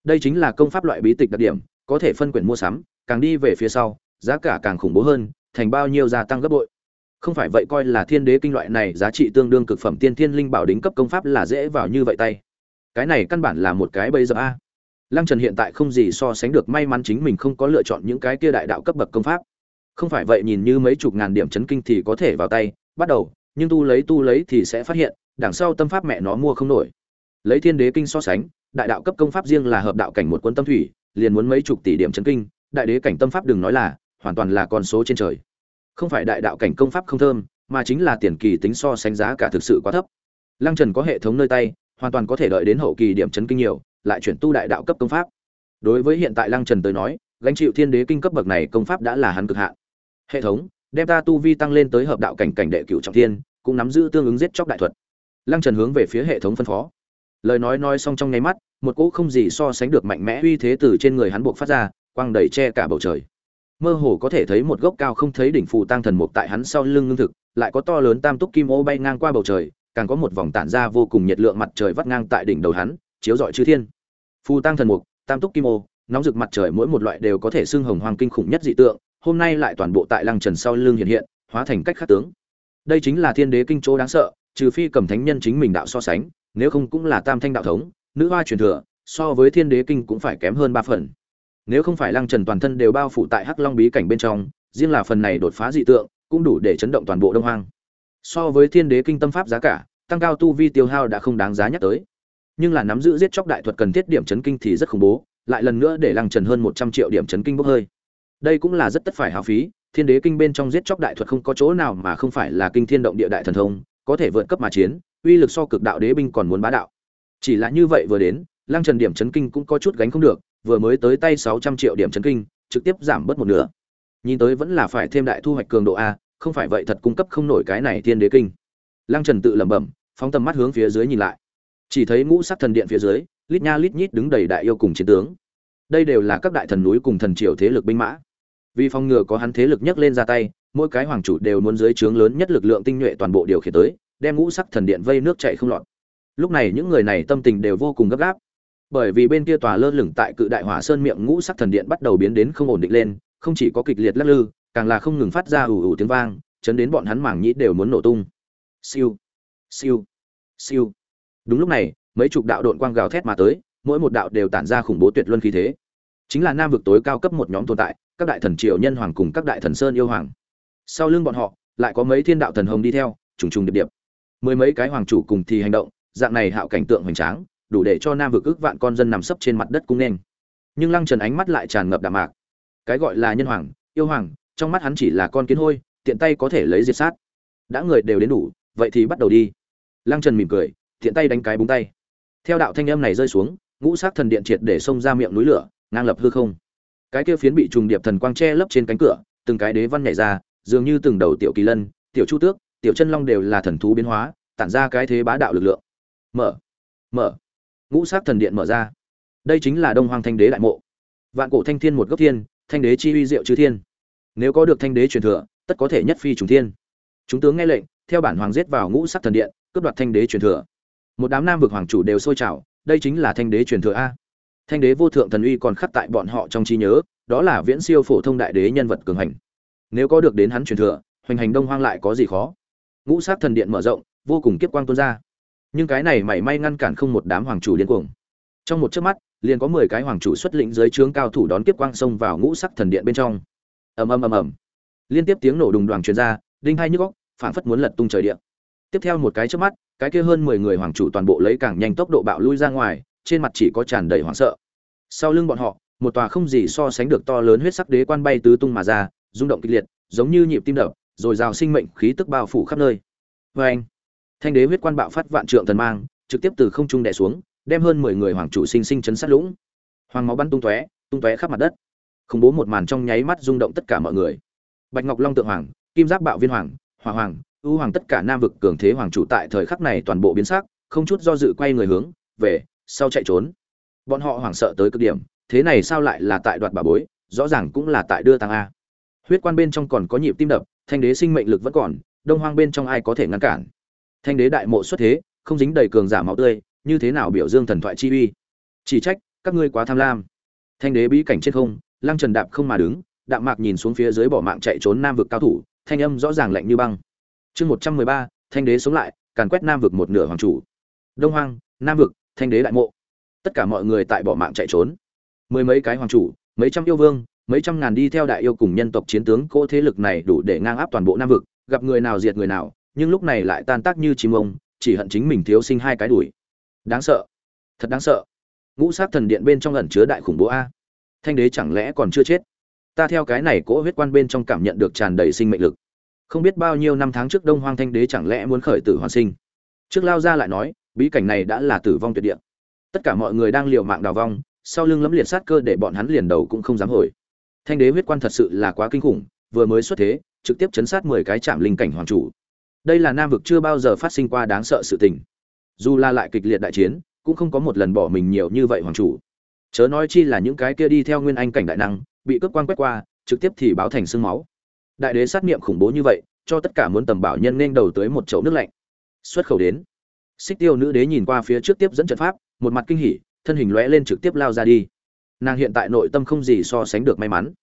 Đây chính là công pháp loại bí tịch đặc điểm, có thể phân quyển mua sắm, càng đi về phía sau, giá cả càng khủng bố hơn, thành bao nhiêu gia tăng gấp bội. Không phải vậy coi là thiên đế kinh loại này giá trị tương đương cực phẩm tiên thiên linh bảo đính cấp công pháp là dễ vào như vậy tay. Cái này căn bản là một cái bây giờ a. Lăng trần hiện tại không gì so sánh được may mắn chính mình không có lựa chọn những cái kia đại đạo cấp bậc công pháp không phải vậy nhìn như mấy chục ngàn điểm chấn kinh thì có thể vào tay, bắt đầu, nhưng tu lấy tu lấy thì sẽ phát hiện, đằng sau tâm pháp mẹ nó mua không nổi. Lấy thiên đế kinh so sánh, đại đạo cấp công pháp riêng là hợp đạo cảnh một quân tâm thủy, liền muốn mấy chục tỷ điểm chấn kinh, đại đế cảnh tâm pháp đừng nói là, hoàn toàn là con số trên trời. Không phải đại đạo cảnh công pháp không thơm, mà chính là tiền kỳ tính so sánh giá cả thực sự quá thấp. Lăng trần có hệ thống nơi tay, hoàn toàn có thể đợi đến hậu kỳ điểm chấn kinh nhiều, lại chuyển tu đại đạo cấp công pháp. Đối với hiện tại lăng trần tới nói, gánh chịu thiên đế kinh cấp bậc này công pháp đã là hắn cực hạn hệ thống, đem ta tu vi tăng lên tới hợp đạo cảnh cảnh đệ cửu trọng thiên, cũng nắm giữ tương ứng giết chóc đại thuật. Lăng trần hướng về phía hệ thống phân phó. Lời nói nói xong trong nháy mắt, một cỗ không gì so sánh được mạnh mẽ uy thế từ trên người hắn buộc phát ra, quang đầy che cả bầu trời. Mơ hồ có thể thấy một gốc cao không thấy đỉnh phù tăng thần mục tại hắn sau lưng ngưng thực, lại có to lớn tam túc kim ô bay ngang qua bầu trời, càng có một vòng tản ra vô cùng nhiệt lượng mặt trời vắt ngang tại đỉnh đầu hắn, chiếu rọi chư thiên. Phù tăng thần mục, tam túc kim ô, nóng rực mặt trời mỗi một loại đều có thể xưng hồng hoàng kinh khủng nhất dị tượng hôm nay lại toàn bộ tại lăng trần sau lưng hiện hiện, hóa thành cách khắc tướng. Đây chính là thiên đế kinh chỗ đáng sợ, trừ phi cầm thánh nhân chính mình đạo so sánh, nếu không cũng là tam thanh đạo thống, nữ hoa truyền thừa, so với thiên đế kinh cũng phải kém hơn ba phần. Nếu không phải lăng trần toàn thân đều bao phủ tại hắc long bí cảnh bên trong, riêng là phần này đột phá dị tượng, cũng đủ để chấn động toàn bộ đông hoang. So với thiên đế kinh tâm pháp giá cả, tăng cao tu vi tiêu hao đã không đáng giá nhắc tới. Nhưng là nắm giữ giết chóc đại thuật cần thiết điểm chấn kinh thì rất khủng bố, lại lần nữa để lăng trần hơn một trăm triệu điểm chấn kinh bốc hơi đây cũng là rất tất phải hao phí, thiên đế kinh bên trong giết chóc đại thuật không có chỗ nào mà không phải là kinh thiên động địa đại thần thông, có thể vượt cấp mà chiến, uy lực so cực đạo đế binh còn muốn bá đạo. Chỉ là như vậy vừa đến, lăng trần điểm chấn kinh cũng có chút gánh không được, vừa mới tới tay sáu trăm triệu điểm chấn kinh, trực tiếp giảm bớt một nửa. Nhìn tới vẫn là phải thêm đại thu hoạch cường độ a, không phải vậy thật cung cấp không nổi cái này thiên đế kinh. Lăng trần tự lẩm bẩm, phóng tầm mắt hướng phía dưới nhìn lại. Chỉ thấy ngũ sắc thần điện phía dưới, lít nha lít nhít đứng đầy đại yêu cùng chiến tướng. Đây đều là các đại thần núi cùng thần triều thế lực binh mã vì phòng ngừa có hắn thế lực nhấc lên ra tay, mỗi cái hoàng chủ đều muốn dưới trướng lớn nhất lực lượng tinh nhuệ toàn bộ điều khiển tới, đem ngũ sắc thần điện vây nước chạy không lọt. Lúc này những người này tâm tình đều vô cùng gấp gáp. Bởi vì bên kia tòa lơ lửng tại cự đại hỏa sơn miệng ngũ sắc thần điện bắt đầu biến đến không ổn định lên, không chỉ có kịch liệt lắc lư, càng là không ngừng phát ra ủ ủ tiếng vang, chấn đến bọn hắn mảng nhĩ đều muốn nổ tung. Siêu siêu siêu. Đúng lúc này, mấy chục đạo đội quang gào thét mà tới, mỗi một đạo đều tản ra khủng bố tuyệt luân khí thế. Chính là nam vực tối cao cấp một nhóm tồn tại các đại thần triều nhân hoàng cùng các đại thần sơn yêu hoàng. Sau lưng bọn họ, lại có mấy thiên đạo thần hồng đi theo, trùng trùng điệp điệp. Mười mấy cái hoàng chủ cùng thì hành động, dạng này hạo cảnh tượng hoành tráng, đủ để cho nam vực ước vạn con dân nằm sấp trên mặt đất cung nên. Nhưng lăng trần ánh mắt lại tràn ngập đạm mạc. Cái gọi là nhân hoàng, yêu hoàng, trong mắt hắn chỉ là con kiến hôi, tiện tay có thể lấy diệt sát. Đã người đều đến đủ, vậy thì bắt đầu đi. Lăng trần mỉm cười, tiện tay đánh cái búng tay. Theo đạo thanh âm này rơi xuống, ngũ sắc thần điện triệt để xông ra miệng núi lửa, ngang lập hư không cái kia phiến bị trùng điệp thần quang che lấp trên cánh cửa, từng cái đế văn nhảy ra, dường như từng đầu tiểu kỳ lân, tiểu chu tước, tiểu chân long đều là thần thú biến hóa, tản ra cái thế bá đạo lực lượng. Mở mở. Ngũ sắc thần điện mở ra. Đây chính là đông hoàng thanh đế đại mộ. Vạn cổ thanh thiên một gốc thiên, thanh đế chi uy diệu chư thiên. Nếu có được thanh đế truyền thừa, tất có thể nhất phi trùng thiên. Chúng tướng nghe lệnh, theo bản hoàng giết vào ngũ sắc thần điện, cướp đoạt thanh đế truyền thừa. Một đám nam vực hoàng chủ đều sôi trào, đây chính là thanh đế truyền thừa a thanh đế vô thượng thần uy còn khắc tại bọn họ trong trí nhớ, đó là viễn siêu phổ thông đại đế nhân vật cường hành. Nếu có được đến hắn truyền thừa, hoành hành đông hoang lại có gì khó? Ngũ sát thần điện mở rộng, vô cùng kiếp quang tuôn ra. Nhưng cái này mảy may ngăn cản không một đám hoàng chủ điên cuồng. Trong một chớp mắt, liền có mười cái hoàng chủ xuất lĩnh dưới trướng cao thủ đón kiếp quang xông vào ngũ sắc thần điện bên trong. Ầm ầm ầm ầm. Liên tiếp tiếng nổ đùng đoàn truyền ra, đinh hai nhức góc phảng phất muốn lật tung trời điện tiếp theo một cái chớp mắt, cái kia hơn mười người hoàng chủ toàn bộ lấy càng nhanh tốc độ bạo lui ra ngoài trên mặt chỉ có tràn đầy hoảng sợ. Sau lưng bọn họ, một tòa không gì so sánh được to lớn huyết sắc đế quan bay tứ tung mà ra, rung động kịch liệt, giống như nhịp tim đập, rồi rào sinh mệnh khí tức bao phủ khắp nơi. Vê anh, thanh đế huyết quan bạo phát vạn trượng thần mang, trực tiếp từ không trung đè xuống, đem hơn mười người hoàng chủ sinh sinh chấn sát lũng. Hoàng máu bắn tung tóe tung tóe khắp mặt đất. Khủng bố một màn trong nháy mắt rung động tất cả mọi người. Bạch ngọc long tượng hoàng, kim giáp bạo viên hoàng, hỏa hoàng ưu hoàng tất cả nam vực cường thế hoàng chủ tại thời khắc này toàn bộ biến sắc, không chút do dự quay người hướng về sau chạy trốn. Bọn họ hoảng sợ tới cực điểm, thế này sao lại là tại đoạt bà bối, rõ ràng cũng là tại đưa tăng a. Huyết quan bên trong còn có nhịp tim đập, thanh đế sinh mệnh lực vẫn còn, đông hoang bên trong ai có thể ngăn cản? Thanh đế đại mộ xuất thế, không dính đầy cường giả máu tươi, như thế nào biểu dương thần thoại chi uy? Chỉ trách, các ngươi quá tham lam. Thanh đế bí cảnh trên không, lăng trần đạp không mà đứng, đạm mạc nhìn xuống phía dưới bỏ mạng chạy trốn nam vực cao thủ, thanh âm rõ ràng lạnh như băng. Chương một trăm mười ba, thanh đế sống lại, càn quét nam vực một nửa hoàng chủ. Đông hoang, nam vực thanh đế đại mộ. Tất cả mọi người tại bỏ mạng chạy trốn. Mười mấy cái hoàng chủ, mấy trăm yêu vương, mấy trăm ngàn đi theo đại yêu cùng nhân tộc chiến tướng, cỗ thế lực này đủ để ngang áp toàn bộ nam vực, gặp người nào diệt người nào, nhưng lúc này lại tan tác như chim ông, chỉ hận chính mình thiếu sinh hai cái đuổi đáng sợ. Thật đáng sợ. Ngũ sát thần điện bên trong ẩn chứa đại khủng bố a. Thanh đế chẳng lẽ còn chưa chết? Ta theo cái này cỗ huyết quan bên trong cảm nhận được tràn đầy sinh mệnh lực. Không biết bao nhiêu năm tháng trước đông hoang thanh đế chẳng lẽ muốn khởi tử hoàn sinh? Trước lao ra lại nói bí cảnh này đã là tử vong tuyệt địa. Tất cả mọi người đang liều mạng đào vong, sau lưng lấm liệt sát cơ để bọn hắn liền đầu cũng không dám hồi. Thanh đế huyết quan thật sự là quá kinh khủng, vừa mới xuất thế, trực tiếp chấn sát mười cái chạm linh cảnh hoàng chủ. Đây là nam vực chưa bao giờ phát sinh qua đáng sợ sự tình. Dù là lại kịch liệt đại chiến, cũng không có một lần bỏ mình nhiều như vậy hoàng chủ. Chớ nói chi là những cái kia đi theo nguyên anh cảnh đại năng, bị cướp quan quét qua, trực tiếp thì báo thành sương máu. Đại đế sát niệm khủng bố như vậy, cho tất cả muốn tầm bảo nhân nên đầu tới một chậu nước lạnh. Xuất khẩu đến xích tiêu nữ đế nhìn qua phía trước tiếp dẫn trận pháp, một mặt kinh hỉ, thân hình lóe lên trực tiếp lao ra đi. Nàng hiện tại nội tâm không gì so sánh được may mắn.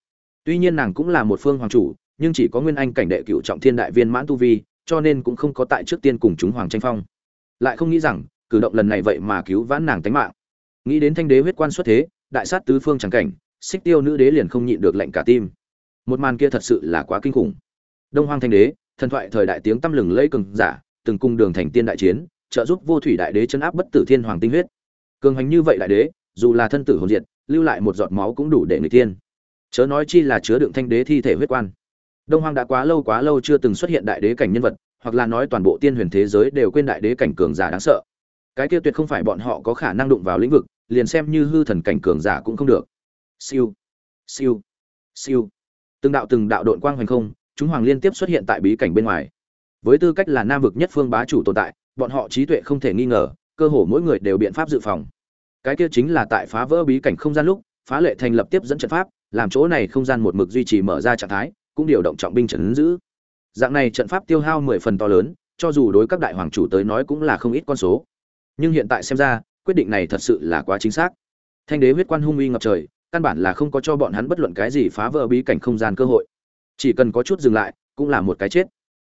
Tuy nhiên nàng cũng là một phương hoàng chủ, nhưng chỉ có nguyên anh cảnh đệ cựu trọng thiên đại viên mãn tu vi, cho nên cũng không có tại trước tiên cùng chúng hoàng tranh phong. Lại không nghĩ rằng, cử động lần này vậy mà cứu vãn nàng tánh mạng. Nghĩ đến thanh đế huyết quan xuất thế, đại sát tứ phương chẳng cảnh, xích tiêu nữ đế liền không nhịn được lệnh cả tim. Một màn kia thật sự là quá kinh khủng. Đông hoang thanh đế, thần thoại thời đại tiếng tăm lừng lẫy cường giả, từng cung đường thành tiên đại chiến trợ giúp vô thủy đại đế chấn áp bất tử thiên hoàng tinh huyết. Cường hành như vậy đại đế, dù là thân tử hồn diệt, lưu lại một giọt máu cũng đủ để người tiên chớ nói chi là chứa đựng thanh đế thi thể huyết quan. Đông hoang đã quá lâu quá lâu chưa từng xuất hiện đại đế cảnh nhân vật, hoặc là nói toàn bộ tiên huyền thế giới đều quên đại đế cảnh cường giả đáng sợ. Cái kia tuyệt không phải bọn họ có khả năng đụng vào lĩnh vực, liền xem như hư thần cảnh cường giả cũng không được. Siêu siêu siêu. Từng đạo từng đạo đội quang hoành không, chúng hoàng liên tiếp xuất hiện tại bí cảnh bên ngoài. Với tư cách là nam vực nhất phương bá chủ tồn tại bọn họ trí tuệ không thể nghi ngờ, cơ hồ mỗi người đều biện pháp dự phòng. Cái kia chính là tại phá vỡ bí cảnh không gian lúc, phá lệ thành lập tiếp dẫn trận pháp, làm chỗ này không gian một mực duy trì mở ra trạng thái, cũng điều động trọng binh trận giữ. Dạng này trận pháp tiêu hao mười phần to lớn, cho dù đối các đại hoàng chủ tới nói cũng là không ít con số. Nhưng hiện tại xem ra, quyết định này thật sự là quá chính xác. Thanh đế huyết quan hung uy ngập trời, căn bản là không có cho bọn hắn bất luận cái gì phá vỡ bí cảnh không gian cơ hội. Chỉ cần có chút dừng lại, cũng là một cái chết.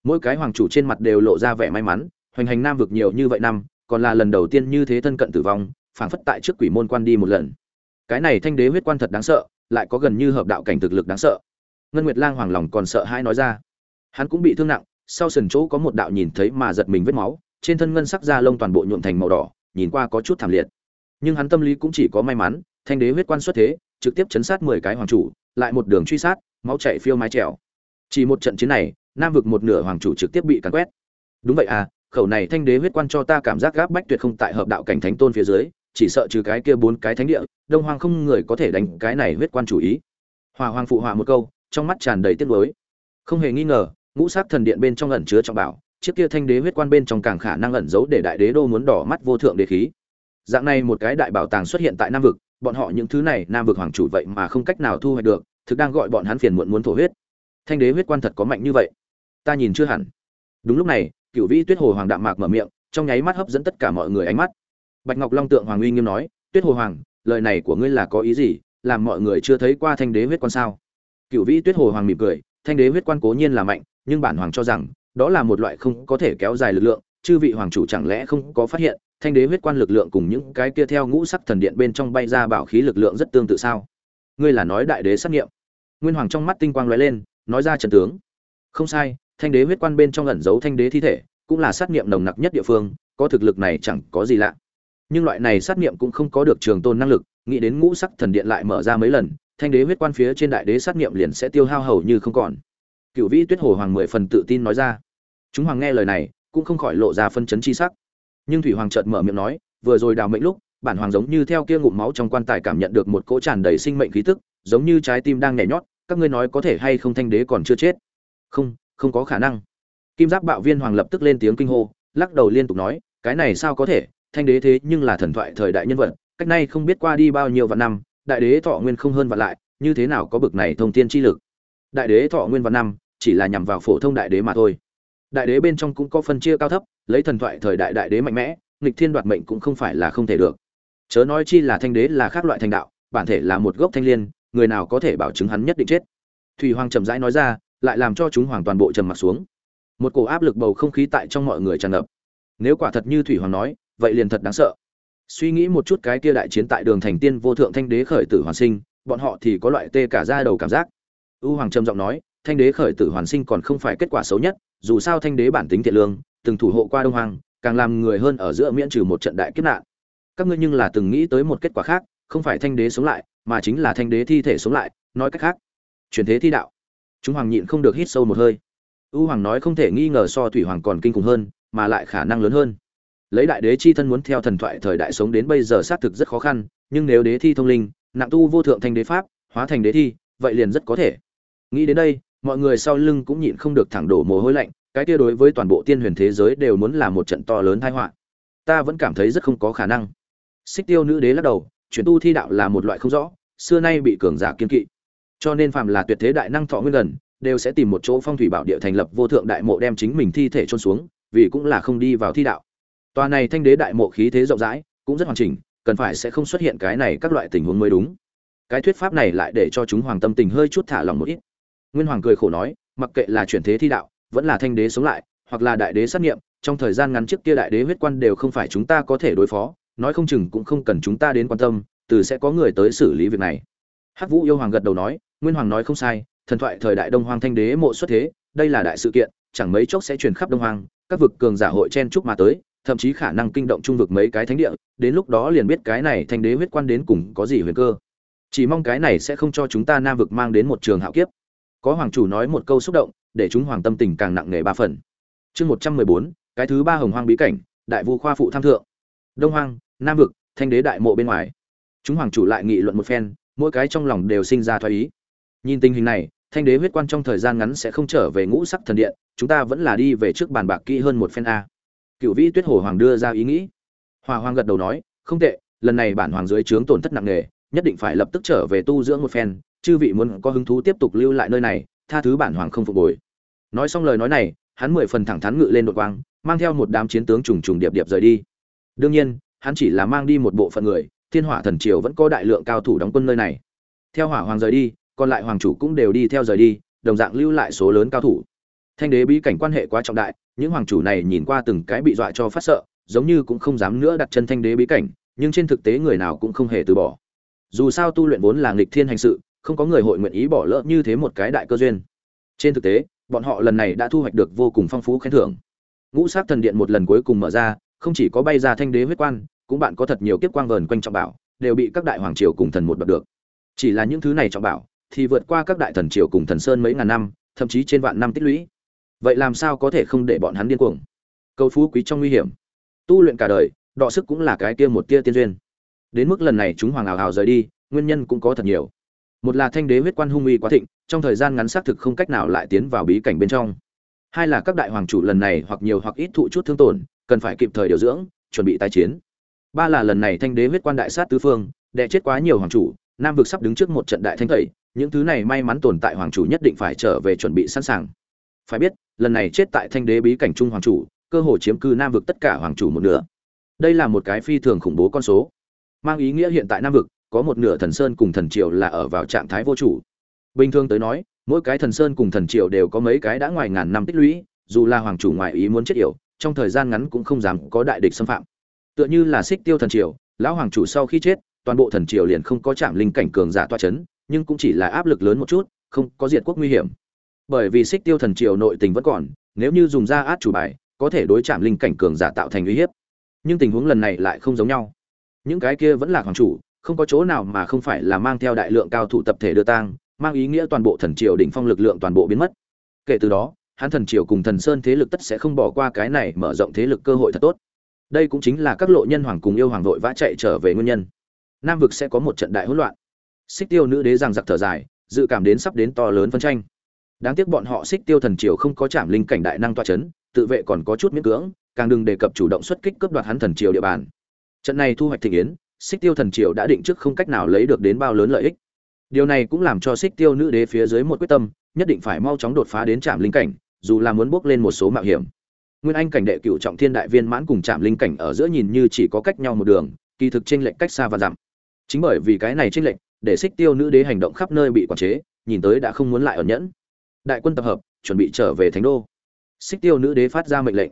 Mỗi cái hoàng chủ trên mặt đều lộ ra vẻ may mắn hoành hành nam vực nhiều như vậy năm, còn là lần đầu tiên như thế thân cận tử vong, phảng phất tại trước quỷ môn quan đi một lần. Cái này thanh đế huyết quan thật đáng sợ, lại có gần như hợp đạo cảnh thực lực đáng sợ. Ngân nguyệt lang hoàng lòng còn sợ hai nói ra. Hắn cũng bị thương nặng, sau sườn chỗ có một đạo nhìn thấy mà giật mình vết máu, trên thân ngân sắc da lông toàn bộ nhuộm thành màu đỏ, nhìn qua có chút thảm liệt. Nhưng hắn tâm lý cũng chỉ có may mắn, thanh đế huyết quan xuất thế, trực tiếp chấn sát mười cái hoàng chủ, lại một đường truy sát, máu chảy phiêu mái trèo. Chỉ một trận chiến này, nam vực một nửa hoàng chủ trực tiếp bị càn quét. Đúng vậy à khẩu này thanh đế huyết quan cho ta cảm giác gáp bách tuyệt không tại hợp đạo cảnh thánh tôn phía dưới, chỉ sợ trừ cái kia bốn cái thánh địa, đông hoàng không người có thể đánh cái này huyết quan chủ ý. Hòa hoàng phụ hòa một câu, trong mắt tràn đầy tiếc nuối. Không hề nghi ngờ, ngũ sắc thần điện bên trong ẩn chứa trọng bảo, chiếc kia thanh đế huyết quan bên trong càng khả năng ẩn giấu để đại đế đô muốn đỏ mắt vô thượng đế khí. Dạng này một cái đại bảo tàng xuất hiện tại nam vực, bọn họ những thứ này nam vực hoàng chủ vậy mà không cách nào thu hoạch được, thực đang gọi bọn hắn phiền muộn muốn thổ huyết. Thanh đế huyết quan thật có mạnh như vậy. Ta nhìn chưa hẳn. Đúng lúc này cựu vĩ tuyết hồ hoàng đạm mạc mở miệng, trong nháy mắt hấp dẫn tất cả mọi người ánh mắt. Bạch ngọc long tượng hoàng uy nghiêm nói, tuyết hồ hoàng, lời này của ngươi là có ý gì? Làm mọi người chưa thấy qua thanh đế huyết quan sao? Cựu vĩ tuyết hồ hoàng mỉm cười, thanh đế huyết quan cố nhiên là mạnh, nhưng bản hoàng cho rằng, đó là một loại không có thể kéo dài lực lượng, chư vị hoàng chủ chẳng lẽ không có phát hiện, thanh đế huyết quan lực lượng cùng những cái kia theo ngũ sắc thần điện bên trong bay ra bảo khí lực lượng rất tương tự sao? Ngươi là nói đại đế sát nghiệm. Nguyên hoàng trong mắt tinh quang lóe lên, nói ra trần tướng. Không sai thanh đế huyết quan bên trong ẩn giấu thanh đế thi thể, cũng là sát nghiệm nồng nặc nhất địa phương, có thực lực này chẳng có gì lạ. Nhưng loại này sát nghiệm cũng không có được trường tôn năng lực, nghĩ đến ngũ sắc thần điện lại mở ra mấy lần, thanh đế huyết quan phía trên đại đế sát nghiệm liền sẽ tiêu hao hầu như không còn. Cựu vĩ tuyết hồ hoàng mười phần tự tin nói ra. Chúng hoàng nghe lời này, cũng không khỏi lộ ra phân chấn chi sắc. Nhưng thủy hoàng chợt mở miệng nói, vừa rồi đào mệnh lúc, bản hoàng giống như theo kia ngụm máu trong quan tài cảm nhận được một cỗ tràn đầy sinh mệnh khí tức, giống như trái tim đang nhảy nhót, các ngươi nói có thể hay không thanh đế còn chưa chết? Không không có khả năng. Kim giáp bạo viên hoàng lập tức lên tiếng kinh hô, lắc đầu liên tục nói, cái này sao có thể, thanh đế thế nhưng là thần thoại thời đại nhân vật, cách nay không biết qua đi bao nhiêu vạn năm, đại đế thọ nguyên không hơn vạn lại, như thế nào có bực này thông tiên chi lực? Đại đế thọ nguyên vạn năm, chỉ là nhằm vào phổ thông đại đế mà thôi. Đại đế bên trong cũng có phân chia cao thấp, lấy thần thoại thời đại đại đế mạnh mẽ, nghịch thiên đoạt mệnh cũng không phải là không thể được. Chớ nói chi là thanh đế là khác loại thành đạo, bản thể là một gốc thanh liên, người nào có thể bảo chứng hắn nhất định chết? Thủy hoàng trầm rãi nói ra lại làm cho chúng hoàng toàn bộ trầm mặt xuống. Một cổ áp lực bầu không khí tại trong mọi người tràn ngập. Nếu quả thật như thủy hoàng nói, vậy liền thật đáng sợ. Suy nghĩ một chút cái kia đại chiến tại đường thành tiên vô thượng thanh đế khởi tử hoàn sinh, bọn họ thì có loại tê cả ra đầu cảm giác. U hoàng trầm giọng nói, thanh đế khởi tử hoàn sinh còn không phải kết quả xấu nhất, dù sao thanh đế bản tính thiện lương, từng thủ hộ qua đông hoàng càng làm người hơn ở giữa miễn trừ một trận đại kiếp nạn. Các ngươi nhưng là từng nghĩ tới một kết quả khác, không phải thanh đế sống lại, mà chính là thanh đế thi thể sống lại, nói cách khác, chuyển thế thi đạo chúng hoàng nhịn không được hít sâu một hơi. U hoàng nói không thể nghi ngờ so thủy hoàng còn kinh khủng hơn, mà lại khả năng lớn hơn. Lấy đại đế chi thân muốn theo thần thoại thời đại sống đến bây giờ xác thực rất khó khăn, nhưng nếu đế thi thông linh, nặng tu vô thượng thành đế pháp, hóa thành đế thi, vậy liền rất có thể. Nghĩ đến đây, mọi người sau lưng cũng nhịn không được thẳng đổ mồ hôi lạnh, cái kia đối với toàn bộ tiên huyền thế giới đều muốn là một trận to lớn tai họa. Ta vẫn cảm thấy rất không có khả năng. Xích tiêu nữ đế lắc đầu, chuyển tu thi đạo là một loại không rõ, xưa nay bị cường giả kiên kỵ cho nên phàm là tuyệt thế đại năng thọ nguyên gần, đều sẽ tìm một chỗ phong thủy bảo địa thành lập vô thượng đại mộ đem chính mình thi thể chôn xuống, vì cũng là không đi vào thi đạo. Tòa này thanh đế đại mộ khí thế rộng rãi, cũng rất hoàn chỉnh, cần phải sẽ không xuất hiện cái này các loại tình huống mới đúng. Cái thuyết pháp này lại để cho chúng hoàng tâm tình hơi chút thả lòng một ít. Nguyên hoàng cười khổ nói, mặc kệ là chuyển thế thi đạo, vẫn là thanh đế sống lại, hoặc là đại đế sát nghiệm trong thời gian ngắn trước kia đại đế huyết quan đều không phải chúng ta có thể đối phó, nói không chừng cũng không cần chúng ta đến quan tâm, từ sẽ có người tới xử lý việc này. Hắc vũ yêu hoàng gật đầu nói nguyên hoàng nói không sai, thần thoại thời đại đông hoàng thanh đế mộ xuất thế, đây là đại sự kiện, chẳng mấy chốc sẽ truyền khắp đông hoàng các vực cường giả hội chen chúc mà tới, thậm chí khả năng kinh động trung vực mấy cái thánh địa, đến lúc đó liền biết cái này thanh đế huyết quan đến cùng có gì huyền cơ. Chỉ mong cái này sẽ không cho chúng ta nam vực mang đến một trường hạo kiếp. Có hoàng chủ nói một câu xúc động, để chúng hoàng tâm tình càng nặng nề ba phần. Chương một trăm mười bốn, cái thứ ba hồng hoang bí cảnh, đại vu khoa phụ tham thượng. Đông hoang, nam vực, thanh đế đại mộ bên ngoài. Chúng hoàng chủ lại nghị luận một phen, mỗi cái trong lòng đều sinh ra thoái ý nhìn tình hình này, thanh đế huyết quan trong thời gian ngắn sẽ không trở về ngũ sắc thần điện, chúng ta vẫn là đi về trước bàn bạc kỹ hơn một phen a. Cựu vĩ tuyết hồ hoàng đưa ra ý nghĩ. Hòa hoàng gật đầu nói, không tệ, lần này bản hoàng dưới trướng tổn thất nặng nề, nhất định phải lập tức trở về tu dưỡng một phen, chư vị muốn có hứng thú tiếp tục lưu lại nơi này, tha thứ bản hoàng không phục hồi. Nói xong lời nói này, hắn mười phần thẳng thắn ngự lên đột quang, mang theo một đám chiến tướng trùng trùng điệp điệp rời đi. Đương nhiên, hắn chỉ là mang đi một bộ phận người, thiên hỏa thần triều vẫn có đại lượng cao thủ đóng quân nơi này. Theo hỏa hoàng rời đi còn lại hoàng chủ cũng đều đi theo rời đi, đồng dạng lưu lại số lớn cao thủ. Thanh đế bí cảnh quan hệ quá trọng đại, những hoàng chủ này nhìn qua từng cái bị dọa cho phát sợ, giống như cũng không dám nữa đặt chân thanh đế bí cảnh, nhưng trên thực tế người nào cũng không hề từ bỏ. Dù sao tu luyện vốn là nghịch thiên hành sự, không có người hội nguyện ý bỏ lỡ như thế một cái đại cơ duyên. Trên thực tế, bọn họ lần này đã thu hoạch được vô cùng phong phú khen thưởng. Ngũ sát thần điện một lần cuối cùng mở ra, không chỉ có bay ra thanh đế huyết quan, cũng bạn có thật nhiều kiếp quang vờn quanh trọng bảo, đều bị các đại hoàng triều cùng thần một đoạt được. Chỉ là những thứ này trọng bảo thì vượt qua các đại thần triều cùng thần sơn mấy ngàn năm, thậm chí trên vạn năm tích lũy. Vậy làm sao có thể không để bọn hắn điên cuồng? Cầu phú quý trong nguy hiểm. Tu luyện cả đời, đọ sức cũng là cái kia một tia tiên duyên. Đến mức lần này chúng hoàng ảo hào rời đi, nguyên nhân cũng có thật nhiều. Một là thanh đế huyết quan hung uy quá thịnh, trong thời gian ngắn xác thực không cách nào lại tiến vào bí cảnh bên trong. Hai là các đại hoàng chủ lần này hoặc nhiều hoặc ít thụ chút thương tổn, cần phải kịp thời điều dưỡng, chuẩn bị tái chiến. Ba là lần này thanh đế huyết quan đại sát tứ phương đệ chết quá nhiều hoàng chủ, nam vực sắp đứng trước một trận đại thanh tẩy những thứ này may mắn tồn tại hoàng chủ nhất định phải trở về chuẩn bị sẵn sàng. Phải biết, lần này chết tại thanh đế bí cảnh trung hoàng chủ, cơ hội chiếm cư nam vực tất cả hoàng chủ một nửa. Đây là một cái phi thường khủng bố con số. Mang ý nghĩa hiện tại nam vực, có một nửa thần sơn cùng thần triều là ở vào trạng thái vô chủ. Bình thường tới nói, mỗi cái thần sơn cùng thần triều đều có mấy cái đã ngoài ngàn năm tích lũy, dù là hoàng chủ ngoại ý muốn chết yểu, trong thời gian ngắn cũng không dám có đại địch xâm phạm. Tựa như là xích tiêu thần triều, lão hoàng chủ sau khi chết, toàn bộ thần triều liền không có chạm linh cảnh cường giả toa chấn nhưng cũng chỉ là áp lực lớn một chút, không có diệt quốc nguy hiểm. Bởi vì xích tiêu thần triều nội tình vẫn còn, nếu như dùng ra át chủ bài, có thể đối chạm linh cảnh cường giả tạo thành uy hiếp. Nhưng tình huống lần này lại không giống nhau. Những cái kia vẫn là hoàng chủ, không có chỗ nào mà không phải là mang theo đại lượng cao thủ tập thể đưa tang, mang ý nghĩa toàn bộ thần triều đỉnh phong lực lượng toàn bộ biến mất. Kể từ đó, hắn thần triều cùng thần sơn thế lực tất sẽ không bỏ qua cái này mở rộng thế lực cơ hội thật tốt. Đây cũng chính là các lộ nhân hoàng cùng yêu hoàng vội vã chạy trở về nguyên nhân. Nam vực sẽ có một trận đại hỗn loạn xích tiêu nữ đế rằng giặc thở dài, dự cảm đến sắp đến to lớn phân tranh. Đáng tiếc bọn họ xích tiêu thần triều không có chạm linh cảnh đại năng toa c h ấ n tự vệ còn có chút miễn cưỡng, càng đừng đề cập chủ động xuất kích cướp đoạt hắn thần triều địa bàn. Trận này thu hoạch thị yến, xích tiêu thần triều đã định trước không cách nào lấy được đến bao lớn lợi ích. Điều này cũng làm cho xích tiêu nữ đế phía dưới một quyết tâm, nhất định phải mau chóng đột phá đến trạm linh cảnh, dù là muốn bước lên một số mạo hiểm. Nguyên anh cảnh đệ cựu trọng thiên đại viên mãn cùng trạm linh cảnh ở giữa nhìn như chỉ có cách nhau một đường, kỳ thực t r ê n lệch cách xa và dặm chính bởi vì cái này t r ê n lệch để xích tiêu nữ đế hành động khắp nơi bị quản chế, nhìn tới đã không muốn lại ẩn nhẫn. Đại quân tập hợp, chuẩn bị trở về thánh đô. Xích tiêu nữ đế phát ra mệnh lệnh.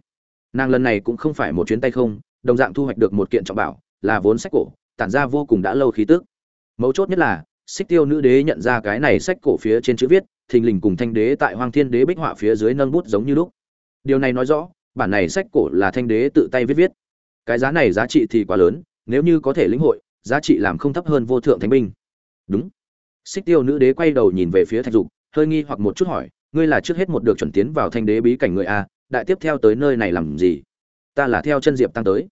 Nàng lần này cũng không phải một chuyến tay không, đồng dạng thu hoạch được một kiện trọng bảo, là vốn sách cổ, tản ra vô cùng đã lâu khí tức. Mấu chốt nhất là, xích tiêu nữ đế nhận ra cái này sách cổ phía trên chữ viết, thình lình cùng thanh đế tại Hoàng thiên đế bích họa phía dưới nâng bút giống như lúc. Điều này nói rõ, bản này sách cổ là thanh đế tự tay viết viết. Cái giá này giá trị thì quá lớn, nếu như có thể lĩnh hội, giá trị làm không thấp hơn vô thượng thánh binh đúng. Xích tiêu nữ đế quay đầu nhìn về phía thạch dục, hơi nghi hoặc một chút hỏi, ngươi là trước hết một được chuẩn tiến vào thanh đế bí cảnh người a, đại tiếp theo tới nơi này làm gì? Ta là theo chân diệp tăng tới.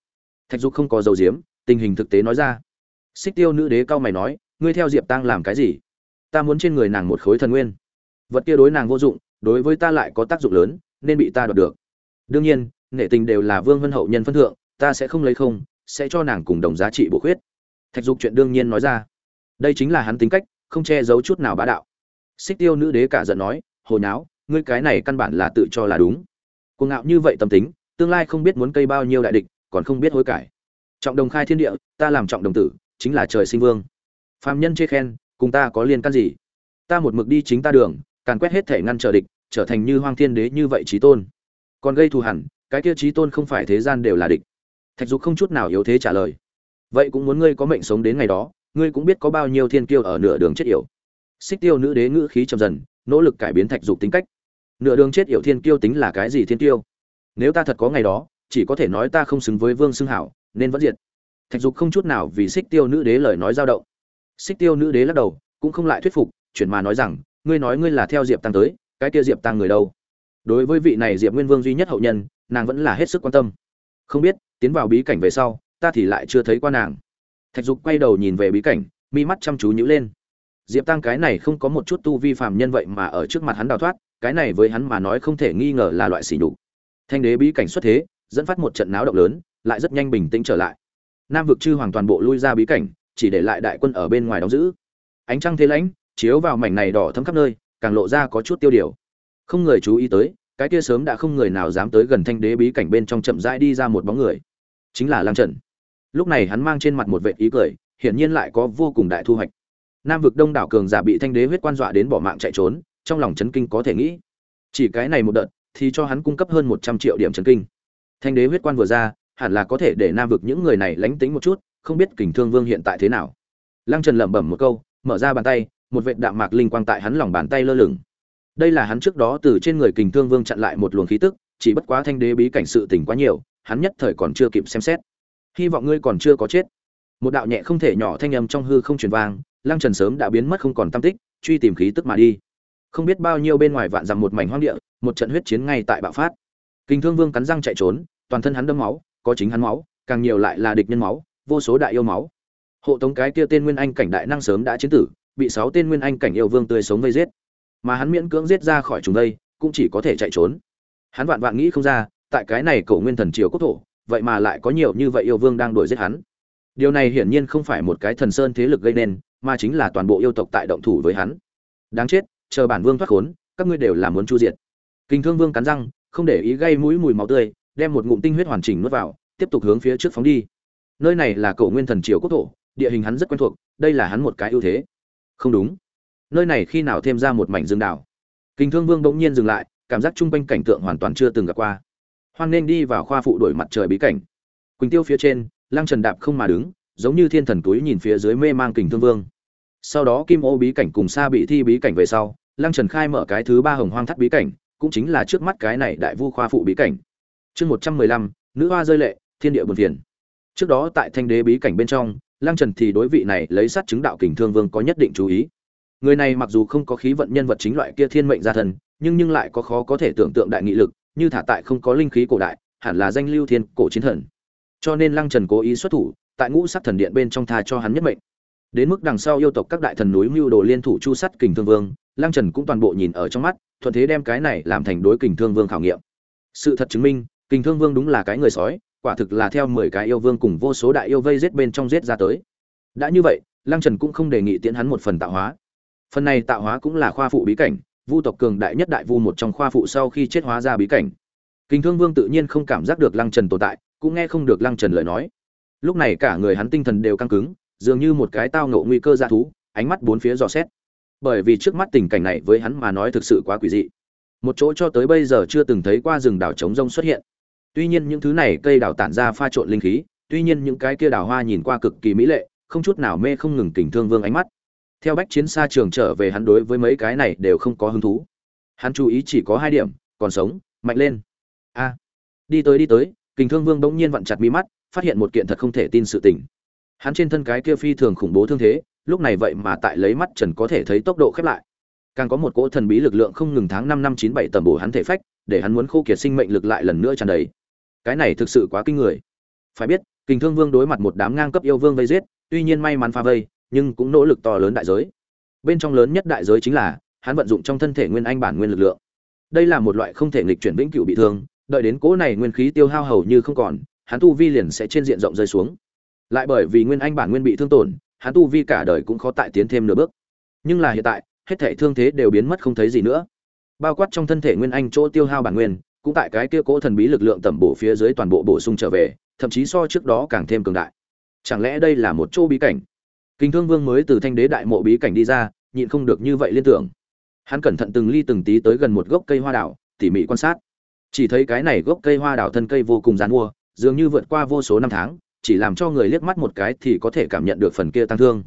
Thạch dục không có dầu diếm tình hình thực tế nói ra. Xích tiêu nữ đế cao mày nói, ngươi theo diệp tăng làm cái gì? Ta muốn trên người nàng một khối thần nguyên. Vật kia đối nàng vô dụng, đối với ta lại có tác dụng lớn, nên bị ta đoạt được. Đương nhiên, nể tình đều là vương vân hậu nhân phân thượng, ta sẽ không lấy không, sẽ cho nàng cùng đồng giá trị bổ khuyết. Thạch dục chuyện đương nhiên nói ra đây chính là hắn tính cách, không che giấu chút nào bá đạo. Xích tiêu nữ đế cả giận nói hồi nháo, ngươi cái này căn bản là tự cho là đúng. Cuồng ngạo như vậy tâm tính, tương lai không biết muốn cây bao nhiêu đại địch, còn không biết hối cải. Trọng đồng khai thiên địa, ta làm trọng đồng tử, chính là trời sinh vương. Phàm nhân chê khen, cùng ta có liên can gì? Ta một mực đi chính ta đường, càn quét hết thể ngăn trở địch, trở thành như hoang thiên đế như vậy trí tôn. Còn gây thù hẳn, cái kia trí tôn không phải thế gian đều là địch. Thạch dục không chút nào yếu thế trả lời. Vậy cũng muốn ngươi có mệnh sống đến ngày đó ngươi cũng biết có bao nhiêu thiên kiêu ở nửa đường chết yểu. Xích tiêu nữ đế ngữ khí trầm dần, nỗ lực cải biến thạch dục tính cách. Nửa đường chết yểu thiên kiêu tính là cái gì thiên kiêu? Nếu ta thật có ngày đó, chỉ có thể nói ta không xứng với vương xưng hảo, nên vẫn diệt. Thạch dục không chút nào vì xích tiêu nữ đế lời nói dao động. Xích tiêu nữ đế lắc đầu, cũng không lại thuyết phục, chuyển mà nói rằng, ngươi nói ngươi là theo diệp tăng tới, cái kia diệp tăng người đâu? Đối với vị này diệp nguyên vương duy nhất hậu nhân, nàng vẫn là hết sức quan tâm. Không biết, tiến vào bí cảnh về sau, ta thì lại chưa thấy qua nàng thạch dục quay đầu nhìn về bí cảnh, mi mắt chăm chú nhữ lên. Diệp tăng cái này không có một chút tu vi phàm nhân vậy mà ở trước mặt hắn đào thoát, cái này với hắn mà nói không thể nghi ngờ là loại xỉ nhục. Thanh đế bí cảnh xuất thế, dẫn phát một trận náo động lớn, lại rất nhanh bình tĩnh trở lại. Nam vực chư hoàng toàn bộ lui ra bí cảnh, chỉ để lại đại quân ở bên ngoài đóng giữ. Ánh trăng thế lãnh, chiếu vào mảnh này đỏ thấm khắp nơi, càng lộ ra có chút tiêu điều. Không người chú ý tới, cái kia sớm đã không người nào dám tới gần thanh đế bí cảnh bên trong chậm rãi đi ra một bóng người. Chính là lang trần lúc này hắn mang trên mặt một vệ ý cười, hiển nhiên lại có vô cùng đại thu hoạch. Nam vực đông đảo cường giả bị thanh đế huyết quan dọa đến bỏ mạng chạy trốn, trong lòng chấn kinh có thể nghĩ. Chỉ cái này một đợt, thì cho hắn cung cấp hơn một trăm triệu điểm chấn kinh. Thanh đế huyết quan vừa ra, hẳn là có thể để nam vực những người này lánh tính một chút, không biết kình thương vương hiện tại thế nào. Lăng trần lẩm bẩm một câu, mở ra bàn tay, một vệt đạm mạc linh quang tại hắn lòng bàn tay lơ lửng. Đây là hắn trước đó từ trên người kình thương vương chặn lại một luồng khí tức, chỉ bất quá thanh đế bí cảnh sự tình quá nhiều, hắn nhất thời còn chưa kịp xem xét hy vọng ngươi còn chưa có chết. Một đạo nhẹ không thể nhỏ thanh âm trong hư không truyền vang, lăng trần sớm đã biến mất không còn tâm tích, truy tìm khí tức mà đi. Không biết bao nhiêu bên ngoài vạn dằm một mảnh hoang địa, một trận huyết chiến ngay tại bạo phát. Kinh thương vương cắn răng chạy trốn, toàn thân hắn đâm máu, có chính hắn máu, càng nhiều lại là địch nhân máu, vô số đại yêu máu. Hộ tống cái kia tên nguyên anh cảnh đại năng sớm đã chiến tử, bị sáu tên nguyên anh cảnh yêu vương tươi sống vây giết. Mà hắn miễn cưỡng giết ra khỏi chúng đây, cũng chỉ có thể chạy trốn. Hắn vạn vạn nghĩ không ra, tại cái này cổ nguyên thần triều quốc thổ vậy mà lại có nhiều như vậy yêu vương đang đuổi giết hắn. Điều này hiển nhiên không phải một cái thần sơn thế lực gây nên, mà chính là toàn bộ yêu tộc tại động thủ với hắn. Đáng chết, chờ bản vương thoát khốn, các ngươi đều là muốn chu diệt. Kinh thương vương cắn răng, không để ý gây mũi mùi máu tươi, đem một ngụm tinh huyết hoàn chỉnh nuốt vào, tiếp tục hướng phía trước phóng đi. Nơi này là cổ nguyên thần triều quốc thổ, địa hình hắn rất quen thuộc, đây là hắn một cái ưu thế. Không đúng. Nơi này khi nào thêm ra một mảnh rừng đảo? Kinh thương vương bỗng nhiên dừng lại, cảm giác chung quanh cảnh tượng hoàn toàn chưa từng gặp qua hoan nên đi vào khoa phụ đổi mặt trời bí cảnh. Quỳnh tiêu phía trên, lăng trần đạp không mà đứng, giống như thiên thần túi nhìn phía dưới mê mang kình thương vương. Sau đó kim ô bí cảnh cùng xa bị thi bí cảnh về sau, lăng trần khai mở cái thứ ba hồng hoang thắt bí cảnh, cũng chính là trước mắt cái này đại vu khoa phụ bí cảnh. Chương một trăm mười lăm, nữ hoa rơi lệ, thiên địa buồn phiền. Trước đó tại thanh đế bí cảnh bên trong, lăng trần thì đối vị này lấy sát chứng đạo kình thương vương có nhất định chú ý. Người này mặc dù không có khí vận nhân vật chính loại kia thiên mệnh gia thần, nhưng nhưng lại có khó có thể tưởng tượng đại nghị lực như thả tại không có linh khí cổ đại, hẳn là danh lưu thiên cổ chiến thần. Cho nên lăng trần cố ý xuất thủ, tại ngũ sắc thần điện bên trong tha cho hắn nhất mệnh. Đến mức đằng sau yêu tộc các đại thần núi mưu đồ liên thủ chu sắt kình thương vương, lăng trần cũng toàn bộ nhìn ở trong mắt, thuận thế đem cái này làm thành đối kình thương vương khảo nghiệm. Sự thật chứng minh, kình thương vương đúng là cái người sói, quả thực là theo mười cái yêu vương cùng vô số đại yêu vây giết bên trong giết ra tới. Đã như vậy, lăng trần cũng không đề nghị tiễn hắn một phần tạo hóa. Phần này tạo hóa cũng là khoa phụ bí cảnh vu tộc cường đại nhất đại vu một trong khoa phụ sau khi chết hóa ra bí cảnh. Kinh thương vương tự nhiên không cảm giác được lăng trần tồn tại, cũng nghe không được lăng trần lời nói. Lúc này cả người hắn tinh thần đều căng cứng, dường như một cái tao ngộ nguy cơ ra thú, ánh mắt bốn phía dò xét. Bởi vì trước mắt tình cảnh này với hắn mà nói thực sự quá quỷ dị. Một chỗ cho tới bây giờ chưa từng thấy qua rừng đảo trống rông xuất hiện. Tuy nhiên những thứ này cây đảo tản ra pha trộn linh khí, tuy nhiên những cái kia đảo hoa nhìn qua cực kỳ mỹ lệ, không chút nào mê không ngừng kình thương vương ánh mắt theo bách chiến xa trường trở về hắn đối với mấy cái này đều không có hứng thú. Hắn chú ý chỉ có hai điểm, còn sống, mạnh lên. A. Đi tới đi tới, kình thương vương bỗng nhiên vặn chặt mi mắt, phát hiện một kiện thật không thể tin sự tình. Hắn trên thân cái kia phi thường khủng bố thương thế, lúc này vậy mà tại lấy mắt trần có thể thấy tốc độ khép lại. Càng có một cỗ thần bí lực lượng không ngừng tháng năm năm chín bảy tầm bổ hắn thể phách, để hắn muốn khô kiệt sinh mệnh lực lại lần nữa tràn đầy. Cái này thực sự quá kinh người. Phải biết, kình thương vương đối mặt một đám ngang cấp yêu vương vây giết, tuy nhiên may mắn pha vây nhưng cũng nỗ lực to lớn đại giới. Bên trong lớn nhất đại giới chính là, hắn vận dụng trong thân thể nguyên anh bản nguyên lực lượng. Đây là một loại không thể nghịch chuyển vĩnh cửu bị thương, đợi đến cỗ này nguyên khí tiêu hao hầu như không còn, hắn tu vi liền sẽ trên diện rộng rơi xuống. Lại bởi vì nguyên anh bản nguyên bị thương tổn, hắn tu vi cả đời cũng khó tại tiến thêm nửa bước. Nhưng là hiện tại, hết thể thương thế đều biến mất không thấy gì nữa. Bao quát trong thân thể nguyên anh chỗ tiêu hao bản nguyên, cũng tại cái kia cỗ thần bí lực lượng tẩm bổ phía dưới toàn bộ bổ sung trở về, thậm chí so trước đó càng thêm cường đại. Chẳng lẽ đây là một chỗ bí cảnh? Kinh thương vương mới từ thanh đế đại mộ bí cảnh đi ra, nhịn không được như vậy liên tưởng. Hắn cẩn thận từng ly từng tí tới gần một gốc cây hoa đảo, tỉ mỉ quan sát. Chỉ thấy cái này gốc cây hoa đảo thân cây vô cùng dán mua, dường như vượt qua vô số năm tháng, chỉ làm cho người liếc mắt một cái thì có thể cảm nhận được phần kia tăng thương.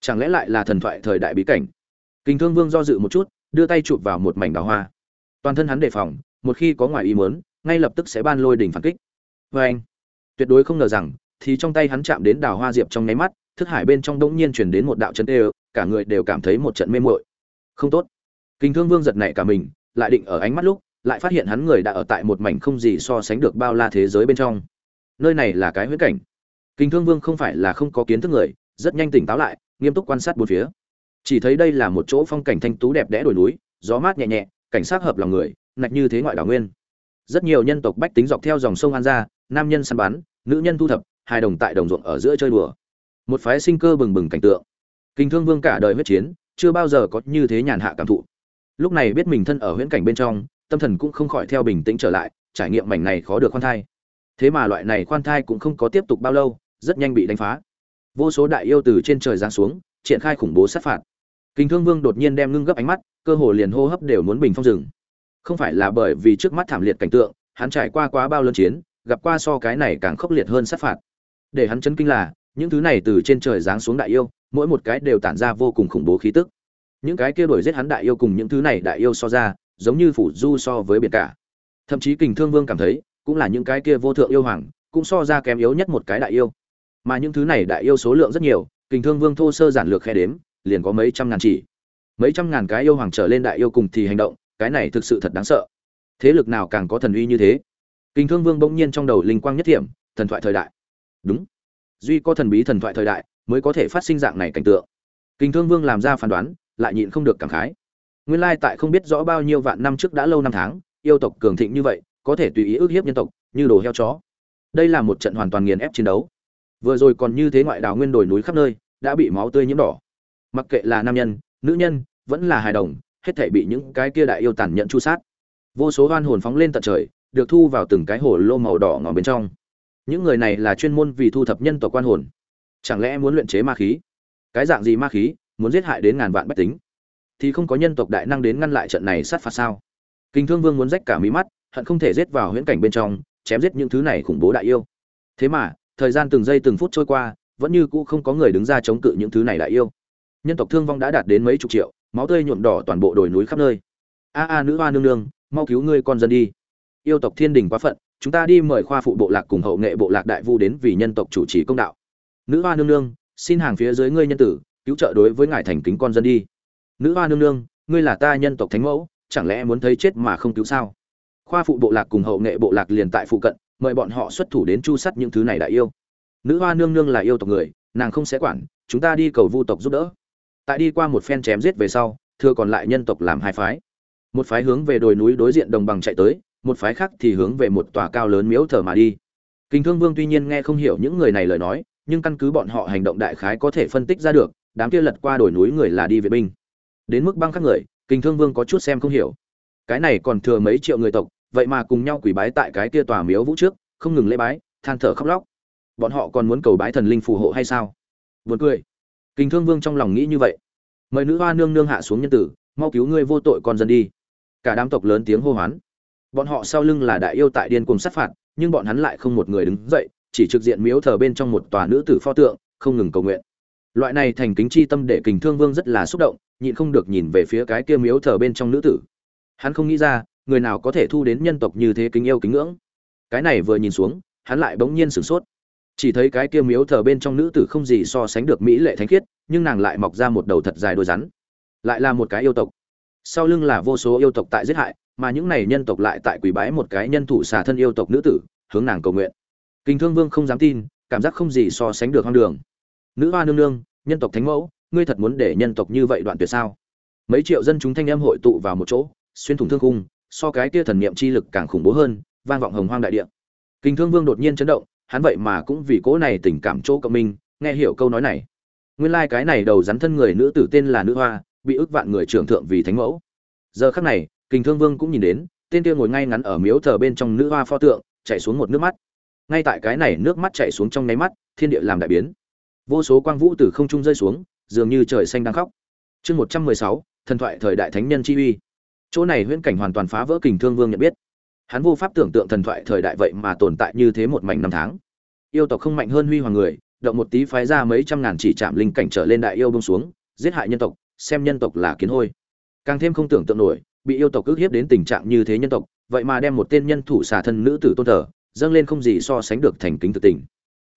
Chẳng lẽ lại là thần thoại thời đại bí cảnh? Kinh thương vương do dự một chút, đưa tay chụp vào một mảnh đào hoa. Toàn thân hắn đề phòng, một khi có ngoài ý muốn, ngay lập tức sẽ ban lôi đỉnh phản kích. Vê anh tuyệt đối không ngờ rằng, thì trong tay hắn chạm đến đào hoa diệp trong nháy mắt thức hải bên trong đống nhiên truyền đến một đạo chấn tê cả người đều cảm thấy một trận mê muội. Không tốt. Kinh thương vương giật nảy cả mình, lại định ở ánh mắt lúc, lại phát hiện hắn người đã ở tại một mảnh không gì so sánh được bao la thế giới bên trong. Nơi này là cái huyễn cảnh. Kinh thương vương không phải là không có kiến thức người, rất nhanh tỉnh táo lại, nghiêm túc quan sát bốn phía. Chỉ thấy đây là một chỗ phong cảnh thanh tú đẹp đẽ đồi núi, gió mát nhẹ nhẹ, cảnh sát hợp lòng người, nạch như thế ngoại đảo nguyên. Rất nhiều nhân tộc bách tính dọc theo dòng sông an ra nam nhân săn bắn, nữ nhân thu thập hai đồng tại đồng ruộng ở giữa chơi đùa một phái sinh cơ bừng bừng cảnh tượng. Kinh thương vương cả đời huyết chiến, chưa bao giờ có như thế nhàn hạ cảm thụ. Lúc này biết mình thân ở huyễn cảnh bên trong, tâm thần cũng không khỏi theo bình tĩnh trở lại, trải nghiệm mảnh này khó được khoan thai. Thế mà loại này khoan thai cũng không có tiếp tục bao lâu, rất nhanh bị đánh phá. Vô số đại yêu từ trên trời giáng xuống, triển khai khủng bố sát phạt. Kinh thương vương đột nhiên đem ngưng gấp ánh mắt, cơ hồ liền hô hấp đều muốn bình phong rừng không phải là bởi vì trước mắt thảm liệt cảnh tượng, hắn trải qua quá bao lớn chiến, gặp qua so cái này càng khốc liệt hơn sát phạt. Để hắn chấn kinh là những thứ này từ trên trời giáng xuống đại yêu, mỗi một cái đều tản ra vô cùng khủng bố khí tức. Những cái kia đuổi giết hắn đại yêu cùng những thứ này đại yêu so ra, giống như phủ du so với biển cả. Thậm chí kình thương vương cảm thấy, cũng là những cái kia vô thượng yêu hoàng, cũng so ra kém yếu nhất một cái đại yêu. Mà những thứ này đại yêu số lượng rất nhiều, kình thương vương thô sơ giản lược khe đếm, liền có mấy trăm ngàn chỉ. Mấy trăm ngàn cái yêu hoàng trở lên đại yêu cùng thì hành động, cái này thực sự thật đáng sợ. Thế lực nào càng có thần uy như thế? Kình thương vương bỗng nhiên trong đầu linh quang nhất thiểm, thần thoại thời đại. Đúng duy có thần bí thần thoại thời đại mới có thể phát sinh dạng này cảnh tượng. Kinh thương vương làm ra phán đoán, lại nhịn không được cảm khái. Nguyên lai tại không biết rõ bao nhiêu vạn năm trước đã lâu năm tháng, yêu tộc cường thịnh như vậy, có thể tùy ý ước hiếp nhân tộc, như đồ heo chó. Đây là một trận hoàn toàn nghiền ép chiến đấu. Vừa rồi còn như thế ngoại đảo nguyên đồi núi khắp nơi, đã bị máu tươi nhiễm đỏ. Mặc kệ là nam nhân, nữ nhân, vẫn là hài đồng, hết thể bị những cái kia đại yêu tàn nhẫn chu sát. Vô số oan hồn phóng lên tận trời, được thu vào từng cái hồ lô màu đỏ ngỏ bên trong những người này là chuyên môn vì thu thập nhân tộc quan hồn. Chẳng lẽ muốn luyện chế ma khí? Cái dạng gì ma khí? Muốn giết hại đến ngàn vạn bách tính. Thì không có nhân tộc đại năng đến ngăn lại trận này sát phạt sao? Kinh thương vương muốn rách cả mí mắt, hận không thể giết vào huyễn cảnh bên trong, chém giết những thứ này khủng bố đại yêu. Thế mà, thời gian từng giây từng phút trôi qua, vẫn như cũ không có người đứng ra chống cự những thứ này đại yêu. Nhân tộc thương vong đã đạt đến mấy chục triệu, máu tươi nhuộm đỏ toàn bộ đồi núi khắp nơi. A a, nữ hoa nương nương, mau cứu ngươi con dân đi. Yêu tộc thiên đình quá phận chúng ta đi mời khoa phụ bộ lạc cùng hậu nghệ bộ lạc đại vu đến vì nhân tộc chủ trì công đạo. Nữ hoa nương nương, xin hàng phía dưới ngươi nhân tử, cứu trợ đối với ngài thành kính con dân đi. Nữ hoa nương nương, ngươi là ta nhân tộc thánh mẫu, chẳng lẽ muốn thấy chết mà không cứu sao? Khoa phụ bộ lạc cùng hậu nghệ bộ lạc liền tại phụ cận, mời bọn họ xuất thủ đến chu sắt những thứ này đại yêu. Nữ hoa nương nương là yêu tộc người, nàng không sẽ quản, chúng ta đi cầu vu tộc giúp đỡ. Tại đi qua một phen chém giết về sau thừa còn lại nhân tộc làm hai phái. Một phái hướng về đồi núi đối diện đồng bằng chạy tới một phái khác thì hướng về một tòa cao lớn miếu thờ mà đi. Kinh thương vương tuy nhiên nghe không hiểu những người này lời nói, nhưng căn cứ bọn họ hành động đại khái có thể phân tích ra được, đám kia lật qua đồi núi người là đi viện binh. Đến mức băng các người, kinh thương vương có chút xem không hiểu. Cái này còn thừa mấy triệu người tộc, vậy mà cùng nhau quỳ bái tại cái kia tòa miếu vũ trước, không ngừng lễ bái, than thở khóc lóc. Bọn họ còn muốn cầu bái thần linh phù hộ hay sao? Buồn cười. Kinh thương vương trong lòng nghĩ như vậy. Mời nữ hoa nương nương hạ xuống nhân tử, mau cứu ngươi vô tội con dân đi. Cả đám tộc lớn tiếng hô hoán bọn họ sau lưng là đại yêu tại điên cùng sát phạt, nhưng bọn hắn lại không một người đứng dậy, chỉ trực diện miếu thờ bên trong một tòa nữ tử pho tượng, không ngừng cầu nguyện. Loại này thành kính chi tâm để kình thương vương rất là xúc động, nhịn không được nhìn về phía cái kia miếu thờ bên trong nữ tử. Hắn không nghĩ ra, người nào có thể thu đến nhân tộc như thế kính yêu kính ngưỡng. Cái này vừa nhìn xuống, hắn lại bỗng nhiên sửng sốt. Chỉ thấy cái kia miếu thờ bên trong nữ tử không gì so sánh được mỹ lệ thánh khiết, nhưng nàng lại mọc ra một đầu thật dài đôi rắn. Lại là một cái yêu tộc. Sau lưng là vô số yêu tộc tại giết hại mà những này nhân tộc lại tại quỷ bái một cái nhân thủ xà thân yêu tộc nữ tử, hướng nàng cầu nguyện. Kinh thương vương không dám tin, cảm giác không gì so sánh được hoang đường. Nữ hoa nương nương, nhân tộc thánh mẫu, ngươi thật muốn để nhân tộc như vậy đoạn tuyệt sao? Mấy triệu dân chúng thanh em hội tụ vào một chỗ, xuyên thủng thương khung, so cái kia thần niệm chi lực càng khủng bố hơn, vang vọng hồng hoang đại địa. Kinh thương vương đột nhiên chấn động, hắn vậy mà cũng vì cố này tình cảm chỗ cộng minh, nghe hiểu câu nói này. Nguyên lai like cái này đầu rắn thân người nữ tử tên là nữ hoa, bị ức vạn người trưởng thượng vì thánh mẫu. Giờ khắc này Kình thương vương cũng nhìn đến, tên kia ngồi ngay ngắn ở miếu thờ bên trong nữ hoa pho tượng, chảy xuống một nước mắt. Ngay tại cái này nước mắt chảy xuống trong nháy mắt, thiên địa làm đại biến. Vô số quang vũ từ không trung rơi xuống, dường như trời xanh đang khóc. Chương một trăm mười sáu, thần thoại thời đại thánh nhân chi uy. Chỗ này huyễn cảnh hoàn toàn phá vỡ kình thương vương nhận biết. Hắn vô pháp tưởng tượng thần thoại thời đại vậy mà tồn tại như thế một mảnh năm tháng. Yêu tộc không mạnh hơn huy hoàng người, động một tí phái ra mấy trăm ngàn chỉ chạm linh cảnh trở lên đại yêu bông xuống, giết hại nhân tộc, xem nhân tộc là kiến hôi. Càng thêm không tưởng tượng nổi bị yêu tộc ức hiếp đến tình trạng như thế nhân tộc, vậy mà đem một tên nhân thủ xả thân nữ tử tôn thờ, dâng lên không gì so sánh được thành kính thực tình.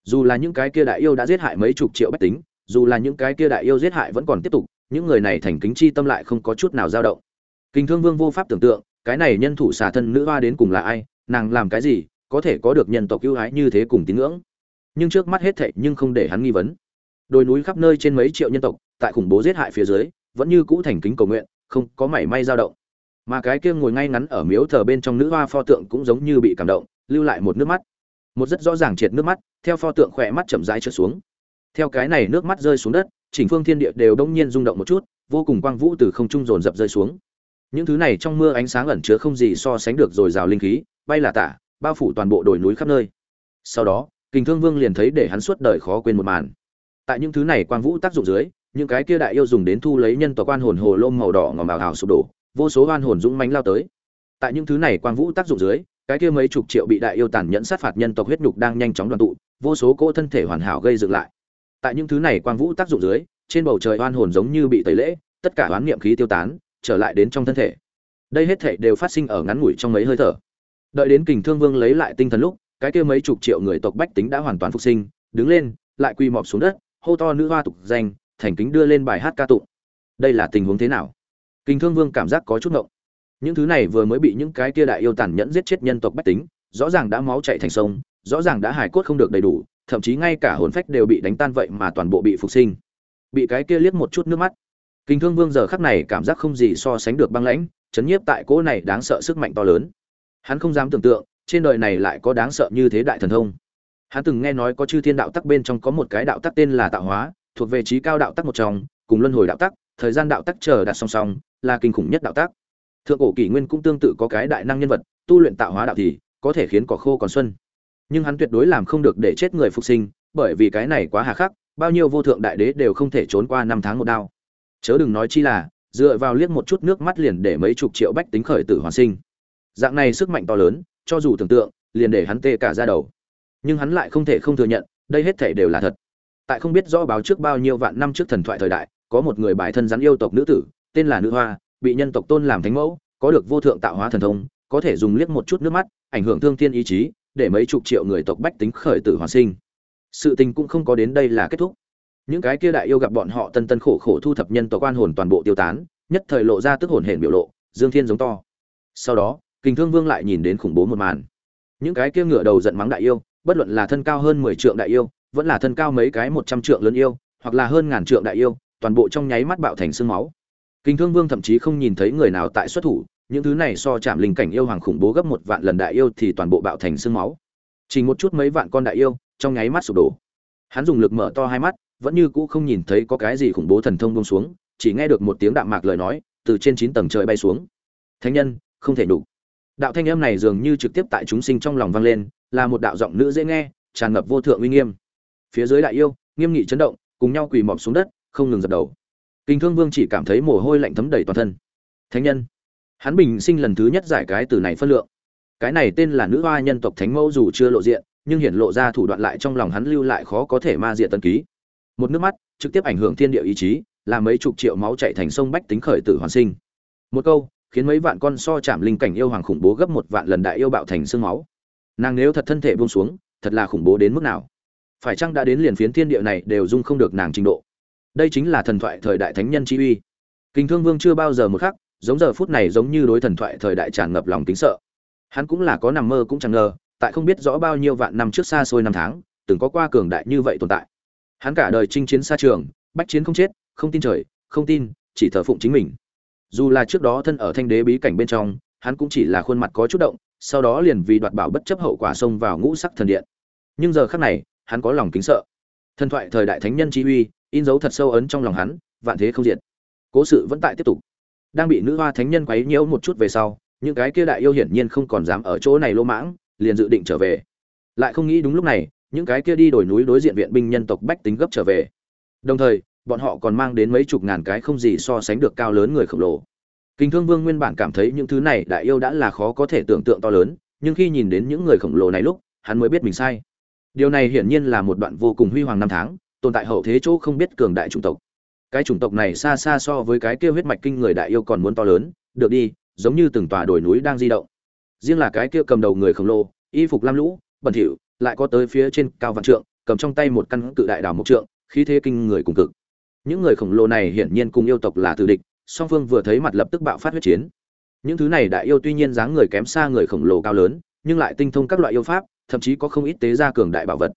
Dù là những cái kia đại yêu đã giết hại mấy chục triệu bách tính, dù là những cái kia đại yêu giết hại vẫn còn tiếp tục, những người này thành kính chi tâm lại không có chút nào dao động. Kinh thương vương vô pháp tưởng tượng, cái này nhân thủ xà thân nữ hoa đến cùng là ai, nàng làm cái gì, có thể có được nhân tộc ưu ái như thế cùng tín ngưỡng. Nhưng trước mắt hết thệ nhưng không để hắn nghi vấn. Đồi núi khắp nơi trên mấy triệu nhân tộc, tại khủng bố giết hại phía dưới, vẫn như cũ thành kính cầu nguyện, không có mảy may dao động mà cái kia ngồi ngay ngắn ở miếu thờ bên trong nữ hoa pho tượng cũng giống như bị cảm động, lưu lại một nước mắt. Một rất rõ ràng triệt nước mắt, theo pho tượng khỏe mắt chậm rãi trượt xuống. Theo cái này nước mắt rơi xuống đất, chỉnh phương thiên địa đều đông nhiên rung động một chút, vô cùng quang vũ từ không trung dồn dập rơi xuống. Những thứ này trong mưa ánh sáng ẩn chứa không gì so sánh được rồi rào linh khí, bay là tả, bao phủ toàn bộ đồi núi khắp nơi. Sau đó, kình thương vương liền thấy để hắn suốt đời khó quên một màn. Tại những thứ này quang vũ tác dụng dưới, những cái kia đại yêu dùng đến thu lấy nhân tòa quan hồn hồ lôm màu đỏ ngòm bào hào sụp đổ vô số oan hồn dũng mãnh lao tới. Tại những thứ này quang vũ tác dụng dưới, cái kia mấy chục triệu bị đại yêu tàn nhẫn sát phạt nhân tộc huyết nhục đang nhanh chóng đoàn tụ, vô số cỗ thân thể hoàn hảo gây dựng lại. Tại những thứ này quang vũ tác dụng dưới, trên bầu trời oan hồn giống như bị tẩy lễ, tất cả oán niệm khí tiêu tán, trở lại đến trong thân thể. Đây hết thảy đều phát sinh ở ngắn ngủi trong mấy hơi thở. Đợi đến kình thương vương lấy lại tinh thần lúc, cái kia mấy chục triệu người tộc bách tính đã hoàn toàn phục sinh, đứng lên, lại quỳ mọp xuống đất, hô to nữ hoa tục danh, thành kính đưa lên bài hát ca tụng. Đây là tình huống thế nào? Kình thương vương cảm giác có chút ngộng. Những thứ này vừa mới bị những cái kia đại yêu tàn nhẫn giết chết nhân tộc bách tính, rõ ràng đã máu chảy thành sông, rõ ràng đã hài cốt không được đầy đủ, thậm chí ngay cả hồn phách đều bị đánh tan vậy mà toàn bộ bị phục sinh. Bị cái kia liếc một chút nước mắt. Kình thương vương giờ khắc này cảm giác không gì so sánh được băng lãnh, chấn nhiếp tại cỗ này đáng sợ sức mạnh to lớn. Hắn không dám tưởng tượng, trên đời này lại có đáng sợ như thế đại thần thông. Hắn từng nghe nói có chư thiên đạo tắc bên trong có một cái đạo tắc tên là tạo hóa, thuộc về trí cao đạo tắc một trong, cùng luân hồi đạo tắc, thời gian đạo tắc chờ đặt song song là kinh khủng nhất đạo tác. thượng cổ kỷ nguyên cũng tương tự có cái đại năng nhân vật, tu luyện tạo hóa đạo thì có thể khiến cỏ khô còn xuân. Nhưng hắn tuyệt đối làm không được để chết người phục sinh, bởi vì cái này quá hà khắc, bao nhiêu vô thượng đại đế đều không thể trốn qua năm tháng một đao. Chớ đừng nói chi là, dựa vào liếc một chút nước mắt liền để mấy chục triệu bách tính khởi tử hoàn sinh. Dạng này sức mạnh to lớn, cho dù tưởng tượng, liền để hắn tê cả ra đầu. Nhưng hắn lại không thể không thừa nhận, đây hết thể đều là thật. Tại không biết rõ báo trước bao nhiêu vạn năm trước thần thoại thời đại, có một người bài thân rắn yêu tộc nữ tử tên là nữ hoa, bị nhân tộc tôn làm thánh mẫu, có được vô thượng tạo hóa thần thông, có thể dùng liếc một chút nước mắt, ảnh hưởng thương thiên ý chí, để mấy chục triệu người tộc bách tính khởi tử hoàn sinh. Sự tình cũng không có đến đây là kết thúc. Những cái kia đại yêu gặp bọn họ tân tân khổ khổ thu thập nhân tộc quan hồn toàn bộ tiêu tán, nhất thời lộ ra tức hồn hển biểu lộ, dương thiên giống to. Sau đó, kình thương vương lại nhìn đến khủng bố một màn. Những cái kia ngửa đầu giận mắng đại yêu, bất luận là thân cao hơn mười trượng đại yêu, vẫn là thân cao mấy cái một trăm trượng lớn yêu, hoặc là hơn ngàn trượng đại yêu, toàn bộ trong nháy mắt bạo thành xương máu kinh thương vương thậm chí không nhìn thấy người nào tại xuất thủ, những thứ này so chạm linh cảnh yêu hoàng khủng bố gấp một vạn lần đại yêu thì toàn bộ bạo thành xương máu. Chỉ một chút mấy vạn con đại yêu, trong nháy mắt sụp đổ. Hắn dùng lực mở to hai mắt, vẫn như cũ không nhìn thấy có cái gì khủng bố thần thông bông xuống, chỉ nghe được một tiếng đạm mạc lời nói, từ trên chín tầng trời bay xuống. Thánh nhân, không thể đủ đạo thanh âm này dường như trực tiếp tại chúng sinh trong lòng vang lên, là một đạo giọng nữ dễ nghe, tràn ngập vô thượng uy nghiêm. Phía dưới đại yêu, nghiêm nghị chấn động, cùng nhau quỳ mọp xuống đất, không ngừng dập đầu kinh thương vương chỉ cảm thấy mồ hôi lạnh thấm đầy toàn thân. Thánh nhân. Hắn bình sinh lần thứ nhất giải cái từ này phân lượng. Cái này tên là nữ hoa nhân tộc thánh mẫu dù chưa lộ diện, nhưng hiển lộ ra thủ đoạn lại trong lòng hắn lưu lại khó có thể ma diệt tân ký. Một nước mắt, trực tiếp ảnh hưởng thiên địa ý chí làm mấy chục triệu máu chảy thành sông bách tính khởi tử hoàn sinh. Một câu, khiến mấy vạn con so chạm linh cảnh yêu hoàng khủng bố gấp một vạn lần đại yêu bạo thành xương máu. Nàng nếu thật thân thể buông xuống, thật là khủng bố đến mức nào? Phải chăng đã đến liền phiến thiên địa này đều dung không được nàng trình độ? Đây chính là thần thoại thời đại thánh nhân chi uy. Kinh thương vương chưa bao giờ một khắc, giống giờ phút này giống như đối thần thoại thời đại tràn ngập lòng kính sợ. Hắn cũng là có nằm mơ cũng chẳng ngờ, tại không biết rõ bao nhiêu vạn năm trước xa xôi năm tháng, từng có qua cường đại như vậy tồn tại. Hắn cả đời chinh chiến xa trường, bách chiến không chết, không tin trời, không tin, chỉ thờ phụng chính mình. Dù là trước đó thân ở thanh đế bí cảnh bên trong, hắn cũng chỉ là khuôn mặt có chút động, sau đó liền vì đoạt bảo bất chấp hậu quả xông vào ngũ sắc thần điện. Nhưng giờ khắc này, hắn có lòng kính sợ. Thần thoại thời đại thánh nhân chi uy in dấu thật sâu ấn trong lòng hắn, vạn thế không diệt. Cố sự vẫn tại tiếp tục. Đang bị nữ hoa thánh nhân quấy nhiễu một chút về sau, những cái kia đại yêu hiển nhiên không còn dám ở chỗ này lô mãng, liền dự định trở về. Lại không nghĩ đúng lúc này, những cái kia đi đổi núi đối diện viện binh nhân tộc bách tính gấp trở về. Đồng thời, bọn họ còn mang đến mấy chục ngàn cái không gì so sánh được cao lớn người khổng lồ. Kinh thương vương nguyên bản cảm thấy những thứ này đại yêu đã là khó có thể tưởng tượng to lớn, nhưng khi nhìn đến những người khổng lồ này lúc, hắn mới biết mình sai. Điều này hiển nhiên là một đoạn vô cùng huy hoàng năm tháng tồn tại hậu thế chỗ không biết cường đại chủng tộc. Cái chủng tộc này xa xa so với cái kia huyết mạch kinh người đại yêu còn muốn to lớn, được đi, giống như từng tòa đồi núi đang di động. Riêng là cái kia cầm đầu người khổng lồ, y phục lam lũ, bẩn thỉu, lại có tới phía trên cao vạn trượng, cầm trong tay một căn cự đại đảo mộc trượng, khí thế kinh người cùng cực. Những người khổng lồ này hiển nhiên cùng yêu tộc là tử địch, song phương vừa thấy mặt lập tức bạo phát huyết chiến. Những thứ này đại yêu tuy nhiên dáng người kém xa người khổng lồ cao lớn, nhưng lại tinh thông các loại yêu pháp, thậm chí có không ít tế gia cường đại bảo vật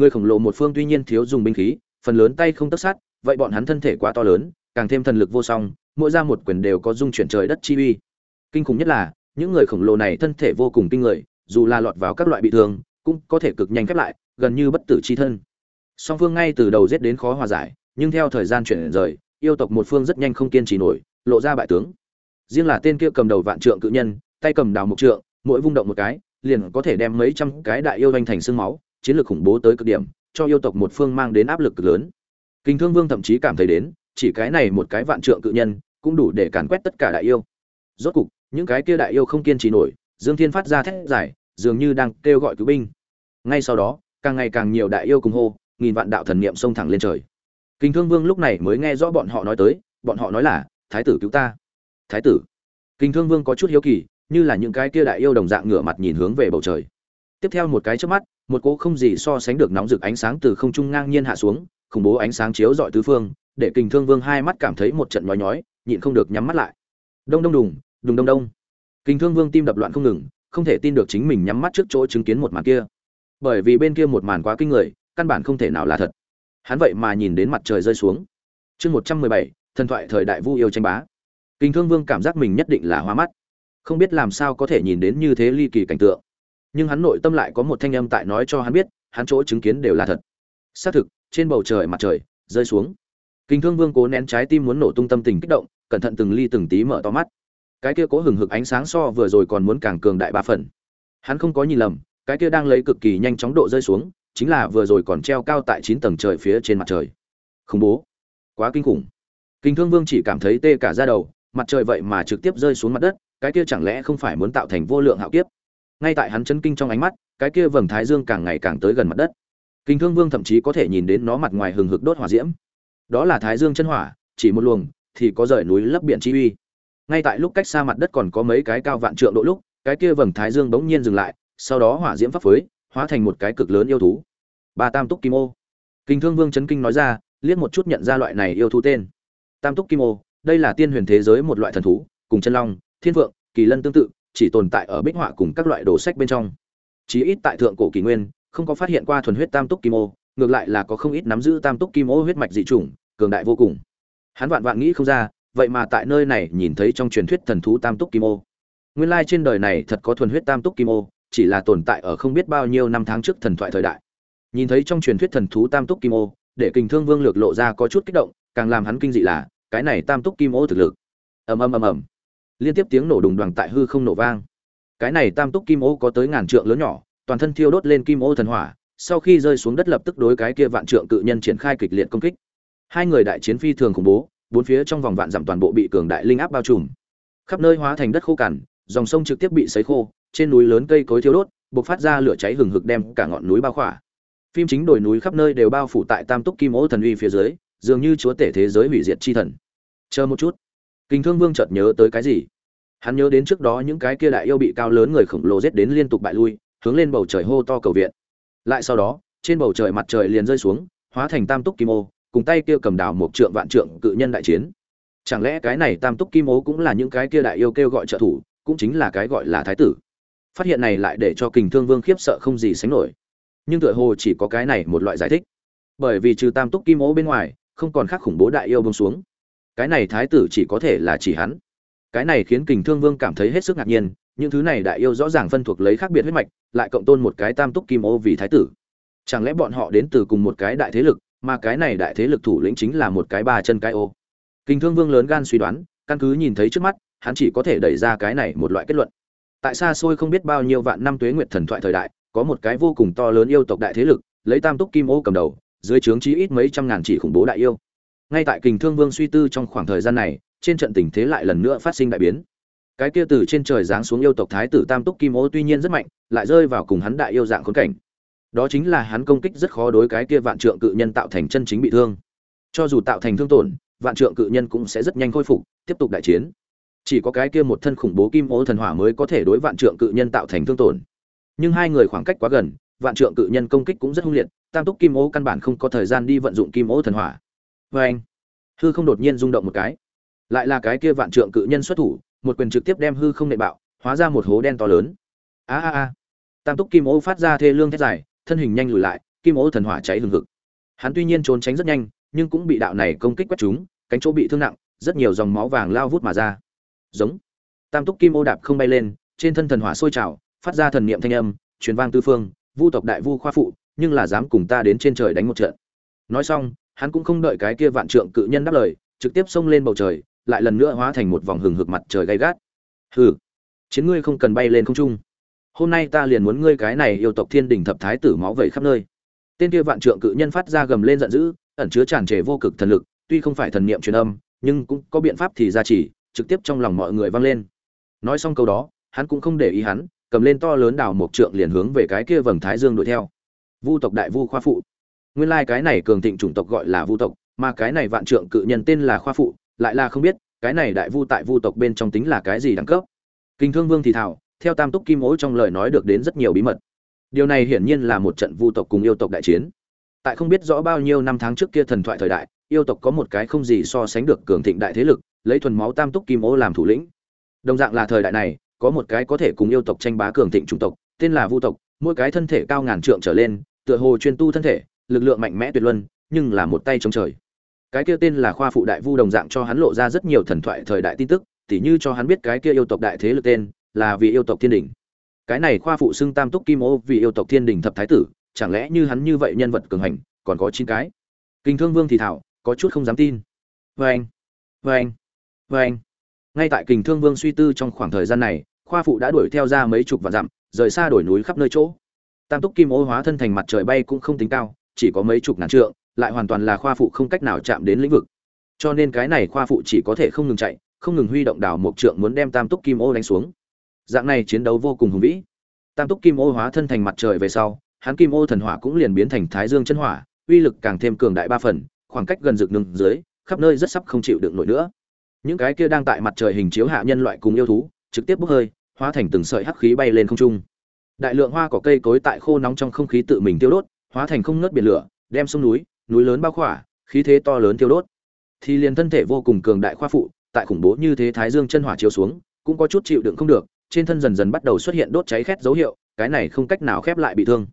người khổng lồ một phương tuy nhiên thiếu dùng binh khí, phần lớn tay không tất sát, vậy bọn hắn thân thể quá to lớn, càng thêm thần lực vô song, mỗi ra một quyền đều có dung chuyển trời đất chi uy. Kinh khủng nhất là, những người khổng lồ này thân thể vô cùng kinh người, dù là lọt vào các loại bị thương, cũng có thể cực nhanh khép lại, gần như bất tử chi thân. Song phương ngay từ đầu giết đến khó hòa giải, nhưng theo thời gian chuyển rời, yêu tộc một phương rất nhanh không kiên trì nổi, lộ ra bại tướng. Riêng là tên kia cầm đầu vạn trượng cự nhân, tay cầm đào mục trượng, mỗi vung động một cái, liền có thể đem mấy trăm cái đại yêu doanh thành xương máu chiến lược khủng bố tới cực điểm, cho yêu tộc một phương mang đến áp lực cực lớn. Kinh thương vương thậm chí cảm thấy đến, chỉ cái này một cái vạn trượng cự nhân, cũng đủ để càn quét tất cả đại yêu. Rốt cục, những cái kia đại yêu không kiên trì nổi, dương thiên phát ra thét giải dường như đang kêu gọi cứu binh. Ngay sau đó, càng ngày càng nhiều đại yêu cùng hô, nghìn vạn đạo thần niệm xông thẳng lên trời. Kinh thương vương lúc này mới nghe rõ bọn họ nói tới, bọn họ nói là, thái tử cứu ta. Thái tử? Kinh thương vương có chút hiếu kỳ, như là những cái kia đại yêu đồng dạng ngửa mặt nhìn hướng về bầu trời. Tiếp theo một cái trước mắt một cỗ không gì so sánh được nóng rực ánh sáng từ không trung ngang nhiên hạ xuống, khủng bố ánh sáng chiếu dọi tứ phương, để kình thương vương hai mắt cảm thấy một trận nhói nhói, nhịn không được nhắm mắt lại. Đông đông đùng đùng đông đông. Kình thương vương tim đập loạn không ngừng, không thể tin được chính mình nhắm mắt trước chỗ chứng kiến một màn kia. Bởi vì bên kia một màn quá kinh người, căn bản không thể nào là thật. Hắn vậy mà nhìn đến mặt trời rơi xuống. Chương một trăm mười bảy, thần thoại thời đại vu yêu tranh bá. Kinh thương vương cảm giác mình nhất định là hoa mắt. Không biết làm sao có thể nhìn đến như thế ly kỳ cảnh tượng nhưng hắn nội tâm lại có một thanh âm tại nói cho hắn biết, hắn chỗ chứng kiến đều là thật. Xác thực, trên bầu trời mặt trời rơi xuống. Kinh thương vương cố nén trái tim muốn nổ tung tâm tình kích động, cẩn thận từng ly từng tí mở to mắt. Cái kia cố hừng hực ánh sáng so vừa rồi còn muốn càng cường đại ba phần. Hắn không có nhìn lầm, cái kia đang lấy cực kỳ nhanh chóng độ rơi xuống, chính là vừa rồi còn treo cao tại chín tầng trời phía trên mặt trời. Khủng bố. Quá kinh khủng. Kinh thương vương chỉ cảm thấy tê cả da đầu, mặt trời vậy mà trực tiếp rơi xuống mặt đất, cái kia chẳng lẽ không phải muốn tạo thành vô lượng hạo kiếp? Ngay tại hắn chấn kinh trong ánh mắt, cái kia vầng thái dương càng ngày càng tới gần mặt đất. Kinh thương vương thậm chí có thể nhìn đến nó mặt ngoài hừng hực đốt hỏa diễm. Đó là thái dương chân hỏa, chỉ một luồng, thì có rời núi lấp biển chi uy. Ngay tại lúc cách xa mặt đất còn có mấy cái cao vạn trượng độ lúc, cái kia vầng thái dương bỗng nhiên dừng lại, sau đó hỏa diễm pháp phới, hóa thành một cái cực lớn yêu thú. Ba tam túc kim ô. Kinh thương vương chấn kinh nói ra, liếc một chút nhận ra loại này yêu thú tên. Tam túc kim ô, đây là tiên huyền thế giới một loại thần thú, cùng chân long, thiên vượng kỳ lân tương tự chỉ tồn tại ở bích họa cùng các loại đồ sách bên trong. Chí ít tại thượng cổ kỷ nguyên, không có phát hiện qua thuần huyết tam túc kim ô, ngược lại là có không ít nắm giữ tam túc kim ô huyết mạch dị chủng, cường đại vô cùng. Hắn vạn vạn nghĩ không ra, vậy mà tại nơi này nhìn thấy trong truyền thuyết thần thú tam túc kim ô. Nguyên lai trên đời này thật có thuần huyết tam túc kim ô, chỉ là tồn tại ở không biết bao nhiêu năm tháng trước thần thoại thời đại. Nhìn thấy trong truyền thuyết thần thú tam túc kim ô, để kình thương vương lược lộ ra có chút kích động, càng làm hắn kinh dị là, cái này tam túc kim ô thực lực. Ầm ầm ầm ầm liên tiếp tiếng nổ đùng đoàn tại hư không nổ vang. Cái này tam túc kim ô có tới ngàn trượng lớn nhỏ, toàn thân thiêu đốt lên kim ô thần hỏa, sau khi rơi xuống đất lập tức đối cái kia vạn trượng cự nhân triển khai kịch liệt công kích. Hai người đại chiến phi thường khủng bố, bốn phía trong vòng vạn dặm toàn bộ bị cường đại linh áp bao trùm. Khắp nơi hóa thành đất khô cằn, dòng sông trực tiếp bị sấy khô, trên núi lớn cây cối thiêu đốt, bộc phát ra lửa cháy hừng hực đem cả ngọn núi bao khỏa. Phim chính đồi núi khắp nơi đều bao phủ tại tam túc kim ô thần uy phía dưới, dường như chúa tể thế giới hủy diệt chi thần. Chờ một chút kinh thương vương chợt nhớ tới cái gì? Hắn nhớ đến trước đó những cái kia đại yêu bị cao lớn người khổng lồ giết đến liên tục bại lui, hướng lên bầu trời hô to cầu viện. Lại sau đó, trên bầu trời mặt trời liền rơi xuống, hóa thành tam túc kim ô, cùng tay kia cầm đào một trượng vạn trượng cự nhân đại chiến. Chẳng lẽ cái này tam túc kim ô cũng là những cái kia đại yêu kêu gọi trợ thủ, cũng chính là cái gọi là thái tử? Phát hiện này lại để cho kình thương vương khiếp sợ không gì sánh nổi. Nhưng tựa hồ chỉ có cái này một loại giải thích. Bởi vì trừ tam túc kim ô bên ngoài, không còn khác khủng bố đại yêu bông xuống cái này thái tử chỉ có thể là chỉ hắn. Cái này khiến kình thương vương cảm thấy hết sức ngạc nhiên, những thứ này đại yêu rõ ràng phân thuộc lấy khác biệt huyết mạch, lại cộng tôn một cái tam túc kim ô vì thái tử. Chẳng lẽ bọn họ đến từ cùng một cái đại thế lực, mà cái này đại thế lực thủ lĩnh chính là một cái ba chân cái ô? Kình thương vương lớn gan suy đoán, căn cứ nhìn thấy trước mắt, hắn chỉ có thể đẩy ra cái này một loại kết luận. Tại xa xôi không biết bao nhiêu vạn năm tuế nguyệt thần thoại thời đại, có một cái vô cùng to lớn yêu tộc đại thế lực, lấy tam túc kim ô cầm đầu, dưới trướng chí ít mấy trăm ngàn chỉ khủng bố đại yêu ngay tại kình thương vương suy tư trong khoảng thời gian này, trên trận tình thế lại lần nữa phát sinh đại biến. Cái kia từ trên trời giáng xuống yêu tộc thái tử tam túc kim ô tuy nhiên rất mạnh, lại rơi vào cùng hắn đại yêu dạng khốn cảnh. Đó chính là hắn công kích rất khó đối cái kia vạn trượng cự nhân tạo thành chân chính bị thương. Cho dù tạo thành thương tổn, vạn trượng cự nhân cũng sẽ rất nhanh khôi phục, tiếp tục đại chiến. Chỉ có cái kia một thân khủng bố kim ô thần hỏa mới có thể đối vạn trượng cự nhân tạo thành thương tổn. Nhưng hai người khoảng cách quá gần, vạn trượng cự nhân công kích cũng rất hung liệt, tam túc kim ô căn bản không có thời gian đi vận dụng kim ô thần hỏa vê anh. Hư không đột nhiên rung động một cái. Lại là cái kia vạn trượng cự nhân xuất thủ, một quyền trực tiếp đem hư không nệ bạo, hóa ra một hố đen to lớn. A a a. Tam túc kim ô phát ra thê lương thét dài, thân hình nhanh lùi lại, kim ô thần hỏa cháy hừng hực. Hắn tuy nhiên trốn tránh rất nhanh, nhưng cũng bị đạo này công kích quét trúng, cánh chỗ bị thương nặng, rất nhiều dòng máu vàng lao vút mà ra. Giống. Tam túc kim ô đạp không bay lên, trên thân thần hỏa sôi trào, phát ra thần niệm thanh âm, truyền vang tư phương, vu tộc đại vu khoa phụ, nhưng là dám cùng ta đến trên trời đánh một trận. Nói xong hắn cũng không đợi cái kia vạn trượng cự nhân đáp lời, trực tiếp xông lên bầu trời, lại lần nữa hóa thành một vòng hừng hực mặt trời gay gắt. Hừ, chiến ngươi không cần bay lên không trung. Hôm nay ta liền muốn ngươi cái này yêu tộc thiên đình thập thái tử máu vẩy khắp nơi. Tên kia vạn trượng cự nhân phát ra gầm lên giận dữ, ẩn chứa tràn trề vô cực thần lực, tuy không phải thần niệm truyền âm, nhưng cũng có biện pháp thì ra chỉ, trực tiếp trong lòng mọi người vang lên. Nói xong câu đó, hắn cũng không để ý hắn, cầm lên to lớn đào một trượng liền hướng về cái kia vầng thái dương đuổi theo. Vu tộc đại vu khoa phụ nguyên lai cái này cường thịnh chủng tộc gọi là vu tộc, mà cái này vạn trượng cự nhân tên là khoa phụ, lại là không biết, cái này đại vu tại vu tộc bên trong tính là cái gì đẳng cấp. Kinh thương vương thì thảo, theo tam túc kim ố trong lời nói được đến rất nhiều bí mật. Điều này hiển nhiên là một trận vu tộc cùng yêu tộc đại chiến. Tại không biết rõ bao nhiêu năm tháng trước kia thần thoại thời đại, yêu tộc có một cái không gì so sánh được cường thịnh đại thế lực, lấy thuần máu tam túc kim ô làm thủ lĩnh. Đồng dạng là thời đại này, có một cái có thể cùng yêu tộc tranh bá cường thịnh chủng tộc, tên là vu tộc, mỗi cái thân thể cao ngàn trượng trở lên, tựa hồ chuyên tu thân thể lực lượng mạnh mẽ tuyệt luân, nhưng là một tay chống trời. Cái kia tên là khoa phụ đại vu đồng dạng cho hắn lộ ra rất nhiều thần thoại thời đại tin tức, tỉ như cho hắn biết cái kia yêu tộc đại thế lực tên là vì yêu tộc thiên đỉnh. cái này khoa phụ xưng tam túc kim ô, vì yêu tộc thiên đỉnh thập thái tử, chẳng lẽ như hắn như vậy nhân vật cường hành, còn có chín cái? Kinh thương vương thì thảo, có chút không dám tin. Vô anh vô anh anh ngay tại kình thương vương suy tư trong khoảng thời gian này, khoa phụ đã đuổi theo ra mấy chục vạn dặm, rời xa đổi núi khắp nơi chỗ. Tam túc kim ô hóa thân thành mặt trời bay cũng không tính cao chỉ có mấy chục ngàn trượng, lại hoàn toàn là khoa phụ không cách nào chạm đến lĩnh vực. Cho nên cái này khoa phụ chỉ có thể không ngừng chạy, không ngừng huy động đảo một trượng muốn đem tam túc kim ô đánh xuống. Dạng này chiến đấu vô cùng hùng vĩ. Tam túc kim ô hóa thân thành mặt trời về sau, hắn kim ô thần hỏa cũng liền biến thành thái dương chân hỏa, uy lực càng thêm cường đại ba phần, khoảng cách gần rực nương dưới, khắp nơi rất sắp không chịu đựng nổi nữa. Những cái kia đang tại mặt trời hình chiếu hạ nhân loại cùng yêu thú, trực tiếp bốc hơi, hóa thành từng sợi hắc khí bay lên không trung. Đại lượng hoa cỏ cây cối tại khô nóng trong không khí tự mình tiêu đốt hóa thành không ngớt biển lửa đem sông núi núi lớn bao khỏa khí thế to lớn tiêu đốt. Thì liền thân thể vô cùng cường đại khoa phụ tại khủng bố như thế thái dương chân hỏa chiếu xuống cũng có chút chịu đựng không được trên thân dần dần bắt đầu xuất hiện đốt cháy khét dấu hiệu cái này không cách nào khép lại bị thương.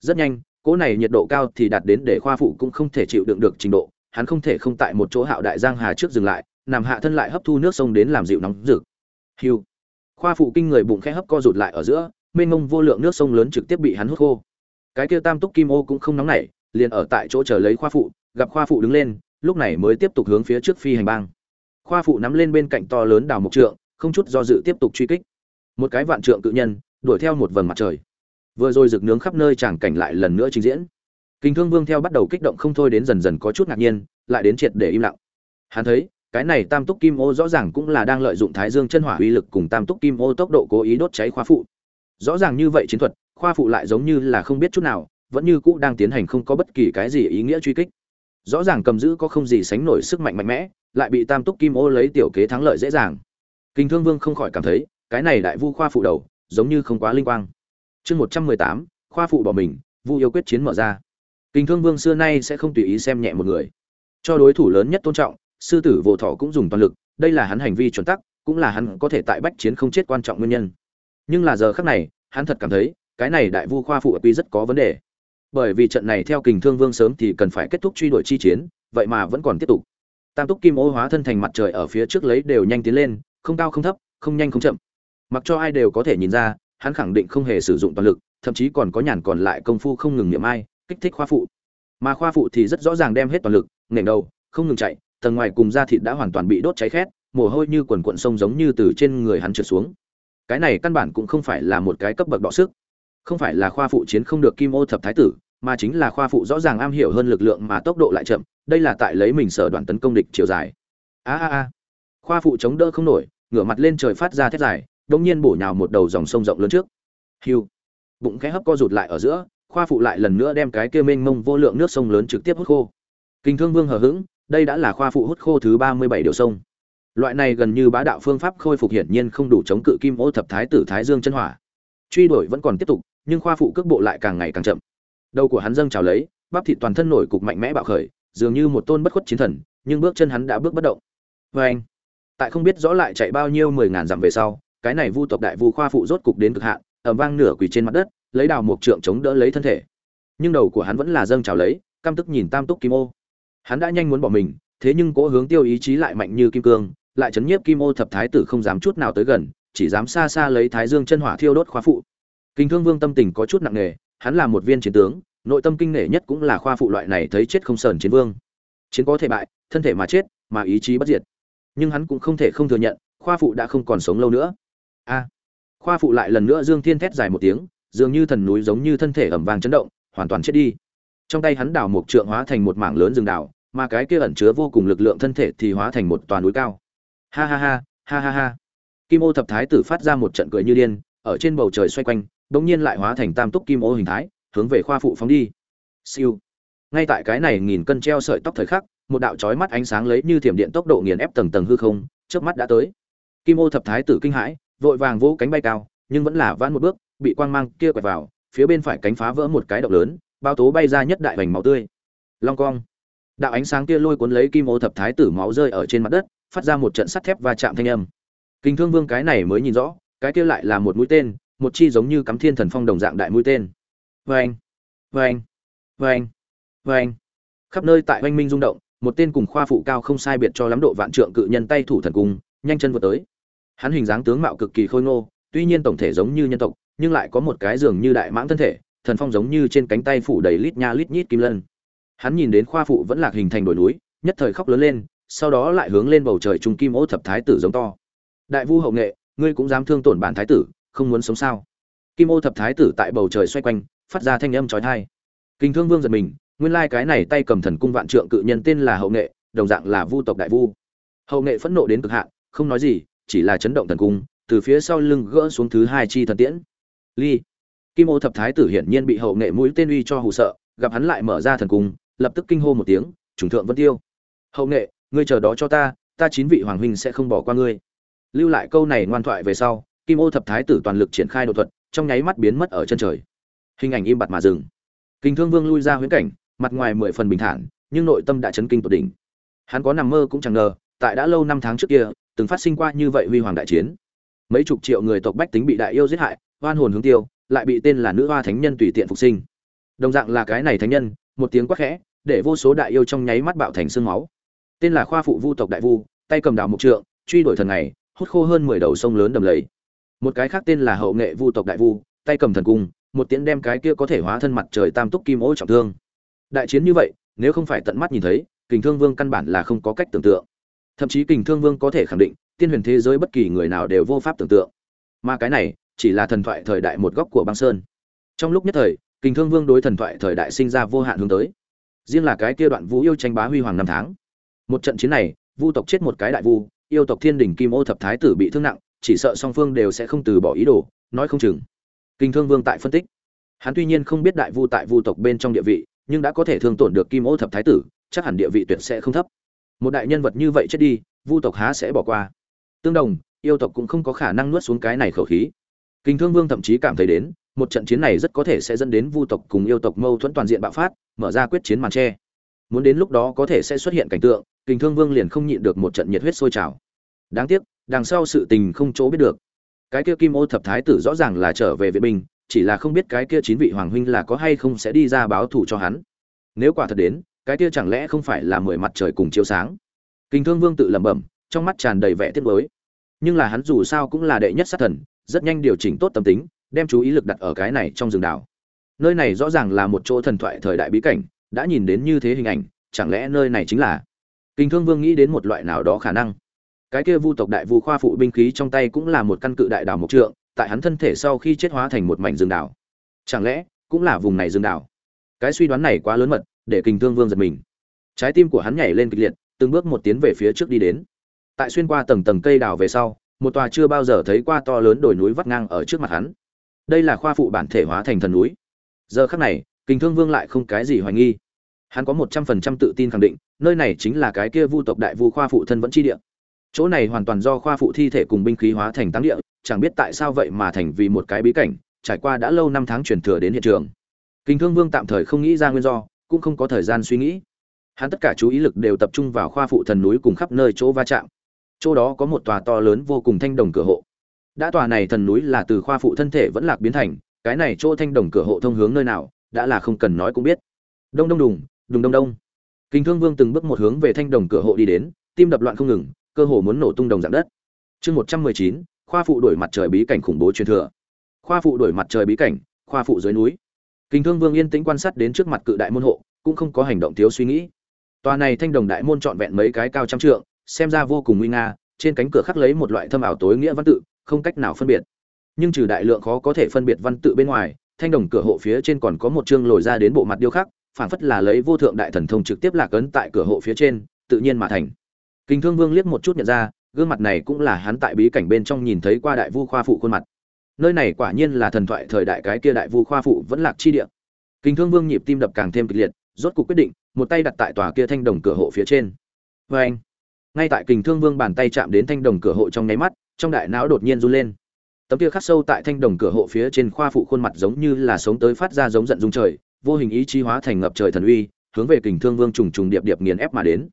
Rất nhanh cỗ này nhiệt độ cao thì đạt đến để khoa phụ cũng không thể chịu đựng được trình độ hắn không thể không tại một chỗ hạo đại giang hà trước dừng lại nằm hạ thân lại hấp thu nước sông đến làm dịu nóng rực. Hưu, khoa phụ kinh người bụng khẽ hấp co rụt lại ở giữa mênh mông vô lượng nước sông lớn trực tiếp bị hắn hút khô cái kia tam túc kim ô cũng không nóng nảy, liền ở tại chỗ chờ lấy khoa phụ, gặp khoa phụ đứng lên, lúc này mới tiếp tục hướng phía trước phi hành bang. Khoa phụ nắm lên bên cạnh to lớn đào mộc trượng, không chút do dự tiếp tục truy kích. Một cái vạn trượng cự nhân, đuổi theo một vầng mặt trời. Vừa rồi rực nướng khắp nơi tràng cảnh lại lần nữa trình diễn. Kinh thương vương theo bắt đầu kích động không thôi đến dần dần có chút ngạc nhiên, lại đến triệt để im lặng. Hắn thấy, cái này tam túc kim ô rõ ràng cũng là đang lợi dụng thái dương chân hỏa uy lực cùng tam túc kim ô tốc độ cố ý đốt cháy khoa phụ. Rõ ràng như vậy chiến thuật khoa phụ lại giống như là không biết chút nào, vẫn như cũ đang tiến hành không có bất kỳ cái gì ý nghĩa truy kích. Rõ ràng cầm giữ có không gì sánh nổi sức mạnh mạnh mẽ, lại bị tam túc kim ô lấy tiểu kế thắng lợi dễ dàng. Kinh thương vương không khỏi cảm thấy, cái này đại vu khoa phụ đầu, giống như không quá linh quang. Chương một trăm mười tám, khoa phụ bỏ mình, vu yêu quyết chiến mở ra. Kinh thương vương xưa nay sẽ không tùy ý xem nhẹ một người. Cho đối thủ lớn nhất tôn trọng, sư tử vô thọ cũng dùng toàn lực, đây là hắn hành vi chuẩn tắc, cũng là hắn có thể tại bách chiến không chết quan trọng nguyên nhân. Nhưng là giờ khác này, hắn thật cảm thấy cái này đại vu khoa phụ ở quy rất có vấn đề. Bởi vì trận này theo kình thương vương sớm thì cần phải kết thúc truy đuổi chi chiến, vậy mà vẫn còn tiếp tục. Tam túc kim ô hóa thân thành mặt trời ở phía trước lấy đều nhanh tiến lên, không cao không thấp, không nhanh không chậm. Mặc cho ai đều có thể nhìn ra, hắn khẳng định không hề sử dụng toàn lực, thậm chí còn có nhàn còn lại công phu không ngừng niệm ai, kích thích khoa phụ. Mà khoa phụ thì rất rõ ràng đem hết toàn lực nghển đầu, không ngừng chạy, tầng ngoài cùng da thịt đã hoàn toàn bị đốt cháy khét, mồ hôi như quần cuộn sông giống như từ trên người hắn trượt xuống. Cái này căn bản cũng không phải là một cái cấp bậc đọ sức không phải là khoa phụ chiến không được kim ô thập thái tử, mà chính là khoa phụ rõ ràng am hiểu hơn lực lượng mà tốc độ lại chậm, đây là tại lấy mình sở đoàn tấn công địch chiều dài. A a a. Khoa phụ chống đỡ không nổi, ngửa mặt lên trời phát ra thét dài đông nhiên bổ nhào một đầu dòng sông rộng lớn trước. Hiu. Bụng khẽ hấp co rụt lại ở giữa, khoa phụ lại lần nữa đem cái kia mênh mông vô lượng nước sông lớn trực tiếp hút khô. Kinh thương vương hờ hững, đây đã là khoa phụ hút khô thứ ba mươi bảy điều sông. Loại này gần như bá đạo phương pháp khôi phục hiển nhiên không đủ chống cự kim ô thập thái tử thái dương chân hỏa. Truy đuổi vẫn còn tiếp tục nhưng khoa phụ cước bộ lại càng ngày càng chậm. Đầu của hắn dâng trào lấy, bắp thịt toàn thân nổi cục mạnh mẽ bạo khởi, dường như một tôn bất khuất chiến thần, nhưng bước chân hắn đã bước bất động. Vê anh, tại không biết rõ lại chạy bao nhiêu mười ngàn dặm về sau, cái này vu tộc đại vu khoa phụ rốt cục đến cực hạn ẩm vang nửa quỳ trên mặt đất, lấy đào mộc trượng chống đỡ lấy thân thể. Nhưng đầu của hắn vẫn là dâng trào lấy, căm tức nhìn tam túc kim ô. Hắn đã nhanh muốn bỏ mình, thế nhưng cố hướng tiêu ý chí lại mạnh như kim cương, lại chấn nhiếp kim ô thập thái tử không dám chút nào tới gần, chỉ dám xa xa lấy thái dương chân hỏa thiêu đốt khoa phụ kinh thương vương tâm tình có chút nặng nề, hắn là một viên chiến tướng, nội tâm kinh nể nhất cũng là khoa phụ loại này thấy chết không sờn chiến vương. Chiến có thể bại, thân thể mà chết, mà ý chí bất diệt. Nhưng hắn cũng không thể không thừa nhận, khoa phụ đã không còn sống lâu nữa. A! Khoa phụ lại lần nữa dương thiên thét dài một tiếng, dường như thần núi giống như thân thể ẩm vàng chấn động, hoàn toàn chết đi. Trong tay hắn đảo một trượng hóa thành một mảng lớn rừng đảo, mà cái kia ẩn chứa vô cùng lực lượng thân thể thì hóa thành một toàn núi cao. Ha ha ha ha ha ha. Kim ô thập thái tử phát ra một trận cười như điên, ở trên bầu trời xoay quanh bỗng nhiên lại hóa thành tam túc kim ô hình thái, hướng về khoa phụ phóng đi. Siêu. Ngay tại cái này nghìn cân treo sợi tóc thời khắc, một đạo chói mắt ánh sáng lấy như thiểm điện tốc độ nghiền ép tầng tầng hư không trước mắt đã tới. Kim ô thập thái tử kinh hãi, vội vàng vỗ cánh bay cao, nhưng vẫn là vãn một bước, bị quang mang kia quẹt vào, phía bên phải cánh phá vỡ một cái động lớn, bao tố bay ra nhất đại vành máu tươi. Long cong. Đạo ánh sáng kia lôi cuốn lấy kim ô thập thái tử máu rơi ở trên mặt đất, phát ra một trận sắt thép va chạm thanh âm. Kinh thương vương cái này mới nhìn rõ, cái kia lại là một mũi tên một chi giống như cắm thiên thần phong đồng dạng đại mũi tên. Vê anh vê anh khắp nơi tại oanh minh rung động, một tên cùng khoa phụ cao không sai biệt cho lắm độ vạn trượng cự nhân tay thủ thần cung, nhanh chân vượt tới. Hắn hình dáng tướng mạo cực kỳ khôi ngô, tuy nhiên tổng thể giống như nhân tộc, nhưng lại có một cái giường như đại mãng thân thể, thần phong giống như trên cánh tay phủ đầy lít nha lít nhít kim lân. Hắn nhìn đến khoa phụ vẫn lạc hình thành đồi núi, nhất thời khóc lớn lên, sau đó lại hướng lên bầu trời trung kim ô thập thái tử giống to. Đại vu hậu nghệ, ngươi cũng dám thương tổn bản thái tử không muốn sống sao? Kim ô thập thái tử tại bầu trời xoay quanh, phát ra thanh âm trói thai kinh thương vương giật mình, nguyên lai cái này tay cầm thần cung vạn trượng cự nhân tên là hậu nghệ, đồng dạng là vu tộc đại vu. Hậu nghệ phẫn nộ đến cực hạn, không nói gì, chỉ là chấn động thần cung, từ phía sau lưng gỡ xuống thứ hai chi thần tiễn. Ly. Kim ô thập thái tử hiển nhiên bị hậu nghệ mũi tên uy cho hù sợ, gặp hắn lại mở ra thần cung, lập tức kinh hô một tiếng trùng thượng vân tiêu, hậu nghệ, ngươi chờ đó cho ta ta chín vị hoàng huynh sẽ không bỏ qua ngươi. Lưu lại câu này ngoan thoại về sau kim ô thập thái tử toàn lực triển khai đột thuật, trong nháy mắt biến mất ở chân trời. Hình ảnh im bặt mà dừng. Kinh thương vương lui ra huyễn cảnh, mặt ngoài mười phần bình thản, nhưng nội tâm đã chấn kinh tột đỉnh. Hắn có nằm mơ cũng chẳng ngờ, tại đã lâu năm tháng trước kia, từng phát sinh qua như vậy huy hoàng đại chiến. Mấy chục triệu người tộc bách tính bị đại yêu giết hại, oan hồn hướng tiêu, lại bị tên là nữ hoa thánh nhân tùy tiện phục sinh. Đồng dạng là cái này thánh nhân, một tiếng quát khẽ, để vô số đại yêu trong nháy mắt bạo thành xương máu. Tên là khoa phụ vu tộc đại vu, tay cầm đào mục trượng, truy đuổi thần này, hút khô hơn mười đầu sông lớn đầm lầy một cái khác tên là hậu nghệ vu tộc đại vu, tay cầm thần cung, một tiễn đem cái kia có thể hóa thân mặt trời tam túc kim ô trọng thương. Đại chiến như vậy, nếu không phải tận mắt nhìn thấy, kình thương vương căn bản là không có cách tưởng tượng. Thậm chí kình thương vương có thể khẳng định, tiên huyền thế giới bất kỳ người nào đều vô pháp tưởng tượng. Mà cái này, chỉ là thần thoại thời đại một góc của băng sơn. Trong lúc nhất thời, kình thương vương đối thần thoại thời đại sinh ra vô hạn hướng tới. Riêng là cái kia đoạn vũ yêu tranh bá huy hoàng năm tháng. Một trận chiến này, vu tộc chết một cái đại vu, yêu tộc thiên đình kim ô thập thái tử bị thương nặng chỉ sợ song phương đều sẽ không từ bỏ ý đồ, nói không chừng. Kinh thương vương tại phân tích. Hắn tuy nhiên không biết đại vu tại vu tộc bên trong địa vị, nhưng đã có thể thương tổn được kim ô thập thái tử, chắc hẳn địa vị tuyệt sẽ không thấp. Một đại nhân vật như vậy chết đi, vu tộc há sẽ bỏ qua. Tương đồng, yêu tộc cũng không có khả năng nuốt xuống cái này khẩu khí. Kinh thương vương thậm chí cảm thấy đến, một trận chiến này rất có thể sẽ dẫn đến vu tộc cùng yêu tộc mâu thuẫn toàn diện bạo phát, mở ra quyết chiến màn tre. Muốn đến lúc đó có thể sẽ xuất hiện cảnh tượng, kinh thương vương liền không nhịn được một trận nhiệt huyết sôi trào. Đáng tiếc đằng sau sự tình không chỗ biết được. Cái kia kim ô thập thái tử rõ ràng là trở về vệ binh, chỉ là không biết cái kia chín vị hoàng huynh là có hay không sẽ đi ra báo thù cho hắn. Nếu quả thật đến, cái kia chẳng lẽ không phải là mười mặt trời cùng chiếu sáng? Kinh thương vương tự lẩm bẩm, trong mắt tràn đầy vẻ tiếc nuối. Nhưng là hắn dù sao cũng là đệ nhất sát thần, rất nhanh điều chỉnh tốt tâm tính, đem chú ý lực đặt ở cái này trong rừng đảo. Nơi này rõ ràng là một chỗ thần thoại thời đại bí cảnh, đã nhìn đến như thế hình ảnh, chẳng lẽ nơi này chính là? Kinh thương vương nghĩ đến một loại nào đó khả năng cái kia vu tộc đại vu khoa phụ binh khí trong tay cũng là một căn cự đại đảo mộc trượng, tại hắn thân thể sau khi chết hóa thành một mảnh rừng đảo. Chẳng lẽ, cũng là vùng này rừng đảo? Cái suy đoán này quá lớn mật, để Kình thương vương giật mình. Trái tim của hắn nhảy lên kịch liệt, từng bước một tiến về phía trước đi đến. Tại xuyên qua tầng tầng cây đào về sau, một tòa chưa bao giờ thấy qua to lớn đồi núi vắt ngang ở trước mặt hắn. Đây là khoa phụ bản thể hóa thành thần núi. Giờ khắc này, Kình thương vương lại không cái gì hoài nghi. Hắn có một trăm phần trăm tự tin khẳng định, nơi này chính là cái kia vu tộc đại vu khoa phụ thân vẫn chi địa chỗ này hoàn toàn do khoa phụ thi thể cùng binh khí hóa thành tăng địa, chẳng biết tại sao vậy mà thành vì một cái bí cảnh, trải qua đã lâu năm tháng truyền thừa đến hiện trường. Kinh thương vương tạm thời không nghĩ ra nguyên do, cũng không có thời gian suy nghĩ. Hắn tất cả chú ý lực đều tập trung vào khoa phụ thần núi cùng khắp nơi chỗ va chạm. Chỗ đó có một tòa to lớn vô cùng thanh đồng cửa hộ. Đã tòa này thần núi là từ khoa phụ thân thể vẫn lạc biến thành, cái này chỗ thanh đồng cửa hộ thông hướng nơi nào, đã là không cần nói cũng biết. Đông đông đùng đùng đông đông. Kinh thương vương từng bước một hướng về thanh đồng cửa hộ đi đến, tim đập loạn không ngừng cơ hồ muốn nổ tung đồng dạng đất. Chương một trăm mười chín, khoa phụ đổi mặt trời bí cảnh khủng bố truyền thừa. Khoa phụ đổi mặt trời bí cảnh, khoa phụ dưới núi. Kinh thương vương yên tĩnh quan sát đến trước mặt cự đại môn hộ, cũng không có hành động thiếu suy nghĩ. Tòa này thanh đồng đại môn trọn vẹn mấy cái cao trăm trượng, xem ra vô cùng nguy nga, trên cánh cửa khắc lấy một loại thâm ảo tối nghĩa văn tự, không cách nào phân biệt. Nhưng trừ đại lượng khó có thể phân biệt văn tự bên ngoài, thanh đồng cửa hộ phía trên còn có một chương lồi ra đến bộ mặt điêu khắc, phảng phất là lấy vô thượng đại thần thông trực tiếp lạc ấn tại cửa hộ phía trên, tự nhiên mà thành kinh thương vương liếc một chút nhận ra, gương mặt này cũng là hắn tại bí cảnh bên trong nhìn thấy qua đại vu khoa phụ khuôn mặt. Nơi này quả nhiên là thần thoại thời đại cái kia đại vu khoa phụ vẫn lạc chi địa. Kinh thương vương nhịp tim đập càng thêm kịch liệt, rốt cuộc quyết định, một tay đặt tại tòa kia thanh đồng cửa hộ phía trên. Vê anh, ngay tại kình thương vương bàn tay chạm đến thanh đồng cửa hộ trong nháy mắt, trong đại não đột nhiên run lên. Tấm kia khắc sâu tại thanh đồng cửa hộ phía trên khoa phụ khuôn mặt giống như là sống tới phát ra giống giận dung trời, vô hình ý chí hóa thành ngập trời thần uy, hướng về kình thương vương trùng trùng điệp điệp nghiền ép mà đến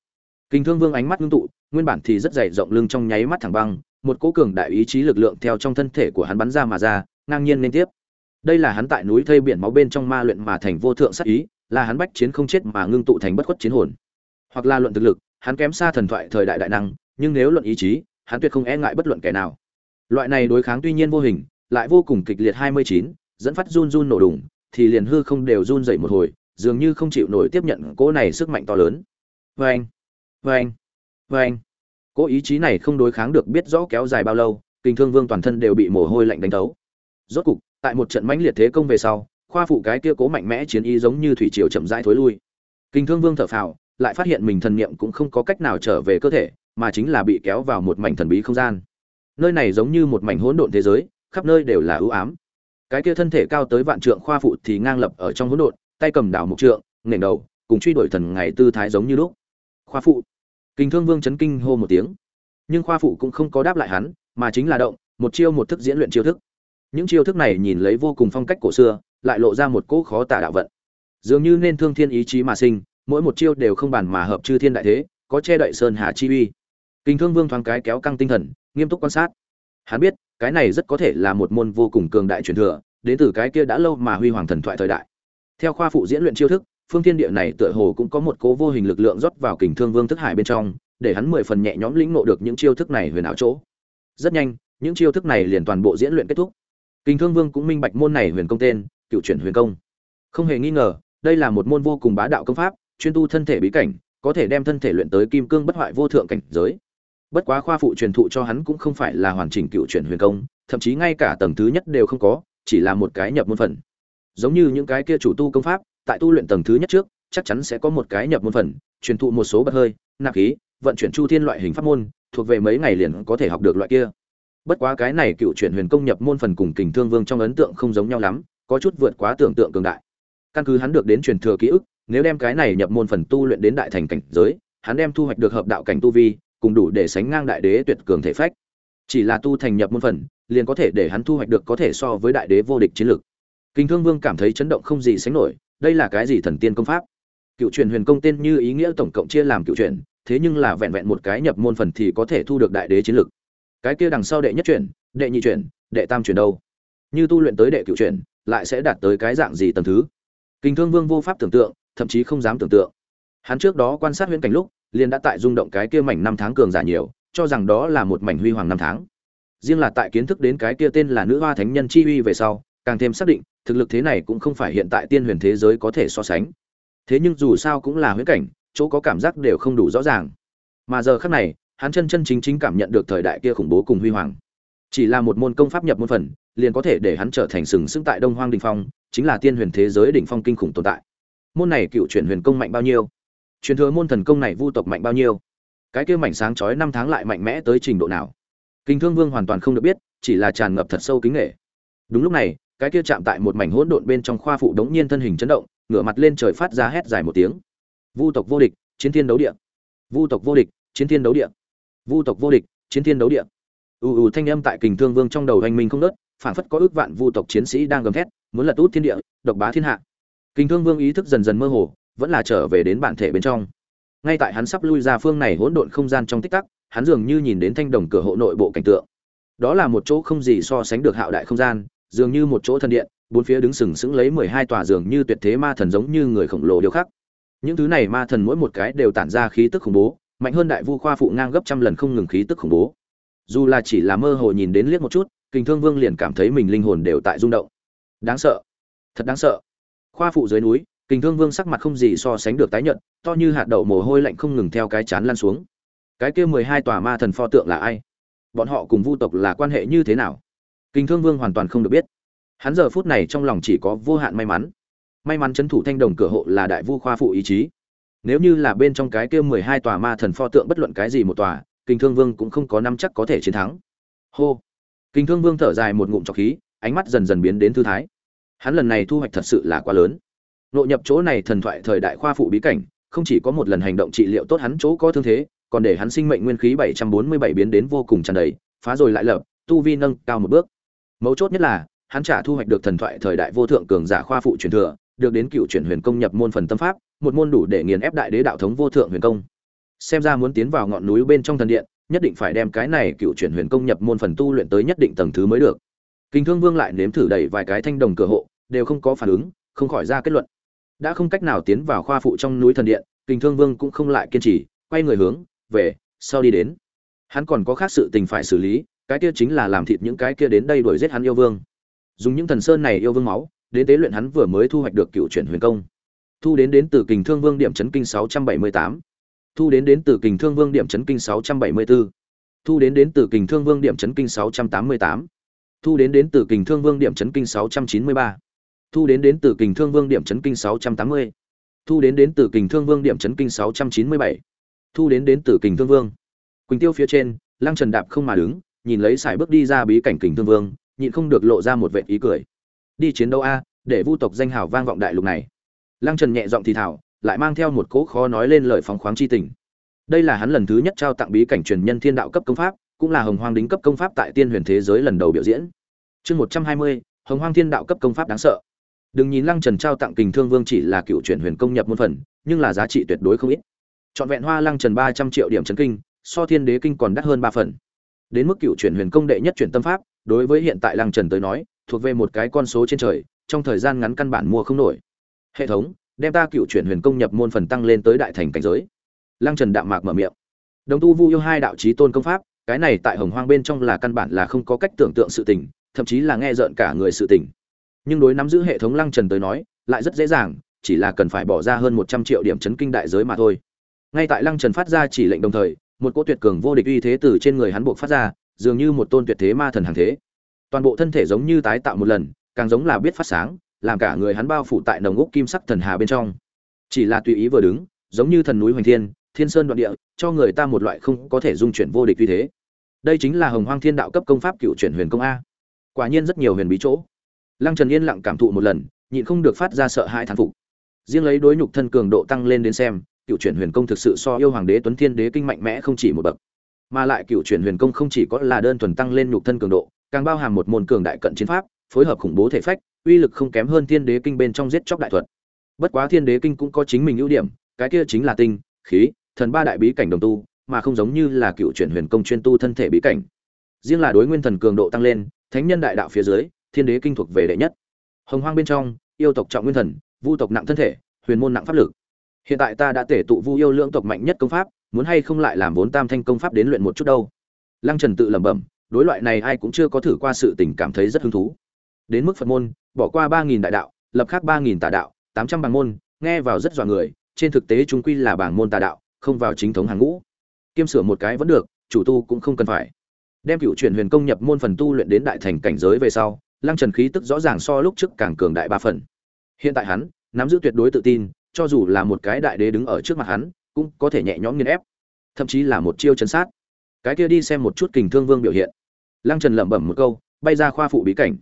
kình thương vương ánh mắt ngưng tụ nguyên bản thì rất dày rộng lưng trong nháy mắt thẳng băng một cỗ cường đại ý chí lực lượng theo trong thân thể của hắn bắn ra mà ra ngang nhiên lên tiếp. Đây là hắn tại núi thây biển máu bên trong ma luyện mà thành vô thượng sát ý là hắn bách chiến không chết mà ngưng tụ thành bất khuất chiến hồn. Hoặc là luận thực lực hắn kém xa thần thoại thời đại đại năng nhưng nếu luận ý chí hắn tuyệt không e ngại bất luận kẻ nào. Loại này đối kháng tuy nhiên vô hình lại vô cùng kịch liệt 29, dẫn phát run run nổ đùng thì liền hư không đều run dậy một hồi dường như không chịu nổi tiếp nhận cỗ này sức mạnh to lớn. Vâng vâng vâng anh, cỗ ý chí này không đối kháng được biết rõ kéo dài bao lâu kinh thương vương toàn thân đều bị mồ hôi lạnh đánh thấu. Rốt cục tại một trận mãnh liệt thế công về sau khoa phụ cái kia cố mạnh mẽ chiến ý giống như thủy triều chậm rãi thối lui. Kinh thương vương thở phào lại phát hiện mình thần niệm cũng không có cách nào trở về cơ thể mà chính là bị kéo vào một mảnh thần bí không gian. Nơi này giống như một mảnh hỗn độn thế giới khắp nơi đều là ưu ám. Cái kia thân thể cao tới vạn trượng khoa phụ thì ngang lập ở trong hỗn độn tay cầm đảo mục trượng nghển đầu cùng truy đuổi thần ngày tư thái giống như lúc. Khoa phụ kinh thương vương chấn kinh hô một tiếng. Nhưng khoa phụ cũng không có đáp lại hắn, mà chính là động, một chiêu một thức diễn luyện chiêu thức. Những chiêu thức này nhìn lấy vô cùng phong cách cổ xưa, lại lộ ra một cỗ khó tả đạo vận. Dường như nên thương thiên ý chí mà sinh, mỗi một chiêu đều không bàn mà hợp chư thiên đại thế, có che đậy sơn hà chi uy. Kinh thương vương thoáng cái kéo căng tinh thần, nghiêm túc quan sát. Hắn biết, cái này rất có thể là một môn vô cùng cường đại truyền thừa, đến từ cái kia đã lâu mà huy hoàng thần thoại thời đại. Theo khoa phụ diễn luyện chiêu thức phương thiên địa này tựa hồ cũng có một cố vô hình lực lượng rót vào kình thương vương thức hải bên trong, để hắn mười phần nhẹ nhõm lĩnh ngộ được những chiêu thức này huyền ảo chỗ. Rất nhanh, những chiêu thức này liền toàn bộ diễn luyện kết thúc. Kình thương vương cũng minh bạch môn này huyền công tên, cựu chuyển huyền công. Không hề nghi ngờ, đây là một môn vô cùng bá đạo công pháp, chuyên tu thân thể bí cảnh, có thể đem thân thể luyện tới kim cương bất hoại vô thượng cảnh giới. Bất quá khoa phụ truyền thụ cho hắn cũng không phải là hoàn chỉnh cựu chuyển huyền công, thậm chí ngay cả tầng thứ nhất đều không có, chỉ là một cái nhập môn phần. Giống như những cái kia chủ tu công pháp tại tu luyện tầng thứ nhất trước, chắc chắn sẽ có một cái nhập môn phần, truyền thụ một số bật hơi, nạp khí, vận chuyển chu thiên loại hình pháp môn, thuộc về mấy ngày liền có thể học được loại kia. Bất quá cái này cựu chuyển huyền công nhập môn phần cùng kình thương vương trong ấn tượng không giống nhau lắm, có chút vượt quá tưởng tượng cường đại. Căn cứ hắn được đến truyền thừa ký ức, nếu đem cái này nhập môn phần tu luyện đến đại thành cảnh giới, hắn đem thu hoạch được hợp đạo cảnh tu vi, cùng đủ để sánh ngang đại đế tuyệt cường thể phách. Chỉ là tu thành nhập môn phần, liền có thể để hắn thu hoạch được có thể so với đại đế vô địch chiến lực. kinh thương vương cảm thấy chấn động không gì sánh nổi đây là cái gì thần tiên công pháp? Cựu truyền huyền công tên như ý nghĩa tổng cộng chia làm cựu truyền, thế nhưng là vẹn vẹn một cái nhập môn phần thì có thể thu được đại đế chiến lược cái kia đằng sau đệ nhất truyền, đệ nhị truyền, đệ tam truyền đâu? Như tu luyện tới đệ cựu truyền, lại sẽ đạt tới cái dạng gì tầng thứ? Kinh thương vương vô pháp tưởng tượng, thậm chí không dám tưởng tượng. Hắn trước đó quan sát huyễn cảnh lúc, liền đã tại rung động cái kia mảnh năm tháng cường giả nhiều, cho rằng đó là một mảnh huy hoàng năm tháng. Riêng là tại kiến thức đến cái kia tên là nữ hoa thánh nhân chi uy về sau càng thêm xác định, thực lực thế này cũng không phải hiện tại tiên huyền thế giới có thể so sánh. Thế nhưng dù sao cũng là huyễn cảnh, chỗ có cảm giác đều không đủ rõ ràng. Mà giờ khắc này, hắn chân chân chính chính cảm nhận được thời đại kia khủng bố cùng huy hoàng. Chỉ là một môn công pháp nhập môn phần, liền có thể để hắn trở thành sừng sững tại đông hoang đình phong, chính là tiên huyền thế giới đỉnh phong kinh khủng tồn tại. Môn này cựu chuyển huyền công mạnh bao nhiêu? Truyền thừa môn thần công này vu tộc mạnh bao nhiêu? Cái kia mảnh sáng chói năm tháng lại mạnh mẽ tới trình độ nào? Kinh thương vương hoàn toàn không được biết, chỉ là tràn ngập thật sâu kính nghệ. Đúng lúc này cái kia chạm tại một mảnh hỗn độn bên trong khoa phụ đống nhiên thân hình chấn động ngửa mặt lên trời phát ra hét dài một tiếng. Vu tộc vô địch chiến thiên đấu địa. Vu tộc vô địch chiến thiên đấu địa. Vu tộc vô địch chiến thiên đấu địa. U u thanh âm tại kình thương vương trong đầu hành minh không ngớt, phản phất có ước vạn vu tộc chiến sĩ đang gầm thét muốn lật út thiên địa độc bá thiên hạ. Kình thương vương ý thức dần dần mơ hồ vẫn là trở về đến bản thể bên trong. Ngay tại hắn sắp lui ra phương này hỗn độn không gian trong tích tắc hắn dường như nhìn đến thanh đồng cửa hộ nội bộ cảnh tượng. Đó là một chỗ không gì so sánh được hạo đại không gian dường như một chỗ thần điện, bốn phía đứng sừng sững lấy mười hai tòa dường như tuyệt thế ma thần giống như người khổng lồ điêu khắc. Những thứ này ma thần mỗi một cái đều tản ra khí tức khủng bố, mạnh hơn đại vu khoa phụ ngang gấp trăm lần không ngừng khí tức khủng bố. Dù là chỉ là mơ hồ nhìn đến liếc một chút, kình thương vương liền cảm thấy mình linh hồn đều tại rung động. Đáng sợ. Thật đáng sợ. Khoa phụ dưới núi, kình thương vương sắc mặt không gì so sánh được tái nhận to như hạt đậu mồ hôi lạnh không ngừng theo cái chán lan xuống. Cái kia mười hai tòa ma thần pho tượng là ai? Bọn họ cùng vu tộc là quan hệ như thế nào? Kình thương vương hoàn toàn không được biết. Hắn giờ phút này trong lòng chỉ có vô hạn may mắn. May mắn trấn thủ thanh đồng cửa hộ là đại vu khoa phụ ý chí. Nếu như là bên trong cái kia mười hai tòa ma thần pho tượng bất luận cái gì một tòa, kinh thương vương cũng không có năm chắc có thể chiến thắng. Hô. Kinh thương vương thở dài một ngụm trọc khí, ánh mắt dần dần biến đến thư thái. Hắn lần này thu hoạch thật sự là quá lớn. Nội nhập chỗ này thần thoại thời đại khoa phụ bí cảnh, không chỉ có một lần hành động trị liệu tốt hắn chỗ có thương thế, còn để hắn sinh mệnh nguyên khí 747 biến đến vô cùng tràn đầy, phá rồi lại lập, tu vi nâng cao một bước mấu chốt nhất là, hắn trả thu hoạch được thần thoại thời đại vô thượng cường giả khoa phụ truyền thừa, được đến cựu chuyển huyền công nhập môn phần tâm pháp, một môn đủ để nghiền ép đại đế đạo thống vô thượng huyền công. Xem ra muốn tiến vào ngọn núi bên trong thần điện, nhất định phải đem cái này cựu chuyển huyền công nhập môn phần tu luyện tới nhất định tầng thứ mới được. Kinh thương vương lại nếm thử đẩy vài cái thanh đồng cửa hộ, đều không có phản ứng, không khỏi ra kết luận. Đã không cách nào tiến vào khoa phụ trong núi thần điện, kinh thương vương cũng không lại kiên trì, quay người hướng, về, sau đi đến. Hắn còn có khác sự tình phải xử lý cái kia chính là làm thịt những cái kia đến đây đuổi giết hắn yêu vương dùng những thần sơn này yêu vương máu, đến tế luyện hắn vừa mới thu hoạch được cựu chuyển huyền công thu đến đến từ kình thương vương điểm chấn kinh 678. thu đến đến từ kình thương vương điểm chấn kinh 674. thu đến đến từ kình thương vương điểm chấn kinh 688. thu đến đến từ kình thương vương điểm chấn kinh 693. thu đến đến từ kình thương vương điểm chấn kinh 680. thu đến đến từ kình thương vương điểm chấn kinh 697. thu đến đến từ kình thương vương quỳnh tiêu phía trên, lăng trần đạp không mà đứng nhìn lấy sải bước đi ra bí cảnh kình thương vương, nhịn không được lộ ra một vệt ý cười. Đi chiến đấu a, để vu tộc danh hào vang vọng đại lục này. Lăng trần nhẹ giọng thì thảo lại mang theo một cỗ khó nói lên lời phóng khoáng chi tình. Đây là hắn lần thứ nhất trao tặng bí cảnh truyền nhân thiên đạo cấp công pháp, cũng là hồng hoang đính cấp công pháp tại tiên huyền thế giới lần đầu biểu diễn. Chương một trăm hai mươi, hồng hoang thiên đạo cấp công pháp đáng sợ. Đừng nhìn lăng trần trao tặng kình thương vương chỉ là cựu truyền huyền công nhập môn phần, nhưng là giá trị tuyệt đối không ít. Trọn vẹn hoa lăng trần ba trăm triệu điểm trấn kinh, so thiên đế kinh còn đắt hơn ba phần đến mức cựu chuyển huyền công đệ nhất chuyển tâm pháp, đối với hiện tại lăng trần tới nói, thuộc về một cái con số trên trời, trong thời gian ngắn căn bản mua không nổi. Hệ thống, đem ta cựu chuyển huyền công nhập môn phần tăng lên tới đại thành cảnh giới. Lăng trần đạm mạc mở miệng. Đồng tu vu yêu hai đạo trí tôn công pháp, cái này tại hồng hoang bên trong là căn bản là không có cách tưởng tượng sự tình, thậm chí là nghe rợn cả người sự tình. Nhưng đối nắm giữ hệ thống lăng trần tới nói, lại rất dễ dàng, chỉ là cần phải bỏ ra hơn một trăm triệu điểm chấn kinh đại giới mà thôi. Ngay tại lăng trần phát ra chỉ lệnh đồng thời một cỗ tuyệt cường vô địch uy thế từ trên người hắn buộc phát ra, dường như một tôn tuyệt thế ma thần hàng thế. Toàn bộ thân thể giống như tái tạo một lần, càng giống là biết phát sáng, làm cả người hắn bao phủ tại nồng úc kim sắc thần hà bên trong. Chỉ là tùy ý vừa đứng, giống như thần núi hoành thiên thiên sơn đoạn địa, cho người ta một loại không có thể dung chuyển vô địch uy thế. Đây chính là hồng hoang thiên đạo cấp công pháp cựu chuyển huyền công a. Quả nhiên rất nhiều huyền bí chỗ. Lăng trần yên lặng cảm thụ một lần, nhịn không được phát ra sợ hãi thán phục. Riêng lấy đối nhục thân cường độ tăng lên đến xem cựu chuyển huyền công thực sự so yêu hoàng đế tuấn thiên đế kinh mạnh mẽ không chỉ một bậc. Mà lại cựu chuyển huyền công không chỉ có là đơn thuần tăng lên nhục thân cường độ, càng bao hàm một môn cường đại cận chiến pháp, phối hợp khủng bố thể phách, uy lực không kém hơn thiên đế kinh bên trong giết chóc đại thuật. Bất quá thiên đế kinh cũng có chính mình ưu điểm, cái kia chính là tinh, khí, thần ba đại bí cảnh đồng tu, mà không giống như là cựu chuyển huyền công chuyên tu thân thể bí cảnh. Riêng là đối nguyên thần cường độ tăng lên, thánh nhân đại đạo phía dưới, thiên đế kinh thuộc về đệ nhất. Hồng hoang bên trong, yêu tộc trọng nguyên thần, vu tộc nặng thân thể, huyền môn nặng pháp lực hiện tại ta đã tể tụ vu yêu lưỡng tộc mạnh nhất công pháp, muốn hay không lại làm vốn tam thanh công pháp đến luyện một chút đâu? Lăng trần tự lẩm bẩm, đối loại này ai cũng chưa có thử qua sự tình cảm thấy rất hứng thú. Đến mức phật môn, bỏ qua ba nghìn đại đạo, lập khác ba nghìn tà đạo, tám trăm bằng môn, nghe vào rất dọa người, trên thực tế chúng quy là bảng môn tà đạo, không vào chính thống hàng ngũ. Kiêm sửa một cái vẫn được, chủ tu cũng không cần phải. Đem cựu chuyển huyền công nhập môn phần tu luyện đến đại thành cảnh giới về sau, lăng trần khí tức rõ ràng so lúc trước càng cường đại ba phần. Hiện tại hắn, nắm giữ tuyệt đối tự tin cho dù là một cái đại đế đứng ở trước mặt hắn, cũng có thể nhẹ nhõm nghiền ép, thậm chí là một chiêu chấn sát. Cái kia đi xem một chút kình thương vương biểu hiện. Lăng trần lẩm bẩm một câu, bay ra khoa phụ bí cảnh.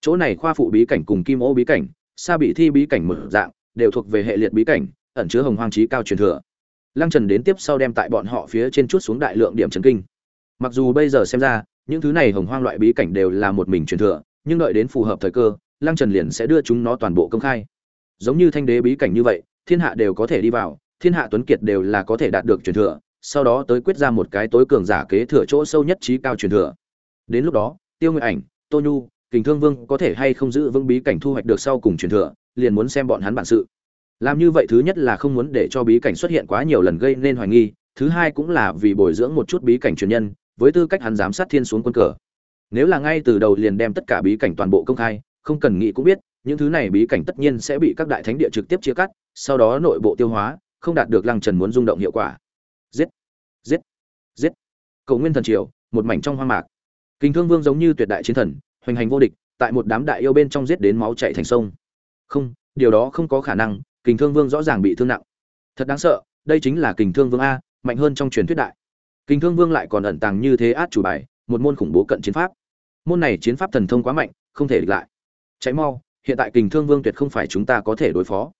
Chỗ này khoa phụ bí cảnh cùng kim ô bí cảnh, sa bị thi bí cảnh mở dạng, đều thuộc về hệ liệt bí cảnh, ẩn chứa hồng hoang chí cao truyền thừa. Lăng trần đến tiếp sau đem tại bọn họ phía trên chút xuống đại lượng điểm chấn kinh. Mặc dù bây giờ xem ra, những thứ này hồng hoang loại bí cảnh đều là một mình truyền thừa, nhưng đợi đến phù hợp thời cơ, lăng trần liền sẽ đưa chúng nó toàn bộ công khai. Giống như thanh đế bí cảnh như vậy thiên hạ đều có thể đi vào, thiên hạ tuấn kiệt đều là có thể đạt được truyền thừa, sau đó tới quyết ra một cái tối cường giả kế thừa chỗ sâu nhất trí cao truyền thừa. Đến lúc đó, tiêu nguyện ảnh, tô nhu, kình thương vương có thể hay không giữ vững bí cảnh thu hoạch được sau cùng truyền thừa, liền muốn xem bọn hắn bản sự. Làm như vậy thứ nhất là không muốn để cho bí cảnh xuất hiện quá nhiều lần gây nên hoài nghi, thứ hai cũng là vì bồi dưỡng một chút bí cảnh truyền nhân, với tư cách hắn giám sát thiên xuống quân cờ. Nếu là ngay từ đầu liền đem tất cả bí cảnh toàn bộ công khai, không cần nghĩ cũng biết những thứ này bí cảnh tất nhiên sẽ bị các đại thánh địa trực tiếp chia cắt, sau đó nội bộ tiêu hóa, không đạt được lăng trần muốn rung động hiệu quả. Giết! Giết! Giết! Cầu nguyên thần triều, một mảnh trong hoang mạc. Kinh thương vương giống như tuyệt đại chiến thần, hoành hành vô địch, tại một đám đại yêu bên trong giết đến máu chạy thành sông. Không, điều đó không có khả năng kình thương vương rõ ràng bị thương nặng. Thật đáng sợ, đây chính là kình thương vương a, mạnh hơn trong truyền thuyết đại. Kình thương vương lại còn ẩn tàng như thế át chủ bài, một môn khủng bố cận chiến pháp. Môn này chiến pháp thần thông quá mạnh, không thể địch lại. Cháy mau hiện tại kình thương vương tuyệt không phải chúng ta có thể đối phó.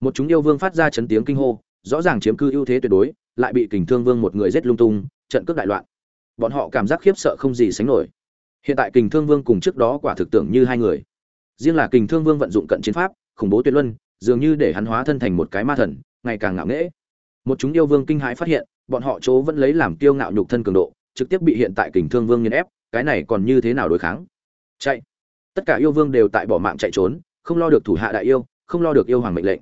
Một chúng yêu vương phát ra chấn tiếng kinh hô, rõ ràng chiếm cư ưu thế tuyệt đối, lại bị kình thương vương một người giết lung tung, trận cướp đại loạn. Bọn họ cảm giác khiếp sợ không gì sánh nổi. Hiện tại kình thương vương cùng trước đó quả thực tưởng như hai người. Riêng là kình thương vương vận dụng cận chiến pháp, khủng bố tuyệt luân, dường như để hắn hóa thân thành một cái ma thần, ngày càng ngạo nghễ. Một chúng yêu vương kinh hãi phát hiện, bọn họ chỗ vẫn lấy làm kiêu ngạo nhục thân cường độ, trực tiếp bị hiện tại kình thương vương nghiền ép, cái này còn như thế nào đối kháng? Chạy! Tất cả yêu vương đều tại bỏ mạng chạy trốn, không lo được thủ hạ đại yêu, không lo được yêu hoàng mệnh lệnh.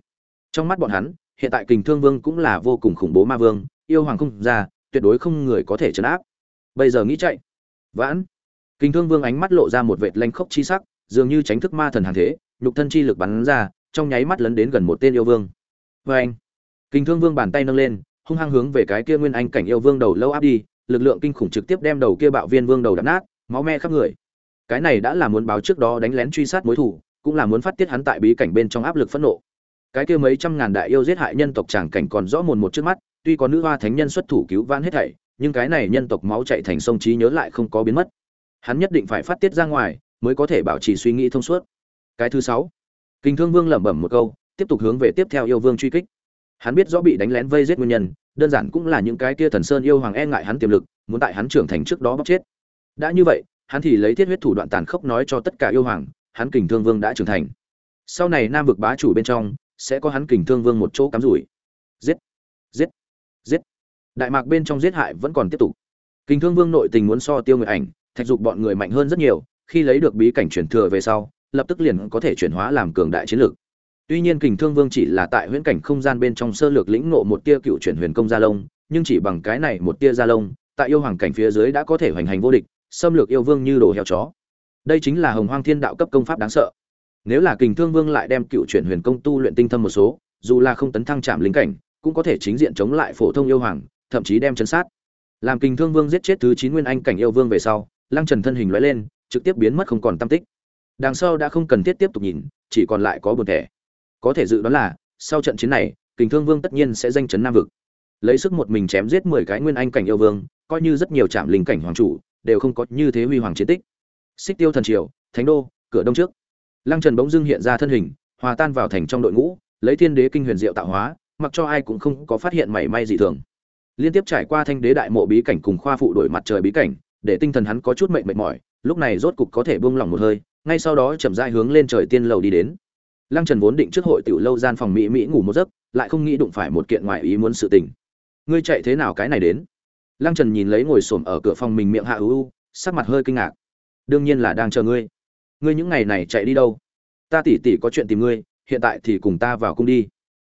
Trong mắt bọn hắn, hiện tại kình thương vương cũng là vô cùng khủng bố ma vương, yêu hoàng không ra, tuyệt đối không người có thể chấn áp. Bây giờ nghĩ chạy. Vãn. Kình thương vương ánh mắt lộ ra một vệt lanh khốc chi sắc, dường như tránh thức ma thần hàng thế, nhục thân chi lực bắn ra, trong nháy mắt lấn đến gần một tên yêu vương. Vê anh kình thương vương bàn tay nâng lên, hung hăng hướng về cái kia nguyên anh cảnh yêu vương đầu lâu áp đi, lực lượng kinh khủng trực tiếp đem đầu kia bạo viên vương đầu đập nát, máu me khắp người cái này đã là muốn báo trước đó đánh lén truy sát mối thủ, cũng là muốn phát tiết hắn tại bí cảnh bên trong áp lực phẫn nộ. Cái kia mấy trăm ngàn đại yêu giết hại nhân tộc tràng cảnh còn rõ mồn một trước mắt, tuy có nữ hoa thánh nhân xuất thủ cứu vãn hết thảy, nhưng cái này nhân tộc máu chạy thành sông trí nhớ lại không có biến mất. Hắn nhất định phải phát tiết ra ngoài, mới có thể bảo trì suy nghĩ thông suốt. Cái thứ sáu, kinh thương vương lẩm bẩm một câu, tiếp tục hướng về tiếp theo yêu vương truy kích. Hắn biết rõ bị đánh lén vây giết nguyên nhân, đơn giản cũng là những cái kia thần sơn yêu hoàng e ngại hắn tiềm lực, muốn tại hắn trưởng thành trước đó bóc chết. Đã như vậy hắn thì lấy thiết huyết thủ đoạn tàn khốc nói cho tất cả yêu hoàng, hắn kình thương vương đã trưởng thành. Sau này nam vực bá chủ bên trong, sẽ có hắn kình thương vương một chỗ cắm rủi. Giết! Giết! Giết! Đại mạc bên trong giết hại vẫn còn tiếp tục. Kình thương vương nội tình muốn so tiêu người ảnh, thạch dục bọn người mạnh hơn rất nhiều, khi lấy được bí cảnh chuyển thừa về sau, lập tức liền có thể chuyển hóa làm cường đại chiến lược. Tuy nhiên kình thương vương chỉ là tại huyễn cảnh không gian bên trong sơ lược lĩnh ngộ một tia cựu chuyển huyền công gia lông nhưng chỉ bằng cái này một tia gia lông tại yêu hoàng cảnh phía dưới đã có thể hoành hành vô địch xâm lược yêu vương như đồ heo chó. Đây chính là hồng hoang thiên đạo cấp công pháp đáng sợ. Nếu là kình thương vương lại đem cựu chuyển huyền công tu luyện tinh thâm một số, dù là không tấn thăng chạm linh cảnh, cũng có thể chính diện chống lại phổ thông yêu hoàng, thậm chí đem chấn sát. Làm kình thương vương giết chết thứ chín nguyên anh cảnh yêu vương về sau, lăng trần thân hình lóe lên, trực tiếp biến mất không còn tâm tích. Đằng sau đã không cần thiết tiếp tục nhìn, chỉ còn lại có buồn thẻ. Có thể dự đoán là, sau trận chiến này, kình thương vương tất nhiên sẽ danh chấn nam vực. Lấy sức một mình chém giết mười cái nguyên anh cảnh yêu vương, coi như rất nhiều trạm linh cảnh hoàng chủ đều không có như thế huy hoàng chiến tích. Xích tiêu thần triều, thánh đô, cửa đông trước. Lăng trần bỗng dưng hiện ra thân hình, hòa tan vào thành trong đội ngũ, lấy thiên đế kinh huyền diệu tạo hóa, mặc cho ai cũng không có phát hiện mảy may gì thường. Liên tiếp trải qua thanh đế đại mộ bí cảnh cùng khoa phụ đổi mặt trời bí cảnh, để tinh thần hắn có chút mệt mệt mỏi, lúc này rốt cục có thể buông lỏng một hơi, ngay sau đó chậm rãi hướng lên trời tiên lầu đi đến. Lăng trần vốn định trước hội tiểu lâu gian phòng mỹ mỹ ngủ một giấc, lại không nghĩ đụng phải một kiện ngoại ý muốn sự tình. Ngươi chạy thế nào cái này đến? Lăng trần nhìn lấy ngồi xổm ở cửa phòng mình miệng hạ ưu sắc mặt hơi kinh ngạc. Đương nhiên là đang chờ ngươi. Ngươi những ngày này chạy đi đâu? Ta tỉ tỉ có chuyện tìm ngươi, hiện tại thì cùng ta vào cung đi.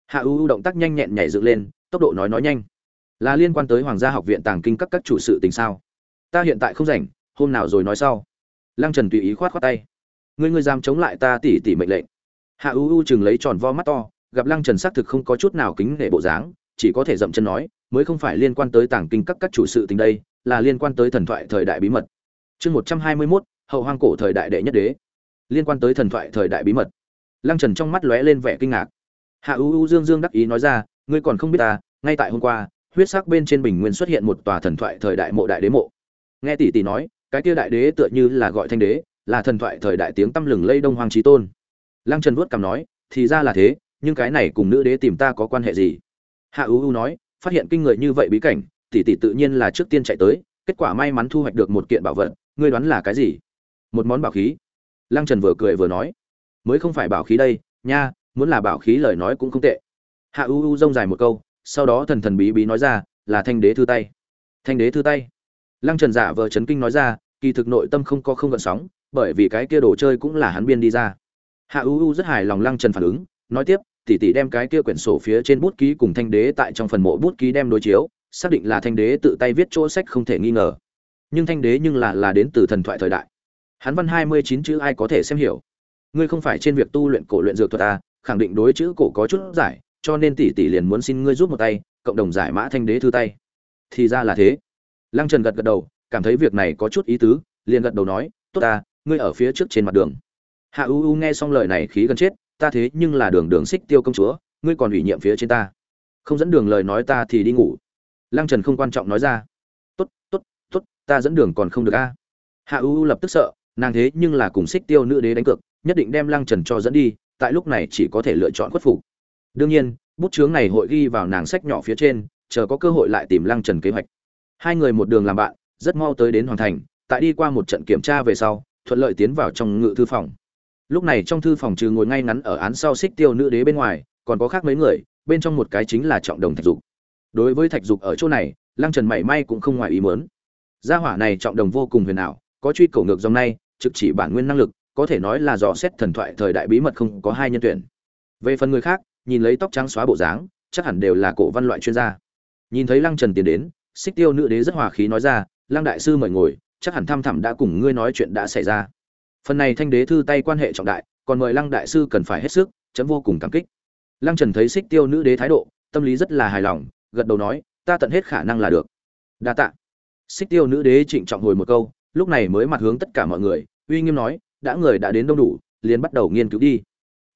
Hạ ưu động tác nhanh nhẹn nhảy dựng lên, tốc độ nói nói nhanh. Là liên quan tới hoàng gia học viện tàng kinh các các chủ sự tình sao? Ta hiện tại không rảnh, hôm nào rồi nói sau. Lăng trần tùy ý khoát khoát tay. Ngươi ngươi dám chống lại ta tỉ tỉ mệnh lệnh. Hạ ưu ưu chừng lấy tròn vo mắt to, gặp lăng trần xác thực không có chút nào kính nể bộ dáng, chỉ có thể dậm chân nói mới không phải liên quan tới tàng kinh các các chủ sự tình đây, là liên quan tới thần thoại thời đại bí mật. Chương một trăm hai mươi mốt, hậu hoang cổ thời đại đệ nhất đế. Liên quan tới thần thoại thời đại bí mật. Lăng trần trong mắt lóe lên vẻ kinh ngạc. Hạ ưu ưu dương dương đắc ý nói ra, ngươi còn không biết ta, ngay tại hôm qua, huyết sắc bên trên bình nguyên xuất hiện một tòa thần thoại thời đại mộ đại đế mộ. Nghe tỷ tỷ nói, cái kia đại đế tựa như là gọi thanh đế, là thần thoại thời đại tiếng tăm lừng lây đông hoàng chí tôn. Lăng trần vuốt cằm nói, thì ra là thế, nhưng cái này cùng nữ đế tìm ta có quan hệ gì? Hạ ưu ưu nói phát hiện kinh người như vậy bí cảnh, tỷ tỷ tự nhiên là trước tiên chạy tới, kết quả may mắn thu hoạch được một kiện bảo vật, ngươi đoán là cái gì? Một món bảo khí. Lăng trần vừa cười vừa nói, mới không phải bảo khí đây, nha, muốn là bảo khí lời nói cũng không tệ. Hạ u u rông dài một câu, sau đó thần thần bí bí nói ra, là thanh đế thư tay. Thanh đế thư tay. Lăng trần giả vờ chấn kinh nói ra, kỳ thực nội tâm không có không gợn sóng, bởi vì cái kia đồ chơi cũng là hắn biên đi ra. Hạ u u rất hài lòng lăng trần phản ứng, nói tiếp tỷ tỷ đem cái kia quyển sổ phía trên bút ký cùng thanh đế tại trong phần mộ bút ký đem đối chiếu xác định là thanh đế tự tay viết chỗ sách không thể nghi ngờ. Nhưng thanh đế nhưng là là đến từ thần thoại thời đại. Hắn văn hai mươi chín chữ ai có thể xem hiểu? Ngươi không phải trên việc tu luyện cổ luyện dược thuật à, khẳng định đối chữ cổ có chút giải cho nên tỷ tỷ liền muốn xin ngươi giúp một tay cộng đồng giải mã thanh đế thư tay. Thì ra là thế. Lăng trần gật gật đầu cảm thấy việc này có chút ý tứ liền gật đầu nói tốt ta ngươi ở phía trước trên mặt đường. Hạ u u nghe xong lời này khí gần chết ta thế nhưng là đường đường xích tiêu công chúa, ngươi còn ủy nhiệm phía trên ta. Không dẫn đường lời nói ta thì đi ngủ. Lăng trần không quan trọng nói ra. Tốt tốt tốt, ta dẫn đường còn không được a. Hạ u u lập tức sợ, nàng thế nhưng là cùng xích tiêu nữ đế đánh cược, nhất định đem lăng trần cho dẫn đi, tại lúc này chỉ có thể lựa chọn khuất phục. Đương nhiên, bút chướng này hội ghi vào nàng sách nhỏ phía trên, chờ có cơ hội lại tìm lăng trần kế hoạch. Hai người một đường làm bạn, rất mau tới đến hoàn thành, tại đi qua một trận kiểm tra về sau, thuận lợi tiến vào trong ngự thư phòng lúc này trong thư phòng trừ ngồi ngay ngắn ở án sau xích tiêu nữ đế bên ngoài, còn có khác mấy người, bên trong một cái chính là trọng đồng thạch dục. Đối với thạch dục ở chỗ này, lăng trần mảy may cũng không ngoài ý mớn gia hỏa này trọng đồng vô cùng huyền ảo, có truy cầu ngược dòng này, trực chỉ bản nguyên năng lực, có thể nói là dò xét thần thoại thời đại bí mật không có hai nhân tuyển. Về phần người khác, nhìn lấy tóc trắng xóa bộ dáng, chắc hẳn đều là cổ văn loại chuyên gia. Nhìn thấy lăng trần tiến đến, xích tiêu nữ đế rất hòa khí nói ra, lăng đại sư mời ngồi, chắc hẳn thăm thẳm đã cùng ngươi nói chuyện đã xảy ra phần này thanh đế thư tay quan hệ trọng đại, còn mời lăng đại sư cần phải hết sức, chấm vô cùng cảm kích. Lăng trần thấy xích tiêu nữ đế thái độ, tâm lý rất là hài lòng, gật đầu nói, ta tận hết khả năng là được. Đa tạ. Xích tiêu nữ đế trịnh trọng hồi một câu, lúc này mới mặt hướng tất cả mọi người, uy nghiêm nói, đã người đã đến đông đủ, liền bắt đầu nghiên cứu đi.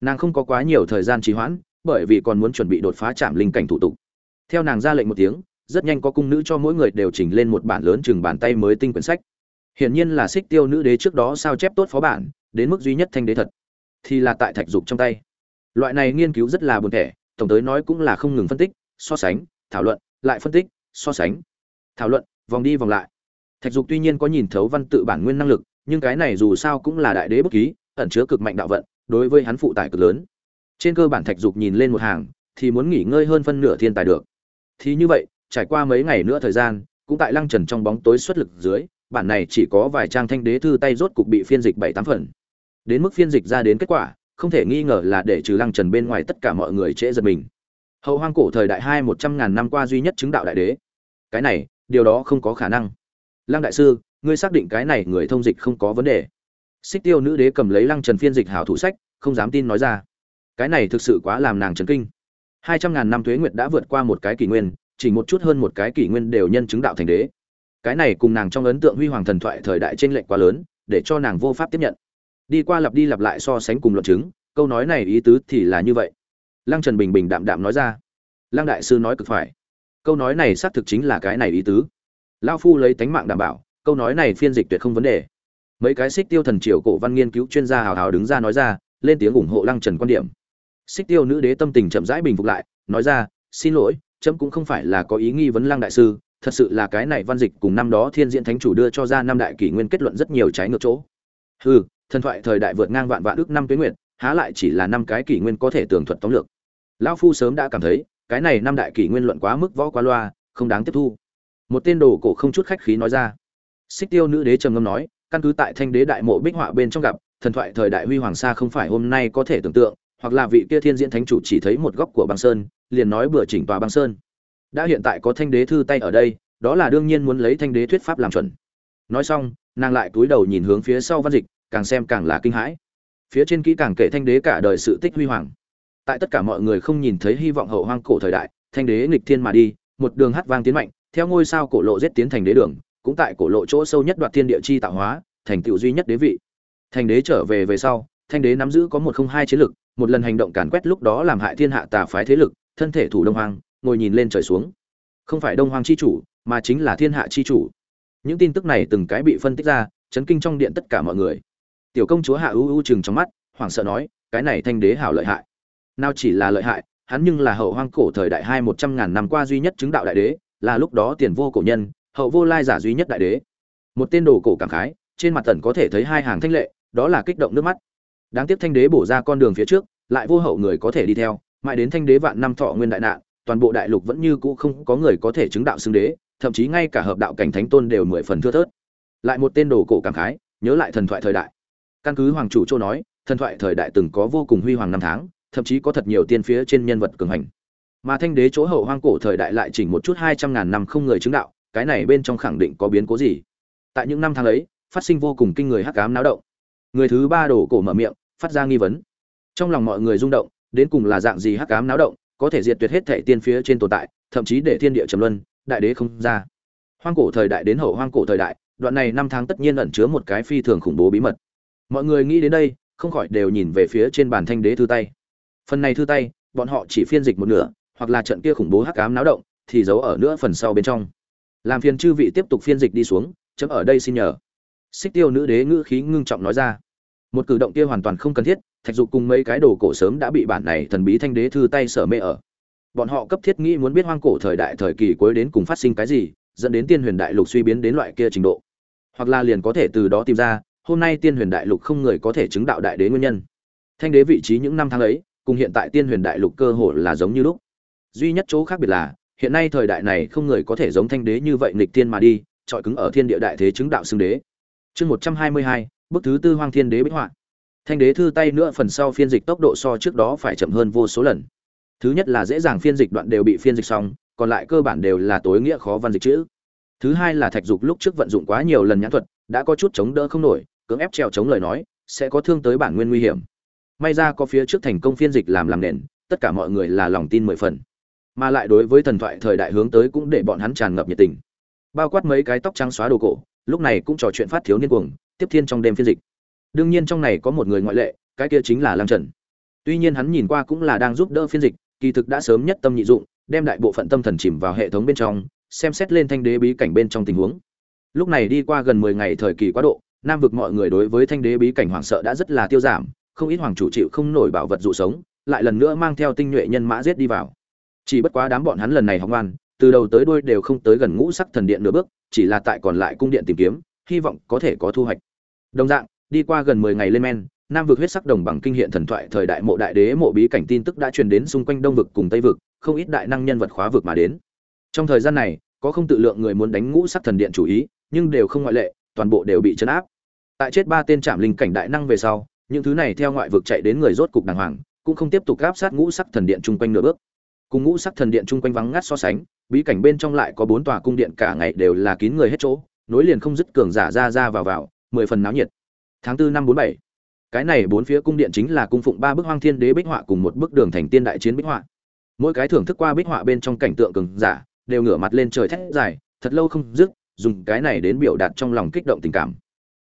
Nàng không có quá nhiều thời gian trì hoãn, bởi vì còn muốn chuẩn bị đột phá chạm linh cảnh thủ tục. Theo nàng ra lệnh một tiếng, rất nhanh có cung nữ cho mỗi người đều chỉnh lên một bản lớn chừng bàn tay mới tinh quyển sách hiển nhiên là xích tiêu nữ đế trước đó sao chép tốt phó bản đến mức duy nhất thanh đế thật thì là tại thạch dục trong tay. Loại này nghiên cứu rất là buồn tẻ, tổng tới nói cũng là không ngừng phân tích so sánh thảo luận lại phân tích so sánh. Thảo luận vòng đi vòng lại. Thạch dục tuy nhiên có nhìn thấu văn tự bản nguyên năng lực nhưng cái này dù sao cũng là đại đế bất ký ẩn chứa cực mạnh đạo vận đối với hắn phụ tải cực lớn. Trên cơ bản thạch dục nhìn lên một hàng thì muốn nghỉ ngơi hơn phân nửa thiên tài được. Thì như vậy trải qua mấy ngày nữa thời gian cũng tại lăng trần trong bóng tối xuất lực dưới bản này chỉ có vài trang thanh đế thư tay rốt cục bị phiên dịch bảy tám phần. Đến mức phiên dịch ra đến kết quả, không thể nghi ngờ là để trừ lăng trần bên ngoài tất cả mọi người trễ giật mình. Hậu hoang cổ thời đại hai một trăm ngàn năm qua duy nhất chứng đạo đại đế. Cái này, điều đó không có khả năng. Lăng đại sư, ngươi xác định cái này người thông dịch không có vấn đề. Xích tiêu nữ đế cầm lấy lăng trần phiên dịch hảo thủ sách, không dám tin nói ra. Cái này thực sự quá làm nàng chấn kinh. Hai trăm ngàn năm thuế nguyệt đã vượt qua một cái kỷ nguyên, chỉ một chút hơn một cái kỷ nguyên đều nhân chứng đạo thành đế cái này cùng nàng trong ấn tượng huy hoàng thần thoại thời đại trên lệnh quá lớn, để cho nàng vô pháp tiếp nhận. Đi qua lặp đi lặp lại so sánh cùng luận chứng, câu nói này ý tứ thì là như vậy. Lăng trần bình bình đạm đạm nói ra. Lăng đại sư nói cực phải. Câu nói này xác thực chính là cái này ý tứ. Lao phu lấy tánh mạng đảm bảo, câu nói này phiên dịch tuyệt không vấn đề. Mấy cái xích tiêu thần triều cổ văn nghiên cứu chuyên gia hào hào đứng ra nói ra, lên tiếng ủng hộ lăng trần quan điểm. Xích tiêu nữ đế tâm tình chậm rãi bình phục lại, nói ra, xin lỗi trẫm cũng không phải là có ý nghi vấn lăng đại sư thật sự là cái này văn dịch cùng năm đó thiên diễn thánh chủ đưa cho ra năm đại kỷ nguyên kết luận rất nhiều trái ngược chỗ. Hừ, thần thoại thời đại vượt ngang vạn vạn ước năm tuyến nguyện há lại chỉ là năm cái kỷ nguyên có thể tường thuật tóm lược. Lão phu sớm đã cảm thấy, cái này năm đại kỷ nguyên luận quá mức võ quá loa, không đáng tiếp thu. Một tên đồ cổ không chút khách khí nói ra. Xích tiêu nữ đế trầm ngâm nói, căn cứ tại thanh đế đại mộ bích họa bên trong gặp, thần thoại thời đại huy hoàng sa không phải hôm nay có thể tưởng tượng, hoặc là vị kia thiên diễn thánh chủ chỉ thấy một góc của băng sơn, liền nói bừa chỉnh tòa băng sơn đã hiện tại có thanh đế thư tay ở đây, đó là đương nhiên muốn lấy thanh đế thuyết pháp làm chuẩn. Nói xong, nàng lại cúi đầu nhìn hướng phía sau văn dịch, càng xem càng là kinh hãi. Phía trên kỹ càng kể thanh đế cả đời sự tích huy hoàng. Tại tất cả mọi người không nhìn thấy hy vọng hậu hoang cổ thời đại, thanh đế nghịch thiên mà đi, một đường hát vang tiến mạnh, theo ngôi sao cổ lộ giết tiến thành đế đường, cũng tại cổ lộ chỗ sâu nhất đoạt thiên địa chi tạo hóa, thành tựu duy nhất đế vị. Thành đế trở về về sau, thanh đế nắm giữ có một không hai chiến lực, một lần hành động càn quét lúc đó làm hại thiên hạ tà phái thế lực, thân thể thủ đông hoang ngồi nhìn lên trời xuống. Không phải đông hoang chi chủ, mà chính là thiên hạ chi chủ. Những tin tức này từng cái bị phân tích ra, chấn kinh trong điện tất cả mọi người. Tiểu công chúa hạ ưu ưu chừng trong mắt, hoảng sợ nói, cái này thanh đế hảo lợi hại. Nào chỉ là lợi hại, hắn nhưng là hậu hoang cổ thời đại hai một trăm ngàn năm qua duy nhất chứng đạo đại đế, là lúc đó tiền vô cổ nhân, hậu vô lai giả duy nhất đại đế. Một tên đồ cổ cảm khái, trên mặt tần có thể thấy hai hàng thanh lệ, đó là kích động nước mắt. Đáng tiếc thanh đế bổ ra con đường phía trước, lại vô hậu người có thể đi theo, mãi đến thanh đế vạn năm thọ nguyên đại nạn toàn bộ đại lục vẫn như cũ không có người có thể chứng đạo xưng đế, thậm chí ngay cả hợp đạo cảnh thánh tôn đều mười phần thưa thớt. Lại một tên đồ cổ cảm khái, nhớ lại thần thoại thời đại. Căn cứ hoàng chủ châu nói, thần thoại thời đại từng có vô cùng huy hoàng năm tháng, thậm chí có thật nhiều tiên phía trên nhân vật cường hành. Mà thanh đế chỗ hậu hoang cổ thời đại lại chỉnh một chút hai trăm ngàn năm không người chứng đạo, cái này bên trong khẳng định có biến cố gì? Tại những năm tháng ấy, phát sinh vô cùng kinh người hắc ám náo động. Người thứ ba đổ cổ mở miệng, phát ra nghi vấn. Trong lòng mọi người rung động, đến cùng là dạng gì hắc ám náo động có thể diệt tuyệt hết thể tiên phía trên tồn tại, thậm chí để thiên địa trầm luân, đại đế không ra. Hoang cổ thời đại đến hậu hoang cổ thời đại, đoạn này năm tháng tất nhiên ẩn chứa một cái phi thường khủng bố bí mật. Mọi người nghĩ đến đây, không khỏi đều nhìn về phía trên bàn thanh đế thư tay. Phần này thư tay, bọn họ chỉ phiên dịch một nửa, hoặc là trận kia khủng bố hắc ám náo động, thì giấu ở nữa phần sau bên trong. Làm phiền chư vị tiếp tục phiên dịch đi xuống, chấm ở đây xin nhờ. Xích tiêu nữ đế ngữ khí ngưng trọng nói ra. Một cử động kia hoàn toàn không cần thiết thạch dục cùng mấy cái đồ cổ sớm đã bị bản này thần bí thanh đế thư tay sở mê ở. Bọn họ cấp thiết nghĩ muốn biết hoang cổ thời đại thời kỳ cuối đến cùng phát sinh cái gì, dẫn đến tiên huyền đại lục suy biến đến loại kia trình độ. Hoặc là liền có thể từ đó tìm ra, hôm nay tiên huyền đại lục không người có thể chứng đạo đại đế nguyên nhân. Thanh đế vị trí những năm tháng ấy, cùng hiện tại tiên huyền đại lục cơ hội là giống như lúc. Duy nhất chỗ khác biệt là, hiện nay thời đại này không người có thể giống thanh đế như vậy nghịch tiên mà đi trọi cứng ở thiên địa đại thế chứng đạo xưng đế. Chương một trăm hai mươi hai, bức thứ tư hoang thiên đế bích họa thanh đế thư tay nữa phần sau phiên dịch tốc độ so trước đó phải chậm hơn vô số lần. Thứ nhất là dễ dàng phiên dịch đoạn đều bị phiên dịch xong, còn lại cơ bản đều là tối nghĩa khó văn dịch chữ. Thứ hai là thạch dục lúc trước vận dụng quá nhiều lần nhãn thuật, đã có chút chống đỡ không nổi, cưỡng ép treo chống lời nói, sẽ có thương tới bản nguyên nguy hiểm. May ra có phía trước thành công phiên dịch làm làm nền, tất cả mọi người là lòng tin mười phần. Mà lại đối với thần thoại thời đại hướng tới cũng để bọn hắn tràn ngập nhiệt tình. Bao quát mấy cái tóc trắng xóa đồ cổ, lúc này cũng trò chuyện phát thiếu niên cuồng, tiếp thiên trong đêm phiên dịch đương nhiên trong này có một người ngoại lệ, cái kia chính là lăng trần. Tuy nhiên hắn nhìn qua cũng là đang giúp đỡ phiên dịch, kỳ thực đã sớm nhất tâm nhị dụng, đem đại bộ phận tâm thần chìm vào hệ thống bên trong, xem xét lên thanh đế bí cảnh bên trong tình huống. Lúc này đi qua gần mười ngày thời kỳ quá độ, nam vực mọi người đối với thanh đế bí cảnh hoảng sợ đã rất là tiêu giảm, không ít hoàng chủ chịu không nổi bảo vật dụ sống, lại lần nữa mang theo tinh nhuệ nhân mã giết đi vào. Chỉ bất quá đám bọn hắn lần này học ngoan từ đầu tới đuôi đều không tới gần ngũ sắc thần điện nửa bước, chỉ là tại còn lại cung điện tìm kiếm, hy vọng có thể có thu hoạch. Đồng dạng đi qua gần mười ngày lên men, nam vực huyết sắc đồng bằng kinh hiện thần thoại thời đại mộ đại đế mộ bí cảnh tin tức đã truyền đến xung quanh đông vực cùng tây vực, không ít đại năng nhân vật khóa vực mà đến. Trong thời gian này, có không tự lượng người muốn đánh ngũ sắc thần điện chủ ý, nhưng đều không ngoại lệ, toàn bộ đều bị chấn áp. Tại chết ba tên trạm linh cảnh đại năng về sau, những thứ này theo ngoại vực chạy đến người rốt cục đàng hoàng, cũng không tiếp tục áp sát ngũ sắc thần điện chung quanh nửa bước. Cùng ngũ sắc thần điện chung quanh vắng ngắt so sánh, bí cảnh bên trong lại có bốn tòa cung điện cả ngày đều là kín người hết chỗ, nối liền không dứt cường giả ra ra vào vào, mười phần náo nhiệt tháng tư năm bốn bảy. Cái này bốn phía cung điện chính là cung phụng ba bức hoang thiên đế bích họa cùng một bức đường thành tiên đại chiến bích họa. Mỗi cái thưởng thức qua bích họa bên trong cảnh tượng cường giả, đều ngửa mặt lên trời thét dài, thật lâu không dứt, dùng cái này đến biểu đạt trong lòng kích động tình cảm.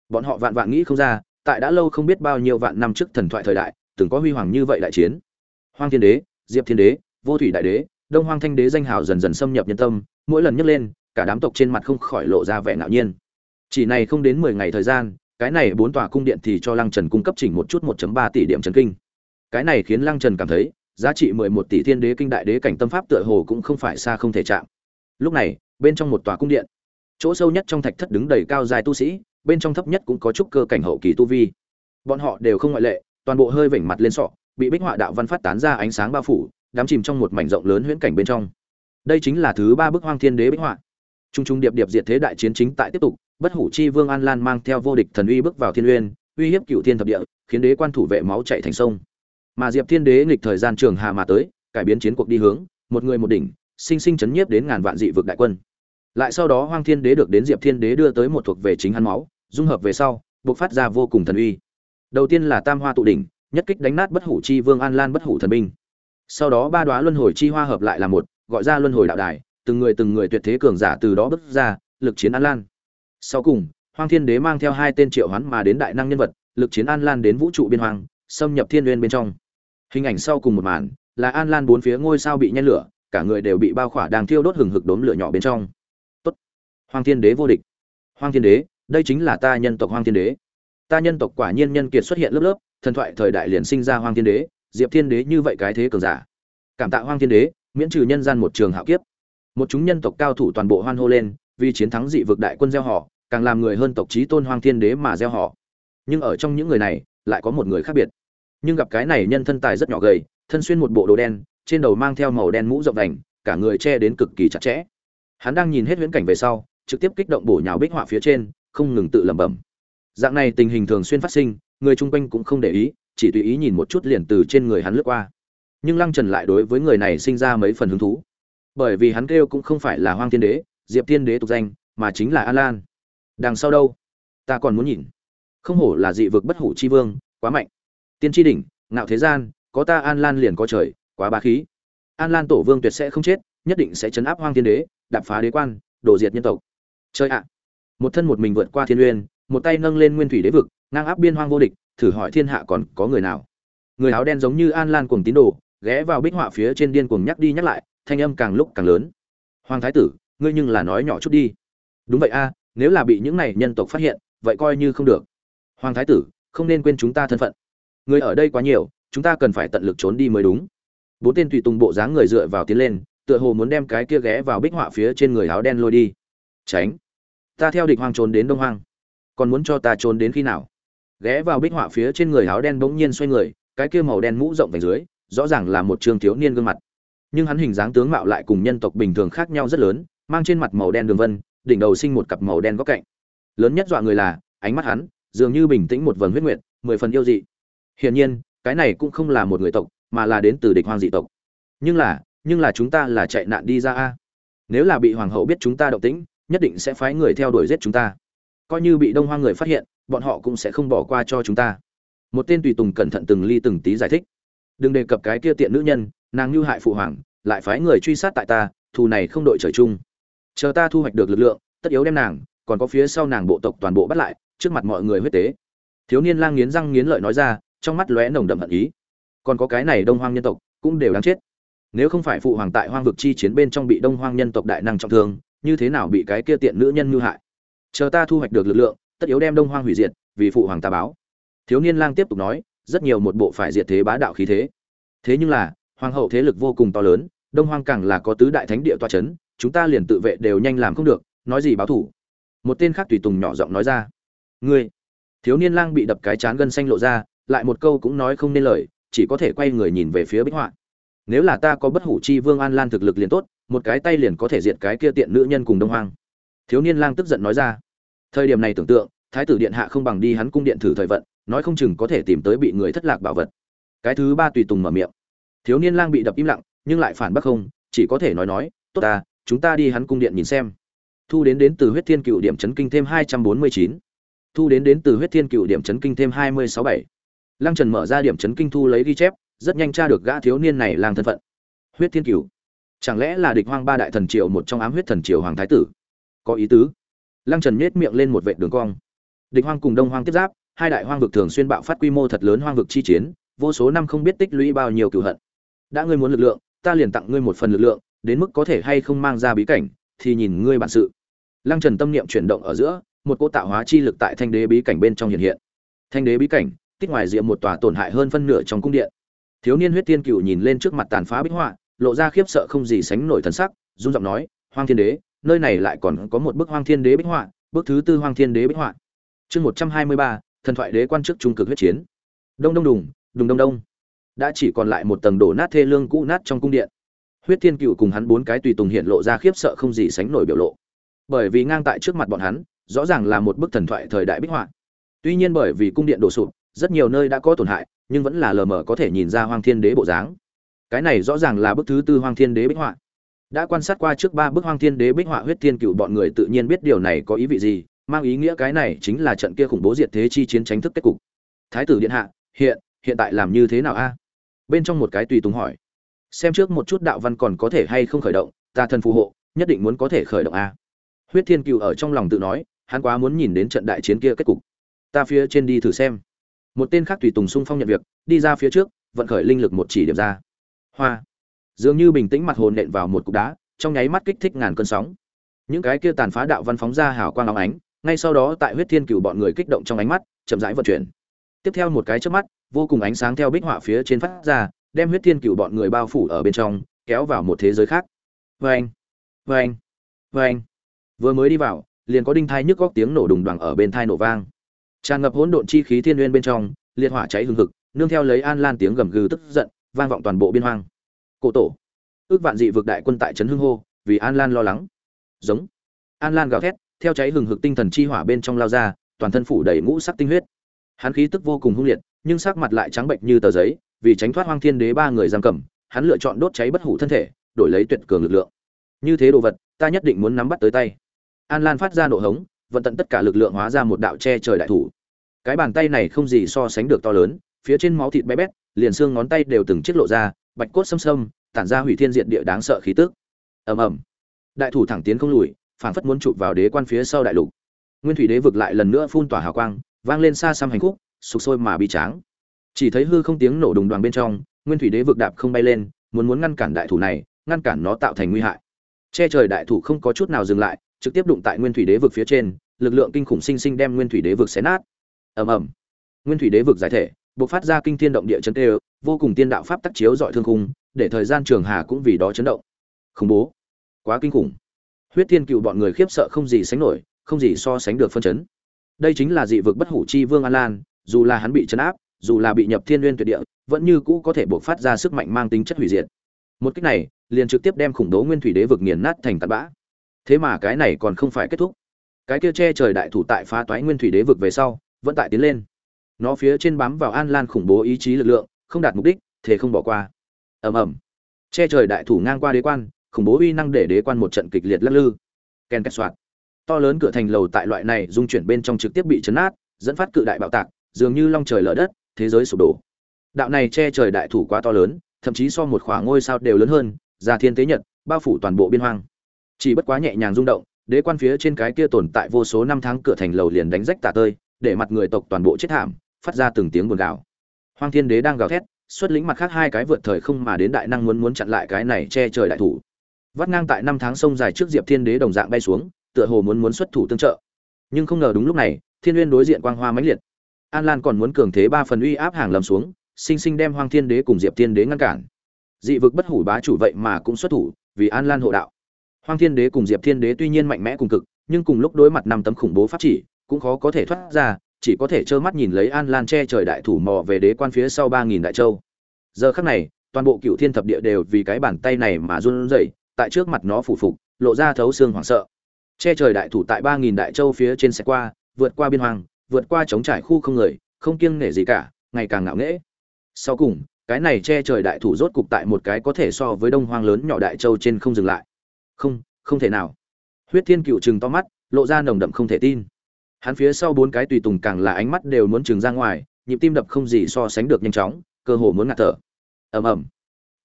Bọn họ vạn vạn nghĩ không ra, tại đã lâu không biết bao nhiêu vạn năm trước thần thoại thời đại, từng có huy hoàng như vậy đại chiến. Hoang thiên đế, diệp thiên đế, vô thủy đại đế, đông hoang thanh đế danh hào dần dần xâm nhập nhân tâm, mỗi lần nhấc lên, cả đám tộc trên mặt không khỏi lộ ra vẻ ngạo nhiên. Chỉ này không đến mười ngày thời gian cái này bốn tòa cung điện thì cho lăng trần cung cấp chỉnh một chút 1.3 tỷ điểm trần kinh. Cái này khiến lăng trần cảm thấy, giá trị 11 tỷ thiên đế kinh đại đế cảnh tâm pháp tựa hồ cũng không phải xa không thể chạm. Lúc này, bên trong một tòa cung điện, chỗ sâu nhất trong thạch thất đứng đầy cao dài tu sĩ, bên trong thấp nhất cũng có chút cơ cảnh hậu kỳ tu vi. Bọn họ đều không ngoại lệ, toàn bộ hơi vểnh mặt lên sọ, bị bích họa đạo văn phát tán ra ánh sáng bao phủ, đắm chìm trong một mảnh rộng lớn huyễn cảnh bên trong. Đây chính là thứ ba bức hoang thiên đế bích họa trung trung điệp điệp diệt thế đại chiến chính tại tiếp tục, bất hủ chi vương an lan mang theo vô địch thần uy bước vào thiên uyên, uy hiếp cựu thiên thập địa, khiến đế quan thủ vệ máu chạy thành sông. Mà diệp thiên đế nghịch thời gian trường hà mà tới, cải biến chiến cuộc đi hướng, một người một đỉnh, sinh sinh chấn nhiếp đến ngàn vạn dị vực đại quân. Lại sau đó hoang thiên đế được đến diệp thiên đế đưa tới một thuộc về chính hắn máu, dung hợp về sau buộc phát ra vô cùng thần uy. Đầu tiên là tam hoa tụ đỉnh, nhất kích đánh nát bất hủ chi vương an lan bất hủ thần binh. Sau đó ba đoá luân hồi chi hoa hợp lại là một, gọi ra luân hồi đạo đài từng người từng người tuyệt thế cường giả từ đó bước ra, lực chiến an lan. Sau cùng, hoang thiên đế mang theo hai tên triệu hoán mà đến đại năng nhân vật, lực chiến an lan đến vũ trụ biên hoàng xâm nhập thiên nguyên bên trong. Hình ảnh sau cùng một màn, là an lan bốn phía ngôi sao bị nhen lửa, cả người đều bị bao khỏa đang thiêu đốt hừng hực đốm lửa nhỏ bên trong. Tốt. Hoang thiên đế vô địch. Hoang thiên đế, đây chính là ta nhân tộc hoang thiên đế. Ta nhân tộc quả nhiên nhân kiệt xuất hiện lớp lớp, thần thoại thời đại liền sinh ra hoang thiên đế, diệp thiên đế như vậy cái thế cường giả. Cảm tạ hoang thiên đế, miễn trừ nhân gian một trường hạo kiếp một chúng nhân tộc cao thủ toàn bộ hoan hô lên, vì chiến thắng dị vực đại quân gieo họ, càng làm người hơn tộc chí tôn hoang thiên đế mà gieo họ. Nhưng ở trong những người này, lại có một người khác biệt. Nhưng gặp cái này nhân thân tài rất nhỏ gầy, thân xuyên một bộ đồ đen, trên đầu mang theo màu đen mũ rộng đành, cả người che đến cực kỳ chặt chẽ. Hắn đang nhìn hết huyễn cảnh về sau, trực tiếp kích động bổ nhào bích họa phía trên, không ngừng tự lẩm bẩm. Dạng này tình hình thường xuyên phát sinh, người chung quanh cũng không để ý, chỉ tùy ý nhìn một chút liền từ trên người hắn lướt qua. Nhưng lăng trần lại đối với người này sinh ra mấy phần hứng thú bởi vì hắn kêu cũng không phải là hoang thiên đế, diệp thiên đế tục danh, mà chính là an lan. Đằng sau đâu? Ta còn muốn nhìn. Không hổ là dị vực bất hủ chi vương, quá mạnh. Tiên tri đỉnh, ngạo thế gian, có ta an lan liền có trời, quá bá khí. An lan tổ vương tuyệt sẽ không chết, nhất định sẽ chấn áp hoang thiên đế, đạp phá đế quan, đổ diệt nhân tộc. Chơi ạ. Một thân một mình vượt qua thiên uyên, một tay nâng lên nguyên thủy đế vực, ngang áp biên hoang vô địch, thử hỏi thiên hạ còn có người nào? Người áo đen giống như an lan cùng tín đồ, ghé vào bích họa phía trên điên cuồng nhắc đi nhắc lại thanh âm càng lúc càng lớn. Hoàng thái tử, ngươi nhưng là nói nhỏ chút đi. Đúng vậy a, nếu là bị những này nhân tộc phát hiện, vậy coi như không được. Hoàng thái tử, không nên quên chúng ta thân phận. Người ở đây quá nhiều, chúng ta cần phải tận lực trốn đi mới đúng. Bốn tên tùy tùng bộ dáng người dựa vào tiến lên, tựa hồ muốn đem cái kia ghé vào bích họa phía trên người áo đen lôi đi. Tránh. Ta theo địch hoang trốn đến đông hoang. Còn muốn cho ta trốn đến khi nào? Ghé vào bích họa phía trên người áo đen bỗng nhiên xoay người, cái kia màu đen mũ rộng vành dưới, rõ ràng là một trường thiếu niên gương mặt nhưng hắn hình dáng tướng mạo lại cùng nhân tộc bình thường khác nhau rất lớn, mang trên mặt màu đen đường vân, đỉnh đầu sinh một cặp màu đen góc cạnh. Lớn nhất dọa người là, ánh mắt hắn, dường như bình tĩnh một vầng huyết nguyệt, mười phần yêu dị. Hiển nhiên, cái này cũng không là một người tộc, mà là đến từ địch hoang dị tộc. Nhưng là nhưng là chúng ta là chạy nạn đi ra a. Nếu là bị hoàng hậu biết chúng ta động tĩnh, nhất định sẽ phái người theo đuổi giết chúng ta. Coi như bị đông hoang người phát hiện, bọn họ cũng sẽ không bỏ qua cho chúng ta. Một tên tùy tùng cẩn thận từng ly từng tí giải thích. Đừng đề cập cái kia tiện nữ nhân nàng như hại phụ hoàng, lại phái người truy sát tại ta, thù này không đội trời chung. Chờ ta thu hoạch được lực lượng, tất yếu đem nàng, còn có phía sau nàng bộ tộc toàn bộ bắt lại, trước mặt mọi người huyết tế. Thiếu niên lang nghiến răng nghiến lợi nói ra, trong mắt lóe nồng đậm hận ý. Còn có cái này đông hoang nhân tộc, cũng đều đáng chết. Nếu không phải phụ hoàng tại hoang vực chi chiến bên trong bị đông hoang nhân tộc đại năng trọng thương, như thế nào bị cái kia tiện nữ nhân mưu hại? Chờ ta thu hoạch được lực lượng, tất yếu đem đông hoang hủy diệt, vì phụ hoàng ta báo. Thiếu niên lang tiếp tục nói, rất nhiều một bộ phải diệt thế bá đạo khí thế. Thế nhưng là hoàng hậu thế lực vô cùng to lớn, đông hoang càng là có tứ đại thánh địa toa c h ấ n chúng ta liền tự vệ đều nhanh làm không được, nói gì báo thủ. Một tên khác tùy tùng nhỏ giọng nói ra. Ngươi, thiếu niên lang bị đập cái chán gân xanh lộ ra, lại một câu cũng nói không nên lời, chỉ có thể quay người nhìn về phía bích họa. Nếu là ta có bất hủ chi vương an lan thực lực liền tốt, một cái tay liền có thể diệt cái kia tiện nữ nhân cùng đông hoang. Thiếu niên lang tức giận nói ra. Thời điểm này tưởng tượng, thái tử điện hạ không bằng đi hắn cung điện thử thời vận, nói không chừng có thể tìm tới bị người thất lạc bảo vật. Cái thứ ba tùy tùng mở miệng thiếu niên lang bị đập im lặng, nhưng lại phản bác không, chỉ có thể nói nói, tốt ta, chúng ta đi hắn cung điện nhìn xem. Thu đến đến từ huyết thiên cựu điểm chấn kinh thêm hai trăm bốn mươi chín. Thu đến đến từ huyết thiên cựu điểm chấn kinh thêm hai mươi sáu bảy. Lăng trần mở ra điểm chấn kinh thu lấy ghi chép, rất nhanh tra được gã thiếu niên này lang thân phận. Huyết thiên cựu. Chẳng lẽ là địch hoang ba đại thần triều một trong ám huyết thần triều hoàng thái tử? Có ý tứ. Lăng trần nhét miệng lên một vệ đường cong. Địch hoang cùng đông hoang tiếp giáp, hai đại hoang vực thường xuyên bạo phát quy mô thật lớn hoang vực chi chiến, vô số năm không biết tích lũy bao nhiêu cửu hận đã ngươi muốn lực lượng, ta liền tặng ngươi một phần lực lượng, đến mức có thể hay không mang ra bí cảnh, thì nhìn ngươi bản sự. Lăng trần tâm niệm chuyển động ở giữa, một cô tạo hóa chi lực tại thanh đế bí cảnh bên trong hiện hiện. Thanh đế bí cảnh tích ngoài diện một tòa tổn hại hơn phân nửa trong cung điện. Thiếu niên huyết tiên cựu nhìn lên trước mặt tàn phá bích họa, lộ ra khiếp sợ không gì sánh nổi thần sắc, run giọng nói, hoang thiên đế, nơi này lại còn có một bức hoang thiên đế bích họa, bức thứ tư hoang thiên đế bích họa. Chương một trăm hai mươi ba, thần thoại đế quan chức trung cực huyết chiến. Đông đông đùng đùng đông đông đã chỉ còn lại một tầng đổ nát thê lương cũ nát trong cung điện. Huyết thiên cựu cùng hắn bốn cái tùy tùng hiện lộ ra khiếp sợ không gì sánh nổi biểu lộ. Bởi vì ngang tại trước mặt bọn hắn, rõ ràng là một bức thần thoại thời đại bích họa. Tuy nhiên bởi vì cung điện đổ sụp, rất nhiều nơi đã có tổn hại, nhưng vẫn là lờ mờ có thể nhìn ra hoang thiên đế bộ dáng. Cái này rõ ràng là bức thứ tư hoang thiên đế bích họa. Đã quan sát qua trước ba bức hoang thiên đế bích họa, huyết thiên cựu bọn người tự nhiên biết điều này có ý vị gì, mang ý nghĩa cái này chính là trận kia khủng bố diệt thế chi chiến tranh thức kết cục. Thái tử điện hạ, hiện hiện tại làm như thế nào a? Bên trong một cái tùy tùng hỏi. Xem trước một chút đạo văn còn có thể hay không khởi động, ta thần phù hộ, nhất định muốn có thể khởi động a. Huyết thiên cựu ở trong lòng tự nói, hắn quá muốn nhìn đến trận đại chiến kia kết cục. Ta phía trên đi thử xem. Một tên khác tùy tùng sung phong nhận việc, đi ra phía trước, vận khởi linh lực một chỉ điểm ra. Hoa. Dường như bình tĩnh mặt hồn nện vào một cục đá, trong nháy mắt kích thích ngàn cơn sóng. Những cái kia tàn phá đạo văn phóng ra hào quang óng ánh, ngay sau đó tại huyết thiên cựu bọn người kích động trong ánh mắt, chậm rãi vận chuyển. Tiếp theo một cái trước mắt vô cùng ánh sáng theo bích họa phía trên phát ra, đem huyết thiên cựu bọn người bao phủ ở bên trong, kéo vào một thế giới khác. Vê anh vê anh vê anh vừa mới đi vào, liền có đinh thai nhức góc tiếng nổ đùng đoàng ở bên thai nổ vang. Tràn ngập hỗn độn chi khí thiên nguyên bên trong, liệt hỏa cháy hừng hực, nương theo lấy an lan tiếng gầm gừ tức giận, vang vọng toàn bộ biên hoang. Cổ tổ, ước vạn dị vực đại quân tại trấn hưng hô, vì an lan lo lắng. Giống, an lan gào thét, theo cháy hừng hực tinh thần chi hỏa bên trong lao ra, toàn thân phủ đầy ngũ sắc tinh huyết. Hắn khí tức vô cùng hung liệt nhưng sắc mặt lại trắng bệnh như tờ giấy, vì tránh thoát hoang thiên đế ba người giam cầm, hắn lựa chọn đốt cháy bất hủ thân thể, đổi lấy tuyệt cường lực lượng. Như thế đồ vật, ta nhất định muốn nắm bắt tới tay. An lan phát ra nộ hống, vận tận tất cả lực lượng hóa ra một đạo che trời đại thủ. Cái bàn tay này không gì so sánh được to lớn, phía trên máu thịt bé bét, liền xương ngón tay đều từng chiếc lộ ra, bạch cốt xâm xâm, tản ra hủy thiên diện địa đáng sợ khí tức. Ầm ầm. Đại thủ thẳng tiến không lùi, phảng phất muốn chụp vào đế quan phía sau đại lục. Nguyên thủy đế vực lại lần nữa phun tỏa hào quang, vang lên xa xăm hành khúc sục sôi mà bi tráng. Chỉ thấy hư không tiếng nổ đùng đoàn bên trong, nguyên thủy đế vực đạp không bay lên, muốn muốn ngăn cản đại thủ này, ngăn cản nó tạo thành nguy hại. Che trời đại thủ không có chút nào dừng lại, trực tiếp đụng tại nguyên thủy đế vực phía trên, lực lượng kinh khủng sinh sinh đem nguyên thủy đế vực xé nát. Ầm ầm. Nguyên thủy đế vực giải thể, bộc phát ra kinh thiên động địa chấn tê, vô cùng tiên đạo pháp tác chiếu dọi thương khung, để thời gian trường hà cũng vì đó chấn động. Khủng bố. Quá kinh khủng. Huyết thiên cựu bọn người khiếp sợ không gì sánh nổi, không gì so sánh được phân chấn. Đây chính là dị vực bất hủ chi vương an lan dù là hắn bị chấn áp, dù là bị nhập thiên nguyên tuyệt địa, vẫn như cũ có thể buộc phát ra sức mạnh mang tính chất hủy diệt. Một cách này, liền trực tiếp đem khủng bố nguyên thủy đế vực nghiền nát thành tạt bã. Thế mà cái này còn không phải kết thúc. Cái kia che trời đại thủ tại phá toái nguyên thủy đế vực về sau, vẫn tại tiến lên. Nó phía trên bám vào an lan khủng bố ý chí lực lượng, không đạt mục đích thế không bỏ qua. Ầm ầm. Che trời đại thủ ngang qua đế quan, khủng bố uy năng để đế quan một trận kịch liệt lắc lư. Ken két soạt to lớn cửa thành lầu tại loại này dung chuyển bên trong trực tiếp bị chấn át dẫn phát cự đại bạo tạc dường như long trời lở đất, thế giới sụp đổ. Đạo này che trời đại thủ quá to lớn, thậm chí so một khoảng ngôi sao đều lớn hơn ra thiên tế nhật, bao phủ toàn bộ biên hoang. Chỉ bất quá nhẹ nhàng rung động, đế quan phía trên cái kia tồn tại vô số năm tháng cửa thành lầu liền đánh rách tả tơi, để mặt người tộc toàn bộ chết thảm, phát ra từng tiếng buồn gào. Hoang thiên đế đang gào thét, xuất lĩnh mặt khác hai cái vượt thời không mà đến đại năng muốn muốn chặn lại cái này che trời đại thủ. Vắt ngang tại năm tháng sông dài trước diệp thiên đế đồng dạng bay xuống, tựa hồ muốn muốn xuất thủ tương trợ. Nhưng không ngờ đúng lúc này, thiên nguyên đối diện quang hoa mãnh liệt an lan còn muốn cường thế ba phần uy áp hàng lầm xuống, sinh sinh đem hoang thiên đế cùng diệp thiên đế ngăn cản. Dị vực bất hủ bá chủ vậy mà cũng xuất thủ, vì an lan hộ đạo. Hoang thiên đế cùng diệp thiên đế tuy nhiên mạnh mẽ cùng cực, nhưng cùng lúc đối mặt năm tấm khủng bố pháp chỉ, cũng khó có thể thoát ra, chỉ có thể trơ mắt nhìn lấy an lan che trời đại thủ mò về đế quan phía sau ba nghìn đại châu. Giờ khắc này, toàn bộ cựu thiên thập địa đều vì cái bàn tay này mà run rẩy, tại trước mặt nó phủ phục, lộ ra thấu xương hoảng sợ. Che trời đại thủ tại ba nghìn đại châu phía trên xe qua, vượt qua biên hoàng vượt qua chống trải khu không người, không kiêng nể gì cả, ngày càng ngạo nghễ. Sau cùng, cái này che trời đại thủ rốt cục tại một cái có thể so với đông hoang lớn nhỏ đại châu trên không dừng lại. Không không thể nào. Huyết thiên cựu chừng to mắt, lộ ra nồng đậm không thể tin. Hắn phía sau bốn cái tùy tùng càng là ánh mắt đều muốn chừng ra ngoài, nhịp tim đập không gì so sánh được nhanh chóng, cơ hồ muốn ngạt thở. Ầm ầm.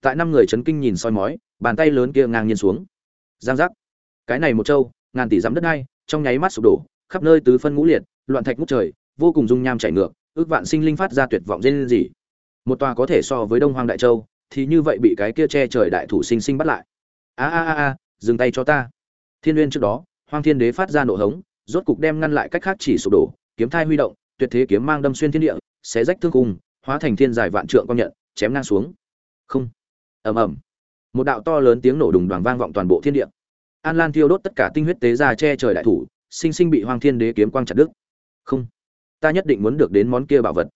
Tại năm người chấn kinh nhìn soi mói, bàn tay lớn kia ngang nhiên xuống. Giang giác. Cái này một châu, ngàn tỷ dám đất ngay trong nháy mắt sụp đổ, khắp nơi tứ phân ngũ liệt loạn thạch ngút trời, vô cùng dung nham chảy ngược, ước vạn sinh linh phát ra tuyệt vọng dên gì một tòa có thể so với đông hoang đại châu, thì như vậy bị cái kia che trời đại thủ sinh sinh bắt lại. A a a a, dừng tay cho ta. Thiên uyên trước đó, hoang thiên đế phát ra nổ hống, rốt cục đem ngăn lại cách khác chỉ sụp đổ, kiếm thai huy động, tuyệt thế kiếm mang đâm xuyên thiên địa, xé rách thương cung hóa thành thiên dài vạn trượng công nhận, chém ngang xuống. Không. Ầm ầm. Một đạo to lớn tiếng nổ đùng đoàn vang vọng toàn bộ thiên địa. An lan thiêu đốt tất cả tinh huyết tế ra che trời đại thủ, sinh sinh bị hoang thiên đế kiếm quang chặt đứt không. Ta nhất định muốn được đến món kia bảo vật.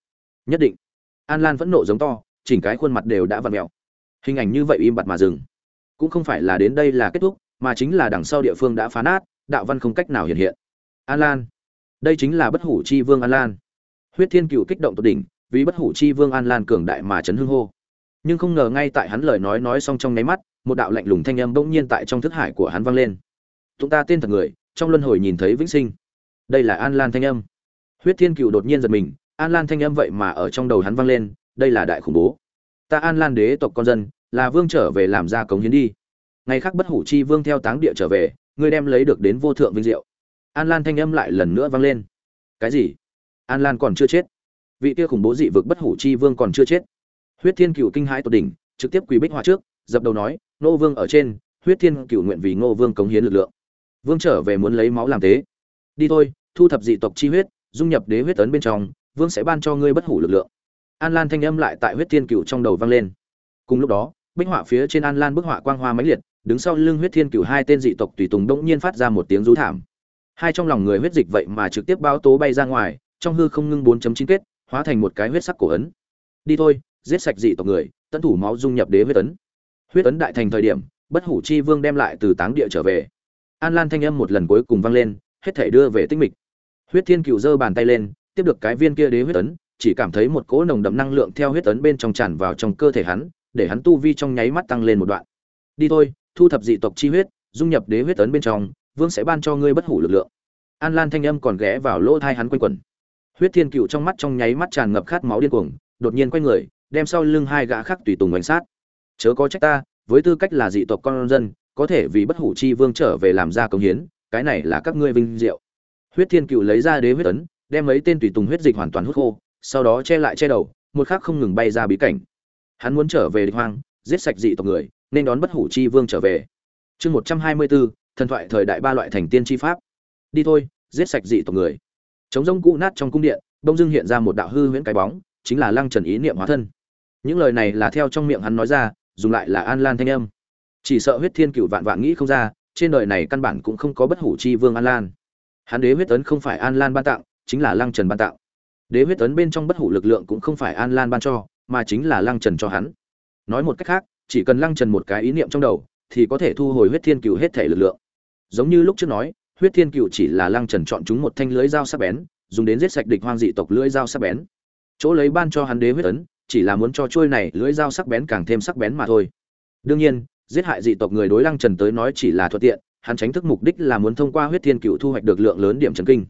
Nhất định. An lan vẫn nộ giống to, chỉnh cái khuôn mặt đều đã vặn mèo. Hình ảnh như vậy im bặt mà dừng. Cũng không phải là đến đây là kết thúc, mà chính là đằng sau địa phương đã phá nát, đạo văn không cách nào hiện hiện. An lan. Đây chính là bất hủ chi vương an lan. Huyết thiên cựu kích động tột đỉnh, vì bất hủ chi vương an lan cường đại mà chấn hưng hô. Nhưng không ngờ ngay tại hắn lời nói nói xong trong nháy mắt, một đạo lạnh lùng thanh âm bỗng nhiên tại trong thức hải của hắn vang lên. Chúng ta tên thật người, trong luân hồi nhìn thấy vĩnh sinh. Đây là an lan thanh âm huyết thiên cựu đột nhiên giật mình, an lan thanh âm vậy mà ở trong đầu hắn vang lên, đây là đại khủng bố. Ta an lan đế tộc con dân, là vương trở về làm ra cống hiến đi. Ngày khác bất hủ chi vương theo táng địa trở về, ngươi đem lấy được đến vô thượng vinh diệu. An lan thanh âm lại lần nữa vang lên. Cái gì? An lan còn chưa chết. Vị kia khủng bố dị vực bất hủ chi vương còn chưa chết. Huyết thiên cựu kinh hãi tột đỉnh, trực tiếp quỳ bích hoa trước, dập đầu nói nô vương ở trên, huyết thiên cựu nguyện vì ngô vương cống hiến lực lượng. Vương trở về muốn lấy máu làm tế. Đi thôi, thu thập dị tộc chi huyết dung nhập đế huyết ấn bên trong, vương sẽ ban cho ngươi bất hủ lực lượng. An lan thanh âm lại tại huyết thiên cựu trong đầu vang lên. Cùng lúc đó, bích họa phía trên an lan bức họa quang hoa mãnh liệt, đứng sau lưng huyết thiên cựu hai tên dị tộc tùy tùng đống nhiên phát ra một tiếng rú thảm. Hai trong lòng người huyết dịch vậy mà trực tiếp báo tố bay ra ngoài, trong hư không ngưng 4.9 kết, hóa thành một cái huyết sắc cổ ấn. Đi thôi, giết sạch dị tộc người, tận thủ máu dung nhập đế huyết ấn huyết ấn đại thành thời điểm, bất hủ chi vương đem lại từ táng địa trở về. An lan thanh âm một lần cuối cùng vang lên, hết thể đưa về tinh mịch huyết thiên cựu giơ bàn tay lên, tiếp được cái viên kia đế huyết ấn, chỉ cảm thấy một cỗ nồng đậm năng lượng theo huyết ấn bên trong tràn vào trong cơ thể hắn, để hắn tu vi trong nháy mắt tăng lên một đoạn. Đi thôi, thu thập dị tộc chi huyết, dung nhập đế huyết ấn bên trong, vương sẽ ban cho ngươi bất hủ lực lượng. An lan thanh âm còn ghé vào lỗ thai hắn quanh quẩn. Huyết thiên cựu trong mắt trong nháy mắt tràn ngập khát máu điên cuồng, đột nhiên quay người, đem sau lưng hai gã khác tùy tùng bánh sát. Chớ có trách ta, với tư cách là dị tộc con dân, có thể vì bất hủ chi vương trở về làm ra công hiến, cái này là các ngươi vinh diệu huyết thiên cựu lấy ra đế huyết ấn, đem mấy tên tùy tùng huyết dịch hoàn toàn hút khô, sau đó che lại che đầu, một khác không ngừng bay ra bí cảnh. Hắn muốn trở về địch hoang, giết sạch dị tộc người, nên đón bất hủ chi vương trở về. Chương một trăm hai mươi bốn, thần thoại thời đại ba loại thành tiên chi pháp. Đi thôi, giết sạch dị tộc người. Chống rông cũ nát trong cung điện đông dưng hiện ra một đạo hư huyễn cái bóng, chính là lăng trần ý niệm hóa thân. Những lời này là theo trong miệng hắn nói ra, dùng lại là an lan thanh âm. Chỉ sợ huyết thiên cựu vạn vạn nghĩ không ra, trên đời này căn bản cũng không có bất hủ chi vương an lan hắn đế huyết tấn không phải an lan ban tặng, chính là lăng trần ban tặng. Đế huyết ấn bên trong bất hủ lực lượng cũng không phải an lan ban cho, mà chính là lăng trần cho hắn. Nói một cách khác, chỉ cần lăng trần một cái ý niệm trong đầu, thì có thể thu hồi huyết thiên cựu hết thể lực lượng. Giống như lúc trước nói, huyết thiên cựu chỉ là lăng trần chọn chúng một thanh lưới dao sắc bén, dùng đến giết sạch địch hoang dị tộc lưới dao sắc bén. Chỗ lấy ban cho hắn đế huyết ấn, chỉ là muốn cho trôi này lưới dao sắc bén càng thêm sắc bén mà thôi. Đương nhiên, giết hại dị tộc người đối lăng trần tới nói chỉ là thuận tiện hắn tránh thức mục đích là muốn thông qua huyết thiên cựu thu hoạch được lượng lớn điểm trấn kinh.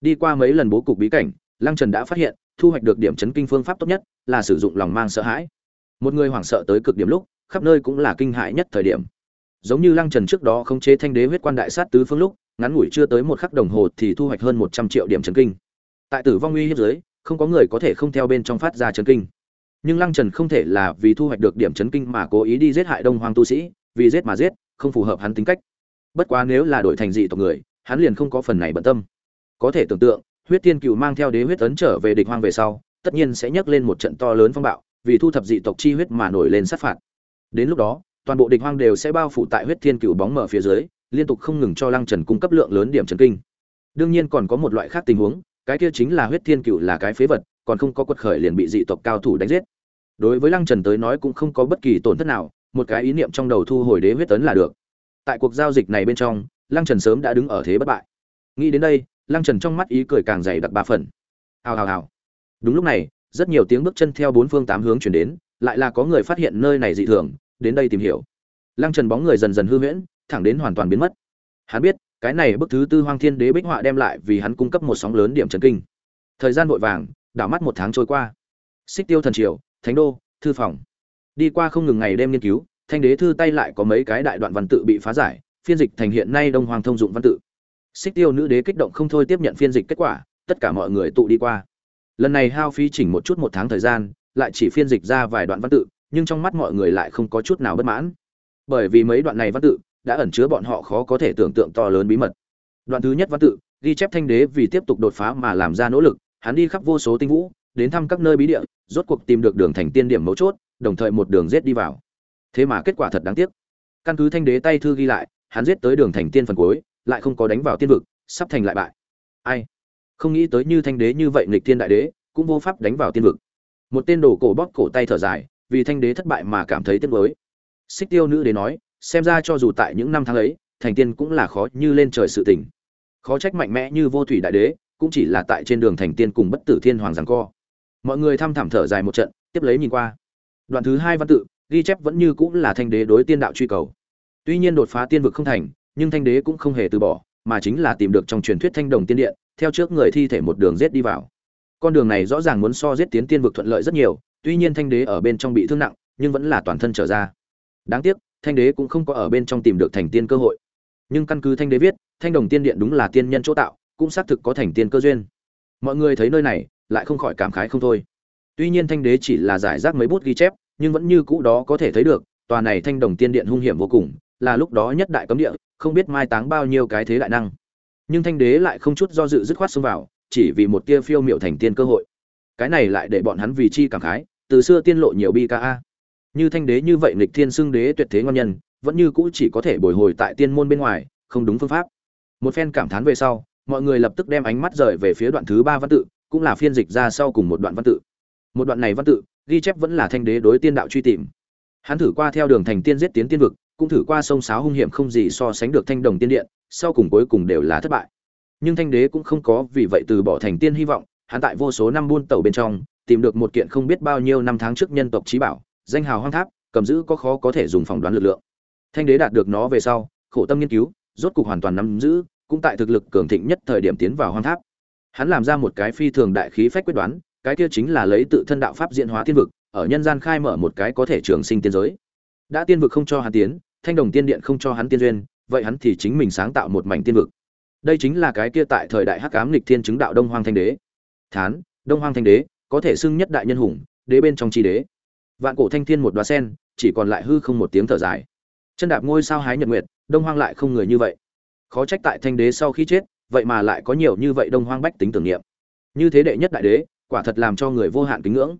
Đi qua mấy lần bố cục bí cảnh lăng trần đã phát hiện thu hoạch được điểm chấn kinh phương pháp tốt nhất là sử dụng lòng mang sợ hãi. Một người hoảng sợ tới cực điểm lúc khắp nơi cũng là kinh hại nhất thời điểm. Giống như lăng trần trước đó khống chế thanh đế huyết quan đại sát tứ phương lúc ngắn ngủi chưa tới một khắc đồng hồ thì thu hoạch hơn một trăm triệu điểm chấn kinh. Tại tử vong uy hiếp dưới, không có người có thể không theo bên trong phát ra chấn kinh. Nhưng lăng trần không thể là vì thu hoạch được điểm chấn kinh mà cố ý đi giết hại đông hoàng tu sĩ vì giết mà giết không phù hợp hắn tính cách bất quá nếu là đổi thành dị tộc người, hắn liền không có phần này bận tâm. Có thể tưởng tượng, huyết thiên cựu mang theo đế huyết tấn trở về địch hoang về sau, tất nhiên sẽ nhấc lên một trận to lớn phong bạo, vì thu thập dị tộc chi huyết mà nổi lên sát phạt. Đến lúc đó, toàn bộ địch hoang đều sẽ bao phủ tại huyết thiên cựu bóng mở phía dưới, liên tục không ngừng cho lăng trần cung cấp lượng lớn điểm trần kinh. Đương nhiên còn có một loại khác tình huống, cái kia chính là huyết thiên cựu là cái phế vật, còn không có quật khởi liền bị dị tộc cao thủ đánh giết. Đối với lăng trần tới nói cũng không có bất kỳ tổn thất nào, một cái ý niệm trong đầu thu hồi đế huyết tấn là được tại cuộc giao dịch này bên trong, lăng trần sớm đã đứng ở thế bất bại. Nghĩ đến đây, lăng trần trong mắt ý cười càng dày đặc ba phần. Hào hào hào. Đúng lúc này, rất nhiều tiếng bước chân theo bốn phương tám hướng chuyển đến, lại là có người phát hiện nơi này dị thường, đến đây tìm hiểu. Lăng trần bóng người dần dần hư huyễn, thẳng đến hoàn toàn biến mất. Hắn biết, cái này bức thứ tư hoang thiên đế bích họa đem lại vì hắn cung cấp một sóng lớn điểm trần kinh. Thời gian vội vàng, đảo mắt một tháng trôi qua. Xích tiêu thần triều, thánh đô, thư phòng. Đi qua không ngừng ngày đêm nghiên cứu thanh đế thư tay lại có mấy cái đại đoạn văn tự bị phá giải, phiên dịch thành hiện nay đông hoàng thông dụng văn tự. Xích tiêu nữ đế kích động không thôi tiếp nhận phiên dịch kết quả, tất cả mọi người tụ đi qua. Lần này hao phí chỉnh một chút một tháng thời gian, lại chỉ phiên dịch ra vài đoạn văn tự, nhưng trong mắt mọi người lại không có chút nào bất mãn. Bởi vì mấy đoạn này văn tự đã ẩn chứa bọn họ khó có thể tưởng tượng to lớn bí mật. Đoạn thứ nhất văn tự ghi chép thanh đế vì tiếp tục đột phá mà làm ra nỗ lực, hắn đi khắp vô số tinh vũ, đến thăm các nơi bí địa, rốt cuộc tìm được đường thành tiên điểm mấu chốt, đồng thời một đường giết đi vào thế mà kết quả thật đáng tiếc. Căn cứ thanh đế tay thư ghi lại, hắn giết tới đường thành tiên phần cuối, lại không có đánh vào tiên vực, sắp thành lại bại. Ai? Không nghĩ tới như thanh đế như vậy nghịch thiên đại đế, cũng vô pháp đánh vào tiên vực. Một tên đồ cổ bóp cổ tay thở dài, vì thanh đế thất bại mà cảm thấy tiếc nuối. Xích tiêu nữ đế nói, xem ra cho dù tại những năm tháng ấy, thành tiên cũng là khó như lên trời sự tình. Khó trách mạnh mẽ như vô thủy đại đế, cũng chỉ là tại trên đường thành tiên cùng bất tử thiên hoàng rằng co. Mọi người thăm thẳm thở dài một trận, tiếp lấy nhìn qua. Đoạn thứ hai văn tự ghi chép vẫn như cũng là thanh đế đối tiên đạo truy cầu. Tuy nhiên đột phá tiên vực không thành, nhưng thanh đế cũng không hề từ bỏ, mà chính là tìm được trong truyền thuyết thanh đồng tiên điện, theo trước người thi thể một đường giết đi vào. Con đường này rõ ràng muốn so giết tiến tiên vực thuận lợi rất nhiều, tuy nhiên thanh đế ở bên trong bị thương nặng, nhưng vẫn là toàn thân trở ra. Đáng tiếc, thanh đế cũng không có ở bên trong tìm được thành tiên cơ hội. Nhưng căn cứ thanh đế viết, thanh đồng tiên điện đúng là tiên nhân chỗ tạo, cũng xác thực có thành tiên cơ duyên. Mọi người thấy nơi này, lại không khỏi cảm khái không thôi. Tuy nhiên thanh đế chỉ là giải rác mấy bút ghi chép nhưng vẫn như cũ đó có thể thấy được, tòa này thanh đồng tiên điện hung hiểm vô cùng, là lúc đó nhất đại cấm địa, không biết mai táng bao nhiêu cái thế đại năng. Nhưng thanh đế lại không chút do dự dứt khoát xông vào, chỉ vì một tia phiêu miệu thành tiên cơ hội. Cái này lại để bọn hắn vì chi cảm khái, từ xưa tiên lộ nhiều bi ca a. Như thanh đế như vậy nghịch thiên xưng đế tuyệt thế ngon nhân, vẫn như cũ chỉ có thể bồi hồi tại tiên môn bên ngoài, không đúng phương pháp. Một phen cảm thán về sau, mọi người lập tức đem ánh mắt rời về phía đoạn thứ ba văn tự, cũng là phiên dịch ra sau cùng một đoạn văn tự. Một đoạn này văn tự ghi chép vẫn là thanh đế đối tiên đạo truy tìm. Hắn thử qua theo đường thành tiên giết tiến tiên vực, cũng thử qua sông sáo hung hiểm không gì so sánh được thanh đồng tiên điện, sau cùng cuối cùng đều là thất bại. Nhưng thanh đế cũng không có vì vậy từ bỏ thành tiên hy vọng, hắn tại vô số năm buôn tàu bên trong, tìm được một kiện không biết bao nhiêu năm tháng trước nhân tộc trí bảo, danh hào hoang tháp, cầm giữ có khó có thể dùng phỏng đoán lực lượng. Thanh đế đạt được nó về sau, khổ tâm nghiên cứu, rốt cục hoàn toàn nắm giữ, cũng tại thực lực cường thịnh nhất thời điểm tiến vào hoang tháp. Hắn làm ra một cái phi thường đại khí phách quyết đoán cái kia chính là lấy tự thân đạo pháp diễn hóa thiên vực, ở nhân gian khai mở một cái có thể trường sinh tiên giới. Đã tiên vực không cho hắn tiến, thanh đồng tiên điện không cho hắn tiên duyên, vậy hắn thì chính mình sáng tạo một mảnh tiên vực. Đây chính là cái kia tại thời đại hắc ám lịch thiên chứng đạo đông hoang thanh đế. Thán, đông hoang thanh đế, có thể xưng nhất đại nhân hùng, đế bên trong chi đế. Vạn cổ thanh thiên một đóa sen, chỉ còn lại hư không một tiếng thở dài. Chân đạp ngôi sao hái nhật nguyệt, đông hoang lại không người như vậy. Khó trách tại thanh đế sau khi chết, vậy mà lại có nhiều như vậy đông hoang bách tính tưởng niệm. Như thế đệ nhất đại đế quả thật làm cho người vô hạn kính ngưỡng.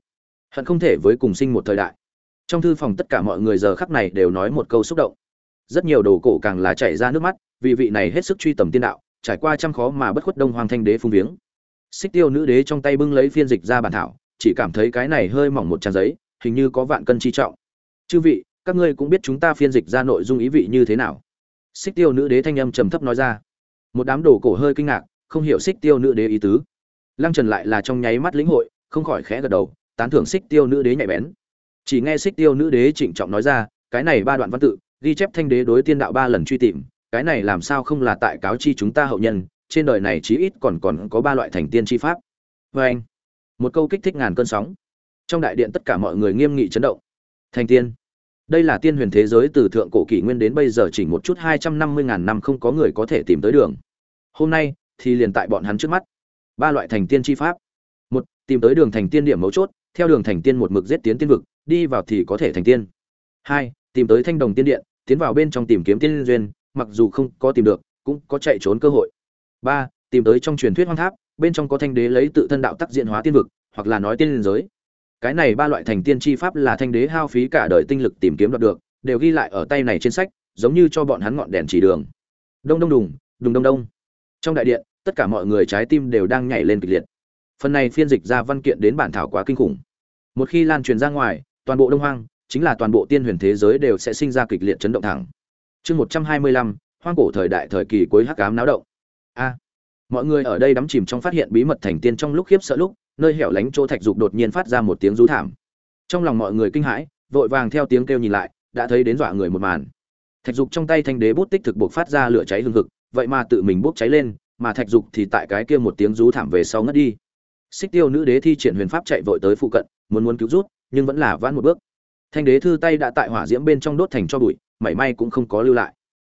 Hận không thể với cùng sinh một thời đại. Trong thư phòng tất cả mọi người giờ khắc này đều nói một câu xúc động. Rất nhiều đồ cổ càng là chảy ra nước mắt, vì vị này hết sức truy tầm tiên đạo, trải qua trăm khó mà bất khuất đông hoàng thanh đế phung viếng. Xích tiêu nữ đế trong tay bưng lấy phiên dịch ra bản thảo, chỉ cảm thấy cái này hơi mỏng một trang giấy, hình như có vạn cân chi trọng. Chư vị, các ngươi cũng biết chúng ta phiên dịch ra nội dung ý vị như thế nào? Xích tiêu nữ đế thanh âm trầm thấp nói ra. Một đám đồ cổ hơi kinh ngạc, không hiểu xích tiêu nữ đế ý tứ lăng trần lại là trong nháy mắt lĩnh hội, không khỏi khẽ gật đầu, tán thưởng xích tiêu nữ đế nhạy bén. Chỉ nghe xích tiêu nữ đế trịnh trọng nói ra, cái này ba đoạn văn tự, ghi chép thanh đế đối tiên đạo ba lần truy tìm, cái này làm sao không là tại cáo chi chúng ta hậu nhân, trên đời này chí ít còn còn có ba loại thành tiên chi pháp. Vê anh. Một câu kích thích ngàn cơn sóng. Trong đại điện tất cả mọi người nghiêm nghị chấn động. Thành tiên. Đây là tiên huyền thế giới từ thượng cổ kỷ nguyên đến bây giờ chỉ một chút hai trăm năm mươi ngàn năm không có người có thể tìm tới đường. Hôm nay thì liền tại bọn hắn trước mắt ba loại thành tiên chi pháp. Một, tìm tới đường thành tiên điểm mấu chốt, theo đường thành tiên một mực giết tiến tiên vực, đi vào thì có thể thành tiên. Hai, tìm tới thanh đồng tiên điện, tiến vào bên trong tìm kiếm tiên duyên, mặc dù không có tìm được, cũng có chạy trốn cơ hội. Ba, tìm tới trong truyền thuyết hoang tháp, bên trong có thanh đế lấy tự thân đạo tác diện hóa tiên vực, hoặc là nói tiên liên giới. Cái này ba loại thành tiên chi pháp là thanh đế hao phí cả đời tinh lực tìm kiếm đoạt được, đều ghi lại ở tay này trên sách, giống như cho bọn hắn ngọn đèn chỉ đường. Đông đông đùng đùng đông đông. Trong đại điện tất cả mọi người trái tim đều đang nhảy lên kịch liệt. Phần này phiên dịch ra văn kiện đến bản thảo quá kinh khủng. Một khi lan truyền ra ngoài, toàn bộ đông hoang, chính là toàn bộ tiên huyền thế giới đều sẽ sinh ra kịch liệt chấn động thẳng. Chương một trăm hai mươi lăm, hoang cổ thời đại thời kỳ cuối hắc ám náo động. A. Mọi người ở đây đắm chìm trong phát hiện bí mật thành tiên trong lúc khiếp sợ lúc, nơi hẻo lánh chỗ thạch dục đột nhiên phát ra một tiếng rú thảm. Trong lòng mọi người kinh hãi, vội vàng theo tiếng kêu nhìn lại, đã thấy đến dọa người một màn. Thạch dục trong tay thanh đế bút tích thực buộc phát ra lửa cháy hừng hực, vậy mà tự mình bốc cháy lên mà thạch dục thì tại cái kia một tiếng rú thảm về sau ngất đi. Xích tiêu nữ đế thi triển huyền pháp chạy vội tới phụ cận, muốn muốn cứu rút, nhưng vẫn là vãn một bước. Thanh đế thư tay đã tại hỏa diễm bên trong đốt thành cho bụi, mảy may cũng không có lưu lại.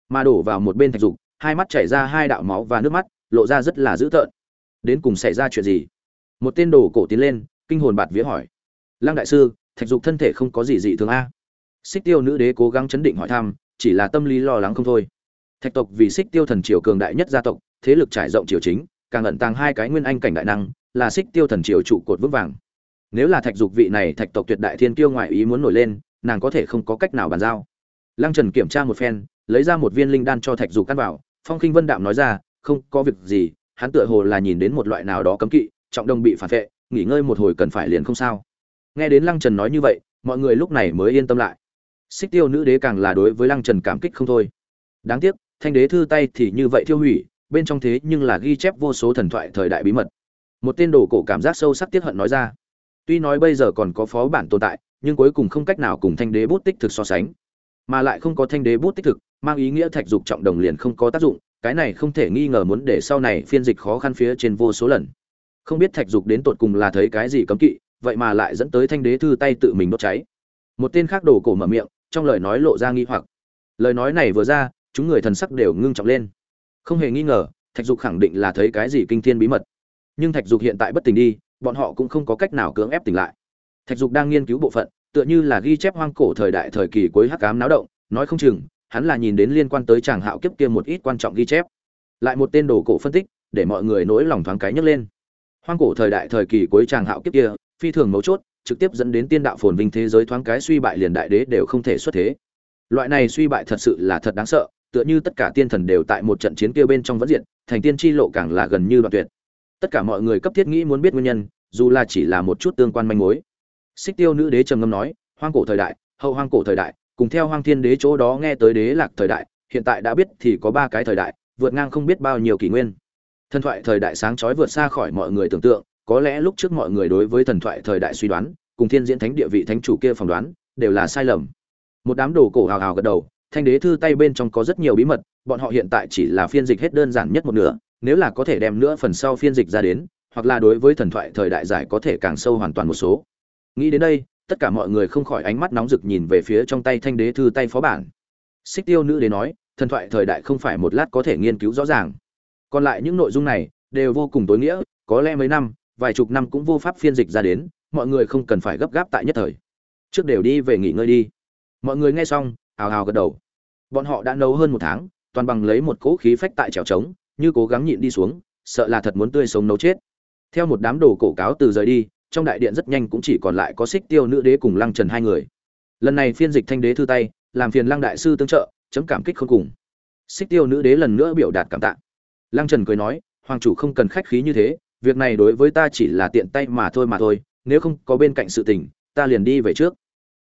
Mà đổ vào một bên thạch dục, hai mắt chảy ra hai đạo máu và nước mắt, lộ ra rất là dữ tợn. Đến cùng xảy ra chuyện gì? Một tên đồ cổ tiến lên, kinh hồn bạt vía hỏi. Lăng đại sư, thạch dục thân thể không có gì dị thường a? Xích tiêu nữ đế cố gắng chấn định hỏi thăm, chỉ là tâm lý lo lắng không thôi. Thạch tộc vì xích tiêu thần triều cường đại nhất gia tộc thế lực trải rộng triều chính, càng ẩn tàng hai cái nguyên anh cảnh đại năng, là xích tiêu thần triều trụ cột vững vàng. Nếu là thạch dục vị này thạch tộc tuyệt đại thiên kiêu ngoại ý muốn nổi lên, nàng có thể không có cách nào bàn giao. Lăng trần kiểm tra một phen, lấy ra một viên linh đan cho thạch dục căn vào phong khinh vân đạm nói ra, không có việc gì, hắn tựa hồ là nhìn đến một loại nào đó cấm kỵ, trọng đông bị phản vệ, nghỉ ngơi một hồi cần phải liền không sao. Nghe đến lăng trần nói như vậy, mọi người lúc này mới yên tâm lại. Xích tiêu nữ đế càng là đối với lăng trần cảm kích không thôi. Đáng tiếc, thanh đế thư tay thì như vậy thiêu hủy bên trong thế nhưng là ghi chép vô số thần thoại thời đại bí mật. Một tên đồ cổ cảm giác sâu sắc tiết hận nói ra, tuy nói bây giờ còn có phó bản tồn tại, nhưng cuối cùng không cách nào cùng thanh đế bút tích thực so sánh. Mà lại không có thanh đế bút tích thực, mang ý nghĩa thạch dục trọng đồng liền không có tác dụng, cái này không thể nghi ngờ muốn để sau này phiên dịch khó khăn phía trên vô số lần. Không biết thạch dục đến tột cùng là thấy cái gì cấm kỵ, vậy mà lại dẫn tới thanh đế thư tay tự mình đốt cháy. Một tên khác đồ cổ mở miệng, trong lời nói lộ ra nghi hoặc. Lời nói này vừa ra, chúng người thần sắc đều ngưng trọng lên không hề nghi ngờ, thạch dục khẳng định là thấy cái gì kinh thiên bí mật. Nhưng thạch dục hiện tại bất tỉnh đi, bọn họ cũng không có cách nào cưỡng ép tỉnh lại. Thạch dục đang nghiên cứu bộ phận, tựa như là ghi chép hoang cổ thời đại thời kỳ cuối hắc cám náo động, nói không chừng, hắn là nhìn đến liên quan tới chàng hạo kiếp kia một ít quan trọng ghi chép. Lại một tên đồ cổ phân tích, để mọi người nỗi lòng thoáng cái nhấc lên. Hoang cổ thời đại thời kỳ cuối chàng hạo kiếp kia, phi thường mấu chốt, trực tiếp dẫn đến tiên đạo phồn vinh thế giới thoáng cái suy bại liền đại đế đều không thể xuất thế. Loại này suy bại thật sự là thật đáng sợ tựa như tất cả tiên thần đều tại một trận chiến kia bên trong vẫn diện thành tiên chi lộ càng là gần như đoạn tuyệt. Tất cả mọi người cấp thiết nghĩ muốn biết nguyên nhân, dù là chỉ là một chút tương quan manh mối. Xích tiêu nữ đế trầm ngâm nói, hoang cổ thời đại, hậu hoang cổ thời đại, cùng theo hoang thiên đế chỗ đó nghe tới đế lạc thời đại, hiện tại đã biết thì có ba cái thời đại, vượt ngang không biết bao nhiêu kỷ nguyên. Thần thoại thời đại sáng chói vượt xa khỏi mọi người tưởng tượng, có lẽ lúc trước mọi người đối với thần thoại thời đại suy đoán, cùng thiên diễn thánh địa vị thánh chủ kia phỏng đoán, đều là sai lầm. Một đám đồ cổ hào hào gật đầu thanh đế thư tay bên trong có rất nhiều bí mật, bọn họ hiện tại chỉ là phiên dịch hết đơn giản nhất một nửa, nếu là có thể đem nữa phần sau phiên dịch ra đến, hoặc là đối với thần thoại thời đại giải có thể càng sâu hoàn toàn một số. Nghĩ đến đây, tất cả mọi người không khỏi ánh mắt nóng rực nhìn về phía trong tay thanh đế thư tay phó bản. Xích tiêu nữ đế nói, thần thoại thời đại không phải một lát có thể nghiên cứu rõ ràng. Còn lại những nội dung này, đều vô cùng tối nghĩa, có lẽ mấy năm, vài chục năm cũng vô pháp phiên dịch ra đến, mọi người không cần phải gấp gáp tại nhất thời. Trước đều đi về nghỉ ngơi đi. Mọi người nghe xong ào ào gật đầu bọn họ đã nấu hơn một tháng, toàn bằng lấy một cỗ khí phách tại trèo trống, như cố gắng nhịn đi xuống, sợ là thật muốn tươi sống nấu chết. Theo một đám đồ cổ cáo từ rời đi, trong đại điện rất nhanh cũng chỉ còn lại có xích tiêu nữ đế cùng lăng trần hai người. Lần này phiên dịch thanh đế thư tay, làm phiền lăng đại sư tương trợ, chấm cảm kích không cùng. Xích tiêu nữ đế lần nữa biểu đạt cảm tạ. Lăng trần cười nói, hoàng chủ không cần khách khí như thế, việc này đối với ta chỉ là tiện tay mà thôi mà thôi, nếu không có bên cạnh sự tình, ta liền đi về trước.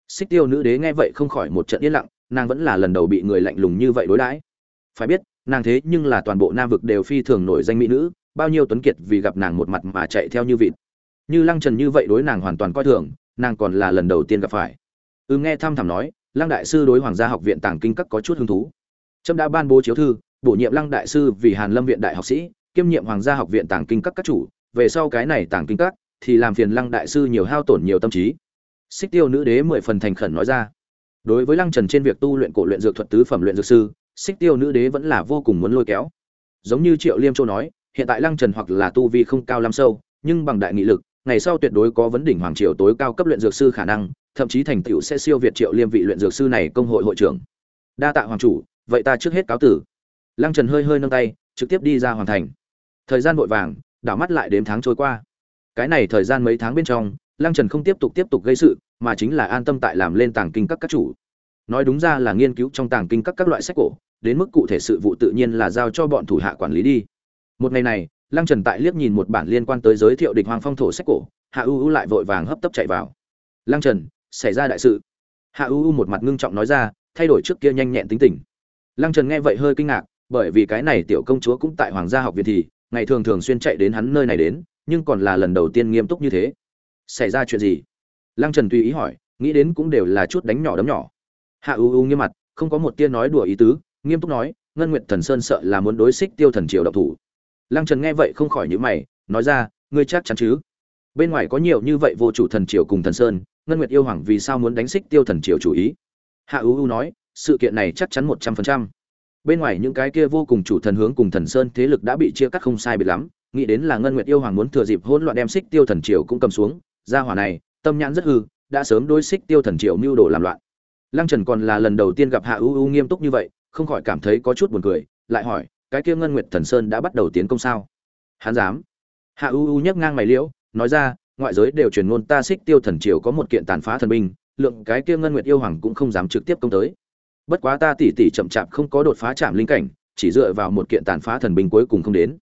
Xích tiêu nữ đế nghe vậy không khỏi một trận yên lặng nàng vẫn là lần đầu bị người lạnh lùng như vậy đối đãi. Phải biết, nàng thế nhưng là toàn bộ nam vực đều phi thường nổi danh mỹ nữ, bao nhiêu tuấn kiệt vì gặp nàng một mặt mà chạy theo như vịt. Như lăng trần như vậy đối nàng hoàn toàn coi thường, nàng còn là lần đầu tiên gặp phải. Ư nghe thăm thẳm nói, lăng đại sư đối hoàng gia học viện tàng kinh các có chút hứng thú. Trâm đã ban bố chiếu thư, bổ nhiệm lăng đại sư vì hàn lâm viện đại học sĩ, kiêm nhiệm hoàng gia học viện tàng kinh các các chủ. Về sau cái này tàng kinh các, thì làm phiền lăng đại sư nhiều hao tổn nhiều tâm trí. Xích tiêu nữ đế mười phần thành khẩn nói ra đối với lăng trần trên việc tu luyện cổ luyện dược thuật tứ phẩm luyện dược sư, xích tiêu nữ đế vẫn là vô cùng muốn lôi kéo. Giống như triệu liêm châu nói, hiện tại lăng trần hoặc là tu vi không cao lắm sâu, nhưng bằng đại nghị lực, ngày sau tuyệt đối có vấn đỉnh hoàng triều tối cao cấp luyện dược sư khả năng, thậm chí thành tựu sẽ siêu việt triệu liêm vị luyện dược sư này công hội hội trưởng. Đa tạ hoàng chủ, vậy ta trước hết cáo tử. Lăng trần hơi hơi nâng tay, trực tiếp đi ra hoàn thành. Thời gian vội vàng, đảo mắt lại đếm tháng trôi qua. Cái này thời gian mấy tháng bên trong lăng trần không tiếp tục tiếp tục gây sự, mà chính là an tâm tại làm lên tàng kinh các các chủ. Nói đúng ra là nghiên cứu trong tàng kinh các các loại sách cổ, đến mức cụ thể sự vụ tự nhiên là giao cho bọn thủ hạ quản lý đi. Một ngày này, lăng trần tại liếc nhìn một bản liên quan tới giới thiệu địch hoàng phong thổ sách cổ, hạ u u lại vội vàng hấp tấp chạy vào. Lăng trần, xảy ra đại sự. Hạ u u một mặt ngưng trọng nói ra, thay đổi trước kia nhanh nhẹn tính tình. Lăng trần nghe vậy hơi kinh ngạc, bởi vì cái này tiểu công chúa cũng tại hoàng gia học viện thì, ngày thường thường xuyên chạy đến hắn nơi này đến, nhưng còn là lần đầu tiên nghiêm túc như thế xảy ra chuyện gì? Lăng trần tùy ý hỏi, nghĩ đến cũng đều là chút đánh nhỏ đấm nhỏ. Hạ u u nghiêm mặt, không có một tia nói đùa ý tứ, nghiêm túc nói, ngân nguyệt thần sơn sợ là muốn đối xích tiêu thần triều độc thủ. Lăng trần nghe vậy không khỏi nhữ mày, nói ra, ngươi chắc chắn chứ? Bên ngoài có nhiều như vậy vô chủ thần triều cùng thần sơn, ngân nguyệt yêu hoàng vì sao muốn đánh xích tiêu thần triều chủ ý? Hạ u u nói, sự kiện này chắc chắn một trăm phần trăm. Bên ngoài những cái kia vô cùng chủ thần hướng cùng thần sơn thế lực đã bị chia cắt không sai biệt lắm, nghĩ đến là ngân nguyệt yêu hoàng muốn thừa dịp hỗn loạn đem xích tiêu thần triều cũng cầm xuống gia hỏa này, tâm nhãn rất hư, đã sớm đối xích tiêu thần triều mưu đồ làm loạn. Lăng trần còn là lần đầu tiên gặp hạ ưu ưu nghiêm túc như vậy, không khỏi cảm thấy có chút buồn cười, lại hỏi, cái kia ngân nguyệt thần sơn đã bắt đầu tiến công sao? Hắn dám. Hạ ưu ưu nhấc ngang mày liễu, nói ra, ngoại giới đều truyền ngôn ta xích tiêu thần triều có một kiện tàn phá thần binh, lượng cái kia ngân nguyệt yêu hoàng cũng không dám trực tiếp công tới. Bất quá ta tỉ tỉ chậm chạp không có đột phá chạm linh cảnh, chỉ dựa vào một kiện tàn phá thần binh cuối cùng không đến.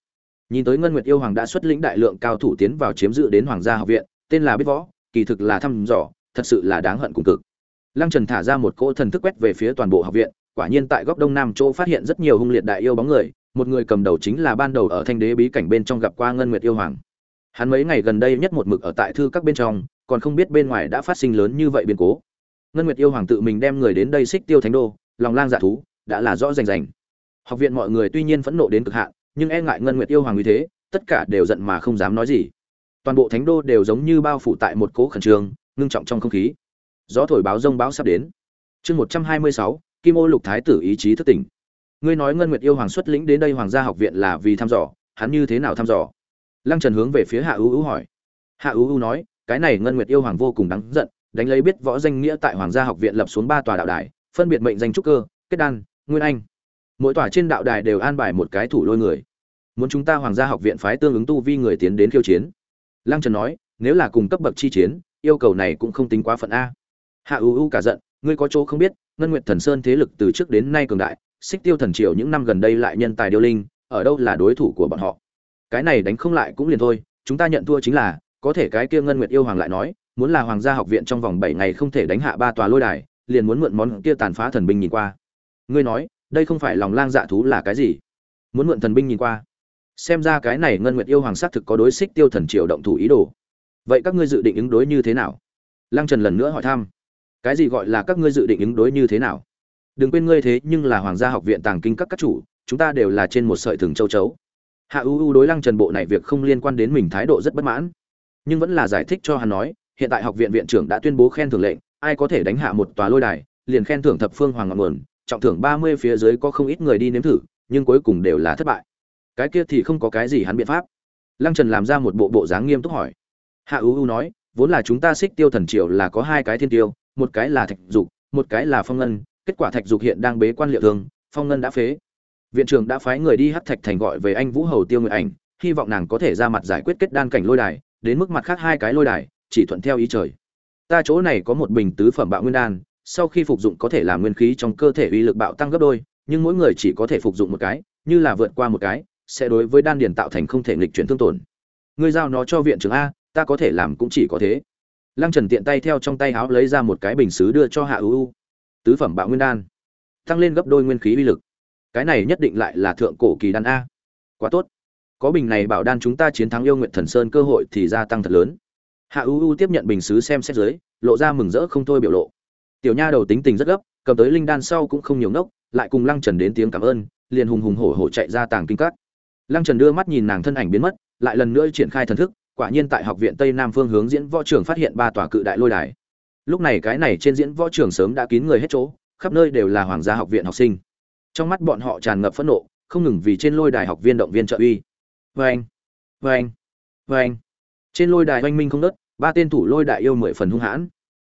Nhìn tới ngân nguyệt yêu hoàng đã xuất lĩnh đại lượng cao thủ tiến vào chiếm giữ đến hoàng gia học viện tên là biết võ, kỳ thực là thăm dò, thật sự là đáng hận cùng cực. Lăng trần thả ra một cỗ thần thức quét về phía toàn bộ học viện, quả nhiên tại góc đông nam chỗ phát hiện rất nhiều hung liệt đại yêu bóng người, một người cầm đầu chính là ban đầu ở thanh đế bí cảnh bên trong gặp qua ngân nguyệt yêu hoàng. Hắn mấy ngày gần đây nhất một mực ở tại thư các bên trong, còn không biết bên ngoài đã phát sinh lớn như vậy biến cố. Ngân nguyệt yêu hoàng tự mình đem người đến đây xích tiêu thánh đô, lòng lang dạ thú, đã là rõ rành rành. Học viện mọi người tuy nhiên phẫn nộ đến cực hạn, nhưng e ngại ngân nguyệt yêu hoàng như thế, tất cả đều giận mà không dám nói gì toàn bộ thánh đô đều giống như bao phủ tại một cố khẩn trương, ngưng trọng trong không khí. Gió thổi báo rông báo sắp đến. Chương một trăm hai mươi sáu, kim ô lục thái tử ý chí thất tỉnh. Ngươi nói ngân nguyệt yêu hoàng xuất lĩnh đến đây hoàng gia học viện là vì thăm dò, hắn như thế nào thăm dò? Lăng trần hướng về phía hạ ưu ưu hỏi. Hạ ưu ưu nói, cái này ngân nguyệt yêu hoàng vô cùng đáng giận, đánh lấy biết võ danh nghĩa tại hoàng gia học viện lập xuống ba tòa đạo đài, phân biệt mệnh danh trúc cơ, kết đan, nguyên anh. Mỗi tòa trên đạo đài đều an bài một cái thủ lôi người. Muốn chúng ta hoàng gia học viện phái tương ứng tu vi người tiến đến khiêu chiến lăng trần nói, nếu là cùng cấp bậc chi chiến, yêu cầu này cũng không tính quá phận a. Hạ U U cả giận, ngươi có chỗ không biết, ngân nguyệt thần sơn thế lực từ trước đến nay cường đại, xích tiêu thần triều những năm gần đây lại nhân tài điêu linh, ở đâu là đối thủ của bọn họ? Cái này đánh không lại cũng liền thôi, chúng ta nhận thua chính là, có thể cái kia ngân nguyệt yêu hoàng lại nói, muốn là hoàng gia học viện trong vòng bảy ngày không thể đánh hạ ba tòa lôi đài, liền muốn mượn món kia tàn phá thần binh nhìn qua. Ngươi nói, đây không phải lòng lang dạ thú là cái gì? Muốn mượn thần binh nhìn qua xem ra cái này ngân nguyệt yêu hoàng xác thực có đối xích tiêu thần triều động thủ ý đồ. Vậy các ngươi dự định ứng đối như thế nào? Lăng trần lần nữa hỏi thăm. Cái gì gọi là các ngươi dự định ứng đối như thế nào? Đừng quên ngươi thế nhưng là hoàng gia học viện tàng kinh các các chủ, chúng ta đều là trên một sợi thừng châu chấu. Hạ u u đối lăng trần bộ này việc không liên quan đến mình thái độ rất bất mãn. Nhưng vẫn là giải thích cho hắn nói, hiện tại học viện viện trưởng đã tuyên bố khen thưởng lệnh, ai có thể đánh hạ một tòa lôi đài, liền khen thưởng thập phương hoàng ngọn nguồn, trọng thưởng ba mươi phía dưới có không ít người đi nếm thử, nhưng cuối cùng đều là thất bại cái kia thì không có cái gì hắn biện pháp. Lăng trần làm ra một bộ bộ dáng nghiêm túc hỏi. Hạ u u nói, vốn là chúng ta xích tiêu thần triều là có hai cái thiên tiêu, một cái là thạch dục, một cái là phong ngân, kết quả thạch dục hiện đang bế quan liệu thương, phong ngân đã phế. Viện trưởng đã phái người đi hát thạch thành gọi về anh vũ hầu tiêu người ảnh, hy vọng nàng có thể ra mặt giải quyết kết đan cảnh lôi đài, đến mức mặt khác hai cái lôi đài, chỉ thuận theo ý trời. Ta chỗ này có một bình tứ phẩm bạo nguyên đan, sau khi phục dụng có thể làm nguyên khí trong cơ thể uy lực bạo tăng gấp đôi, nhưng mỗi người chỉ có thể phục dụng một cái, như là vượt qua một cái sẽ đối với đan điền tạo thành không thể nghịch chuyển thương tổn. Ngươi giao nó cho viện trưởng a, ta có thể làm cũng chỉ có thế. Lăng trần tiện tay theo trong tay áo lấy ra một cái bình xứ đưa cho hạ ưu tứ phẩm bạo nguyên đan. Tăng lên gấp đôi nguyên khí uy lực. Cái này nhất định lại là thượng cổ kỳ đan a. Quá tốt. Có bình này bảo đan chúng ta chiến thắng yêu nguyện thần sơn cơ hội thì gia tăng thật lớn. Hạ ưu tiếp nhận bình xứ xem xét dưới, lộ ra mừng rỡ không thôi biểu lộ. Tiểu nha đầu tính tình rất gấp, cầm tới linh đan sau cũng không nhiều ngốc, lại cùng lăng trần đến tiếng cảm ơn, liền hùng hùng hổ hổ chạy ra tàng kinh cát lăng trần đưa mắt nhìn nàng thân ảnh biến mất, lại lần nữa triển khai thần thức, quả nhiên tại học viện tây nam phương hướng diễn võ trường phát hiện ba tòa cự đại lôi đài. Lúc này cái này trên diễn võ trường sớm đã kín người hết chỗ, khắp nơi đều là hoàng gia học viện học sinh. Trong mắt bọn họ tràn ngập phẫn nộ, không ngừng vì trên lôi đài học viên động viên trợ uy. Vâng vâng vâng trên lôi đài oanh minh không nớt ba tên thủ lôi đại yêu mười phần hung hãn.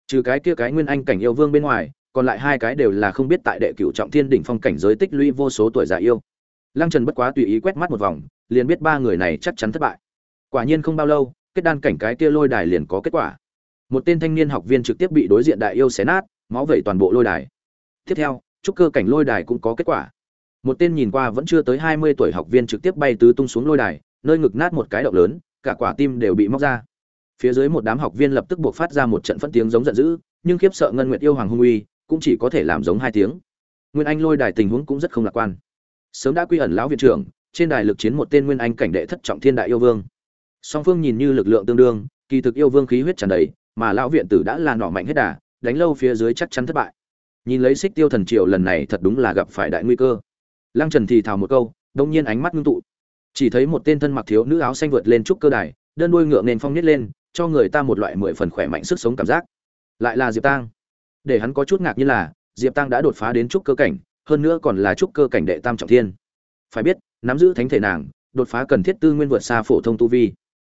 Trừ cái kia cái nguyên anh cảnh yêu vương bên ngoài, còn lại hai cái đều là không biết tại đệ cửu trọng thiên đỉnh phong cảnh giới tích lũy vô số tuổi già yêu lăng trần bất quá tùy ý quét mắt một vòng, liền biết ba người này chắc chắn thất bại. Quả nhiên không bao lâu, kết đan cảnh cái kia lôi đài liền có kết quả. Một tên thanh niên học viên trực tiếp bị đối diện đại yêu xé nát, máu vẩy toàn bộ lôi đài. Tiếp theo, trúc cơ cảnh lôi đài cũng có kết quả. Một tên nhìn qua vẫn chưa tới hai mươi tuổi học viên trực tiếp bay tứ tung xuống lôi đài, nơi ngực nát một cái động lớn, cả quả tim đều bị móc ra. Phía dưới một đám học viên lập tức buộc phát ra một trận phân tiếng giống giận dữ, nhưng khiếp sợ ngân nguyệt yêu hoàng hung uy, cũng chỉ có thể làm giống hai tiếng. Nguyên anh lôi đài tình huống cũng rất không lạc quan sớm đã quy ẩn lão viện trưởng, trên đài lực chiến một tên nguyên anh cảnh đệ thất trọng thiên đại yêu vương. Song phương nhìn như lực lượng tương đương, kỳ thực yêu vương khí huyết tràn đầy, mà lão viện tử đã là nỏ mạnh hết đà, đánh lâu phía dưới chắc chắn thất bại. Nhìn lấy xích tiêu thần triều lần này thật đúng là gặp phải đại nguy cơ. Lăng trần thì thào một câu, đông nhiên ánh mắt ngưng tụ. Chỉ thấy một tên thân mặc thiếu nữ áo xanh vượt lên trúc cơ đài, đơn đuôi ngựa nền phong nhét lên, cho người ta một loại mười phần khỏe mạnh sức sống cảm giác. Lại là diệp tang. Để hắn có chút ngạc như là, diệp tang đã đột phá đến trúc cơ cảnh hơn nữa còn là trúc cơ cảnh đệ tam trọng thiên. Phải biết, nắm giữ thánh thể nàng, đột phá cần thiết tư nguyên vượt xa phổ thông tu vi.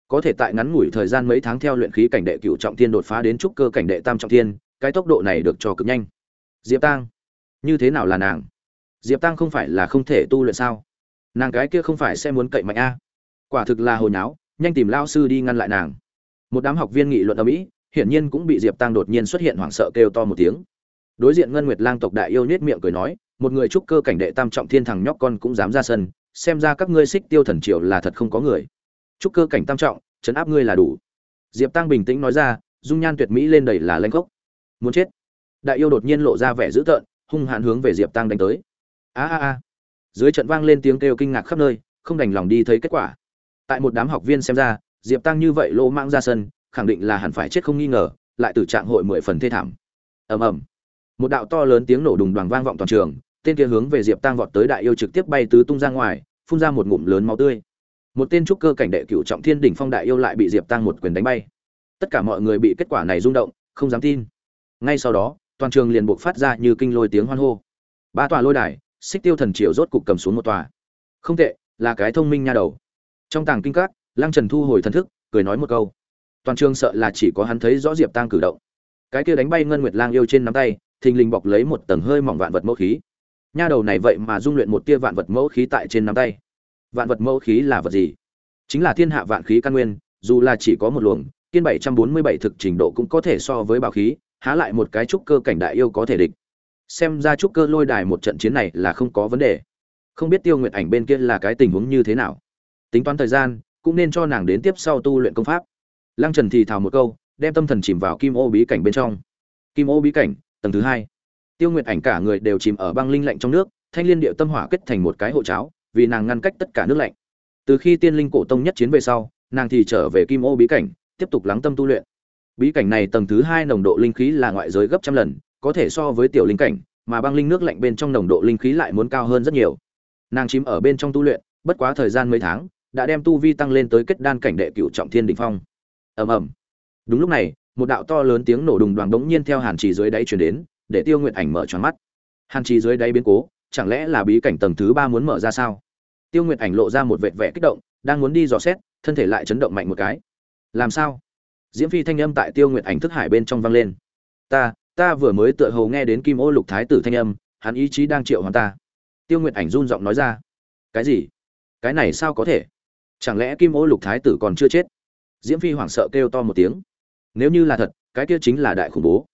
Có thể tại ngắn ngủi thời gian mấy tháng theo luyện khí cảnh đệ cửu trọng thiên đột phá đến trúc cơ cảnh đệ tam trọng thiên, cái tốc độ này được cho cực nhanh. Diệp tang, như thế nào là nàng? Diệp tang không phải là không thể tu luyện sao? Nàng cái kia không phải sẽ muốn cậy mạnh a? Quả thực là hồi nháo, nhanh tìm lao sư đi ngăn lại nàng. Một đám học viên nghị luận ở mỹ hiển nhiên cũng bị diệp tang đột nhiên xuất hiện hoảng sợ kêu to một tiếng. Đối diện ngân nguyệt lang tộc đại yêu nết miệng cười nói một người trúc cơ cảnh đệ tam trọng thiên thằng nhóc con cũng dám ra sân, xem ra các ngươi xích tiêu thần triều là thật không có người. Trúc cơ cảnh tam trọng, chấn áp ngươi là đủ. Diệp tăng bình tĩnh nói ra, dung nhan tuyệt mỹ lên đầy là lanh gốc. Muốn chết. Đại yêu đột nhiên lộ ra vẻ dữ tợn, hung hãn hướng về diệp tăng đánh tới. A a a. Dưới trận vang lên tiếng kêu kinh ngạc khắp nơi, không đành lòng đi thấy kết quả. Tại một đám học viên xem ra, diệp tăng như vậy lỗ mang ra sân, khẳng định là hẳn phải chết không nghi ngờ, lại từ trạng hội mười phần thê thảm. Ầm ầm. Một đạo to lớn tiếng nổ đùng đoàn vang vọng toàn trường tên kia hướng về diệp tăng vọt tới đại yêu trực tiếp bay tứ tung ra ngoài, phun ra một ngụm lớn máu tươi. Một tên trúc cơ cảnh đệ cựu trọng thiên đỉnh phong đại yêu lại bị diệp tăng một quyền đánh bay. Tất cả mọi người bị kết quả này rung động, không dám tin. Ngay sau đó, toàn trường liền buộc phát ra như kinh lôi tiếng hoan hô. Ba tòa lôi đài, xích tiêu thần triều rốt cục cầm xuống một tòa. Không tệ, là cái thông minh nha đầu. Trong tàng kinh các, lăng trần thu hồi thần thức, cười nói một câu. Toàn trường sợ là chỉ có hắn thấy rõ diệp tăng cử động. Cái kia đánh bay ngân nguyệt lang yêu trên nắm tay, thình lình bọc lấy một tầng hơi mỏng vạn vật mẫu khí nha đầu này vậy mà dung luyện một tia vạn vật mẫu khí tại trên nắm tay. Vạn vật mẫu khí là vật gì? Chính là thiên hạ vạn khí căn nguyên, dù là chỉ có một luồng, kiên bảy trăm bốn mươi bảy thực trình độ cũng có thể so với bảo khí, há lại một cái trúc cơ cảnh đại yêu có thể địch. Xem ra trúc cơ lôi đài một trận chiến này là không có vấn đề. Không biết tiêu nguyện ảnh bên kia là cái tình huống như thế nào. Tính toán thời gian, cũng nên cho nàng đến tiếp sau tu luyện công pháp. Lăng trần thì thào một câu, đem tâm thần chìm vào kim ô bí cảnh bên trong. Kim ô bí cảnh, tầng thứ hai tiêu nguyệt ảnh cả người đều chìm ở băng linh lạnh trong nước, thanh liên điệu tâm hỏa kết thành một cái hộ cháo, vì nàng ngăn cách tất cả nước lạnh. Từ khi tiên linh cổ tông nhất chiến về sau, nàng thì trở về kim ô bí cảnh, tiếp tục lắng tâm tu luyện. Bí cảnh này tầng thứ hai nồng độ linh khí là ngoại giới gấp trăm lần, có thể so với tiểu linh cảnh, mà băng linh nước lạnh bên trong nồng độ linh khí lại muốn cao hơn rất nhiều. Nàng chìm ở bên trong tu luyện, bất quá thời gian mấy tháng, đã đem tu vi tăng lên tới kết đan cảnh đệ cựu trọng thiên đỉnh phong. Ầm ầm. Đúng lúc này, một đạo to lớn tiếng nổ đùng đoàn đống nhiên theo hàn chỉ dưới đáy truyền đến để tiêu nguyện ảnh mở tròn mắt. Hàn trì dưới đáy biến cố, chẳng lẽ là bí cảnh tầng thứ ba muốn mở ra sao? Tiêu nguyện ảnh lộ ra một vệt vẻ kích động, đang muốn đi dò xét, thân thể lại chấn động mạnh một cái. Làm sao? Diễm phi thanh âm tại tiêu nguyện ảnh thức hải bên trong vang lên. Ta ta vừa mới tựa hồ nghe đến kim ô lục thái tử thanh âm, hắn ý chí đang triệu hoàn ta. Tiêu nguyện ảnh run giọng nói ra. Cái gì? Cái này sao có thể? Chẳng lẽ kim ô lục thái tử còn chưa chết? Diễm phi hoảng sợ kêu to một tiếng. Nếu như là thật, cái kia chính là đại khủng bố.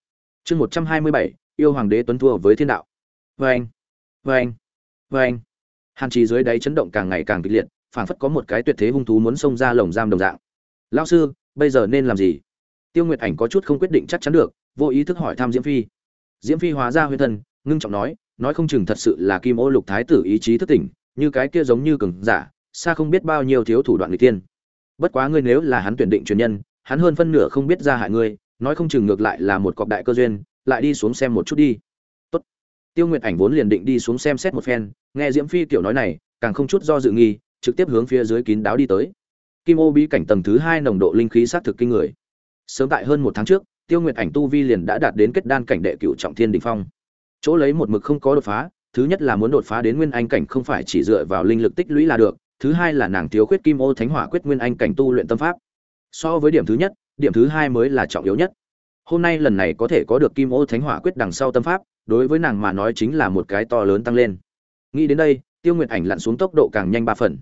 Chương một trăm hai mươi bảy yêu hoàng đế tuấn thua với thiên đạo. Vê anh vê anh vê anh hàn trì dưới đáy chấn động càng ngày càng kịch liệt, phảng phất có một cái tuyệt thế hung thú muốn xông ra lồng giam đồng dạng. Lao sư, bây giờ nên làm gì? Tiêu nguyệt ảnh có chút không quyết định chắc chắn được, vô ý thức hỏi thăm diễm phi. Diễm phi hóa ra huyên thân ngưng trọng nói nói không chừng thật sự là kim ô lục thái tử ý chí thức tỉnh, như cái kia giống như cường giả, xa không biết bao nhiêu thiếu thủ đoạn người tiên bất quá ngươi nếu là hắn tuyển định truyền nhân, hắn hơn phân nửa không biết ra hại ngươi, nói không chừng ngược lại là một cọc đại cơ duyên lại đi xuống xem một chút đi. Tốt. tiêu nguyệt ảnh vốn liền định đi xuống xem xét một phen, nghe diễm phi tiểu nói này, càng không chút do dự nghi, trực tiếp hướng phía dưới kín đáo đi tới. Kim ô bí cảnh tầng thứ hai nồng độ linh khí sát thực kinh người. Sớm tại hơn một tháng trước, tiêu nguyệt ảnh tu vi liền đã đạt đến kết đan cảnh đệ cựu trọng thiên đình phong. Chỗ lấy một mực không có đột phá, thứ nhất là muốn đột phá đến nguyên anh cảnh không phải chỉ dựa vào linh lực tích lũy là được, thứ hai là nàng thiếu khuyết kim ô thánh hỏa quyết nguyên anh cảnh tu luyện tâm pháp. So với điểm thứ nhất, điểm thứ hai mới là trọng yếu nhất hôm nay lần này có thể có được kim ô thánh hỏa quyết đằng sau tâm pháp, đối với nàng mà nói chính là một cái to lớn tăng lên. Nghĩ đến đây, tiêu nguyệt ảnh lặn xuống tốc độ càng nhanh ba phần.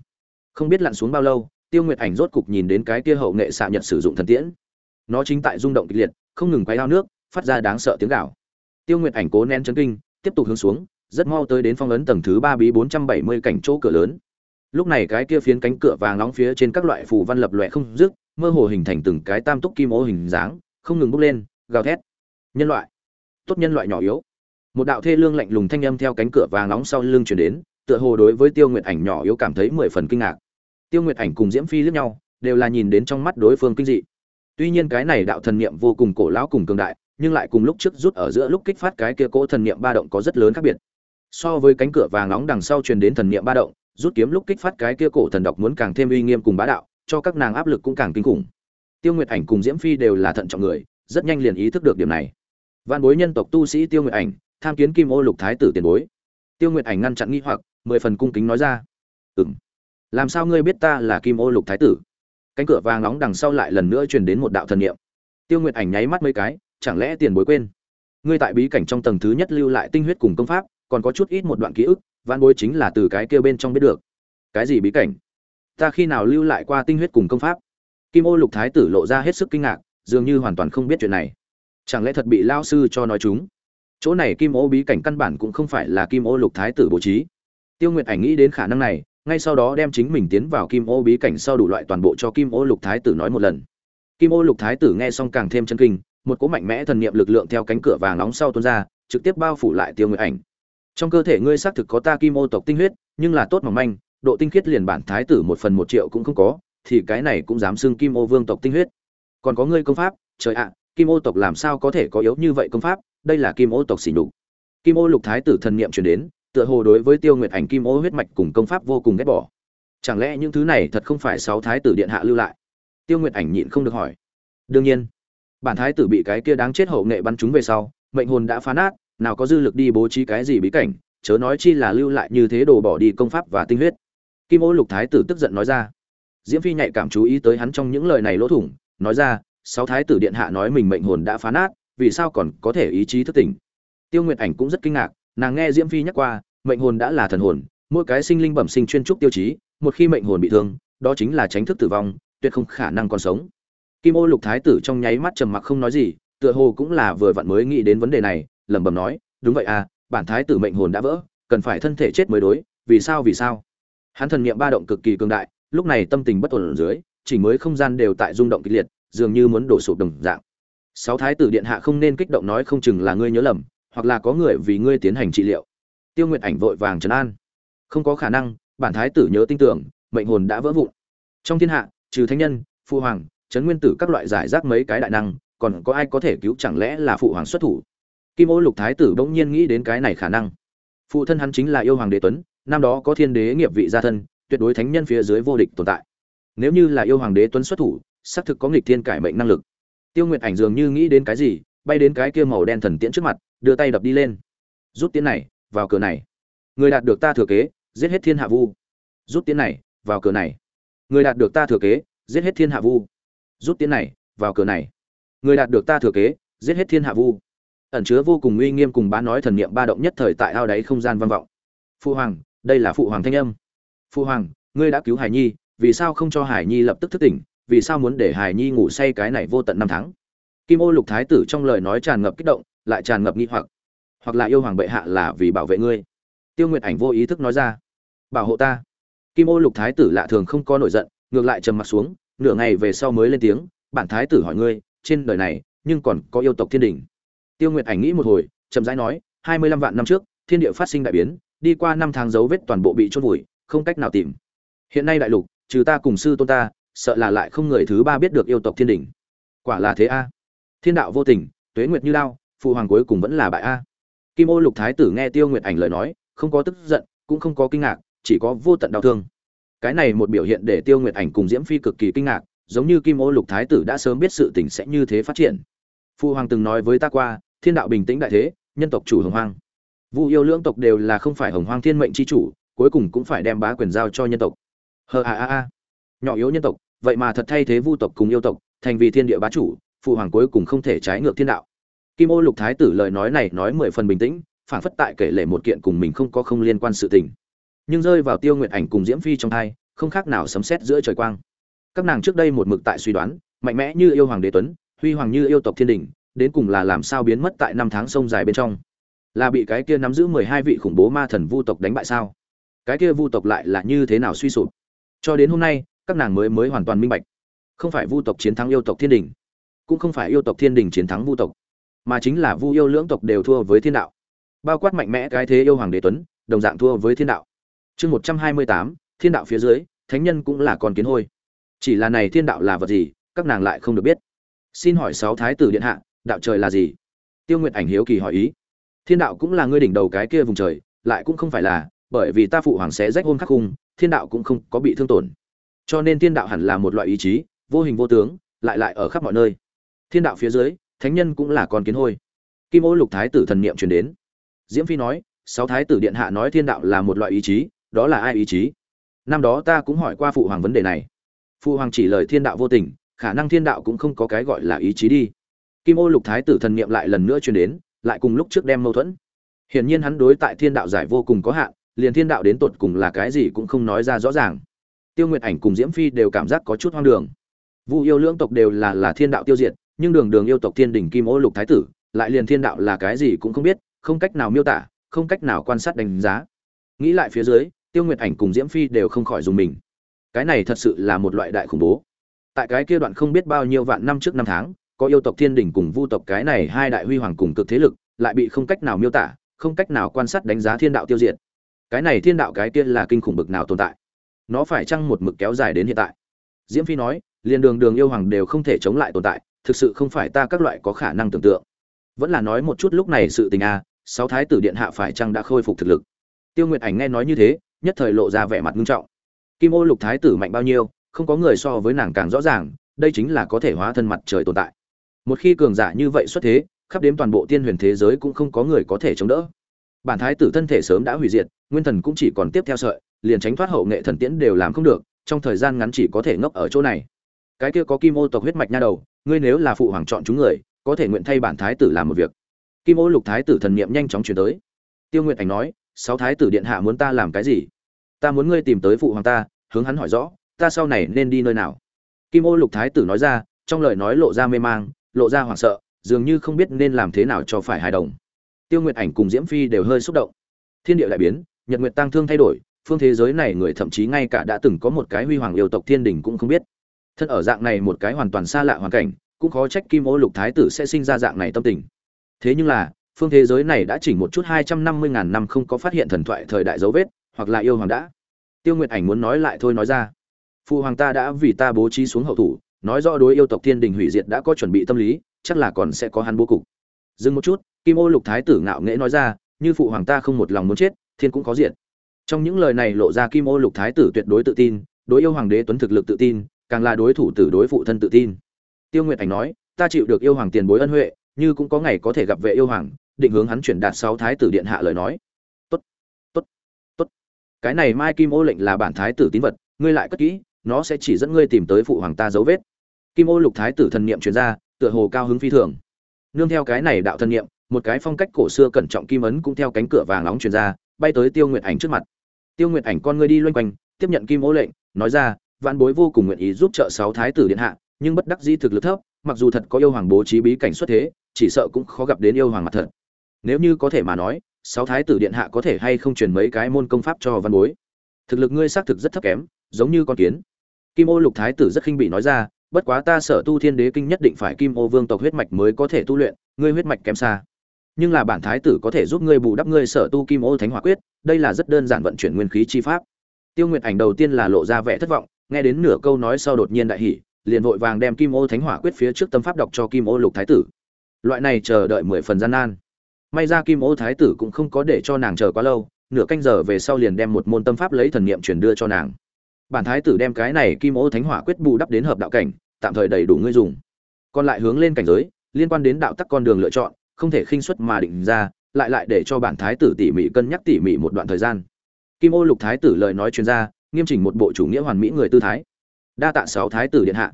Không biết lặn xuống bao lâu, tiêu nguyệt ảnh rốt cục nhìn đến cái kia hậu nghệ xạ nhật sử dụng thần tiễn. Nó chính tại rung động kịch liệt, không ngừng quay ao nước, phát ra đáng sợ tiếng gạo tiêu nguyệt ảnh cố nén chấn kinh, tiếp tục hướng xuống, rất mau tới đến phong ấn tầng thứ ba bí bốn trăm bảy mươi cảnh chỗ cửa lớn. Lúc này cái kia phiến cánh cửa vàng nóng phía trên các loại phù văn lập lòe không dứt, mơ hồ hình thành từng cái tam túc kim ô hình dáng, không ngừng bốc lên gào thét. Nhân loại. Tốt nhân loại nhỏ yếu. Một đạo thê lương lạnh lùng thanh âm theo cánh cửa vàng nóng sau lưng chuyển đến, tựa hồ đối với tiêu nguyệt ảnh nhỏ yếu cảm thấy mười phần kinh ngạc. Tiêu nguyệt ảnh cùng diễm phi liếc nhau, đều là nhìn đến trong mắt đối phương kinh dị. Tuy nhiên cái này đạo thần niệm vô cùng cổ lão cùng cường đại, nhưng lại cùng lúc trước rút ở giữa lúc kích phát cái kia cỗ thần niệm ba động có rất lớn khác biệt. So với cánh cửa vàng nóng đằng sau truyền đến thần niệm ba động, rút kiếm lúc kích phát cái kia cổ thần độc muốn càng thêm uy nghiêm cùng bá đạo, cho các nàng áp lực cũng càng kinh khủng. Tiêu nguyệt ảnh cùng diễm phi đều là thận trọng người rất nhanh liền ý thức được điểm này. Văn bối nhân tộc tu sĩ tiêu nguyệt ảnh, tham kiến kim ô lục thái tử tiền bối. Tiêu nguyệt ảnh ngăn chặn nghi hoặc, mười phần cung kính nói ra. Ừm. Làm sao ngươi biết ta là kim ô lục thái tử? Cánh cửa vàng nóng đằng sau lại lần nữa truyền đến một đạo thần niệm. Tiêu nguyệt ảnh nháy mắt mấy cái, chẳng lẽ tiền bối quên? Ngươi tại bí cảnh trong tầng thứ nhất lưu lại tinh huyết cùng công pháp, còn có chút ít một đoạn ký ức văn bối chính là từ cái kia bên trong biết được. Cái gì bí cảnh? Ta khi nào lưu lại qua tinh huyết cùng công pháp? Kim ô lục thái tử lộ ra hết sức kinh ngạc dường như hoàn toàn không biết chuyện này. Chẳng lẽ thật bị lao sư cho nói chúng? Chỗ này kim ô bí cảnh căn bản cũng không phải là kim ô lục thái tử bố trí. Tiêu nguyệt ảnh nghĩ đến khả năng này, ngay sau đó đem chính mình tiến vào kim ô bí cảnh sau đủ loại toàn bộ cho kim ô lục thái tử nói một lần. Kim ô lục thái tử nghe xong càng thêm chân kinh, một cỗ mạnh mẽ thần niệm lực lượng theo cánh cửa vàng nóng sau tuôn ra, trực tiếp bao phủ lại tiêu nguyệt ảnh. Trong cơ thể ngươi xác thực có ta kim ô tộc tinh huyết, nhưng là tốt mỏng manh, độ tinh khiết liền bản thái tử một phần một triệu cũng không có, thì cái này cũng dám xưng kim ô vương tộc tinh huyết còn có ngươi công pháp, trời ạ, kim ô tộc làm sao có thể có yếu như vậy công pháp? Đây là kim ô tộc xỉ nhục. Kim ô lục thái tử thần niệm truyền đến, tựa hồ đối với tiêu nguyệt ảnh kim ô huyết mạch cùng công pháp vô cùng ghét bỏ. Chẳng lẽ những thứ này thật không phải sáu thái tử điện hạ lưu lại? Tiêu nguyệt ảnh nhịn không được hỏi. Đương nhiên, bản thái tử bị cái kia đáng chết hậu nghệ bắn chúng về sau, mệnh hồn đã phá nát, nào có dư lực đi bố trí cái gì bí cảnh, chớ nói chi là lưu lại như thế đồ bỏ đi công pháp và tinh huyết. Kim ô lục thái tử tức giận nói ra. Diễm phi nhạy cảm chú ý tới hắn trong những lời này lỗ thủng nói ra, sáu thái tử điện hạ nói mình mệnh hồn đã phá nát, vì sao còn có thể ý chí thức tỉnh? Tiêu nguyệt ảnh cũng rất kinh ngạc, nàng nghe diễm phi nhắc qua, mệnh hồn đã là thần hồn, mỗi cái sinh linh bẩm sinh chuyên trúc tiêu chí, một khi mệnh hồn bị thương, đó chính là tránh thức tử vong, tuyệt không khả năng còn sống. Kim ô lục thái tử trong nháy mắt trầm mặc không nói gì, tựa hồ cũng là vừa vặn mới nghĩ đến vấn đề này, lẩm bẩm nói, đúng vậy à bản thái tử mệnh hồn đã vỡ, cần phải thân thể chết mới đối, vì sao vì sao? Hắn thần niệm ba động cực kỳ cường đại, lúc này tâm tình bất ổn ở dưới chỉ mới không gian đều tại rung động kịch liệt, dường như muốn đổ sụp đồng dạng. Sáu thái tử điện hạ không nên kích động nói không chừng là ngươi nhớ lầm, hoặc là có người vì ngươi tiến hành trị liệu. Tiêu nguyệt ảnh vội vàng trấn an. Không có khả năng, bản thái tử nhớ tin tưởng, mệnh hồn đã vỡ vụn. Trong thiên hạ, trừ thánh nhân phụ hoàng trấn nguyên tử các loại giải rác mấy cái đại năng, còn có ai có thể cứu chẳng lẽ là phụ hoàng xuất thủ? Kim ô lục thái tử bỗng nhiên nghĩ đến cái này khả năng. Phụ thân hắn chính là yêu hoàng đế tuấn, năm đó có thiên đế nghiệp vị gia thân, tuyệt đối thánh nhân phía dưới vô địch tồn tại nếu như là yêu hoàng đế tuấn xuất thủ, xác thực có nghịch thiên cải mệnh năng lực. Tiêu nguyệt ảnh dường như nghĩ đến cái gì, bay đến cái kia màu đen thần tiễn trước mặt, đưa tay đập đi lên. Rút tiễn này, vào cửa này. Người đạt được ta thừa kế, giết hết thiên hạ vu. Rút tiễn này, vào cửa này. Người đạt được ta thừa kế, giết hết thiên hạ vu. Rút tiễn này, vào cửa này. Người đạt được ta thừa kế, giết hết thiên hạ vu. Ẩn chứa vô cùng uy nghiêm cùng bá nói thần niệm ba động nhất thời tại ao đáy không gian vang vọng. Phụ hoàng, đây là phụ hoàng thanh âm. Phụ hoàng, ngươi đã cứu hải nhi vì sao không cho hải nhi lập tức thức tỉnh, vì sao muốn để hải nhi ngủ say cái này vô tận năm tháng? Kim ô lục thái tử trong lời nói tràn ngập kích động, lại tràn ngập nghi hoặc. Hoặc là yêu hoàng bệ hạ là vì bảo vệ ngươi. Tiêu nguyệt ảnh vô ý thức nói ra. Bảo hộ ta. Kim ô lục thái tử lạ thường không có nổi giận, ngược lại trầm mặt xuống, nửa ngày về sau mới lên tiếng, bản thái tử hỏi ngươi, trên đời này, nhưng còn có yêu tộc thiên đình. Tiêu nguyệt ảnh nghĩ một hồi, chậm rãi nói, hai mươi lăm vạn năm trước, thiên địa phát sinh đại biến, đi qua năm tháng dấu vết toàn bộ bị chôn vùi, không cách nào tìm. Hiện nay đại lục trừ ta cùng sư tôn ta, sợ là lại không người thứ ba biết được yêu tộc thiên đình quả là thế a. Thiên đạo vô tình, tuế nguyệt như lao phụ hoàng cuối cùng vẫn là bại a. Kim ô lục thái tử nghe tiêu nguyệt ảnh lời nói, không có tức giận, cũng không có kinh ngạc, chỉ có vô tận đau thương. Cái này một biểu hiện để tiêu nguyệt ảnh cùng diễm phi cực kỳ kinh ngạc, giống như kim ô lục thái tử đã sớm biết sự tình sẽ như thế phát triển. Phụ hoàng từng nói với ta qua, thiên đạo bình tĩnh đại thế, nhân tộc chủ hồng hoang. Vu yêu lưỡng tộc đều là không phải hồng hoang thiên mệnh c h i chủ, cuối cùng cũng phải đem bá quyền giao cho nhân tộc hờ a a a. Nhỏ yếu nhân tộc, vậy mà thật thay thế vu tộc cùng yêu tộc, thành vì thiên địa bá chủ, phụ hoàng cuối cùng không thể trái ngược thiên đạo. Kim ô lục thái tử lời nói này nói mười phần bình tĩnh phản phất tại kể lể một kiện cùng mình không có không liên quan sự tình. Nhưng rơi vào tiêu nguyện ảnh cùng diễm phi trong thai, không khác nào sấm sét giữa trời quang. Các nàng trước đây một mực tại suy đoán, mạnh mẽ như yêu hoàng đế tuấn, huy hoàng như yêu tộc thiên đình, đến cùng là làm sao biến mất tại năm tháng sông dài bên trong. Là bị cái kia nắm giữ mười hai vị khủng bố ma thần vu tộc đánh bại sao? Cái kia vu tộc lại là như thế nào suy sụp? Cho đến hôm nay, các nàng mới mới hoàn toàn minh bạch. Không phải vu tộc chiến thắng yêu tộc thiên đình, cũng không phải yêu tộc thiên đình chiến thắng vu tộc, mà chính là vu yêu lưỡng tộc đều thua với thiên đạo. Bao quát mạnh mẽ cái thế yêu hoàng đế tuấn, đồng dạng thua với thiên đạo. Chương một trăm hai mươi tám, thiên đạo phía dưới, thánh nhân cũng là con kiến hôi. Chỉ là này thiên đạo là vật gì, các nàng lại không được biết. Xin hỏi sáu thái tử điện hạ, đạo trời là gì? Tiêu nguyệt ảnh hiếu kỳ hỏi ý. Thiên đạo cũng là ngươi đỉnh đầu cái kia vùng trời, lại cũng không phải là, bởi vì ta phụ hoàng sẽ rách hôn khắc khung thiên đạo cũng không có bị thương tổn. Cho nên thiên đạo hẳn là một loại ý chí, vô hình vô tướng, lại lại ở khắp mọi nơi. Thiên đạo phía dưới, thánh nhân cũng là con kiến hôi. Kim ô lục thái tử thần niệm truyền đến. Diễm phi nói, sáu thái tử điện hạ nói thiên đạo là một loại ý chí, đó là ai ý chí? Năm đó ta cũng hỏi qua phụ hoàng vấn đề này. Phụ hoàng chỉ lời thiên đạo vô tình, khả năng thiên đạo cũng không có cái gọi là ý chí đi. Kim ô lục thái tử thần niệm lại lần nữa truyền đến, lại cùng lúc trước đem mâu thuẫn. Hiển nhiên hắn đối tại thiên đạo giải vô cùng có hạn liền thiên đạo đến tột cùng là cái gì cũng không nói ra rõ ràng. Tiêu nguyệt ảnh cùng diễm phi đều cảm giác có chút hoang đường. Vu yêu lưỡng tộc đều là là thiên đạo tiêu diệt, nhưng đường đường yêu tộc thiên đỉnh kim ô lục thái tử, lại liền thiên đạo là cái gì cũng không biết, không cách nào miêu tả, không cách nào quan sát đánh giá. Nghĩ lại phía dưới, tiêu nguyệt ảnh cùng diễm phi đều không khỏi dùng mình. Cái này thật sự là một loại đại khủng bố. Tại cái kia đoạn không biết bao nhiêu vạn năm trước năm tháng, có yêu tộc thiên đỉnh cùng vu tộc cái này hai đại huy hoàng cùng cực thế lực, lại bị không cách nào miêu tả, không cách nào quan sát đánh giá thiên đạo tiêu diệt cái này thiên đạo cái kia là kinh khủng bực nào tồn tại. Nó phải chăng một mực kéo dài đến hiện tại? Diễm phi nói, liền đường đường yêu hoàng đều không thể chống lại tồn tại, thực sự không phải ta các loại có khả năng tưởng tượng. Vẫn là nói một chút lúc này sự tình a, sáu thái tử điện hạ phải chăng đã khôi phục thực lực? Tiêu nguyệt ảnh nghe nói như thế, nhất thời lộ ra vẻ mặt nghiêm trọng. Kim ô lục thái tử mạnh bao nhiêu, không có người so với nàng càng rõ ràng, đây chính là có thể hóa thân mặt trời tồn tại. Một khi cường giả như vậy xuất thế, khắp đếm toàn bộ tiên huyền thế giới cũng không có người có thể chống đỡ bản thái tử thân thể sớm đã hủy diệt, nguyên thần cũng chỉ còn tiếp theo sợi, liền tránh thoát hậu nghệ thần tiễn đều làm không được, trong thời gian ngắn chỉ có thể ngốc ở chỗ này. Cái kia có kim ô tộc huyết mạch nha đầu, ngươi nếu là phụ hoàng chọn chúng người, có thể nguyện thay bản thái tử làm một việc. Kim ô lục thái tử thần niệm nhanh chóng chuyển tới. Tiêu nguyện ảnh nói, sáu thái tử điện hạ muốn ta làm cái gì? Ta muốn ngươi tìm tới phụ hoàng ta, hướng hắn hỏi rõ, ta sau này nên đi nơi nào? Kim ô lục thái tử nói ra, trong lời nói lộ ra mê mang, lộ ra hoảng sợ, dường như không biết nên làm thế nào cho phải hài đồng tiêu nguyệt ảnh cùng diễm phi đều hơi xúc động. Thiên địa đại biến, nhật nguyệt tăng thương thay đổi, phương thế giới này người thậm chí ngay cả đã từng có một cái huy hoàng yêu tộc thiên đình cũng không biết. Thân ở dạng này một cái hoàn toàn xa lạ hoàn cảnh, cũng khó trách kim ô lục thái tử sẽ sinh ra dạng này tâm tình. Thế nhưng là, phương thế giới này đã chỉnh một chút hai trăm năm mươi ngàn năm không có phát hiện thần thoại thời đại dấu vết, hoặc là yêu hoàng đã. Tiêu nguyệt ảnh muốn nói lại thôi nói ra. Phụ hoàng ta đã vì ta bố trí xuống hậu thủ, nói rõ đối yêu tộc thiên đình hủy diệt đã có chuẩn bị tâm lý, chắc là còn sẽ có hắn bố cục. Dừng một chút kim ô lục thái tử ngạo nghễ nói ra, như phụ hoàng ta không một lòng muốn chết, thiên cũng có diện trong những lời này lộ ra kim ô lục thái tử tuyệt đối tự tin, đối yêu hoàng đế tuấn thực lực tự tin, càng là đối thủ tử đối phụ thân tự tin. Tiêu nguyệt ảnh nói, ta chịu được yêu hoàng tiền bối ân huệ, như cũng có ngày có thể gặp vệ yêu hoàng, định hướng hắn chuyển đạt sáu thái tử điện hạ lời nói. Tốt tốt tốt. Cái này mai kim ô lệnh là bản thái tử tín vật, ngươi lại cất kỹ, nó sẽ chỉ dẫn ngươi tìm tới phụ hoàng ta dấu vết. Kim ô lục thái tử thần niệm truyền ra, tựa hồ cao hứng phi thường. Nương theo cái này đạo thần niệm một cái phong cách cổ xưa cẩn trọng kim ấn cũng theo cánh cửa vàng nóng truyền ra, bay tới tiêu nguyệt ảnh trước mặt. Tiêu nguyệt ảnh con ngươi đi loanh quanh, tiếp nhận kim ô lệnh, nói ra, vạn bối vô cùng nguyện ý giúp trợ sáu thái tử điện hạ, nhưng bất đắc dĩ thực lực thấp, mặc dù thật có yêu hoàng bố trí bí cảnh xuất thế, chỉ sợ cũng khó gặp đến yêu hoàng mặt thật. Nếu như có thể mà nói, sáu thái tử điện hạ có thể hay không truyền mấy cái môn công pháp cho văn bối? Thực lực ngươi xác thực rất thấp kém, giống như con kiến. Kim ô lục thái tử rất khinh bị nói ra, bất quá ta sở tu thiên đế kinh nhất định phải kim ô vương tộc huyết mạch mới có thể tu luyện, ngươi huyết mạch kém xa nhưng là bản thái tử có thể giúp ngươi bù đắp ngươi sở tu kim ô thánh hỏa quyết, đây là rất đơn giản vận chuyển nguyên khí chi pháp. Tiêu nguyệt ảnh đầu tiên là lộ ra vẻ thất vọng, nghe đến nửa câu nói sau đột nhiên đại hỉ, liền vội vàng đem kim ô thánh hỏa quyết phía trước tâm pháp đọc cho kim ô lục thái tử. Loại này chờ đợi mười phần gian nan. May ra kim ô thái tử cũng không có để cho nàng chờ quá lâu, nửa canh giờ về sau liền đem một môn tâm pháp lấy thần niệm truyền đưa cho nàng. Bản thái tử đem cái này kim ô thánh hỏa quyết bù đắp đến hợp đạo cảnh, tạm thời đầy đủ ngươi dùng. Còn lại hướng lên cảnh giới, liên quan đến đạo tắc con đường lựa chọn không thể khinh suất mà định ra, lại lại để cho bản thái tử tỉ mỉ cân nhắc tỉ mỉ một đoạn thời gian. Kim ô lục thái tử lời nói chuyên gia, nghiêm chỉnh một bộ chủ nghĩa hoàn mỹ người tư thái. Đa tạ sáu thái tử điện hạ.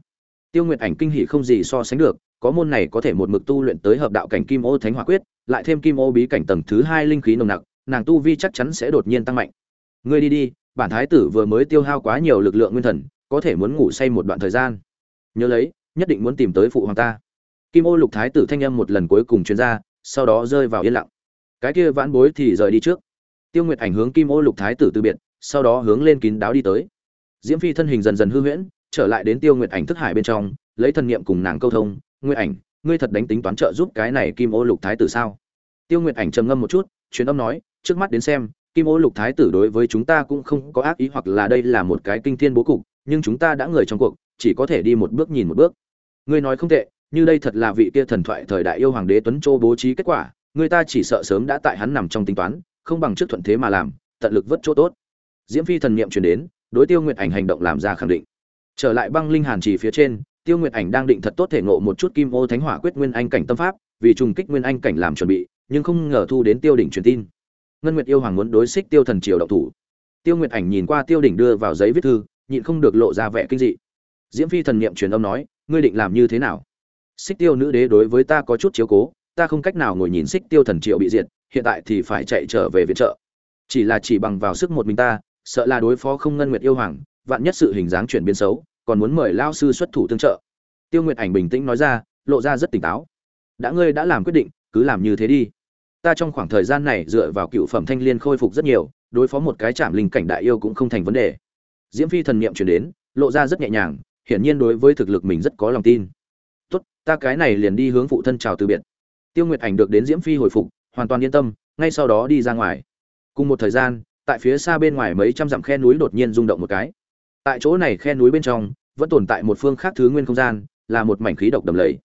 Tiêu nguyệt ảnh kinh hỉ không gì so sánh được, có môn này có thể một mực tu luyện tới hợp đạo cảnh kim ô thánh hỏa quyết, lại thêm kim ô bí cảnh tầng thứ hai linh khí nồng nặc, nàng tu vi chắc chắn sẽ đột nhiên tăng mạnh. Ngươi đi đi, bản thái tử vừa mới tiêu hao quá nhiều lực lượng nguyên thần, có thể muốn ngủ say một đoạn thời gian. Nhớ lấy, nhất định muốn tìm tới phụ hoàng ta kim ô lục thái tử thanh âm một lần cuối cùng chuyên ra, sau đó rơi vào yên lặng. Cái kia vãn bối thì rời đi trước. Tiêu nguyệt ảnh hướng kim ô lục thái tử từ biệt, sau đó hướng lên kín đáo đi tới. Diễm phi thân hình dần dần hư huyễn, trở lại đến tiêu nguyệt ảnh thức hải bên trong, lấy thần niệm cùng nàng câu thông, nguyệt ảnh, ngươi thật đánh tính toán trợ giúp cái này kim ô lục thái tử sao? Tiêu nguyệt ảnh trầm ngâm một chút, truyền âm nói, trước mắt đến xem, kim ô lục thái tử đối với chúng ta cũng không có ác ý hoặc là đây là một cái kinh thiên bố cục, nhưng chúng ta đã người trong cuộc, chỉ có thể đi một bước nhìn một bước. Ngươi nói không tệ như đây thật là vị kia thần thoại thời đại yêu hoàng đế tuấn châu bố trí kết quả, người ta chỉ sợ sớm đã tại hắn nằm trong tính toán, không bằng trước thuận thế mà làm, tận lực vớt chỗ tốt. Diễm phi thần niệm truyền đến, đối tiêu nguyệt ảnh hành động làm ra khẳng định. Trở lại băng linh hàn trì phía trên, tiêu nguyệt ảnh đang định thật tốt thể ngộ một chút kim ô thánh hỏa quyết nguyên anh cảnh tâm pháp, vì trùng kích nguyên anh cảnh làm chuẩn bị, nhưng không ngờ thu đến tiêu đỉnh truyền tin. Ngân nguyệt yêu hoàng muốn đối xích tiêu thần triều động thủ. Tiêu nguyệt ảnh nhìn qua tiêu đỉnh đưa vào giấy viết thư, nhịn không được lộ ra vẻ kinh dị. Diễm phi thần niệm truyền âm nói, ngươi định làm như thế nào? Xích tiêu nữ đế đối với ta có chút chiếu cố, ta không cách nào ngồi nhìn xích tiêu thần triệu bị diệt, hiện tại thì phải chạy trở về viện trợ. Chỉ là chỉ bằng vào sức một mình ta, sợ là đối phó không ngân nguyệt yêu hoàng, vạn nhất sự hình dáng chuyển biến xấu, còn muốn mời lao sư xuất thủ tương trợ. Tiêu nguyệt ảnh bình tĩnh nói ra, lộ ra rất tỉnh táo. Đã ngươi đã làm quyết định, cứ làm như thế đi. Ta trong khoảng thời gian này dựa vào cựu phẩm thanh liên khôi phục rất nhiều, đối phó một cái chạm linh cảnh đại yêu cũng không thành vấn đề. Diễm phi thần niệm chuyển đến, lộ ra rất nhẹ nhàng, hiển nhiên đối với thực lực mình rất có lòng tin ta cái này liền đi hướng phụ thân chào từ biệt. Tiêu nguyệt ảnh được đến diễm phi hồi phục, hoàn toàn yên tâm, ngay sau đó đi ra ngoài. Cùng một thời gian, tại phía xa bên ngoài mấy trăm dặm khe núi đột nhiên rung động một cái. Tại chỗ này khe núi bên trong, vẫn tồn tại một phương khác thứ nguyên không gian, là một mảnh khí độc đầm lầy.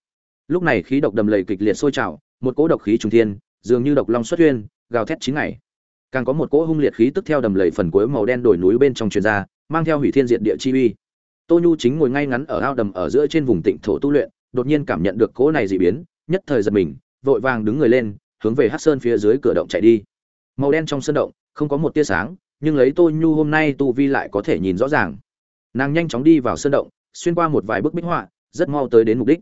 Lúc này khí độc đầm lầy kịch liệt sôi trào, một cỗ độc khí trùng thiên, dường như độc long xuất huyên, gào thét chín ngày. Càng có một cỗ hung liệt khí tức theo đầm lầy phần cuối màu đen đổi núi bên trong truyền ra, mang theo hủy thiên diệt địa chi uy. Tô nhu chính ngồi ngay ngắn ở ao đầm ở giữa trên vùng tịnh thổ tu luyện đột nhiên cảm nhận được cỗ này dị biến, nhất thời giật mình, vội vàng đứng người lên, hướng về hát sơn phía dưới cửa động chạy đi. Màu đen trong sân động, không có một tia sáng, nhưng lấy tô nhu hôm nay tu vi lại có thể nhìn rõ ràng. Nàng nhanh chóng đi vào sân động, xuyên qua một vài bức bích họa, rất mau tới đến mục đích.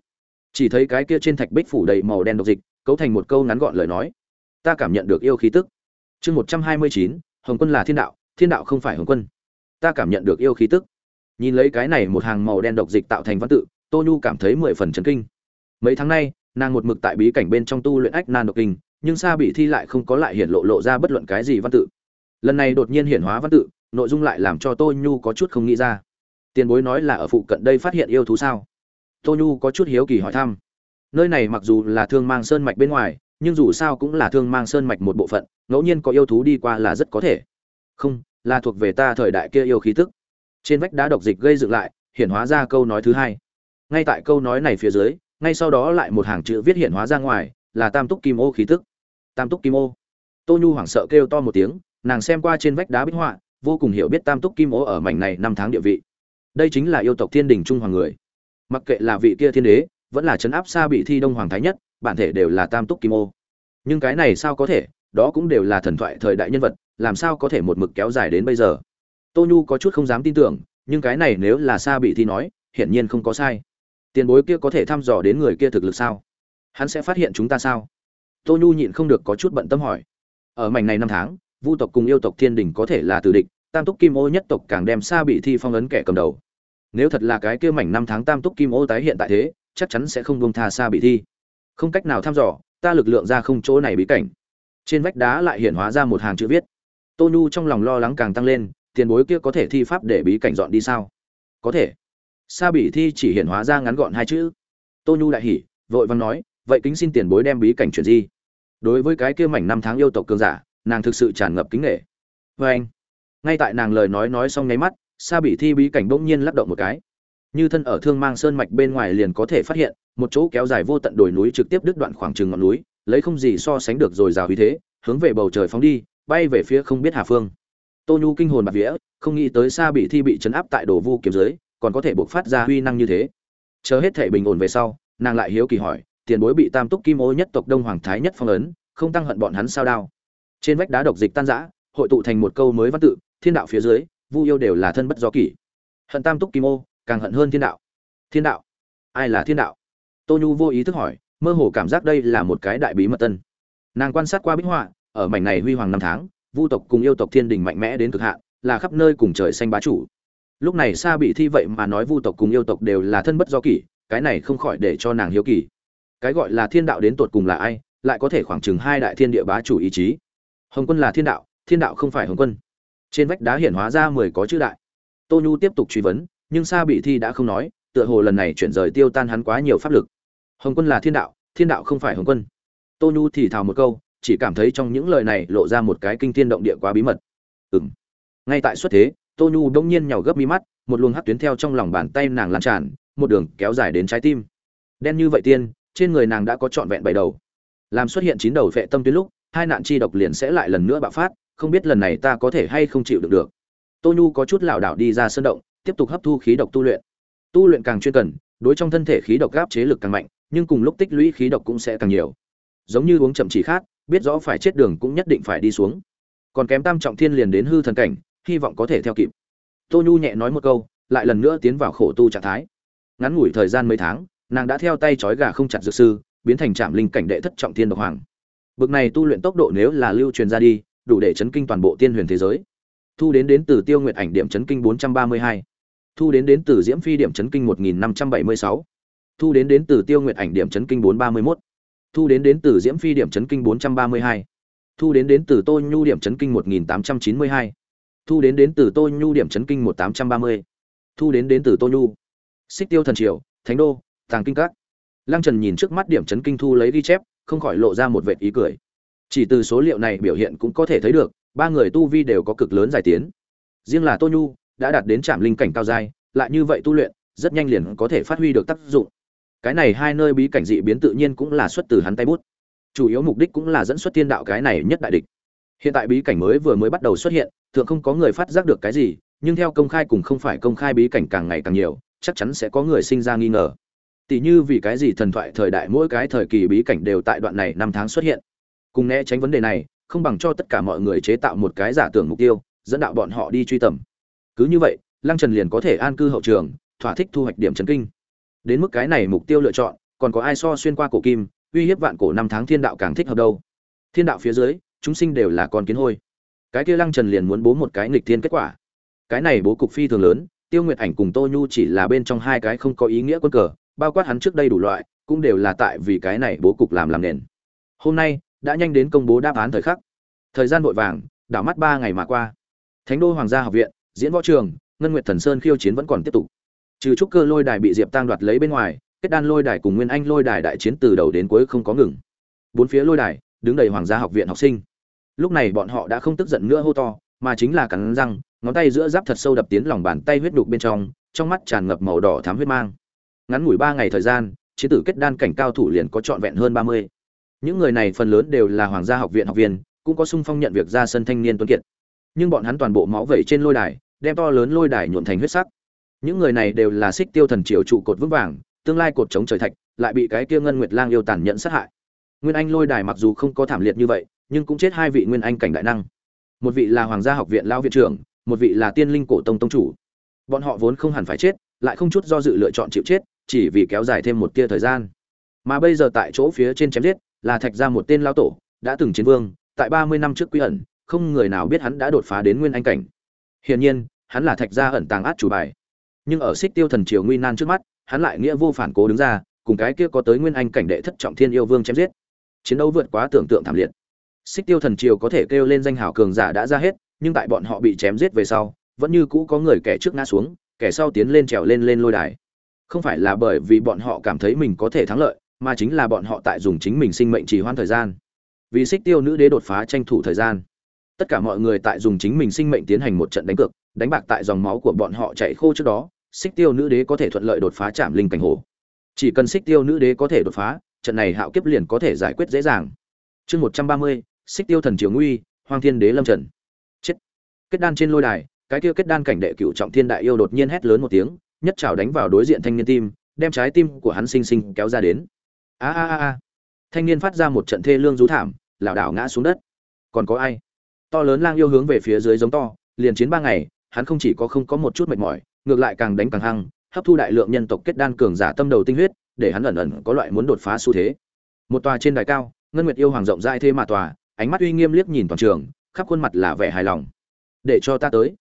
Chỉ thấy cái kia trên thạch bích phủ đầy màu đen độc dịch, cấu thành một câu ngắn gọn lời nói. Ta cảm nhận được yêu khí tức. Chương một trăm hai mươi chín, hồng quân là thiên đạo thiên đạo không phải hồng quân. Ta cảm nhận được yêu khí tức. Nhìn lấy cái này một hàng màu đen độc dịch tạo thành văn tự tô nhu cảm thấy mười phần chấn kinh. Mấy tháng nay, nàng một mực tại bí cảnh bên trong tu luyện ách nan độc kinh, nhưng sa bị thi lại không có lại hiện lộ lộ ra bất luận cái gì văn tự. Lần này đột nhiên hiển hóa văn tự, nội dung lại làm cho tô nhu có chút không nghĩ ra. Tiền bối nói là ở phụ cận đây phát hiện yêu thú sao? Tô nhu có chút hiếu kỳ hỏi thăm. Nơi này mặc dù là thương mang sơn mạch bên ngoài, nhưng dù sao cũng là thương mang sơn mạch một bộ phận, ngẫu nhiên có yêu thú đi qua là rất có thể. Không, là thuộc về ta thời đại kia yêu khí tức. Trên vách đá độc dịch gây dựng lại, hiển hóa ra câu nói thứ hai ngay tại câu nói này phía dưới, ngay sau đó lại một hàng chữ viết hiện hóa ra ngoài, là tam túc kim ô khí tức. Tam túc kim ô. Tô nhu hoảng sợ kêu to một tiếng, nàng xem qua trên vách đá bích họa, vô cùng hiểu biết tam túc kim ô ở mảnh này năm tháng địa vị. Đây chính là yêu tộc thiên đình trung hoàng người. Mặc kệ là vị kia thiên đế, vẫn là trấn áp xa bị thi đông hoàng thái nhất, bản thể đều là tam túc kim ô. Nhưng cái này sao có thể, đó cũng đều là thần thoại thời đại nhân vật, làm sao có thể một mực kéo dài đến bây giờ? Tô nhu có chút không dám tin tưởng, nhưng cái này nếu là xa bị thi nói, hiển nhiên không có sai tiền bối kia có thể thăm dò đến người kia thực lực sao? Hắn sẽ phát hiện chúng ta sao? Tô nhu nhịn không được có chút bận tâm hỏi. Ở mảnh này năm tháng, vu tộc cùng yêu tộc thiên đình có thể là từ địch, tam túc kim ô nhất tộc càng đem xa bị thi phong ấn kẻ cầm đầu. Nếu thật là cái kia mảnh năm tháng tam túc kim ô tái hiện tại thế, chắc chắn sẽ không buông tha xa bị thi. Không cách nào thăm dò, ta lực lượng ra không chỗ này bí cảnh. Trên vách đá lại hiện hóa ra một hàng chữ viết. Tô nhu trong lòng lo lắng càng tăng lên, tiền bối kia có thể thi pháp để bí cảnh dọn đi sao? Có thể sa Bỉ thi chỉ hiện hóa ra ngắn gọn hai chữ. Tô nhu đại hỉ, vội vàng nói, vậy kính xin tiền bối đem bí cảnh chuyển di. Đối với cái kia mảnh năm tháng yêu tộc cường giả, nàng thực sự tràn ngập kính nghệ vê anh, ngay tại nàng lời nói nói xong nháy mắt, sa Bỉ thi bí cảnh bỗng nhiên lắc động một cái. Như thân ở thương mang sơn mạch bên ngoài liền có thể phát hiện, một chỗ kéo dài vô tận đồi núi trực tiếp đứt đoạn khoảng trừng ngọn núi, lấy không gì so sánh được rồi rào uy thế, hướng về bầu trời phóng đi, bay về phía không biết hà phương. Tô nhu kinh hồn bạc vía, không nghĩ tới Sa bị thi bị chấn áp tại đồ vu kiếm dưới còn có thể buộc phát ra huy năng như thế. Chờ hết thể bình ổn về sau, nàng lại hiếu kỳ hỏi, tiền bối bị tam túc kim ô nhất tộc đông hoàng thái nhất phong ấn, không tăng hận bọn hắn sao đao? Trên vách đá độc dịch tan rã, hội tụ thành một câu mới văn tự, thiên đạo phía dưới, vu yêu đều là thân bất do kỷ. Hận tam túc kim ô, càng hận hơn thiên đạo. Thiên đạo? Ai là thiên đạo? Tô nhu vô ý thức hỏi, mơ hồ cảm giác đây là một cái đại bí mật tân. Nàng quan sát qua bích họa, ở mảnh này huy hoàng năm tháng, vu tộc cùng yêu tộc thiên đình mạnh mẽ đến cực hạn, là khắp nơi cùng trời xanh bá chủ lúc này sa bị thi vậy mà nói vu tộc cùng yêu tộc đều là thân bất do kỷ, cái này không khỏi để cho nàng hiếu kỳ. Cái gọi là thiên đạo đến tột cùng là ai, lại có thể khoảng chừng hai đại thiên địa bá chủ ý chí. Hồng quân là thiên đạo thiên đạo không phải hồng quân. Trên vách đá hiển hóa ra mười có chữ đại. Tô nhu tiếp tục truy vấn, nhưng sa bị thi đã không nói, tựa hồ lần này chuyển rời tiêu tan hắn quá nhiều pháp lực. Hồng quân là thiên đạo thiên đạo không phải hồng quân. Tô nhu thì thào một câu, chỉ cảm thấy trong những lời này lộ ra một cái kinh thiên động địa quá bí mật. Ừng ngay tại xuất thế tô nhu đông nhiên nhào gấp mi mắt, một luồng hắt tuyến theo trong lòng bàn tay nàng lan tràn, một đường kéo dài đến trái tim. Đen như vậy tiên, trên người nàng đã có trọn vẹn bảy đầu. Làm xuất hiện chín đầu vệ tâm tuyến lúc, hai nạn chi độc liền sẽ lại lần nữa bạo phát, không biết lần này ta có thể hay không chịu được được. Tô nhu có chút lảo đảo đi ra sân động, tiếp tục hấp thu khí độc tu luyện. Tu luyện càng chuyên cần, đối trong thân thể khí độc gáp chế lực càng mạnh, nhưng cùng lúc tích lũy khí độc cũng sẽ càng nhiều. Giống như uống chậm chỉ khác biết rõ phải chết đường cũng nhất định phải đi xuống. Còn kém tam trọng thiên liền đến hư thần cảnh hy vọng có thể theo kịp tô nhu nhẹ nói một câu, lại lần nữa tiến vào khổ tu trạng thái ngắn ngủi thời gian mấy tháng, nàng đã theo tay trói gà không chặt dược sư, biến thành trạm linh cảnh đệ thất trọng thiên độc hoàng bực này tu luyện tốc độ nếu là lưu truyền ra đi, đủ để chấn kinh toàn bộ tiên huyền thế giới thu đến đến từ tiêu nguyện ảnh điểm chấn kinh 432. thu đến đến từ diễm phi điểm chấn kinh 1576. thu đến đến từ tiêu nguyện ảnh điểm chấn kinh 431. thu đến đến từ diễm phi điểm chấn kinh 432. thu đến đến từ tô nhu điểm chấn kinh 1892 thu đến đến từ tô nhu điểm chấn kinh 1830. thu đến đến từ tô nhu. Xích tiêu thần triều, thánh đô, tàng kinh các. Lăng trần nhìn trước mắt điểm chấn kinh thu lấy ghi chép, không khỏi lộ ra một vệt ý cười. Chỉ từ số liệu này biểu hiện cũng có thể thấy được, ba người tu vi đều có cực lớn giải tiến. Riêng là tô nhu, đã đạt đến trạm linh cảnh cao giai, lại như vậy tu luyện, rất nhanh liền có thể phát huy được tác dụng. Cái này hai nơi bí cảnh dị biến tự nhiên cũng là xuất từ hắn tay bút. Chủ yếu mục đích cũng là dẫn xuất thiên đạo cái này nhất đại địch. Hiện tại bí cảnh mới vừa mới bắt đầu xuất hiện thường không có người phát giác được cái gì, nhưng theo công khai cùng không phải công khai bí cảnh càng ngày càng nhiều, chắc chắn sẽ có người sinh ra nghi ngờ. Tỷ như vì cái gì thần thoại thời đại mỗi cái thời kỳ bí cảnh đều tại đoạn này năm tháng xuất hiện. Cùng né tránh vấn đề này, không bằng cho tất cả mọi người chế tạo một cái giả tưởng mục tiêu, dẫn đạo bọn họ đi truy tầm. Cứ như vậy, lăng trần liền có thể an cư hậu trường, thỏa thích thu hoạch điểm trấn kinh. Đến mức cái này mục tiêu lựa chọn, còn có ai so xuyên qua cổ kim, uy hiếp vạn cổ năm tháng thiên đạo càng thích hợp đâu. Thiên đạo phía dưới, chúng sinh đều là con kiến hôi cái kia lăng trần liền muốn bố một cái nghịch thiên kết quả. Cái này bố cục phi thường lớn, tiêu nguyệt ảnh cùng tô nhu chỉ là bên trong hai cái không có ý nghĩa quân cờ, bao quát hắn trước đây đủ loại, cũng đều là tại vì cái này bố cục làm làm nền. Hôm nay, đã nhanh đến công bố đáp án thời khắc. Thời gian vội vàng, đảo mắt ba ngày mà qua. Thánh đô hoàng gia học viện, diễn võ trường, ngân nguyệt thần sơn khiêu chiến vẫn còn tiếp tục. Trừ trúc cơ lôi đài bị diệp tang đoạt lấy bên ngoài, kết đan lôi đài cùng nguyên anh lôi đài đại chiến từ đầu đến cuối không có ngừng. Bốn phía lôi đài, đứng đầy hoàng gia học viện học sinh lúc này bọn họ đã không tức giận nữa hô to, mà chính là cắn răng, ngón tay giữa giáp thật sâu đập tiến lòng bàn tay huyết đục bên trong trong mắt tràn ngập màu đỏ thám huyết mang. Ngắn ngủi ba ngày thời gian, chiến tử kết đan cảnh cao thủ liền có trọn vẹn hơn ba mươi. Những người này phần lớn đều là hoàng gia học viện học viên, cũng có sung phong nhận việc ra sân thanh niên tuấn kiệt. Nhưng bọn hắn toàn bộ máu vẩy trên lôi đài, đem to lớn lôi đài nhuộn thành huyết sắc. Những người này đều là xích tiêu thần triều trụ cột vững vàng, tương lai cột chống trời thạch, lại bị cái kia ngân nguyệt lang yêu tàn nhẫn sát hại. Nguyên anh lôi đài mặc dù không có thảm liệt như vậy nhưng cũng chết hai vị nguyên anh cảnh đại năng. Một vị là hoàng gia học viện lao viện trưởng, một vị là tiên linh cổ tông tông chủ. Bọn họ vốn không hẳn phải chết, lại không chút do dự lựa chọn chịu chết, chỉ vì kéo dài thêm một tia thời gian. Mà bây giờ tại chỗ phía trên chém giết, là thạch ra một tên lao tổ, đã từng chiến vương, tại ba mươi năm trước quy ẩn, không người nào biết hắn đã đột phá đến nguyên anh cảnh. Hiển nhiên, hắn là thạch gia ẩn tàng át chủ bài. Nhưng ở xích tiêu thần triều nguy nan trước mắt, hắn lại nghĩa vô phản cố đứng ra, cùng cái kia có tới nguyên anh cảnh đệ thất trọng thiên yêu vương chém giết. Chiến đấu vượt quá tưởng tượng thảm liệt xích tiêu thần triều có thể kêu lên danh hào cường giả đã ra hết, nhưng tại bọn họ bị chém giết về sau, vẫn như cũ có người kẻ trước ngã xuống, kẻ sau tiến lên trèo lên lên lôi đài. Không phải là bởi vì bọn họ cảm thấy mình có thể thắng lợi, mà chính là bọn họ tại dùng chính mình sinh mệnh trì hoãn thời gian. Vì xích tiêu nữ đế đột phá tranh thủ thời gian. Tất cả mọi người tại dùng chính mình sinh mệnh tiến hành một trận đánh cược, đánh bạc tại dòng máu của bọn họ chạy khô trước đó, xích tiêu nữ đế có thể thuận lợi đột phá chạm linh cảnh hồ. Chỉ cần xích tiêu nữ đế có thể đột phá, trận này hạo kiếp liền có thể giải quyết dễ dàng. Chương một trăm ba mươi xích tiêu thần triều nguy, hoang thiên đế lâm trần. Chết. Kết đan trên lôi đài, cái kia kết đan cảnh đệ cựu trọng thiên đại yêu đột nhiên hét lớn một tiếng, nhất trào đánh vào đối diện thanh niên tim, đem trái tim của hắn sinh sinh kéo ra đến. A a a a. Thanh niên phát ra một trận thê lương rú thảm, lảo đảo ngã xuống đất. Còn có ai? To lớn lang yêu hướng về phía dưới giống to, liền chiến ba ngày, hắn không chỉ có không có một chút mệt mỏi, ngược lại càng đánh càng hăng, hấp thu đại lượng nhân tộc kết đan cường giả tâm đầu tinh huyết, để hắn ẩn ẩn có loại muốn đột phá xu thế. Một tòa trên đài cao, ngân nguyệt yêu hoàng rộng rãi thế mà tòa ánh mắt uy nghiêm liếc nhìn toàn trường, khắp khuôn mặt là vẻ hài lòng. Để cho ta tới.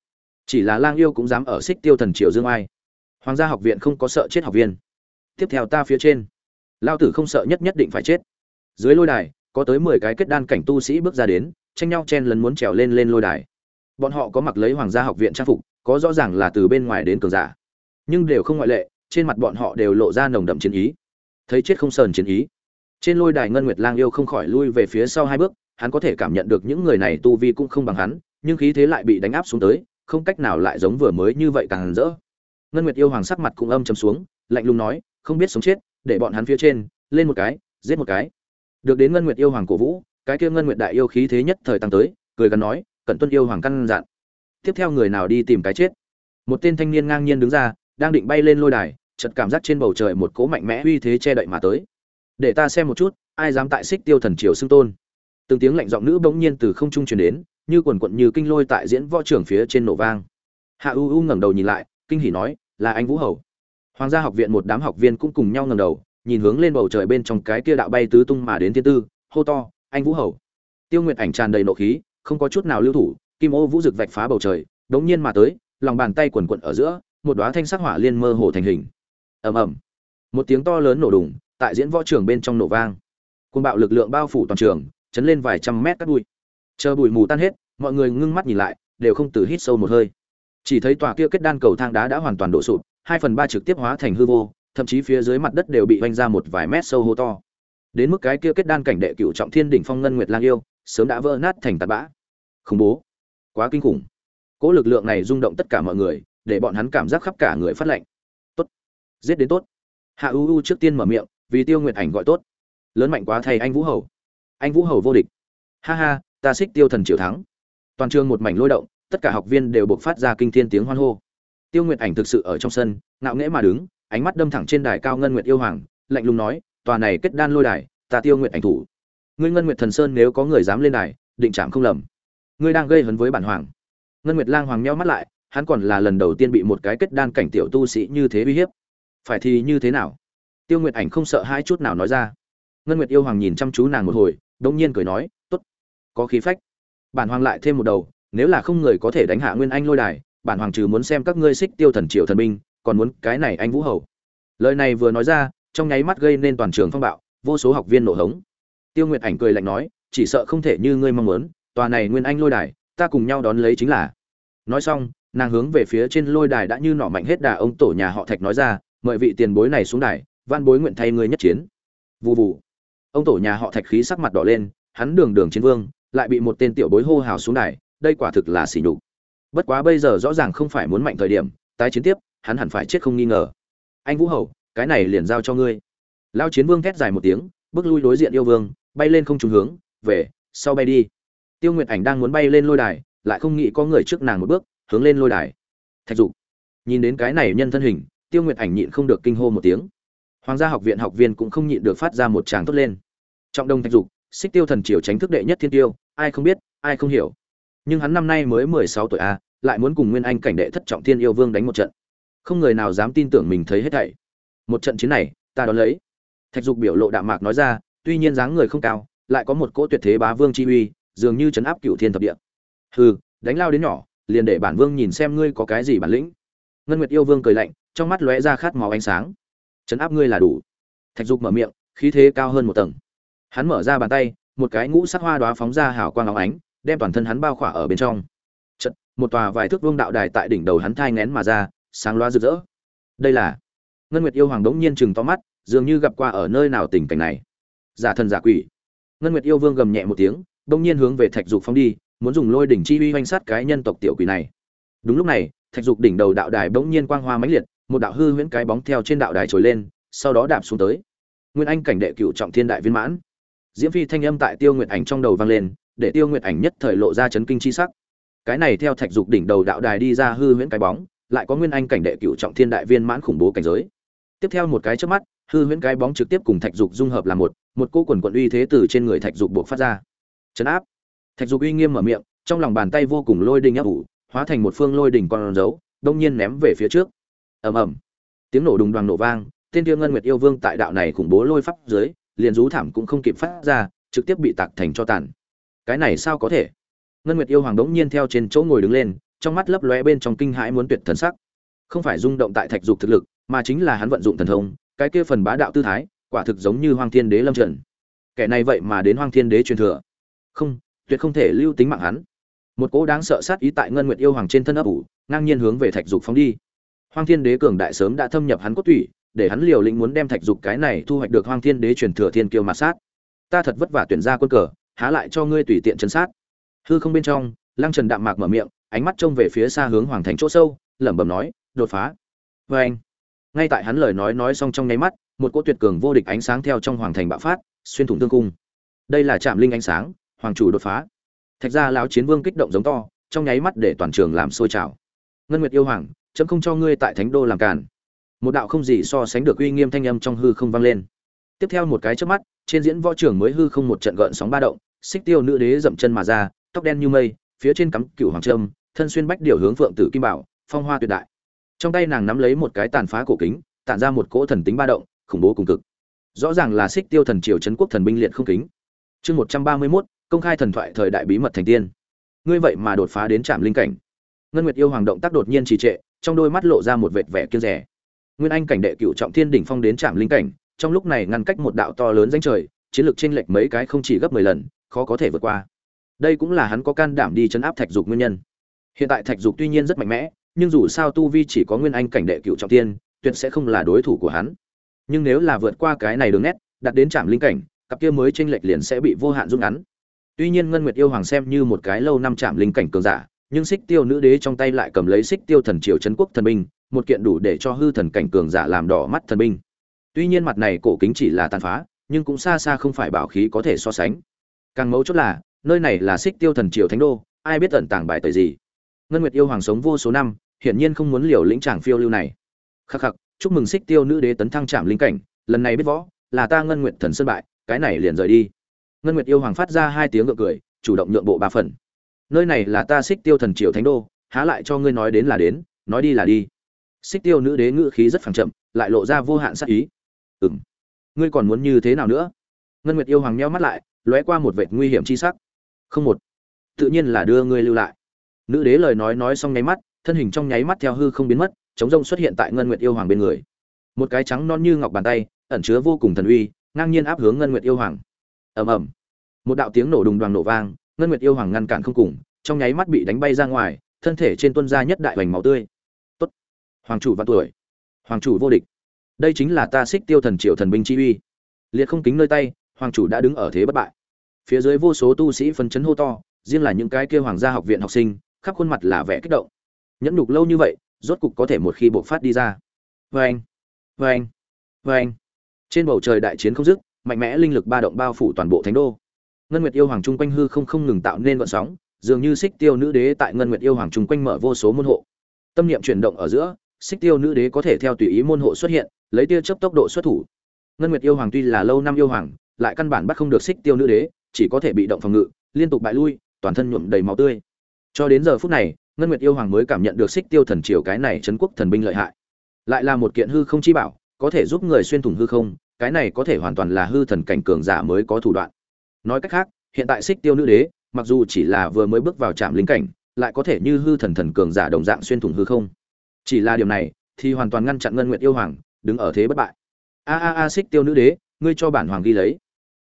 Chỉ là lang yêu cũng dám ở xích tiêu thần triều dương ai. Hoàng gia học viện không có sợ chết học viên. Tiếp theo ta phía trên. Lao tử không sợ nhất nhất định phải chết. Dưới lôi đài, có tới mười cái kết đan cảnh tu sĩ bước ra đến, tranh nhau chen lấn muốn trèo lên lên lôi đài. Bọn họ có mặc lấy hoàng gia học viện trang phục, có rõ ràng là từ bên ngoài đến cường giả. Nhưng đều không ngoại lệ, trên mặt bọn họ đều lộ ra nồng đậm chiến ý. Thấy chết không sờn chiến ý. Trên lôi đài ngân nguyệt lang yêu không khỏi lui về phía sau hai bước hắn có thể cảm nhận được những người này tu vi cũng không bằng hắn, nhưng khí thế lại bị đánh áp xuống tới, không cách nào lại giống vừa mới như vậy càng rỡ. Ngân nguyệt yêu hoàng sắc mặt cũng âm trầm xuống, lạnh lùng nói, không biết sống chết, để bọn hắn phía trên, lên một cái, giết một cái. Được đến ngân nguyệt yêu hoàng cổ vũ, cái kia ngân nguyệt đại yêu khí thế nhất thời tăng tới, cười gắn nói cẩn tuân yêu hoàng căn dặn. Tiếp theo người nào đi tìm cái chết? Một tên thanh niên ngang nhiên đứng ra, đang định bay lên lôi đài, chợt cảm giác trên bầu trời một cỗ mạnh mẽ uy thế che đậy mà tới. Để ta xem một chút, ai dám tại xích tiêu thần triều xưng tôn? Từng tiếng lạnh giọng nữ bỗng nhiên từ không trung truyền đến, như quần quận như kinh lôi tại diễn võ trưởng phía trên nổ vang. Hạ u u ngẩng đầu nhìn lại, kinh hỉ nói, là anh vũ hầu. Hoàng gia học viện một đám học viên cũng cùng nhau ngẩng đầu, nhìn hướng lên bầu trời bên trong cái kia đạo bay tứ tung mà đến thiên tư, hô to, anh vũ hầu. Tiêu nguyệt ảnh tràn đầy nộ khí, không có chút nào lưu thủ, kim ô vũ rực vạch phá bầu trời, đống nhiên mà tới, lòng bàn tay quần quận ở giữa, một đóa thanh sắc hỏa liên mơ hồ thành hình. Ầm ầm. Một tiếng to lớn nổ đùng, tại diễn võ trường bên trong nổ vang. Côn bạo lực lượng bao phủ toàn trường chấn lên vài trăm mét cát bụi. Chờ bụi mù tan hết, mọi người ngưng mắt nhìn lại, đều không từ hít sâu một hơi. Chỉ thấy tòa kia kết đan cầu thang đá đã hoàn toàn đổ sụp, hai phần ba trực tiếp hóa thành hư vô, thậm chí phía dưới mặt đất đều bị vanh ra một vài mét sâu hô to. Đến mức cái kia kết đan cảnh đệ cựu trọng thiên đỉnh phong ngân nguyệt lang yêu, sớm đã vỡ nát thành tạt bã. Khủng bố. Quá kinh khủng. Cỗ lực lượng này rung động tất cả mọi người, để bọn hắn cảm giác khắp cả người phát lệnh tốt. Giết đến tốt. Hạ u u trước tiên mở miệng, vì tiêu nguyệt ảnh gọi tốt. Lớn mạnh quá thay anh vũ hầu anh vũ hầu vô địch. Ha ha, ta xích tiêu thần triều thắng. Toàn trường một mảnh lôi động, tất cả học viên đều buộc phát ra kinh thiên tiếng hoan hô. Tiêu nguyệt ảnh thực sự ở trong sân, ngạo nghễ mà đứng, ánh mắt đâm thẳng trên đài cao ngân nguyệt yêu hoàng, lạnh lùng nói, tòa này kết đan lôi đài, ta tiêu nguyệt ảnh thủ. Ngươi ngân nguyệt thần sơn nếu có người dám lên đài, định chạm không lầm. Ngươi đang gây hấn với bản hoàng. Ngân nguyệt lang hoàng meo mắt lại, hắn còn là lần đầu tiên bị một cái kết đan cảnh tiểu tu sĩ như thế uy hiếp. Phải thì như thế nào? Tiêu nguyệt ảnh không sợ hai chút nào nói ra. Ngân nguyệt yêu hoàng nhìn chăm chú nàng một hồi đông nhiên cười nói t ố t có khí phách. Bản hoàng lại thêm một đầu, nếu là không người có thể đánh hạ nguyên anh lôi đài, bản hoàng trừ muốn xem các ngươi xích tiêu thần triệu thần binh, còn muốn cái này anh vũ hầu. Lời này vừa nói ra, trong nháy mắt gây nên toàn trường phong bạo, vô số học viên nổ hống. Tiêu nguyệt ảnh cười lạnh nói, chỉ sợ không thể như ngươi mong muốn, tòa này nguyên anh lôi đài, ta cùng nhau đón lấy chính là. Nói xong, nàng hướng về phía trên lôi đài đã như nọ mạnh hết đà ông tổ nhà họ thạch nói ra, mời vị tiền bối này xuống đài, van bối nguyện thay ngươi nhất chiến. Vụ vụ ông tổ nhà họ thạch khí sắc mặt đỏ lên, hắn đường đường chiến vương, lại bị một tên tiểu bối hô hào xuống đài, đây quả thực là xỉ nhục. Bất quá bây giờ rõ ràng không phải muốn mạnh thời điểm, tái chiến tiếp, hắn hẳn phải chết không nghi ngờ. Anh vũ hầu, cái này liền giao cho ngươi. Lao chiến vương thét dài một tiếng, bước lui đối diện yêu vương, bay lên không trùng hướng, về, sau bay đi. Tiêu nguyệt ảnh đang muốn bay lên lôi đài, lại không nghĩ có người trước nàng một bước, hướng lên lôi đài. Thạch dục, nhìn đến cái này nhân thân hình, tiêu nguyệt ảnh nhịn không được kinh hô một tiếng hoàng gia học viện học viên cũng không nhịn được phát ra một tràng tốt lên. Trọng đông thạch dục, xích tiêu thần triều tránh thức đệ nhất thiên tiêu, ai không biết, ai không hiểu. Nhưng hắn năm nay mới mười sáu tuổi a, lại muốn cùng nguyên anh cảnh đệ thất trọng thiên yêu vương đánh một trận. Không người nào dám tin tưởng mình thấy hết thảy. Một trận chiến này, ta đón lấy. Thạch dục biểu lộ đạm mạc nói ra, tuy nhiên dáng người không cao, lại có một cỗ tuyệt thế bá vương chi uy, dường như chấn áp cựu thiên thập địa. Hừ, đánh lao đến nhỏ, liền để bản vương nhìn xem ngươi có cái gì bản lĩnh. Ngân nguyệt yêu vương cười lạnh, trong mắt lóe ra khát máu ánh sáng chấn áp ngươi là đủ. Thạch dục mở miệng khí thế cao hơn một tầng. Hắn mở ra bàn tay một cái ngũ sắc hoa đoá phóng ra hào quang óng ánh đem toàn thân hắn bao khỏa ở bên trong. Chật, một tòa vài thước vương đạo đài tại đỉnh đầu hắn thai ngén mà ra sáng loa rực rỡ. Đây là ngân nguyệt yêu hoàng đống nhiên chừng to mắt dường như gặp qua ở nơi nào tình cảnh này. Giả thần giả quỷ. Ngân nguyệt yêu vương gầm nhẹ một tiếng đống nhiên hướng về thạch dục phóng đi muốn dùng lôi đỉnh chi uy hoành sát cái nhân tộc tiểu quỷ này. Đúng lúc này thạch dục đỉnh đầu đạo đài bỗng nhiên quang hoa mãnh liệt một đạo hư huyễn cái bóng theo trên đạo đài trồi lên, sau đó đạp xuống tới. Nguyên anh cảnh đệ cựu trọng thiên đại viên mãn. Diễm phi thanh âm tại tiêu nguyệt ảnh trong đầu vang lên, để tiêu nguyệt ảnh nhất thời lộ ra chấn kinh chi sắc. Cái này theo thạch dục đỉnh đầu đạo đài đi ra hư huyễn cái bóng, lại có nguyên anh cảnh đệ cựu trọng thiên đại viên mãn khủng bố cảnh giới. Tiếp theo một cái trước mắt, hư huyễn cái bóng trực tiếp cùng thạch dục dung hợp làm một một cô quần quận uy thế từ trên người thạch dục buộc phát ra. Chấn áp. Thạch dục uy nghiêm mở miệng, trong lòng bàn tay vô cùng lôi đình áp ủ, hóa thành một phương lôi đình con dấu, đông nhiên ném về phía trước ầm ầm. Tiếng nổ đùng đoàn nổ vang, tên tiêu ngân nguyệt yêu vương tại đạo này khủng bố lôi pháp dưới, liền rú thảm cũng không kịp phát ra, trực tiếp bị tạc thành cho tàn. Cái này sao có thể? Ngân nguyệt yêu hoàng đống nhiên theo trên chỗ ngồi đứng lên, trong mắt lấp lóe bên trong kinh hãi muốn tuyệt thần sắc. Không phải rung động tại thạch dục thực lực, mà chính là hắn vận dụng thần thông, cái kia phần bá đạo tư thái, quả thực giống như hoang thiên đế lâm trận. Kẻ này vậy mà đến hoang thiên đế truyền thừa. Không, tuyệt không thể lưu tính mạng hắn. Một cỗ đáng sợ sát ý tại ngân nguyệt yêu hoàng trên thân ấp ủ, ngang nhiên hướng về thạch dục phóng đi hoang thiên đế cường đại sớm đã thâm nhập hắn cốt tủy, để hắn liều lĩnh muốn đem thạch dục cái này thu hoạch được hoang thiên đế truyền thừa thiên kiêu mà sát. Ta thật vất vả tuyển ra quân cờ, há lại cho ngươi tùy tiện trấn sát. Hư không bên trong, lăng trần đạm mạc mở miệng, ánh mắt trông về phía xa hướng hoàng thành chỗ sâu, lẩm bẩm nói, đột phá. Vê anh, ngay tại hắn lời nói nói xong trong nháy mắt, một cỗ tuyệt cường vô địch ánh sáng theo trong hoàng thành bạo phát, xuyên thủng tương cung. Đây là trạm linh ánh sáng, hoàng chủ đột phá. Thạch gia lão chiến vương kích động giống to, trong nháy mắt để toàn trường làm sôi trào. Ngân nguyệt yêu hoàng chấm không cho ngươi tại thánh đô làm cản một đạo không gì so sánh được uy nghiêm thanh âm trong hư không vang lên. Tiếp theo một cái chớp mắt, trên diễn võ trường mới hư không một trận gợn sóng ba động, xích tiêu nữ đế dậm chân mà ra, tóc đen như mây, phía trên cắm cửu hoàng trâm, thân xuyên bách điều hướng phượng tử kim bảo, phong hoa tuyệt đại. Trong tay nàng nắm lấy một cái tàn phá cổ kính, tản ra một cỗ thần tính ba động, khủng bố cùng cực. Rõ ràng là xích tiêu thần triều trấn quốc thần binh liệt không kính. Chương một trăm ba mươi mốt, công khai thần thoại thời đại bí mật thành tiên. Ngươi vậy mà đột phá đến trạm linh cảnh. Ngân nguyệt yêu hoàng động tác đột nhiên trì trệ trong đôi mắt lộ ra một vệt vẻ kiêng rẻ. Nguyên anh cảnh đệ cựu trọng thiên đỉnh phong đến trạm linh cảnh, trong lúc này ngăn cách một đạo to lớn danh trời, chiến lược chênh lệch mấy cái không chỉ gấp mười lần, khó có thể vượt qua. Đây cũng là hắn có can đảm đi chấn áp thạch dục nguyên nhân. Hiện tại thạch dục tuy nhiên rất mạnh mẽ, nhưng dù sao tu vi chỉ có nguyên anh cảnh đệ cựu trọng thiên, tuyệt sẽ không là đối thủ của hắn. Nhưng nếu là vượt qua cái này đường nét đặt đến trạm linh cảnh, cặp kia mới chênh lệch liền sẽ bị vô hạn rút ngắn. Tuy nhiên ngân nguyệt yêu hoàng xem như một cái lâu năm trạm linh cảnh cường giả nhưng xích tiêu nữ đế trong tay lại cầm lấy xích tiêu thần triều trấn quốc thần binh, một kiện đủ để cho hư thần cảnh cường giả làm đỏ mắt thần binh. Tuy nhiên mặt này cổ kính chỉ là tàn phá, nhưng cũng xa xa không phải bảo khí có thể so sánh. Càng mấu chốt là, nơi này là xích tiêu thần triều thánh đô, ai biết tận tàng bài tời gì. Ngân nguyệt yêu hoàng sống vô số năm, hiển nhiên không muốn liều lĩnh tràng phiêu lưu này. Khắc khắc, chúc mừng xích tiêu nữ đế tấn thăng trạm linh cảnh, lần này biết võ, là ta ngân nguyệt thần sơn bại, cái này liền rời đi. Ngân nguyệt yêu hoàng phát ra hai tiếng ngựa cười, chủ động nhượng bộ ba phần nơi này là ta xích tiêu thần triều thánh đô, há lại cho ngươi nói đến là đến, nói đi là đi. Xích tiêu nữ đế ngữ khí rất phẳng chậm, lại lộ ra vô hạn sắc ý. Ừng ngươi còn muốn như thế nào nữa? Ngân nguyệt yêu hoàng nheo mắt lại, lóe qua một vệt nguy hiểm chi sắc. Không một. Tự nhiên là đưa ngươi lưu lại. Nữ đế lời nói nói xong nháy mắt, thân hình trong nháy mắt theo hư không biến mất, chống rông xuất hiện tại ngân nguyệt yêu hoàng bên người. Một cái trắng non như ngọc bàn tay, ẩn chứa vô cùng thần uy, ngang nhiên áp hướng ngân nguyệt yêu hoàng. Ầm ầm. Một đạo tiếng nổ đùng đoàn nổ vang ngân nguyệt yêu hoàng ngăn cản không cùng, trong nháy mắt bị đánh bay ra ngoài, thân thể trên tuân ra nhất đại hoành máu tươi. Tốt. Hoàng chủ vạn tuổi. Hoàng chủ vô địch. Đây chính là ta xích tiêu thần triệu thần binh chi uy. Liệt không kính nơi tay, hoàng chủ đã đứng ở thế bất bại. Phía dưới vô số tu sĩ phấn chấn hô to, riêng là những cái kia hoàng gia học viện học sinh, khắp khuôn mặt là vẻ kích động. Nhẫn nhục lâu như vậy, rốt cục có thể một khi bộc phát đi ra. Vê anh vê anh vê anh trên bầu trời đại chiến không dứt, mạnh mẽ linh lực ba động bao phủ toàn bộ thánh đô ngân nguyệt yêu hoàng trung quanh hư không không ngừng tạo nên vận sóng, dường như xích tiêu nữ đế tại ngân nguyệt yêu hoàng trung quanh mở vô số môn hộ. Tâm niệm chuyển động ở giữa xích tiêu nữ đế có thể theo tùy ý môn hộ xuất hiện, lấy tia chớp tốc độ xuất thủ. Ngân nguyệt yêu hoàng tuy là lâu năm yêu hoàng, lại căn bản bắt không được xích tiêu nữ đế, chỉ có thể bị động phòng ngự, liên tục bại lui, toàn thân nhuộm đầy máu tươi. Cho đến giờ phút này, ngân nguyệt yêu hoàng mới cảm nhận được xích tiêu thần triều cái này trấn quốc thần binh lợi hại. Lại là một kiện hư không chi bảo, có thể giúp người xuyên thủng hư không, cái này có thể hoàn toàn là hư thần cảnh cường giả mới có thủ đoạn nói cách khác, hiện tại xích tiêu nữ đế, mặc dù chỉ là vừa mới bước vào trạm linh cảnh, lại có thể như hư thần thần cường giả đồng dạng xuyên thủng hư không. Chỉ là điều này, thì hoàn toàn ngăn chặn ngân nguyệt yêu hoàng, đứng ở thế bất bại. A a a, xích tiêu nữ đế, ngươi cho bản hoàng ghi lấy.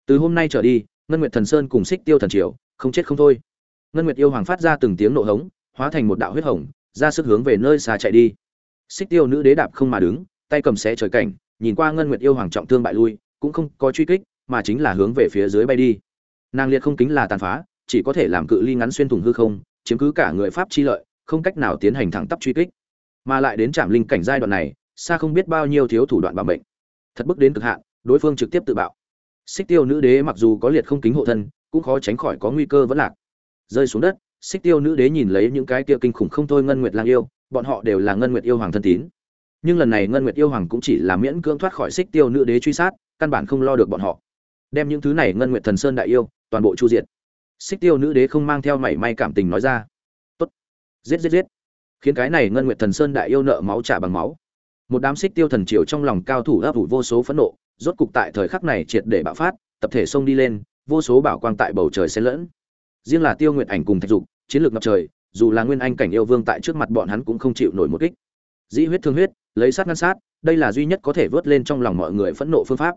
Từ hôm nay trở đi, ngân nguyệt thần sơn cùng xích tiêu thần triều, không chết không thôi. Ngân nguyệt yêu hoàng phát ra từng tiếng nộ hống, hóa thành một đạo huyết hồng, ra sức hướng về nơi xa chạy đi. Xích tiêu nữ đế đạp không mà đứng, tay cầm xé trời cảnh, nhìn qua ngân nguyệt yêu hoàng trọng thương bại lui, cũng không có truy kích, mà chính là hướng về phía dưới bay đi nàng liệt không kính là tàn phá, chỉ có thể làm cự ly ngắn xuyên thủng hư không, chiếm cứ cả người pháp chi lợi, không cách nào tiến hành thẳng tắp truy kích. Mà lại đến trạm linh cảnh giai đoạn này, xa không biết bao nhiêu thiếu thủ đoạn bảo mệnh. Thật bước đến cực hạn, đối phương trực tiếp tự bạo. Xích tiêu nữ đế mặc dù có liệt không kính hộ thân, cũng khó tránh khỏi có nguy cơ vẫn lạc. Rơi xuống đất, xích tiêu nữ đế nhìn lấy những cái kia kinh khủng không thôi ngân nguyệt lang yêu, bọn họ đều là ngân nguyệt yêu hoàng thân tín. Nhưng lần này ngân nguyệt yêu hoàng cũng chỉ là miễn cưỡng thoát khỏi xích tiêu nữ đế truy sát, căn bản không lo được bọn họ đem những thứ này ngân nguyện thần sơn đại yêu, toàn bộ chu diệt. Xích tiêu nữ đế không mang theo mảy may cảm tình nói ra. Tốt. Giết giết giết. Khiến cái này ngân nguyện thần sơn đại yêu nợ máu trả bằng máu. Một đám xích tiêu thần triều trong lòng cao thủ ấp ủ vô số phẫn nộ, rốt cục tại thời khắc này triệt để bạo phát, tập thể xông đi lên, vô số bảo quang tại bầu trời xen lẫn. Riêng là tiêu nguyện ảnh cùng thạch dục, chiến lược ngập trời, dù là nguyên anh cảnh yêu vương tại trước mặt bọn hắn cũng không chịu nổi một kích. Dĩ huyết thương huyết, lấy sát ngăn sát, đây là duy nhất có thể vớt lên trong lòng mọi người phẫn nộ phương pháp.